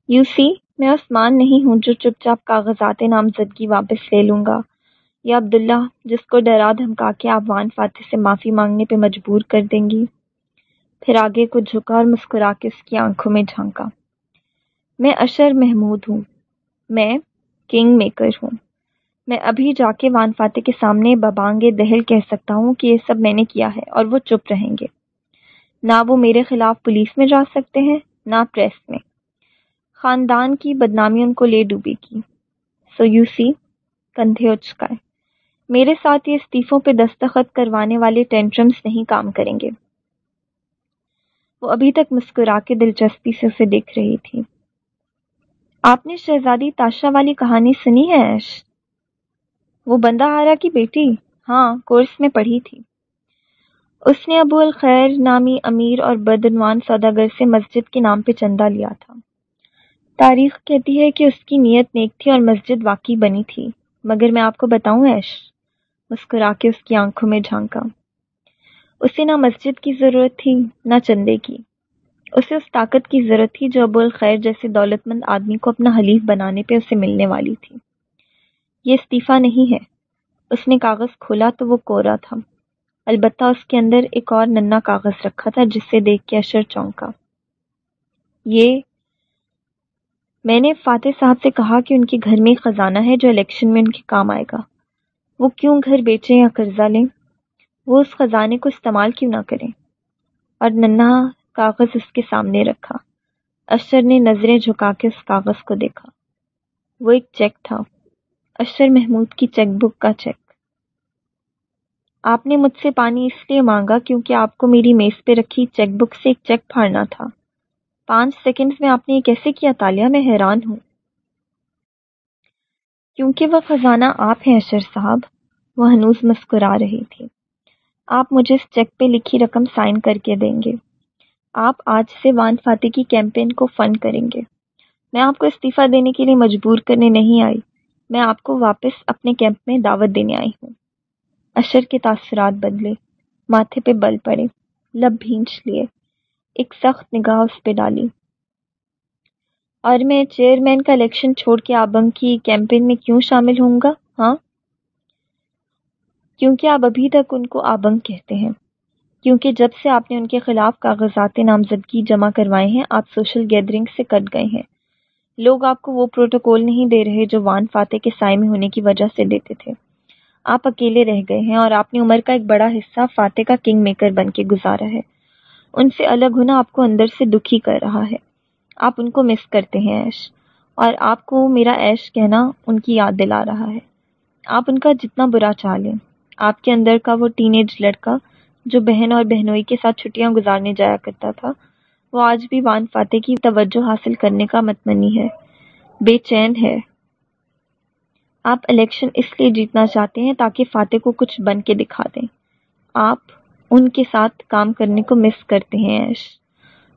یو سی میں عثمان نہیں ہوں جو چپ چاپ کاغذات نامزدگی واپس لے لوں گا۔ یا عبداللہ، جس کو ڈرا دھمکا کے آپ وان فاتح سے معافی مانگنے پہ مجبور کر دیں گی۔ پھر آگے کو جھکا اور مسکرا کے اس کی آنکھوں میں جھانکا میں اشر محمود ہوں۔ میں کنگ میکر ہوں۔ میں ابھی جا کے وان فاتح کے سامنے ببانگے دہل کہہ سکتا ہوں کہ یہ سب میں نے کیا ہے اور وہ چپ رہیں گے۔ نہ وہ میرے خلاف پولیس میں جا سکتے ہیں، نہ پریس میں۔ خاندان کی بدنامی ان کو لے ڈوبے گی سو یو سی کندھے اچکائے میرے ساتھ یہ استعفوں پہ دستخط کروانے والے ٹینٹرمس نہیں کام کریں گے۔ وہ ابھی تک مسکرا کے دلچسپی سے اسے دیکھ رہی تھی۔ آپ نے شہزادی تاشا والی کہانی سنی ہے ایش وہ بندہ آرا کی بیٹی؟ ہاں کورس میں پڑھی تھی۔ اس نے ابو الخیر نامی امیر اور بدعنوان سوداگر سے مسجد کے نام پہ چندہ لیا تھا۔ تاریخ کہتی ہے کہ اس کی نیت نیک تھی اور مسجد واقعی بنی تھی۔ مگر میں آپ کو بتاؤں ایش مسکرا کے اس کی آنکھوں میں جھانکا۔ اسے نہ مسجد کی ضرورت تھی، نہ چندے کی۔ اسے اس طاقت کی ضرورت تھی جو ابو الخیر جیسے دولت مند آدمی کو اپنا حلیف بنانے پہ اسے ملنے والی تھی۔ یہ استعفیٰ نہیں ہے۔ اس نے کاغذ کھولا تو وہ کورا تھا۔ البتہ اس کے اندر ایک اور ننا کاغذ رکھا تھا جس سے دیکھ کے اشر چونکا۔ یہ میں نے فاتح صاحب سے کہا کہ ان کے گھر میں ایک خزانہ ہے جو الیکشن میں ان کے کام آئے گا۔ وہ کیوں گھر بیچیں یا قرضہ لیں؟ وہ اس خزانے کو استعمال کیوں نہ کریں؟ اور ننا کاغذ اس کے سامنے رکھا۔ اشر نے نظریں جھکا کے اس کاغذ کو دیکھا۔ وہ ایک چیک تھا۔ اشر محمود کی چیک بک کا چیک۔ آپ نے مجھ سے پانی اس لیے مانگا کیونکہ آپ کو میری میز پہ رکھی چیک بک سے ایک چیک پھاڑنا تھا۔ پانچ سیکنڈ میں آپ نے یہ کیسے کیا؟ تالیہ میں حیران ہوں۔ کیونکہ وہ خزانہ آپ ہیں، اشر صاحب، وہ ہنوز مسکرا رہی تھی۔ آپ مجھے اس چیک پہ لکھی رقم سائن کر کے دیں گے۔ آپ آج سے وان فاتح کی کیمپین کو فنڈ کریں گے۔ میں آپ کو استعفیٰ دینے کے لیے مجبور کرنے نہیں آئی۔ میں آپ کو واپس اپنے کیمپ میں دعوت دینے آئی ہوں۔ اشر کے تاثرات بدلے، ماتھے پہ بل پڑے، لب بھینچ لیے۔ ایک سخت نگاہ اس پہ ڈالی۔ اور میں چیئرمین کا الیکشن چھوڑ کے آبنگ کی کیمپین میں کیوں شامل ہوں گا؟ ہاں؟ کیونکہ آپ ابھی تک ان کو آبنگ کہتے ہیں۔ کیونکہ جب سے آپ نے ان کے خلاف کاغذات نامزدگی جمع کروائے ہیں، آپ سوشل گیدرنگ سے کٹ گئے ہیں۔ لوگ آپ کو وہ پروٹوکول نہیں دے رہے جو وان فاتح کے سائے میں ہونے کی وجہ سے دیتے تھے۔ آپ اکیلے رہ گئے ہیں اور آپ نے عمر کا ایک بڑا حصہ فاتح کا کنگ میکر بن کے گزارا ہے۔ ان سے الگ ہونا آپ کو اندر سے دکھی کر رہا ہے۔ آپ ان کو مس کرتے ہیں، ایش۔ اور آپ کو میرا ایش کہنا ان کی یاد دلا رہا ہے۔ آپ ان کا جتنا برا چاہ لیں آپ کے اندر کا وہ ٹین ایج لڑکا جو بہن اور بہنوئی کے ساتھ چھٹیاں گزارنے جایا کرتا تھا، وہ آج بھی وان فاتح کی توجہ حاصل کرنے کا متمنی ہے۔ بے چین ہے۔ آپ الیکشن اس لیے جیتنا چاہتے ہیں تاکہ فاتح کو کچھ بن کے دکھا دیں۔ آپ ان کے ساتھ کام کرنے کو مس کرتے ہیں ایش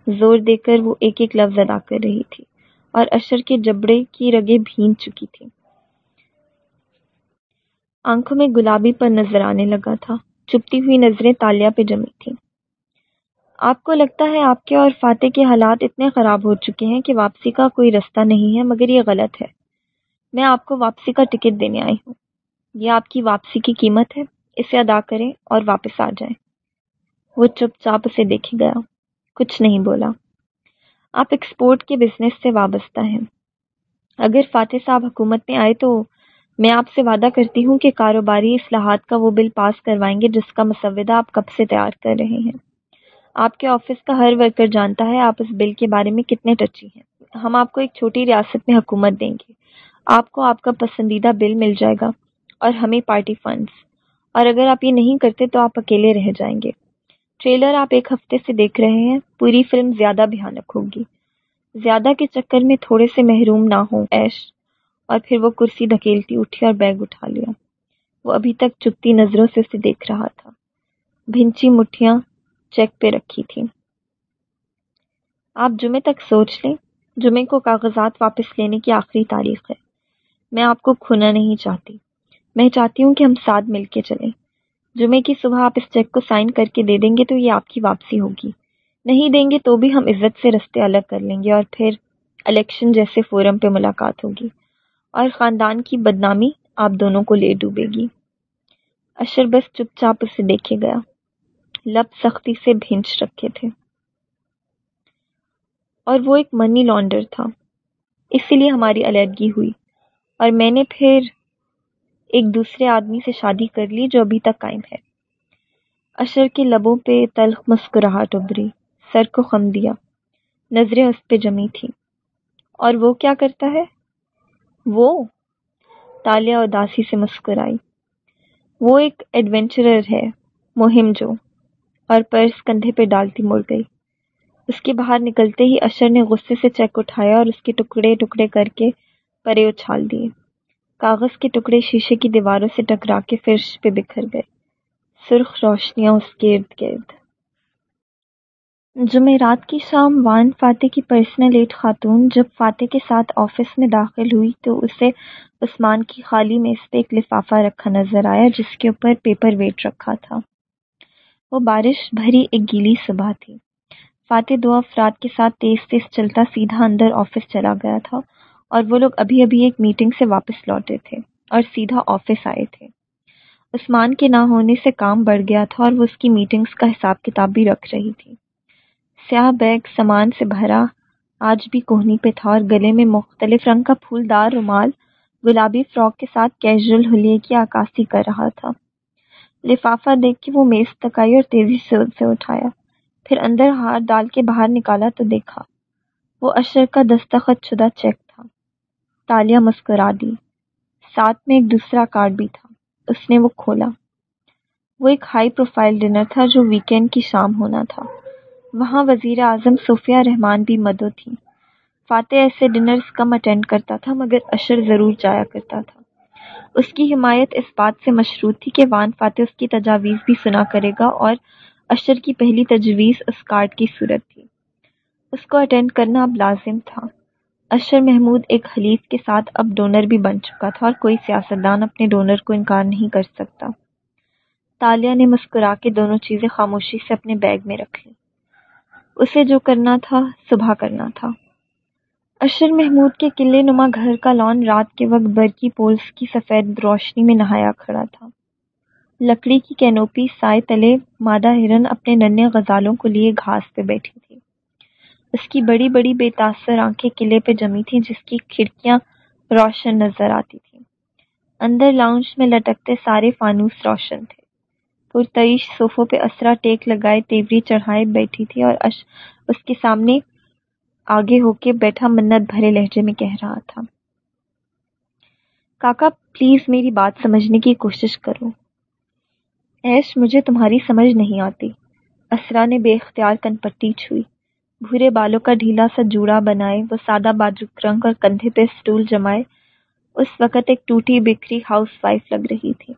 زور دے کر وہ ایک ایک لفظ ادا کر رہی تھی اور اشر کے جبڑے کی رگیں بھین چکی تھی آنکھوں میں گلابی پر نظر آنے لگا تھا۔ چپتی ہوئی نظریں تالیہ پہ جمی تھیں۔ آپ کو لگتا ہے آپ کے اور فاتح کے حالات اتنے خراب ہو چکے ہیں کہ واپسی کا کوئی رستہ نہیں ہے، مگر یہ غلط ہے۔ میں آپ کو واپسی کا ٹکٹ دینے آئی ہوں۔ یہ آپ کی واپسی کی قیمت ہے۔ اسے ادا کریں اور واپس آ جائیں۔ وہ چپ چاپ اسے دیکھے گیا۔ کچھ نہیں بولا۔ آپ ایکسپورٹ کے بزنس سے وابستہ ہیں۔ اگر فاتح صاحب حکومت میں آئے تو میں آپ سے وعدہ کرتی ہوں کہ کاروباری اصلاحات کا وہ بل پاس کروائیں گے جس کا مسودہ آپ کب سے تیار کر رہے ہیں۔ آپ کے آفس کا ہر ورکر جانتا ہے آپ اس بل کے بارے میں کتنے ٹچی ہیں۔ ہم آپ کو ایک چھوٹی ریاست میں حکومت دیں گے۔ آپ کو آپ کا پسندیدہ بل مل جائے گا اور ہمیں پارٹی فنڈز اور اگر آپ یہ نہیں کرتے تو آپ اکیلے رہ جائیں گے۔ ٹریلر آپ ایک ہفتے سے دیکھ رہے ہیں، پوری فلم زیادہ بھیانک ہوگی۔ زیادہ کے چکر میں تھوڑے سے محروم نہ ہوں، ایش۔ اور پھر وہ کرسی دھکیلتی اٹھی اور بیگ اٹھا لیا۔ وہ ابھی تک چپتی نظروں سے اسے دیکھ رہا تھا۔ بھنچی مٹھیاں چیک پہ رکھی تھی آپ جمعے تک سوچ لیں، جمعے کو کاغذات واپس لینے کی آخری تاریخ ہے۔ میں آپ کو کھونا نہیں چاہتی۔ میں چاہتی ہوں کہ ہم ساتھ مل کے چلیں۔ جمعے کی صبح آپ اس چیک کو سائن کر کے دے دیں گے تو یہ آپ کی واپسی ہوگی۔ نہیں دیں گے تو بھی ہم عزت سے رستے الگ کر لیں گے اور پھر الیکشن جیسے فورم پہ ملاقات ہوگی۔ اور خاندان کی بدنامی آپ دونوں کو لے ڈوبے گی۔ اشر بس چپ چاپ اسے دیکھے گیا۔ لب سختی سے بھینچ رکھے تھے۔ اور وہ ایک منی لانڈر تھا۔ اسی لیے ہماری علیحدگی ہوئی۔ اور میں نے پھر ایک دوسرے آدمی سے شادی کر لی جو ابھی تک قائم ہے۔ اشر کے لبوں پہ تلخ مسکراہٹ ابری سر کو خم دیا، نظریں اس پہ جمی تھیں۔ اور وہ کیا کرتا ہے؟ وہ تالیہ اداسی سے مسکرائی۔ وہ ایک ایڈونچرر ہے، مہم جو، اور پرس کندھے پہ ڈالتی مڑ گئی۔ اس کے باہر نکلتے ہی اشر نے غصے سے چیک اٹھایا اور اس کے ٹکڑے ٹکڑے کر کے پرے اچھال دیے۔ کاغذ کے ٹکڑے شیشے کی دیواروں سے ٹکرا کے فرش پہ بکھر گئے۔ سرخ روشنیاں اس کے ارد گرد۔ جمعرات کی شام وان فاتح کی پرسنل ایٹ خاتون جب فاتح کے ساتھ آفس میں داخل ہوئی تو اسے عثمان کی خالی میز پہ ایک لفافہ رکھا نظر آیا، جس کے اوپر پیپر ویٹ رکھا تھا۔ وہ بارش بھری ایک گیلی صبح تھی۔ فاتح دو افراد کے ساتھ تیز تیز چلتا سیدھا اندر آفس چلا گیا تھا۔ اور وہ لوگ ابھی ابھی ایک میٹنگ سے واپس لوٹے تھے اور سیدھا آفس آئے تھے۔ عثمان کے نہ ہونے سے کام بڑھ گیا تھا اور وہ اس کی میٹنگز کا حساب کتاب بھی رکھ رہی تھی۔ سیاہ بیگ سامان سے بھرا، آج بھی کوہنی پہ تھا اور گلے میں مختلف رنگ کا پھولدار رومال گلابی فراک کے ساتھ کیجول حلیے کی عکاسی کر رہا تھا۔ لفافہ دیکھ کے وہ میز تک آئی اور تیزی سے اسے اٹھایا۔ پھر اندر ہاتھ ڈال کے باہر نکالا تو دیکھا۔ وہ اشر کا دستخط شدہ چیک تھا تالیہ مسکرا دی۔ ساتھ میں ایک دوسرا کارڈ بھی تھا۔ اس نے وہ کھولا۔ وہ ایک ہائی پروفائل ڈنر تھا جو ویکینڈ کی شام ہونا تھا۔ وہاں وزیر اعظم صوفیہ رحمان بھی مدو تھی۔ فاتح ایسے ڈنرز کم اٹینڈ کرتا تھا مگر اشر ضرور جایا کرتا تھا۔ اس کی حمایت اس بات سے مشروط تھی کہ وان فاتح اس کی تجاویز بھی سنا کرے گا اور اشر کی پہلی تجویز اس کارڈ کی صورت تھی۔ اس کو اٹینڈ کرنا اب لازم تھا۔ اشر محمود ایک حلیف کے ساتھ اب ڈونر بھی بن چکا تھا اور کوئی سیاستدان اپنے ڈونر کو انکار نہیں کر سکتا۔ تالیہ نے مسکرا کے دونوں چیزیں خاموشی سے اپنے بیگ میں رکھ لی اسے جو کرنا تھا، صبح کرنا تھا۔ اشر محمود کے قلعے نما گھر کا لان رات کے وقت برقی پولس کی سفید روشنی میں نہایا کھڑا تھا۔ لکڑی کی کینوپی سائے تلے مادہ ہرن اپنے ننے غزالوں کو لیے گھاس پہ بیٹھی تھی۔ اس کی بڑی بڑی بے تاثر آنکھیں قلعے پہ جمی تھیں، جس کی کھڑکیاں روشن نظر آتی تھیں۔ اندر لاؤنج میں لٹکتے سارے فانوس روشن تھے۔ پرتعیش صوفوں پہ اسرا ٹیک لگائے تیوری چڑھائے بیٹھی تھی اور اش اس کے سامنے آگے ہو کے بیٹھا منت بھرے لہجے میں کہہ رہا تھا۔ کاکا پلیز میری بات سمجھنے کی کوشش کرو۔ ایش، مجھے تمہاری سمجھ نہیں آتی۔ اسرا نے بے اختیار کن پٹی چھوئی۔ بھورے بالوں کا ڈھیلا سا جوڑا بنائے، وہ سادہ بادرک رنگ اور کندھے پہ سٹول جمائے۔ اس وقت ایک ٹوٹی بکھری ہاؤس وائف لگ رہی تھی۔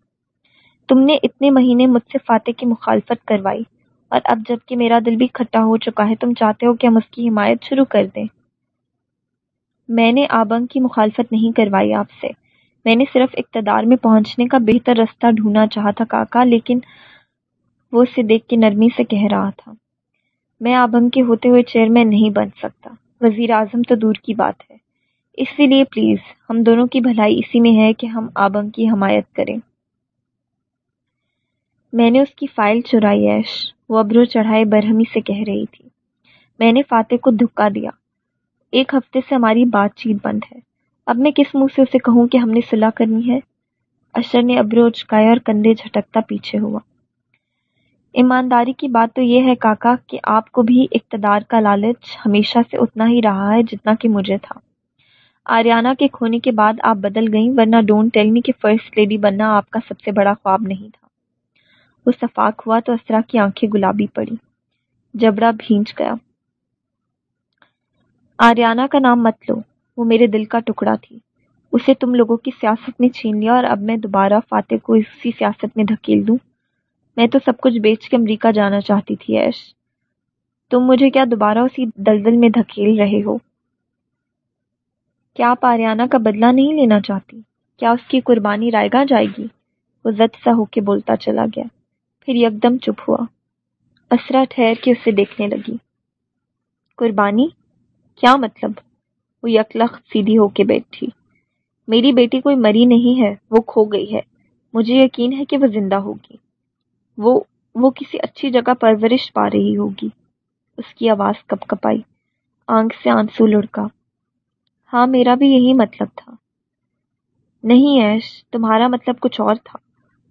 تم نے اتنے مہینے مجھ سے فاتح کی مخالفت کروائی اور اب جبکہ میرا دل بھی کھٹا ہو چکا ہے، تم چاہتے ہو کہ ہم اس کی حمایت شروع کر دیں۔ میں نے آبنگ کی مخالفت نہیں کروائی آپ سے۔ میں نے صرف اقتدار میں پہنچنے کا بہتر رستہ ڈھونڈنا چاہا تھا کاکا، لیکن وہ اسے دیکھ کے نرمی سے کہہ رہا تھا۔ میں آبنگ کے ہوتے ہوئے چیئرمین نہیں بن سکتا۔ وزیر اعظم تو دور کی بات ہے۔ اسی لیے پلیز، ہم دونوں کی بھلائی اسی میں ہے کہ ہم آبنگ کی حمایت کریں۔ میں نے اس کی فائل چرائی، ایش۔ وہ ابرو چڑھائے برہمی سے کہہ رہی تھی۔ میں نے فاتح کو دھکا دیا۔ ایک ہفتے سے ہماری بات چیت بند ہے۔ اب میں کس منہ سے اسے کہوں کہ ہم نے صلاح کرنی ہے؟ اشر نے ابرو چکایا اور کندھے جھٹکتا پیچھے ہوا۔ ایمانداری کی بات تو یہ ہے کاکا کہ آپ کو بھی اقتدار کا لالچ ہمیشہ سے اتنا ہی رہا ہے جتنا کہ مجھے تھا۔ آریانہ کے کھونے کے بعد آپ بدل گئیں، ورنہ ڈونٹ ٹیل می کہ فرسٹ لیڈی بننا آپ کا سب سے بڑا خواب نہیں تھا۔ وہ صفاق ہوا تو اسرا کی آنکھیں گلابی پڑی جبڑا بھینچ گیا۔ آریانہ کا نام مت لو، وہ میرے دل کا ٹکڑا تھی۔ اسے تم لوگوں کی سیاست نے چھین لیا اور اب میں دوبارہ فاتح کو اسی سیاست میں دھکیل دوں۔ میں تو سب کچھ بیچ کے امریکہ جانا چاہتی تھی، ایش۔ تم مجھے کیا دوبارہ اسی دلدل میں دھکیل رہے ہو؟ کیا آپ آریانہ کا بدلہ نہیں لینا چاہتی؟ کیا اس کی قربانی رائے گا جائے گی؟ وہ زد سا ہو کے بولتا چلا گیا۔ پھر یکدم چپ ہوا۔ اسرا ٹھہر کے اسے دیکھنے لگی۔ قربانی؟ کیا مطلب؟ وہ یکلخ سیدھی ہو کے بیٹھی۔ میری بیٹی کوئی مری نہیں ہے، وہ کھو گئی ہے۔ مجھے یقین ہے کہ وہ زندہ ہوگی۔ وہ وہ کسی اچھی جگہ پرورش پا رہی ہوگی۔ اس کی آواز کپ کپائی، آنکھ سے آنسو لڑکا۔ ہاں میرا بھی یہی مطلب تھا۔ نہیں ایش، تمہارا مطلب کچھ اور تھا۔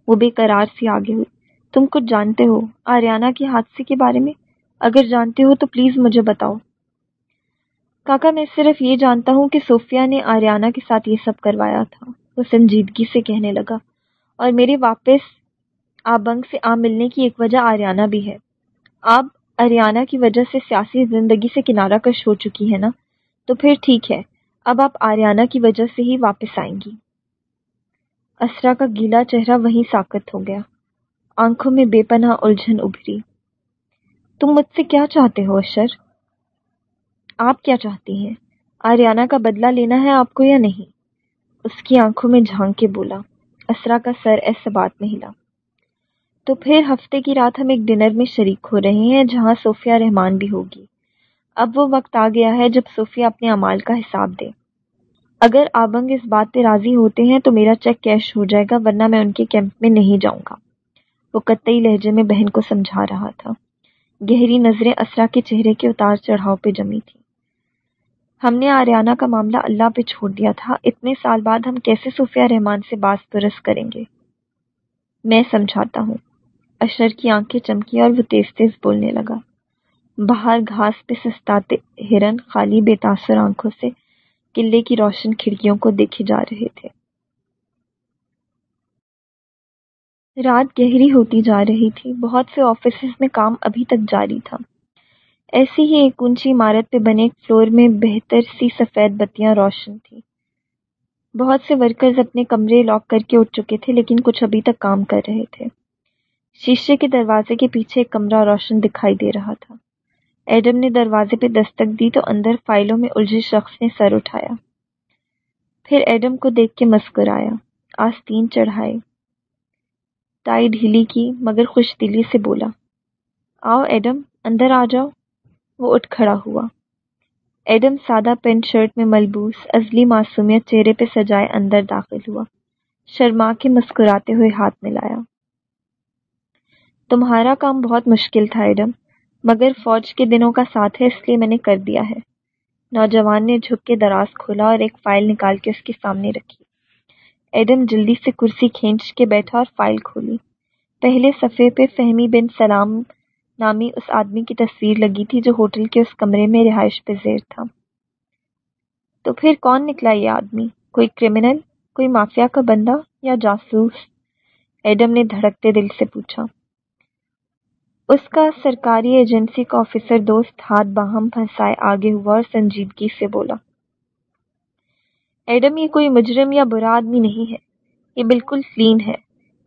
وہ بے قرار سی آگے ہوئی۔ تم کچھ جانتے ہو؟ آریانہ کے حادثے کے بارے میں؟ اگر جانتے ہو تو پلیز مجھے بتاؤ۔ کاکا، میں صرف یہ جانتا ہوں کہ صوفیہ نے آریانہ کے ساتھ یہ سب کروایا تھا۔ وہ سنجیدگی سے کہنے لگا۔ اور میرے واپس آبنگ سے آ ملنے کی ایک وجہ آریانہ بھی ہے۔ آپ اریانہ کی وجہ سے سیاسی زندگی سے کنارہ کش ہو چکی ہے نا؟ تو پھر ٹھیک ہے، اب آپ آریانہ کی وجہ سے ہی واپس آئیں گی۔ اسرا کا گیلا چہرہ وہیں ساکت ہو گیا۔ آنکھوں میں بے پناہ الجھن ابھری۔ تم مجھ سے کیا چاہتے ہو اشر؟ آپ کیا چاہتی ہیں؟ آریانہ کا بدلہ لینا ہے آپ کو یا نہیں؟ اس کی آنکھوں میں جھانک کے بولا۔ اسرا کا سر ایسے بات میں ہلا۔ تو پھر ہفتے کی رات ہم ایک ڈنر میں شریک ہو رہے ہیں جہاں صوفیہ رحمان بھی ہوگی۔ اب وہ وقت آ گیا ہے جب صوفیہ اپنے امال کا حساب دے۔ اگر آبنگ اس بات پہ راضی ہوتے ہیں تو میرا چیک کیش ہو جائے گا ورنہ میں ان کے کیمپ میں نہیں جاؤں گا۔ وہ قطعی لہجے میں بہن کو سمجھا رہا تھا۔ گہری نظریں اسرا کے چہرے کے اتار چڑھاؤ پہ جمی تھی ہم نے آریانہ کا معاملہ اللہ پہ چھوڑ دیا تھا۔ اتنے سال بعد ہم کیسے صوفیہ رحمان سے باس پرس کریں گے؟ میں سمجھاتا ہوں۔ اشر کی آنکھیں چمکی اور وہ تیز تیز بولنے لگا۔ باہر گھاس پہ سستاتے ہرن خالی بے تاثر آنکھوں سے قلعے کی روشن کھڑکیوں کو دیکھے جا رہے تھے۔ رات گہری ہوتی جا رہی تھی۔ بہت سے آفیسز میں کام ابھی تک جاری تھا۔ ایسی ہی ایک اونچی عمارت پہ بنے ایک فلور میں بہتر سی سفید بتیاں روشن تھیں۔ بہت سے ورکرز اپنے کمرے لاک کر کے اٹھ چکے تھے، لیکن کچھ ابھی تک کام کر رہے تھے۔ شیشے کے دروازے کے پیچھے ایک کمرہ روشن دکھائی دے رہا تھا۔ ایڈم نے دروازے پہ دستک دی تو اندر فائلوں میں الجھے شخص نے سر اٹھایا۔ پھر ایڈم کو دیکھ کے مسکرایا آستین چڑھائے۔ ٹائی ڈھیلی کی مگر خوش دلی سے بولا، آؤ ایڈم، اندر آ جاؤ۔ وہ اٹھ کھڑا ہوا۔ ایڈم سادہ پینٹ شرٹ میں ملبوس، ازلی معصومیت چہرے پہ سجائے اندر داخل ہوا۔ شرما کے مسکراتے ہوئے ہاتھ ملایا۔ تمہارا کام بہت مشکل تھا، ایڈم، مگر فوج کے دنوں کا ساتھ ہے، اس لیے میں نے کر دیا ہے۔ نوجوان نے جھک کے دراز کھولا اور ایک فائل نکال کے اس کے سامنے رکھی۔ ایڈم جلدی سے کرسی کھینچ کے بیٹھا اور فائل کھولی۔ پہلے صفحے پہ فہمی بن سلام نامی اس آدمی کی تصویر لگی تھی جو ہوٹل کے اس کمرے میں رہائش پذیر تھا۔ تو پھر کون نکلا یہ آدمی؟ کوئی کرمنل کوئی مافیا کا بندہ یا جاسوس؟ ایڈم نے دھڑکتے دل سے پوچھا۔ اس کا سرکاری ایجنسی کا آفیسر دوست ہاتھ باہم پھنسائے آگے ہوا اور سنجیدگی سے بولا، ایڈم، یہ کوئی مجرم یا برا آدمی نہیں ہے۔ یہ بالکل کلین ہے۔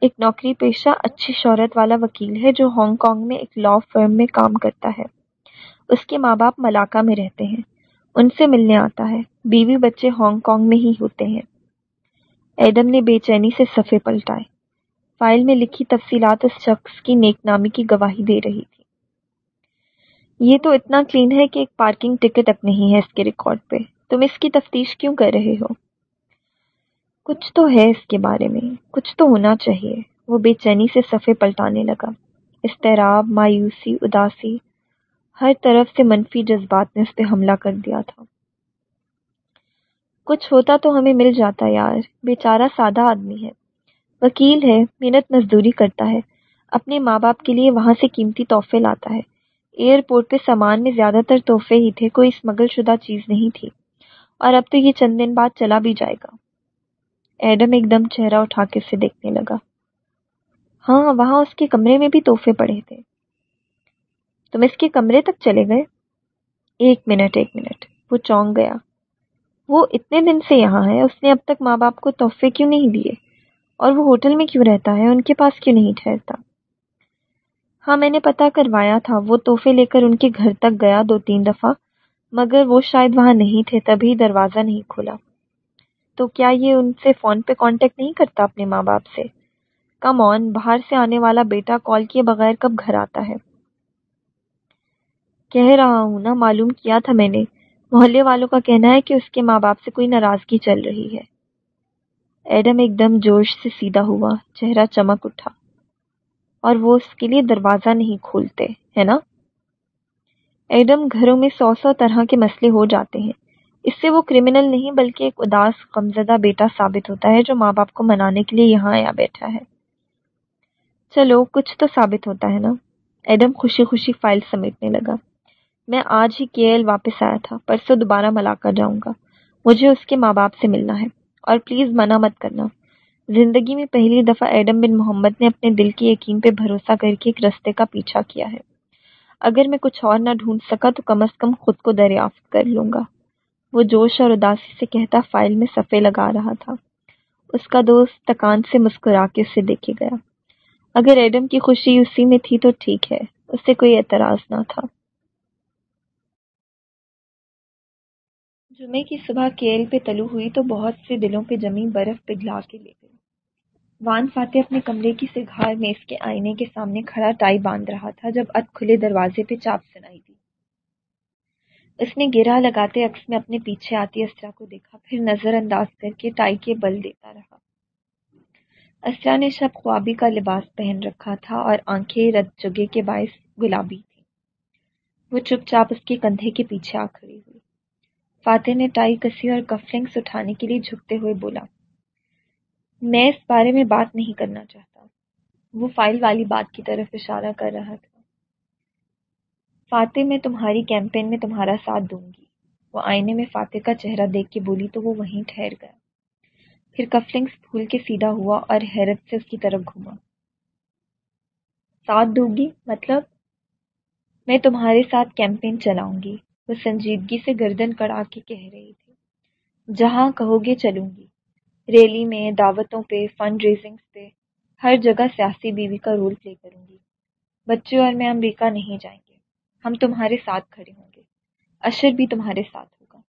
ایک نوکری پیشہ اچھی شہرت والا وکیل ہے جو ہانگ کانگ میں ایک لا فرم میں کام کرتا ہے۔ اس کے ماں باپ ملاقہ میں رہتے ہیں۔ ان سے ملنے آتا ہے۔ بیوی بچے ہانگ کانگ میں ہی ہوتے ہیں۔ ایڈم نے بے چینی سے صفحے پلٹائے۔ فائل میں لکھی تفصیلات اس شخص کی نیک نامی کی گواہی دے رہی تھی۔ یہ تو اتنا کلین ہے کہ ایک پارکنگ ٹکٹ تک نہیں ہے اس کے ریکارڈ پہ۔ تم اس کی تفتیش کیوں کر رہے ہو؟ کچھ تو ہے اس کے بارے میں، کچھ تو ہونا چاہیے۔ وہ بے چینی سے صفحے پلٹانے لگا۔ استراب مایوسی، اداسی، ہر طرف سے منفی جذبات نے اس پہ حملہ کر دیا تھا۔ کچھ ہوتا تو ہمیں مل جاتا یار۔ بیچارہ سادہ آدمی ہے۔ وکیل ہے، محنت مزدوری کرتا ہے، اپنے ماں باپ کے لیے وہاں سے قیمتی تحفے لاتا ہے۔ ایئرپورٹ پہ سامان میں زیادہ تر تحفے ہی تھے، کوئی اسمگل شدہ چیز نہیں تھی۔ اور اب تو یہ چند دن بعد چلا بھی جائے گا۔ ایڈم ایک دم چہرہ اٹھا کے اسے دیکھنے لگا۔ ہاں وہاں اس کے کمرے میں بھی تحفے پڑے تھے۔ تم اس کے کمرے تک چلے گئے؟ ایک منٹ ایک منٹ۔ وہ چونک گیا۔ وہ اتنے دن سے یہاں ہے، اس نے اب تک ماں باپ کو تحفے کیوں نہیں دیے؟ اور وہ ہوٹل میں کیوں رہتا ہے؟ ان کے پاس کیوں نہیں ٹھہرتا؟ ہاں میں نے پتا کروایا تھا، وہ تحفے لے کر ان کے گھر تک گیا دو تین دفعہ، مگر وہ شاید وہاں نہیں تھے، تبھی دروازہ نہیں کھولا تو کیا یہ ان سے فون پہ کانٹیکٹ نہیں کرتا اپنے ماں باپ سے؟ کم آن باہر سے آنے والا بیٹا کال کیے بغیر کب گھر آتا ہے؟ کہہ رہا ہوں نا، معلوم کیا تھا میں نے۔ محلے والوں کا کہنا ہے کہ اس کے ماں باپ سے کوئی ناراضگی چل رہی ہے۔ ایڈم ایک دم جوش سے سیدھا ہوا، چہرہ چمک اٹھا۔ اور وہ اس کے لیے دروازہ نہیں کھولتے، ہے نا؟ ایڈم گھروں میں سو سو طرح کے مسئلے ہو جاتے ہیں۔ اس سے وہ کرمنل نہیں، بلکہ ایک اداس، غمزدہ بیٹا ثابت ہوتا ہے جو ماں باپ کو منانے کے لیے یہاں آیا بیٹھا ہے۔ چلو، کچھ تو ثابت ہوتا ہے نا۔ ایڈم خوشی خوشی فائل سمیٹنے لگا۔ میں آج ہی کے ایل واپس آیا تھا، پرسوں دوبارہ ملا کر جاؤں گا۔ مجھے اس کے ماں باپ سے ملنا ہے۔ اور پلیز منع مت کرنا۔ زندگی میں پہلی دفعہ ایڈم بن محمد نے اپنے دل کی یقین پہ بھروسہ کر کے ایک رستے کا پیچھا کیا ہے۔ اگر میں کچھ اور نہ ڈھونڈ سکا تو کم از کم خود کو دریافت کر لوں گا۔ وہ جوش اور اداسی سے کہتا، فائل میں صفے لگا رہا تھا۔ اس کا دوست تکان سے مسکرا کے اسے دیکھے گیا۔ اگر ایڈم کی خوشی اسی میں تھی تو ٹھیک ہے، اس سے کوئی اعتراض نہ تھا۔ جمعے کی صبح کیل پہ تلو ہوئی تو بہت سے دلوں پہ جمی برف پگھلا کے لے گئی۔ وان فاتح اپنے کمرے کی سگھار میں اس کے آئینے کے سامنے کھڑا ٹائی باندھ رہا تھا جب ات کھلے دروازے پہ چاپ سنائی دی۔ اس نے گرا لگاتے عکس میں اپنے پیچھے آتی اسرا کو دیکھا، پھر نظر انداز کر کے ٹائی کے بل دیتا رہا۔ اسرا نے شب خوابی کا لباس پہن رکھا تھا اور آنکھیں رت جگے کے باعث گلابی تھی وہ چپ چاپ اس کے کندھے کے پیچھے آ کھڑی ہوئی۔ فاتح نے ٹائی کسی اور کفلنگس اٹھانے کے لیے جھکتے ہوئے بولا، میں اس بارے میں بات نہیں کرنا چاہتا۔ وہ فائل والی بات کی طرف اشارہ کر رہا تھا۔ فاتح میں تمہاری کیمپین میں تمہارا ساتھ دوں گی۔ وہ آئینے میں فاتح کا چہرہ دیکھ کے بولی تو وہ وہیں ٹھہر گیا۔ پھر کفلنگس پھول کے سیدھا ہوا اور حیرت سے اس کی طرف گھوما۔ ساتھ دوں گی؟ مطلب میں تمہارے ساتھ کیمپین چلاؤں گی۔ وہ سنجیدگی سے گردن کڑا کے کہہ رہی تھی۔ جہاں کہو گے چلوں گی۔ ریلی میں دعوتوں پہ فنڈ ریزنگ پہ، ہر جگہ سیاسی بیوی کا رول پلے کروں گی۔ بچے اور میں امریکہ نہیں جائیں گے۔ ہم تمہارے ساتھ کھڑے ہوں گے۔ اشر بھی تمہارے ساتھ ہوگا۔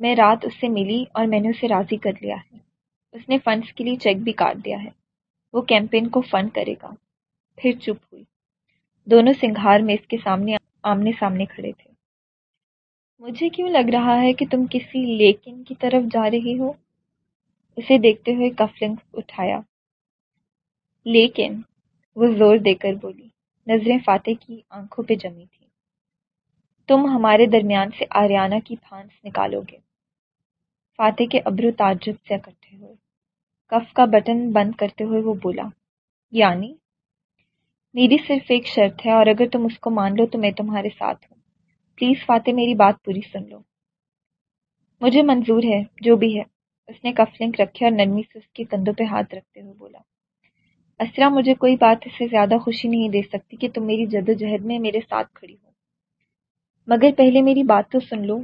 میں رات اس سے ملی اور میں نے اسے راضی کر لیا ہے۔ اس نے فنڈس کے لیے چیک بھی کاٹ دیا ہے۔ وہ کیمپین کو فنڈ کرے گا۔ پھر چپ ہوئی۔ دونوں سنگھار میں اس کے سامنے آمنے سامنے کھڑے تھے۔ مجھے کیوں لگ رہا ہے کہ تم کسی لیکن کی طرف جا رہی ہو؟ اسے دیکھتے ہوئے کفلنگ اٹھایا۔ لیکن، وہ زور دے کر بولی، نظریں فاتح کی آنکھوں پہ جمی تھی تم ہمارے درمیان سے آریانہ کی پھانس نکالو گے۔ فاتح کے ابرو تعجب سے اکٹھے ہوئے۔ کف کا بٹن بند کرتے ہوئے وہ بولا یعنی میری صرف ایک شرط ہے اور اگر تم اس کو مان لو تو میں تمہارے ساتھ ہوں۔ پلیز فاتح میری بات پوری سن لو۔ مجھے منظور ہے، جو بھی ہے۔ اس نے کف لنک رکھے اور نرمی سے اس کے کندھوں پہ ہاتھ رکھتے ہوئے بولا، اسرا، مجھے کوئی بات اس سے زیادہ خوشی نہیں دے سکتی کہ تم میری جد و جہد میں میرے ساتھ کھڑی ہو۔ مگر پہلے میری بات تو سن لو۔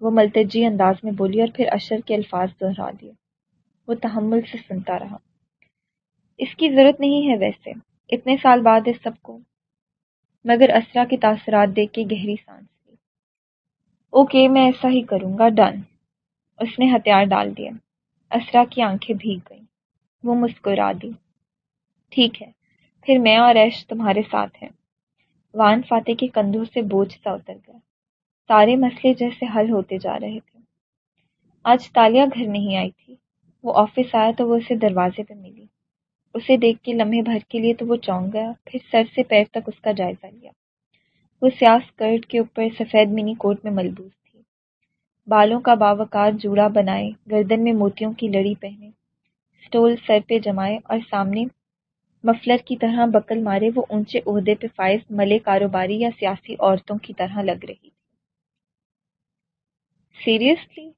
وہ ملتجی انداز میں بولی اور پھر اشر کے الفاظ دہرا دیے۔ وہ تحمل سے سنتا رہا۔ اس کی ضرورت نہیں ہے ویسے۔ اتنے سال بعد اس سب کو۔ مگر اسرا کے تاثرات دیکھ کے گہری سانس۔ اوکے میں ایسا ہی کروں گا. ڈن اس نے ہتھیار ڈال دیا. اسرا کی آنکھیں بھیگ گئیں. وہ مسکرا دی. ٹھیک ہے. پھر میں اور ایش تمہارے ساتھ ہیں. وان فاتح کے کندھوں سے بوجھ سا اتر گیا. سارے مسئلے جیسے حل ہوتے جا رہے تھے. آج تالیہ گھر نہیں آئی تھی. وہ آفس آیا تو وہ اسے دروازے پہ ملی. اسے دیکھ کے لمحے بھر کے لیے تو وہ چونک گیا. پھر سر سے پیر تک اس کا جائزہ لیا. وہ سیاہ اسکرٹ کے اوپر سفید منی کوٹ میں ملبوس تھی۔ بالوں کا باوکار جوڑا بنائے، گردن میں موتیوں کی لڑی پہنے اسٹول سر پہ جمائے اور سامنے مفلر کی طرح بکل مارے، وہ اونچے عہدے پہ فائز ملے کاروباری یا سیاسی عورتوں کی طرح لگ رہی تھی۔ سیریسلی؟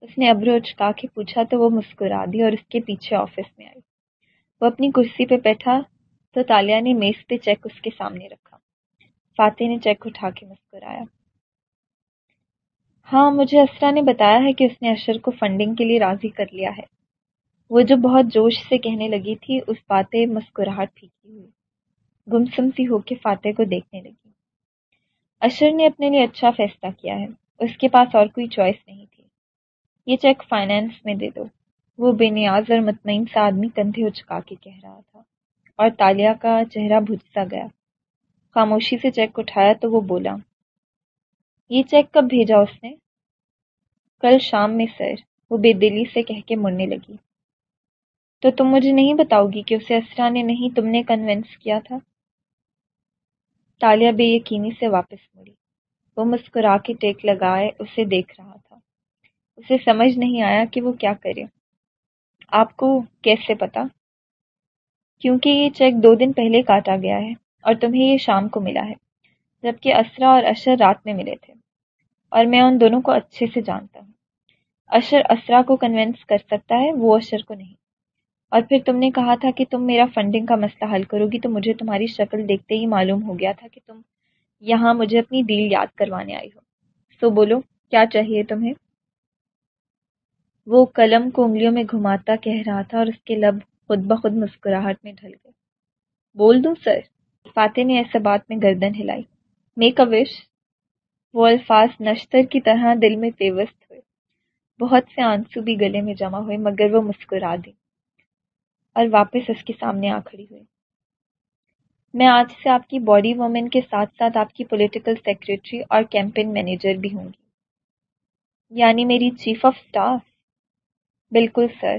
اس نے ابرو اچکا کے پوچھا تو وہ مسکرا دی اور اس کے پیچھے آفس میں آئی۔ وہ اپنی کرسی پہ بیٹھا تو تالیہ نے میز پہ چیک اس کے سامنے رکھا۔ فاتح نے چیک اٹھا کے مسکرایا۔ ہاں مجھے اسرا نے بتایا ہے کہ اس نے اشر کو فنڈنگ کے لیے راضی کر لیا ہے۔ وہ جو بہت جوش سے کہنے لگی تھی، اس باتیں مسکراہٹ پھیکی ہوئی۔ گمسم سی ہو کے فاتح کو دیکھنے لگی۔ اشر نے اپنے لیے اچھا فیصلہ کیا ہے۔ اس کے پاس اور کوئی چوائس نہیں تھی۔ یہ چیک فائنینس میں دے دو۔ وہ بے نیاز اور مطمئن سا آدمی کندھے اچکا کے کہہ رہا تھا۔ اور تالیہ کا چہرہ بھجتا گیا۔ خاموشی سے چیک اٹھایا تو وہ بولا، یہ چیک کب بھیجا اس نے؟ کل شام میں سر۔ وہ بے دلی سے کہہ کے مڑنے لگی۔ تو تم مجھے نہیں بتاؤ گی کہ اسے اسرا نے نہیں تم نے کنونس کیا تھا؟ تالیہ بے یقینی سے واپس مڑی۔ وہ مسکرا کے ٹیک لگائے اسے دیکھ رہا تھا۔ اسے سمجھ نہیں آیا کہ وہ کیا کرے۔ آپ کو کیسے پتا؟ کیونکہ یہ چیک دو دن پہلے کاٹا گیا ہے۔ اور تمہیں یہ شام کو ملا ہے، جبکہ اسرا اور اشر رات میں ملے تھے۔ اور میں ان دونوں کو اچھے سے جانتا ہوں۔ اشر اسرا کو کنونس کر سکتا ہے، وہ اشر کو نہیں۔ اور پھر تم نے کہا تھا کہ تم میرا فنڈنگ کا مسئلہ حل کرو گی، تو مجھے تمہاری شکل دیکھتے ہی معلوم ہو گیا تھا کہ تم یہاں مجھے اپنی ڈیل یاد کروانے آئی ہو۔ سو بولو، کیا چاہیے تمہیں؟ وہ قلم کو انگلیوں میں گھماتا کہہ رہا تھا اور اس کے لب خود بخود مسکراہٹ میں ڈھل گئے۔ بول دوں، سر؟ فاتح نے ایسے بات میں گردن ہلائی۔ میک اے وش وہ الفاظ نشتر کی طرح دل میں پیوست ہوئے۔ بہت سے آنسو بھی گلے میں جمع ہوئے، مگر وہ مسکرا دی اور واپس اس کے سامنے آ کھڑی ہوئی میں آج سے آپ کی باڈی وومن کے ساتھ ساتھ آپ کی پولیٹیکل سیکریٹری اور کیمپین مینیجر بھی ہوں گی۔ یعنی میری چیف آف سٹاف بالکل سر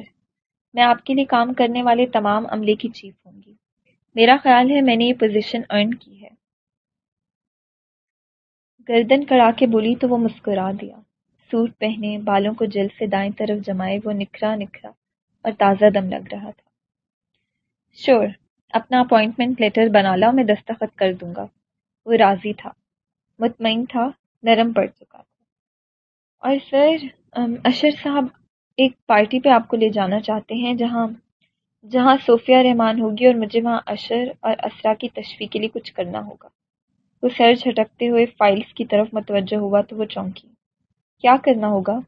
میں آپ کے لیے کام کرنے والے تمام عملے کی چیف ہوں گی۔ میرا خیال ہے میں نے یہ پوزیشن ارن کی ہے۔ گردن کڑا کے بولی تو وہ مسکرا دیا۔ سوٹ پہنے، بالوں کو جل سے دائیں طرف جمائے، وہ نکھرا نکھرا اور تازہ دم لگ رہا تھا۔ شور اپنا اپوائنٹمنٹ لیٹر بنا لا میں دستخط کر دوں گا۔ وہ راضی تھا۔ مطمئن تھا، نرم پڑ چکا تھا۔ اور سر اشر صاحب، ایک پارٹی پہ آپ کو لے جانا چاہتے ہیں جہاں جہاں صوفیہ رحمان ہوگی اور مجھے وہاں اشر اور اسرا کی تشفی کے لیے کچھ کرنا ہوگا۔ وہ سر جھٹکتے ہوئے فائلز کی طرف متوجہ ہوا تو وہ چونکی۔ کیا کرنا ہوگا؟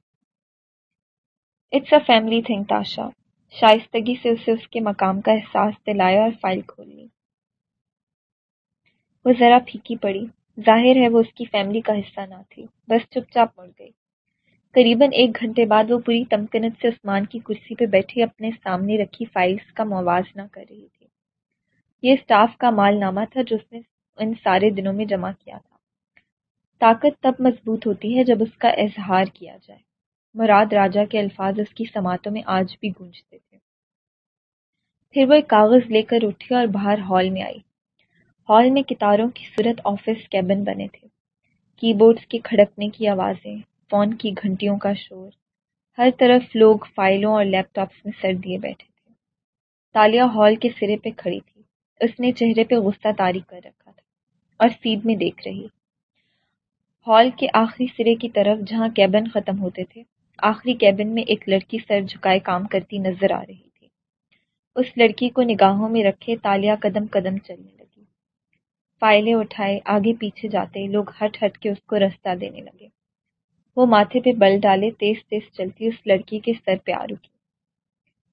It's a family thing Tasha شائستگی سے اسے اس کے مقام کا احساس دلایا اور فائل کھول لی وہ ذرا پھیکی پڑی۔ ظاہر ہے وہ اس کی فیملی کا حصہ نہ تھی۔ بس چپ چاپ مڑ گئی۔ قریباً ایک گھنٹے بعد وہ پوری تمکنت سے عثمان کی کرسی پہ بیٹھی اپنے سامنے رکھی فائلز کا موازنہ کر رہی تھی۔ یہ اسٹاف کا مال نامہ تھا جو اس نے ان سارے دنوں میں جمع کیا تھا۔ طاقت تب مضبوط ہوتی ہے جب اس کا اظہار کیا جائے۔ مراد راجا کے الفاظ اس کی سماعتوں میں آج بھی گونجتے تھے۔ پھر وہ ایک کاغذ لے کر اٹھی اور باہر ہال میں آئی۔ ہال میں کتاروں کی صورت آفس کیبن بنے تھے۔ کی بورڈز کے کھڑکنے کی آوازیں۔ فون کی گھنٹیوں کا شور۔ ہر طرف لوگ فائلوں اور لیپ ٹاپس میں سر دیے بیٹھے تھے۔ تالیہ ہال کے سرے پہ کھڑی تھی۔ اس نے چہرے پہ غصہ تاری کر رکھا تھا اور سیدھ میں دیکھ رہی۔ ہال کے آخری سرے کی طرف جہاں کیبن ختم ہوتے تھے، آخری کیبن میں ایک لڑکی سر جھکائے کام کرتی نظر آ رہی تھی۔ اس لڑکی کو نگاہوں میں رکھے تالیہ قدم قدم چلنے لگی۔ فائلیں اٹھائے آگے پیچھے جاتے لوگ ہٹ ہٹ کے اس کو رستہ دینے لگے۔ وہ ماتھے پہ بل ڈالے، تیز تیز چلتی، اس لڑکی کے سر پہ آ رکی۔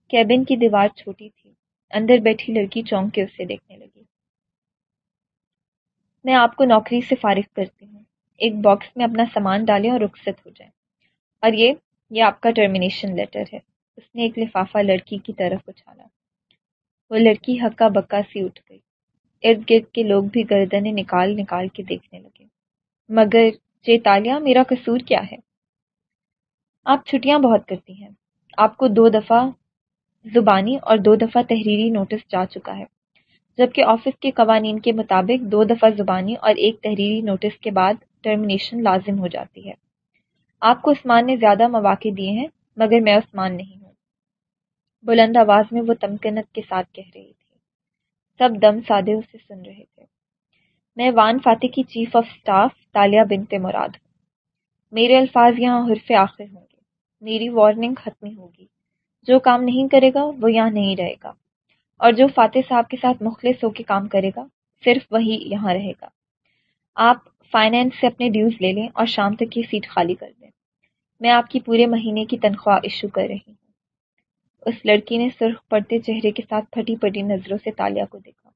کیبن کی دیوار چھوٹی تھی۔ اندر بیٹھی لڑکی چونک کے اسے دیکھنے لگی۔ میں آپ کو نوکری سے فارغ کرتی ہوں۔ ایک باکس میں اپنا سامان ڈالیں اور رخصت ہو جائیں۔ اور یہ یہ آپ کا ٹرمینیشن لیٹر ہے۔ اس نے ایک لفافہ لڑکی کی طرف اچھالا۔ وہ لڑکی ہکا بکا سی اٹھ گئی۔ ارد گرد کے لوگ بھی گردنیں نکال نکال کے دیکھنے لگے۔ مگر چیتالیہ میرا قصور کیا ہے؟ آپ چھٹیاں بہت کرتی ہیں۔ آپ کو دو دفعہ زبانی اور دو دفعہ تحریری نوٹس جا چکا ہے۔ جبکہ آفس کے قوانین کے مطابق دو دفعہ زبانی اور ایک تحریری نوٹس کے بعد ٹرمینیشن لازم ہو جاتی ہے۔ آپ کو عثمان نے زیادہ مواقع دیے ہیں، مگر میں عثمان نہیں ہوں۔ بلند آواز میں وہ تمکنت کے ساتھ کہہ رہی تھی۔ سب دم سادے اسے سن رہے تھے۔ میں وان فاتح کی چیف آف سٹاف تالیہ بنت مراد۔ ہوں میرے الفاظ یہاں حرف آخر ہوں گے۔ میری وارننگ ختمی ہوگی۔ جو کام نہیں کرے گا، وہ یہاں نہیں رہے گا۔ اور جو فاتح صاحب کے ساتھ مخلص ہو کے کام کرے گا، صرف وہی یہاں رہے گا۔ آپ فائنینس سے اپنے ڈیوز لے لیں اور شام تک کی سیٹ خالی کر دیں۔ میں آپ کی پورے مہینے کی تنخواہ ایشو کر رہی ہوں۔ اس لڑکی نے سرخ پڑتے چہرے کے ساتھ پھٹی پٹی نظروں سے تالیہ کو دیکھا۔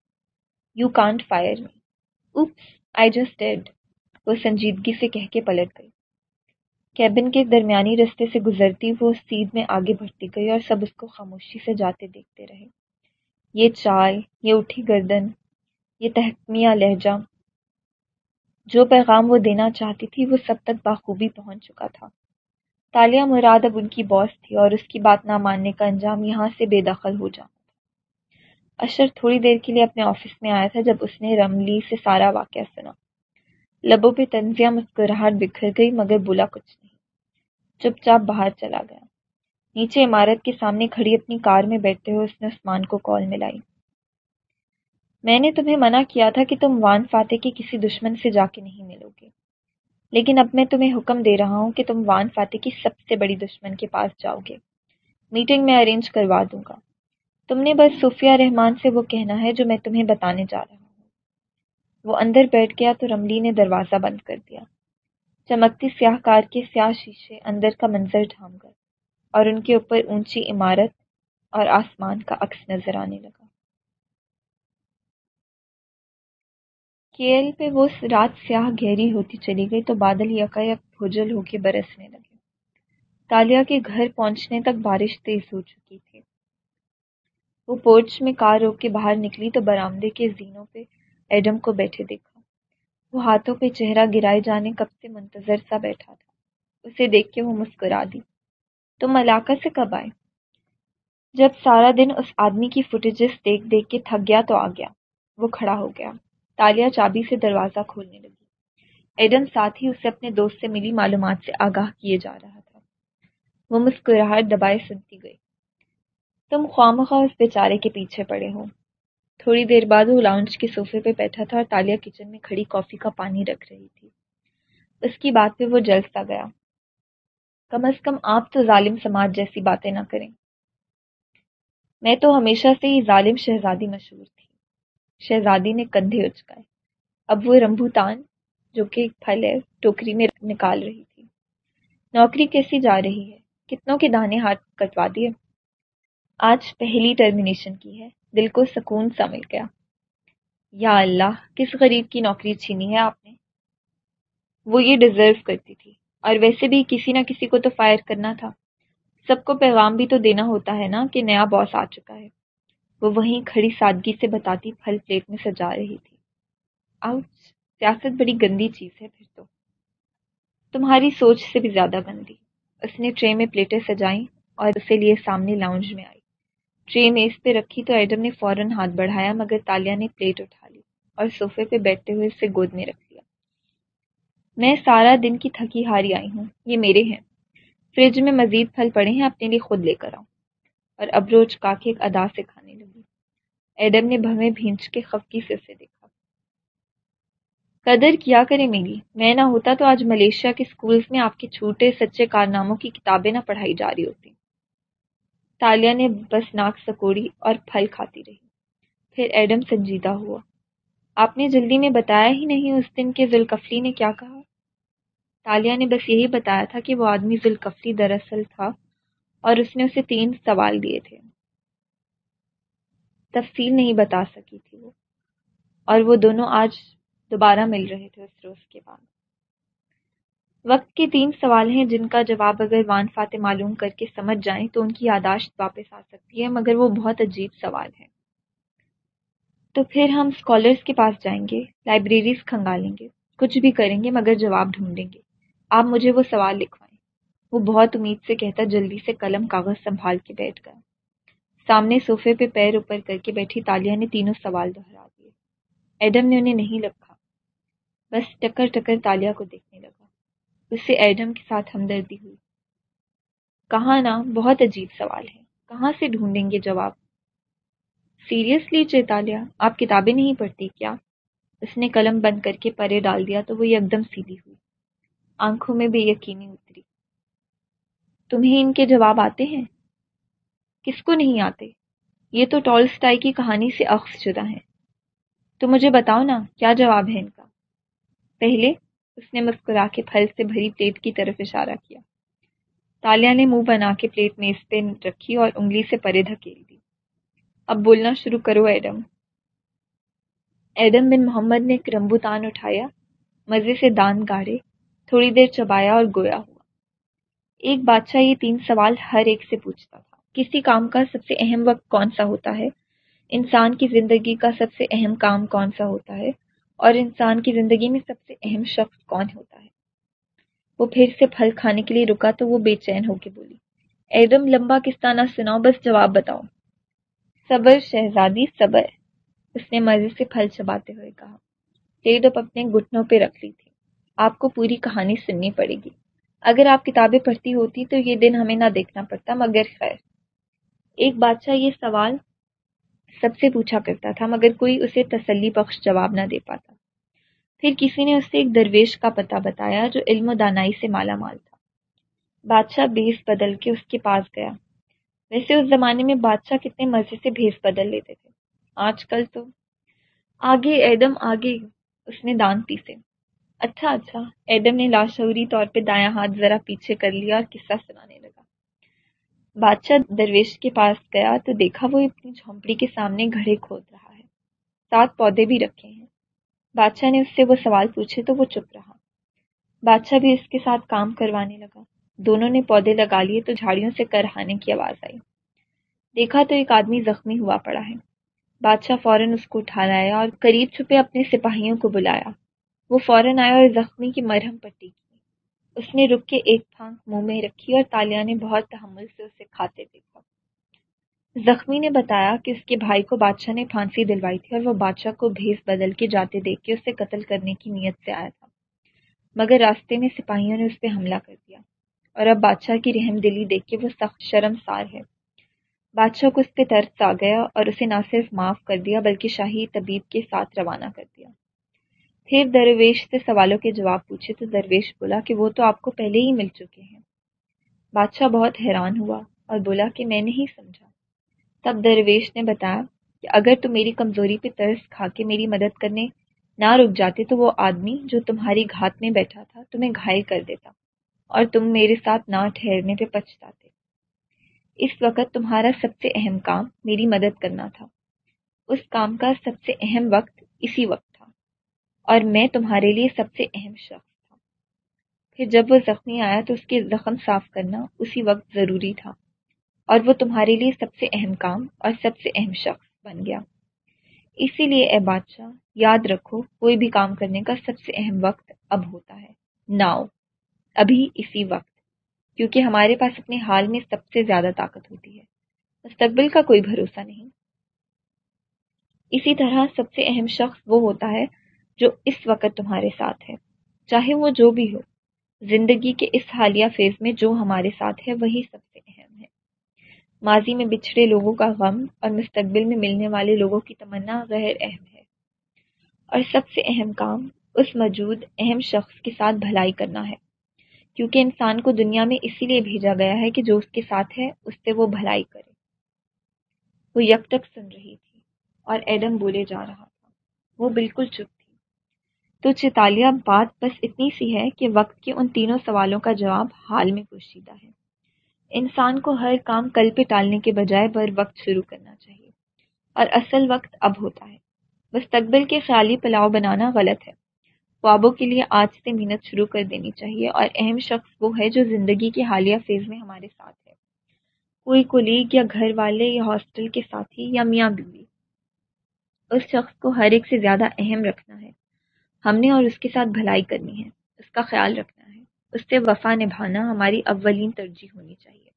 You can't fire me oops I just did وہ سنجیدگی سے کہہ کے پلٹ گئی۔ کیبن کے درمیانی رستے سے گزرتی وہ سیدھ میں آگے بڑھتی گئی اور سب اس کو خاموشی سے جاتے دیکھتے رہے۔ یہ چال یہ اٹھی گردن، یہ تحکمیہ لہجہ، جو پیغام وہ دینا چاہتی تھی وہ سب تک بخوبی پہنچ چکا تھا۔ تالیہ مراد اب ان کی باس تھی اور اس کی بات نہ ماننے کا انجام یہاں سے بے دخل ہو جانا اشر تھوڑی دیر کے لیے اپنے آفس میں آیا تھا جب اس نے رملی سے سارا واقعہ سنا۔ لبوں پہ تنزیہ مسکراہٹ بکھر گئی، مگر بولا کچھ نہیں۔ چپ چاپ باہر چلا گیا۔ نیچے عمارت کے سامنے کھڑی اپنی کار میں بیٹھتے ہوئے اس نے عثمان کو کال ملائی میں نے تمہیں منع کیا تھا کہ تم وان فاتح کے کسی دشمن سے جا کے نہیں ملو گے لیکن اب میں تمہیں حکم دے رہا ہوں کہ تم وان فاتح کی سب سے بڑی دشمن کے پاس جاؤ گے میٹنگ میں ارینج کروا دوں گا۔ تم نے بس صوفیہ رحمان سے وہ کہنا ہے جو میں تمہیں بتانے جا رہا ہوں۔ وہ اندر بیٹھ گیا تو رملی نے دروازہ بند کر دیا۔ چمکتی سیاہ کار کے سیاہ شیشے اندر کا منظر ڈھانگ گئے اور ان کے اوپر اونچی عمارت اور آسمان کا عکس نظر آنے لگا۔ کیل پہ وہ رات سیاہ گہری ہوتی چلی گئی تو بادل یکا یک بھوجل ہو کے برسنے لگے۔ تالیہ کے گھر پہنچنے تک بارش تیز ہو چکی تھی۔ وہ پورچ میں کار روک کے باہر نکلی تو برآمدے کے زینوں پہ ایڈم کو بیٹھے دیکھا۔ وہ ہاتھوں پہ چہرہ گرائے جانے کب سے منتظر سا بیٹھا تھا۔ اسے دیکھ کے وہ مسکرا دی۔ تم علاقہ سے کب آئے؟ جب سارا دن اس آدمی کی فوٹیجز دیکھ دیکھ کے تھک گیا تو آ گیا۔ وہ کھڑا ہو گیا۔ تالیا چابی سے دروازہ کھولنے لگی۔ ایڈم ساتھ ہی اسے اپنے دوست سے ملی معلومات سے آگاہ کیے جا رہا تھا۔ وہ مسکراہٹ دبائے سنتی گئی۔ تم خواہ اس بیچارے کے پیچھے پڑے ہو۔ تھوڑی دیر بعد وہ لاؤنج کے صوفے پہ بیٹھا تھا اور تالیا کچن میں کھڑی کافی کا پانی رکھ رہی تھی۔ اس کی بات پہ وہ جلسا گیا۔ کم از کم آپ تو ظالم سماج جیسی باتیں نہ کریں۔ میں تو ہمیشہ سے ہی ظالم شہزادی مشہور تھی۔ شہزادی نے کندھے اچکائے۔ اب وہ رمبو تان جو کہ ایک پھل ہے، ٹوکری میں نکال رہی تھی۔ نوکری کیسی جا رہی ہے؟ کتنوں کے دانے ہاتھ کٹوا دیے؟ آج پہلی ٹرمینیشن کی ہے۔ دل کو سکون سا مل گیا۔ یا اللہ، کس غریب کی نوکری چھینی ہے آپ نے؟ وہ یہ ڈیزرو کرتی تھی۔ اور ویسے بھی کسی نہ کسی کو تو فائر کرنا تھا۔ سب کو پیغام بھی تو دینا ہوتا ہے نا کہ نیا باس آ چکا ہے۔ وہ وہیں کھڑی سادگی سے بتاتی، پھل پلیٹ میں سجا رہی تھی۔ آؤٹ سیاست بڑی گندی چیز ہے پھر تو۔ تمہاری سوچ سے بھی زیادہ گندی۔ اس نے ٹرے میں پلیٹیں سجائیں اور اسے لیے سامنے لاؤنج میں آئی ٹرے میز پہ رکھی تو ایڈم نے فوراً ہاتھ بڑھایا، مگر تالیا نے پلیٹ اٹھا لی اور صوفے پہ بیٹھتے ہوئے اسے گود میں رکھ لیا۔ میں سارا دن کی تھکی ہاری آئی ہوں، یہ میرے ہیں۔ فریج میں مزید پھل پڑے ہیں، اپنے لیے خود لے کر آؤں۔ اور ابروچ کا کے ایک ادا سے کھانے لگی۔ ایڈم نے بھویں بھینچ کے خفکی سے اسے دیکھا۔ قدر کیا کرے میری، میں نہ ہوتا تو آج ملیشیا کے اسکولس میں آپ کے چھوٹے سچے کارناموں کی کتابیں نہ پڑھائی جا رہی ہوتی۔ تالیا نے بس ناک سکوڑی اور پھل کھاتی رہی۔ پھر ایڈم سنجیدہ ہوا۔ آپ نے جلدی میں بتایا ہی نہیں اس دن کہ ذوالکفلی نے کیا کہا۔ تالیا نے بس یہی بتایا تھا کہ وہ آدمی ذوالکفلی دراصل تھا اور اس نے اسے تین سوال دیے تھے۔ تفصیل نہیں بتا سکی تھی وہ۔ اور وہ دونوں آج دوبارہ مل رہے تھے اس روز کے بعد۔ وقت کے تین سوال ہیں جن کا جواب اگر وان فاتح معلوم کر کے سمجھ جائیں تو ان کی یاداشت واپس آ سکتی ہے، مگر وہ بہت عجیب سوال ہے تو پھر ہم اسکالرس کے پاس جائیں گے لائبریریز کھنگالیں گے، کچھ بھی کریں گے مگر جواب ڈھونڈیں گے۔ آپ مجھے وہ سوال لکھوائیں۔ وہ بہت امید سے کہتا جلدی سے قلم کاغذ سنبھال کے بیٹھ گیا۔ سامنے صوفے پہ پیر اوپر کر کے بیٹھی تالیہ نے تینوں سوال دہرا دیے۔ ایڈم نے انہیں نہیں لکھا۔ بس ٹکر ٹکر تالیہ کو دیکھنے لگا۔ اس سے ایڈم کے ساتھ ہمدردی ہوئی۔ کہاں نا؟ بہت عجیب سوال ہے۔ کہاں سے ڈھونڈیں گے جواب؟ سیریسلی چیتالیہ، آپ کتابیں نہیں پڑھتی کیا؟ اس نے قلم بند کر کے پرے ڈال دیا تو وہ ایک دم سیدھی ہوئی۔ آنکھوں میں بے یقینی اتری۔ تمہیں ان کے جواب آتے ہیں؟ کس کو نہیں آتے؟ یہ تو ٹال سٹائی کی کہانی سے اخذ شدہ ہیں۔ تو مجھے بتاؤ نا، کیا جواب ہے ان کا؟ پہلے اس نے مسکرا کے پھل سے بھری پلیٹ کی طرف اشارہ کیا۔ تالیا نے منہ بنا کے پلیٹ میں اس پہ رکھی اور انگلی سے پرے دھکیل دی۔ اب بولنا شروع کرو، ایڈم۔ ایڈم بن محمد نے ایک رمبو تان اٹھایا، مزے سے دان گاڑے، تھوڑی دیر چبایا اور گویا ہوا۔ ایک بادشاہ یہ تین سوال ہر ایک سے پوچھتا تھا۔ کسی کام کا سب سے اہم وقت کون سا ہوتا ہے؟ انسان کی زندگی کا سب سے اہم کام کون سا ہوتا ہے؟ اور انسان کی زندگی میں سب سے اہم شخص کون ہوتا ہے؟ وہ پھر سے پھل کھانے کے لیے رکا تو وہ بے چین ہو کے بولی ایڈم لمبا قصہ نہ سناؤ، بس جواب بتاؤ۔ صبر شہزادی، صبر۔ اس نے مزے سے پھل چباتے ہوئے کہا۔ ٹیڈ اپ اپنے گھٹنوں پہ رکھ لی تھی۔ آپ کو پوری کہانی سننی پڑے گی۔ اگر آپ کتابیں پڑھتی ہوتی تو یہ دن ہمیں نہ دیکھنا پڑتا، مگر خیر۔ ایک بادشاہ یہ سوال سب سے پوچھا کرتا تھا، مگر کوئی اسے تسلی بخش جواب نہ دے پاتا۔ پھر کسی نے اسے ایک درویش کا پتہ بتایا جو علم و دانائی سے مالا مال تھا۔ بادشاہ بیس بدل کے اس کے پاس گیا۔ ویسے اس زمانے میں بادشاہ کتنے مزے سے بھیس بدل لیتے تھے۔ آج کل تو آگے ایڈم آگے اس نے دان پیسے۔ اچھا اچھا ایڈم نے لاشعوری طور پہ دایاں ہاتھ ذرا پیچھے کر لیا اور قصہ سنانے بادشاہ درویش کے پاس گیا تو دیکھا وہ اپنی جھونپڑی کے سامنے گھڑے کھود رہا ہے۔ سات پودے بھی رکھے ہیں۔ بادشاہ نے اس سے وہ سوال پوچھے تو وہ چپ رہا۔ بادشاہ بھی اس کے ساتھ کام کروانے لگا۔ دونوں نے پودے لگا لیے تو جھاڑیوں سے کرہانے کی آواز آئی۔ دیکھا تو ایک آدمی زخمی ہوا پڑا ہے۔ بادشاہ فوراً اس کو اٹھا لایا اور قریب چھپے اپنے سپاہیوں کو بلایا۔ وہ فوراً آیا اور زخمی کی مرہم پٹی کی۔ اس نے رک کے ایک پھانک منہ میں رکھی اور تالیہ نے بہت تحمل سے اسے کھاتے دیکھا۔ زخمی نے بتایا کہ اس کے بھائی کو بادشاہ نے پھانسی دلوائی تھی اور وہ بادشاہ کو بھیس بدل کے جاتے دیکھ کے اسے قتل کرنے کی نیت سے آیا تھا۔ مگر راستے میں سپاہیوں نے اس پہ حملہ کر دیا اور اب بادشاہ کی رحم دلی دیکھ کے وہ سخت شرم سار ہے۔ بادشاہ کو اس پہ ترس آ گیا اور اسے نہ صرف معاف کر دیا بلکہ شاہی طبیب کے ساتھ روانہ کر دیا۔ پھر درویش سے سوالوں کے جواب پوچھے تو درویش بولا کہ وہ تو آپ کو پہلے ہی مل چکے ہیں۔ بادشاہ بہت حیران ہوا اور بولا کہ میں نہیں سمجھا۔ تب درویش نے بتایا کہ اگر تم میری کمزوری پہ ترس کھا کے میری مدد کرنے نہ رک جاتے تو وہ آدمی جو تمہاری گھات میں بیٹھا تھا تمہیں گھائل کر دیتا اور تم میرے ساتھ نہ ٹھہرنے پہ پچھتاتے۔ اس وقت تمہارا سب سے اہم کام میری مدد کرنا تھا۔ اس کام کا سب سے اہم وقت اسی وقت اور میں تمہارے لیے سب سے اہم شخص تھا۔ پھر جب وہ زخمی آیا تو اس کے زخم صاف کرنا اسی وقت ضروری تھا اور وہ تمہارے لیے سب سے اہم کام اور سب سے اہم شخص بن گیا۔ اسی لیے اے بادشاہ، یاد رکھو، کوئی بھی کام کرنے کا سب سے اہم وقت اب ہوتا ہے۔ ناؤ، ابھی اسی وقت، کیونکہ ہمارے پاس اپنے حال میں سب سے زیادہ طاقت ہوتی ہے۔ مستقبل کا کوئی بھروسہ نہیں۔ اسی طرح سب سے اہم شخص وہ ہوتا ہے جو اس وقت تمہارے ساتھ ہے۔ چاہے وہ جو بھی ہو، زندگی کے اس حالیہ فیز میں جو ہمارے ساتھ ہے، وہی سب سے اہم ہے۔ ماضی میں بچھڑے لوگوں کا غم اور مستقبل میں ملنے والے لوگوں کی تمنا غیر اہم ہے۔ اور سب سے اہم کام اس موجود اہم شخص کے ساتھ بھلائی کرنا ہے۔ کیونکہ انسان کو دنیا میں اسی لیے بھیجا گیا ہے کہ جو اس کے ساتھ ہے، اس سے وہ بھلائی کرے۔ وہ یک تک سن رہی تھی اور ایڈم بولے جا رہا تھا۔ وہ بالکل چپ تھی۔ تو چتالیہ بات بس اتنی سی ہے کہ وقت کے ان تینوں سوالوں کا جواب حال میں پوشیدہ ہے۔ انسان کو ہر کام کل پہ ٹالنے کے بجائے بر وقت شروع کرنا چاہیے۔ اور اصل وقت اب ہوتا ہے۔ مستقبل کے خیالی پلاؤ بنانا غلط ہے۔ خوابوں کے لیے آج سے محنت شروع کر دینی چاہیے اور اہم شخص وہ ہے جو زندگی کے حالیہ فیز میں ہمارے ساتھ ہے۔ کوئی کولیگ یا گھر والے یا ہاسٹل کے ساتھی یا میاں بیوی۔ اس شخص کو ہر ایک سے زیادہ اہم رکھنا ہے۔ ہم نے اور اس کے ساتھ بھلائی کرنی ہے، اس کا خیال رکھنا ہے۔ اس سے وفا نبھانا ہماری اولین ترجیح ہونی چاہیے۔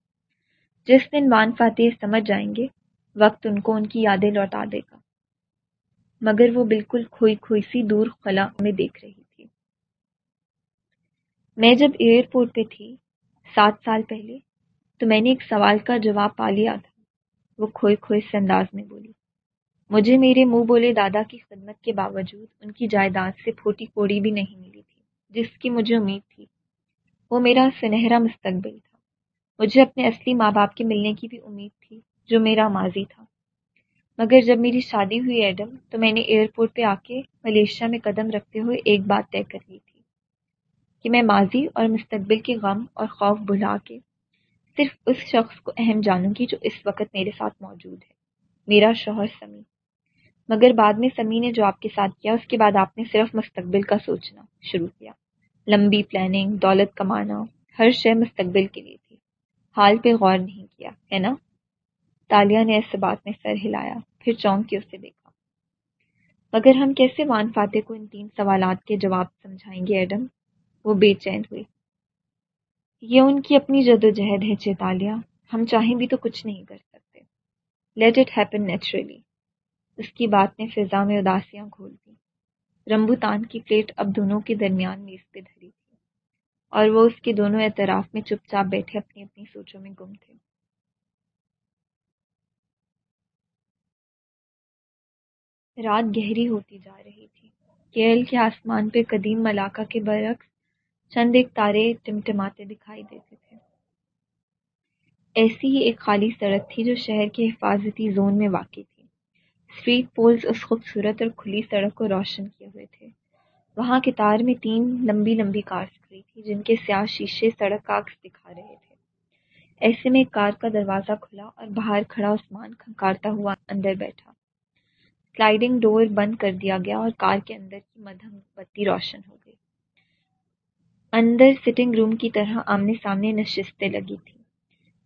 جس دن وان فاتح سمجھ جائیں گے، وقت ان کو ان کی یادیں لوٹا دے گا۔ مگر وہ بالکل کھوئی کھوئی سی دور خلا میں دیکھ رہی تھی۔ میں جب ایئرپورٹ پہ تھی، سات سال پہلے، تو میں نے ایک سوال کا جواب پا لیا تھا۔ وہ کھوئے کھوئے سے انداز میں بولی۔ مجھے میرے منہ بولے دادا کی خدمت کے باوجود ان کی جائیداد سے پھوٹی کوڑی بھی نہیں ملی تھی، جس کی مجھے امید تھی۔ وہ میرا سنہرا مستقبل تھا۔ مجھے اپنے اصلی ماں باپ کے ملنے کی بھی امید تھی، جو میرا ماضی تھا۔ مگر جب میری شادی ہوئی ایڈم، تو میں نے ایئرپورٹ پہ آ کے ملیشیا میں قدم رکھتے ہوئے ایک بات طے کر لی تھی کہ میں ماضی اور مستقبل کے غم اور خوف بھلا کے صرف اس شخص کو اہم جانوں گی جو اس وقت میرے ساتھ موجود ہے۔ میرا شوہر سمی مگر بعد میں سمی نے جو آپ کے ساتھ کیا، اس کے بعد آپ نے صرف مستقبل کا سوچنا شروع کیا۔ لمبی پلاننگ دولت کمانا، ہر شے مستقبل کے لیے تھی۔ حال پہ غور نہیں کیا، ہے نا؟ تالیہ نے ایسے بات میں سر ہلایا، پھر چونک کے اسے دیکھا۔ مگر ہم کیسے وان فاتح کو ان تین سوالات کے جواب سمجھائیں گے، ایڈم؟ وہ بے چین ہوئی۔ یہ ان کی اپنی جد و جہد ہے چیتالیہ ہم چاہیں بھی تو کچھ نہیں کر سکتے۔ لیٹ اٹ ہیپن نیچرلی اس کی بات نے فضا میں اداسیاں کھول دی رمبو تان کی پلیٹ اب دونوں کے درمیان میز پہ دھری تھی اور وہ اس کے دونوں اعتراف میں چپ چاپ بیٹھے اپنی اپنی سوچوں میں گم تھے۔ رات گہری ہوتی جا رہی تھی۔ کیرل کے آسمان پہ قدیم ملاقہ کے برعکس چند ایک تارے ٹمٹماتے دکھائی دیتے تھے۔ ایسی ہی ایک خالی سڑک تھی جو شہر کے حفاظتی زون میں واقع تھی۔ اسٹریٹ پولز اس خوبصورت اور کھلی سڑک کو روشن کیے ہوئے تھے۔ وہاں کتار میں تین لمبی لمبی کارس کھڑی تھی جن کے سیاہ شیشے سڑک کا عکس دکھا رہے تھے۔ ایسے میں ایک کار کا دروازہ کھلا اور باہر کھڑا عثمان کھنکارتا ہوا اندر بیٹھا۔ سلائڈنگ ڈور بند کر دیا گیا اور کار کے اندر کی مدھم بتی روشن ہو گئی۔ اندر سٹنگ روم کی طرح آمنے سامنے نشستیں لگی تھیں۔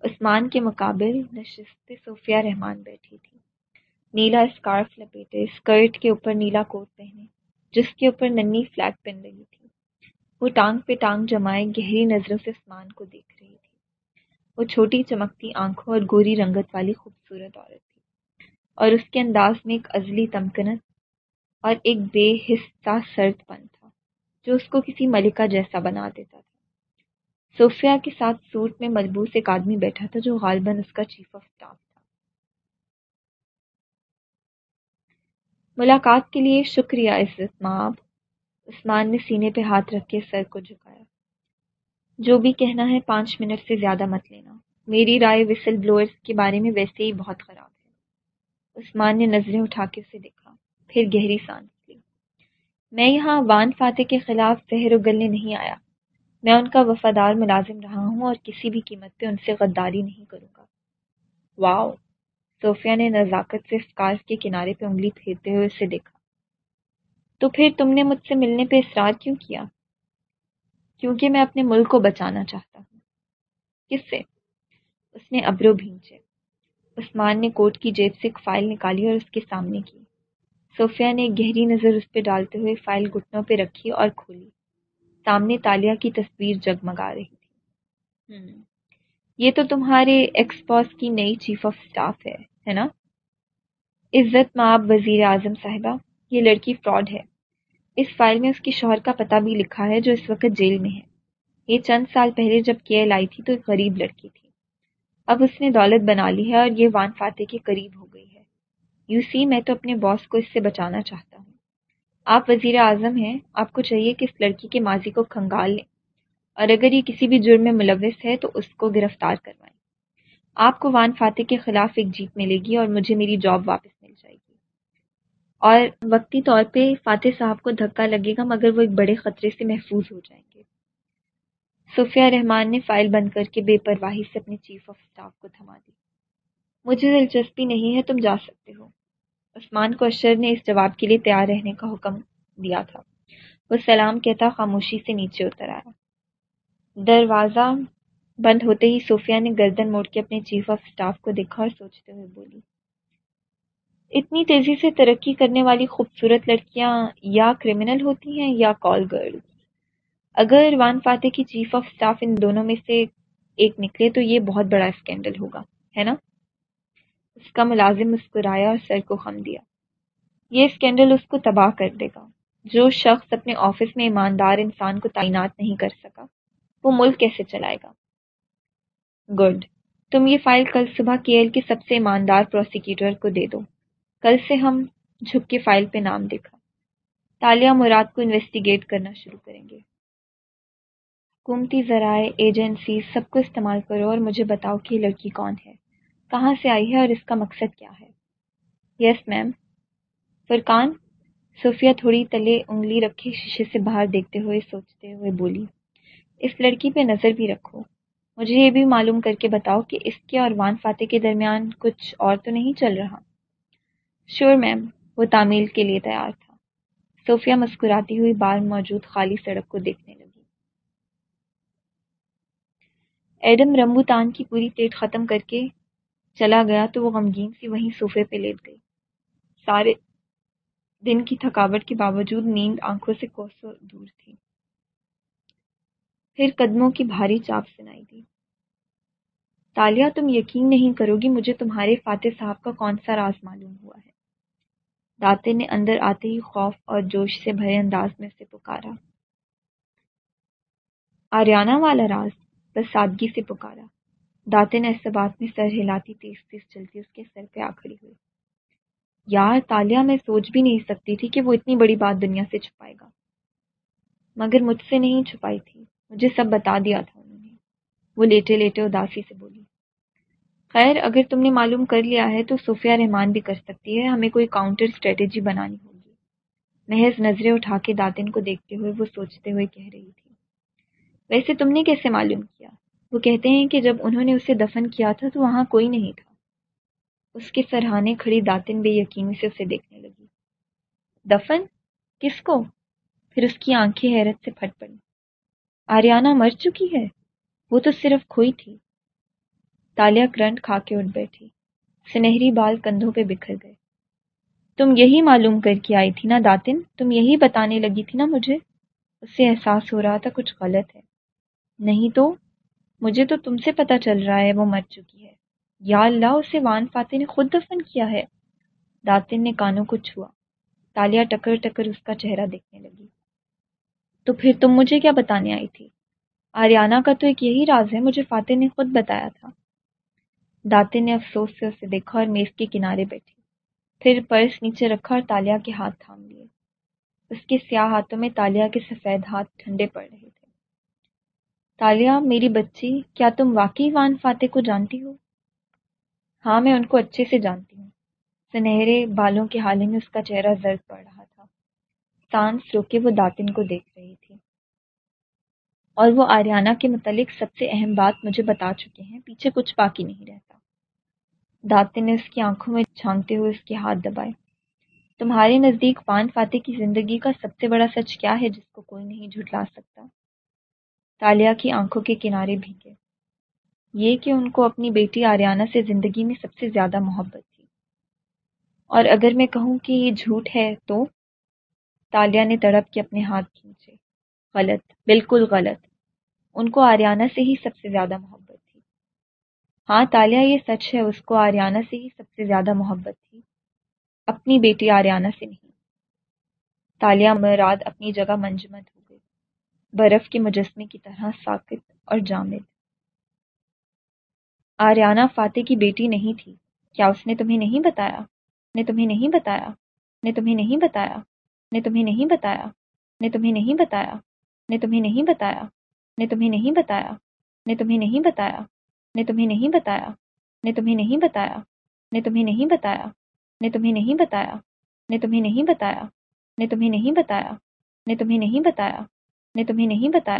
عثمان کے مقابل نشست صوفیہ رحمان بیٹھی تھی۔ نیلا اسکارف لپیٹے، اسکرٹ کے اوپر نیلا کوٹ پہنے، جس کے اوپر ننی فلیگ پن لگی تھی۔ وہ ٹانگ پہ ٹانگ جمائے گہری نظروں سے اسمان کو دیکھ رہی تھی۔ وہ چھوٹی چمکتی آنکھوں اور گوری رنگت والی خوبصورت عورت تھی۔ اور اس کے انداز میں ایک ازلی تمکنت اور ایک بے حصہ سرد پن تھا، جو اس کو کسی ملکہ جیسا بنا دیتا تھا۔ صوفیہ کے ساتھ سوٹ میں ملبوس ایک آدمی بیٹھا تھا جو غالباً اس کا چیف آف اسٹاف ملاقات کے لیے شکریہ، عزت ماب عثمان نے سینے پہ ہاتھ رکھ کے سر کو جھکایا۔ جو بھی کہنا ہے پانچ منٹ سے زیادہ مت لینا۔ میری رائے وسل بلوئرس کے بارے میں ویسے ہی بہت خراب ہے۔ عثمان نے نظریں اٹھا کے اسے دیکھا، پھر گہری سانس لی۔ میں یہاں وان فاتح کے خلاف زہر اگلنے نہیں آیا۔ میں ان کا وفادار ملازم رہا ہوں اور کسی بھی قیمت پہ ان سے غداری نہیں کروں گا۔ واؤ! صوفیہ نے نزاکت سے اسکارف کے کنارے پہ انگلی پھیرتے ہوئے اسے دیکھا۔ تو پھر تم نے مجھ سے ملنے پہ اصرار کیوں کیا؟ کیونکہ میں اپنے ملک کو بچانا چاہتا ہوں۔ کس سے؟ اس نے ابرو بھینچے عثمان نے کوٹ کی جیب سے ایک فائل نکالی اور اس کے سامنے کی۔ صوفیہ نے گہری نظر اس پہ ڈالتے ہوئے فائل گھٹنوں پہ رکھی اور کھولی۔ سامنے تالیہ کی تصویر جگمگا رہی تھی۔ یہ تو تمہارے ایکسپوس کی نئی چیف آف اسٹاف ہے۔ ہے نا؟ عزت ماب وزیر اعظم صاحبہ، یہ لڑکی فراڈ ہے۔ اس فائل میں اس کی شوہر کا پتہ بھی لکھا ہے جو اس وقت جیل میں ہے۔ یہ چند سال پہلے جب کیل آئی تھی تو ایک غریب لڑکی تھی۔ اب اس نے دولت بنا لی ہے اور یہ وان فاتح کے قریب ہو گئی ہے۔ یو سی میں تو اپنے باس کو اس سے بچانا چاہتا ہوں۔ آپ وزیر اعظم ہیں، آپ کو چاہیے کہ اس لڑکی کے ماضی کو کھنگال لیں۔ اور اگر یہ کسی بھی جرم میں ملوث ہے تو اس کو گرفتار کروائیں۔ آپ کو وان فاتح کے خلاف ایک جیت ملے گی اور مجھے میری جاب واپس مل جائے گی۔ اور وقتی طور پہ فاتح صاحب کو دھکا لگے گا مگر وہ ایک بڑے خطرے سے محفوظ ہو جائیں گے۔ صوفیہ رحمان نے فائل بند کر کے بے پرواہی سے اپنے چیف آف اسٹاف کو تھما دی۔ مجھے دلچسپی نہیں ہے تم جا سکتے ہو۔ عثمان کو اشر نے اس جواب کے لیے تیار رہنے کا حکم دیا تھا۔ وہ سلام کہتا خاموشی سے نیچے اتر آیا۔ دروازہ بند ہوتے ہی صوفیہ نے گردن موڑ کے اپنے چیف آف اسٹاف کو دیکھا اور سوچتے ہوئے بولی، اتنی تیزی سے ترقی کرنے والی خوبصورت لڑکیاں یا کرمنل ہوتی ہیں یا کال گرلز اگر وان فاتح کی چیف آف اسٹاف ان دونوں میں سے ایک نکلے تو یہ بہت بڑا اسکینڈل ہوگا، ہے نا؟ اس کا ملازم مسکرایا اور سر کو خم دیا۔ یہ اسکینڈل اس کو تباہ کر دے گا۔ جو شخص اپنے آفس میں ایماندار انسان کو تعینات نہیں کر سکا، وہ ملک کیسے چلائے گا؟ گڈ تم یہ فائل کل صبح کیل کے سب سے ایماندار پروسیکیوٹر کو دے دو۔ کل سے ہم جھک کے فائل پہ نام دیکھا تالیہ مراد کو انویسٹیگیٹ کرنا شروع کریں گے۔ حکومتی ذرائع ایجنسی سب کو استعمال کرو اور مجھے بتاؤ کہ یہ لڑکی کون ہے۔ کہاں سے آئی ہے اور اس کا مقصد کیا ہے؟ یس میم فرقان صوفیہ تھوڑی تلے انگلی رکھے، شیشے سے باہر دیکھتے ہوئے، سوچتے ہوئے بولی، اس لڑکی پہ نظر بھی رکھو۔ مجھے یہ بھی معلوم کر کے بتاؤ کہ اس کے اور وان فاتح کے درمیان کچھ اور تو نہیں چل رہا۔ شور میم وہ تعمیل کے لیے تیار تھا۔ صوفیہ مسکراتی ہوئی بار موجود خالی سڑک کو دیکھنے لگی۔ ایڈم رمبو تان کی پوری پلیٹ ختم کر کے چلا گیا تو وہ غمگین سی وہیں صوفے پہ لیٹ گئی۔ سارے دن کی تھکاوٹ کے باوجود نیند آنکھوں سے کوسوں دور تھی۔ پھر قدموں کی بھاری چاپ سنائی دی۔ تالیہ تم یقین نہیں کرو گی مجھے تمہارے فاتح صاحب کا کون سا راز معلوم ہوا ہے۔ داتے نے اندر آتے ہی خوف اور جوش سے بھرے انداز میں اسے پکارا۔ آریانہ والا راز، بس سادگی سے پکارا۔ داتے نے ایسے بات میں سر ہلاتی تیز تیز چلتی اس کے سر پہ آ کھڑی ہوئی۔ یار تالیہ میں سوچ بھی نہیں سکتی تھی کہ وہ اتنی بڑی بات دنیا سے چھپائے گا۔ مگر مجھ سے نہیں چھپائی تھی، مجھے سب بتا دیا تھا انہوں وہ لیٹے لیٹے اداسی سے بولی، خیر، اگر تم نے معلوم کر لیا ہے تو صوفیہ رحمان بھی کر سکتی ہے، ہمیں کوئی کاؤنٹر اسٹریٹجی بنانی ہوگی محض نظریں اٹھا کے داتن کو دیکھتے ہوئے وہ سوچتے ہوئے کہہ رہی تھی، ویسے تم نے کیسے معلوم کیا؟ وہ کہتے ہیں کہ جب انہوں نے اسے دفن کیا تھا تو وہاں کوئی نہیں تھا اس کے سرہانے کھڑی داتن بے یقینی سے اسے دیکھنے لگی۔ دفن؟ کس کو پھر اس کی آنکھیں حیرت سے پھٹ پڑی آریانہ مر چکی ہے؟ وہ تو صرف کھوئی تھی۔ تالیہ کرنٹ کھا کے اٹھ بیٹھی۔ سنہری بال کندھوں پہ بکھر گئے۔ تم یہی معلوم کر کے آئی تھی نا داتن؟ تم یہی بتانے لگی تھی نا مجھے؟ اسے احساس ہو رہا تھا کچھ غلط ہے۔ نہیں تو؟ مجھے تو تم سے پتہ چل رہا ہے وہ مر چکی ہے۔ یا اللہ، اسے وان فاتح نے خود دفن کیا ہے۔ داتن نے کانوں کو چھوا۔ تالیا ٹکر ٹکر اس کا چہرہ دیکھنے لگی۔ تو پھر تم مجھے کیا بتانے آئی تھی؟ آریانہ کا تو ایک یہی راز ہے، مجھے فاتح نے خود بتایا تھا۔ داتن نے افسوس سے اسے دیکھا اور میز کے کنارے بیٹھی۔ پھر پرس نیچے رکھا اور تالیا کے ہاتھ تھام لیے۔ اس کے سیاہ ہاتھوں میں تالیا کے سفید ہاتھ ٹھنڈے پڑ رہے تھے۔ تالیا، میری بچی، کیا تم واقعی وان فاتح کو جانتی ہو؟ ہاں میں ان کو اچھے سے جانتی ہوں۔ سنہرے بالوں کے حالے میں اس کا چہرہ زرد پڑ رہا تھا۔ سانس روکے وہ داتن کو دیکھ رہی تھی اور وہ آریانہ کے متعلق سب سے اہم بات مجھے بتا چکے ہیں، پیچھے کچھ باقی نہیں رہتا۔ داتن نے اس کی آنکھوں میں جھانکتے ہوئے اس کے ہاتھ دبائے۔ تمہارے نزدیک وان فاتح کی زندگی کا سب سے بڑا سچ کیا ہے جس کو کوئی نہیں جھٹلا سکتا؟ تالیا کی آنکھوں کے کنارے بھیگے۔ یہ کہ ان کو اپنی بیٹی آریانہ سے زندگی میں سب سے زیادہ محبت تھی۔ اور اگر میں کہوں کہ یہ جھوٹ ہے تو؟ تالیا نے تڑپ کے اپنے ہاتھ کھینچے۔ غلط، بالکل غلط۔ ان کو آریانہ سے ہی سب سے زیادہ محبت تھی۔ ہاں تالیا یہ سچ ہے، اس کو آریانہ سے ہی سب سے زیادہ محبت تھی۔ اپنی بیٹی آریانہ سے نہیں۔ تالیا مراد اپنی جگہ منجمد ہو گئی۔ برف کے مجسمے کی طرح ساکت اور جامد۔ آریانہ فاتح کی بیٹی نہیں تھی۔ کیا اس نے تمہیں نہیں بتایا؟ نے تمہیں نہیں بتایا؟ نے تمہیں نہیں بتایا؟ نے تمہیں نہیں بتایا؟ نے تمہیں نہیں بتایا؟ نے تمہیں نہیں بتایا نے تمہیں نہیں بتایا نے تمہیں نہیں بتایا نے تمہیں نہیں بتایا نے تمہیں نہیں بتایا نے تمہیں نہیں بتایا نے تمہیں نہیں بتایا نے تمہیں نہیں بتایا نے تمہیں نہیں بتایا نے تمہیں نہیں بتایا نے تمہیں نہیں بتایا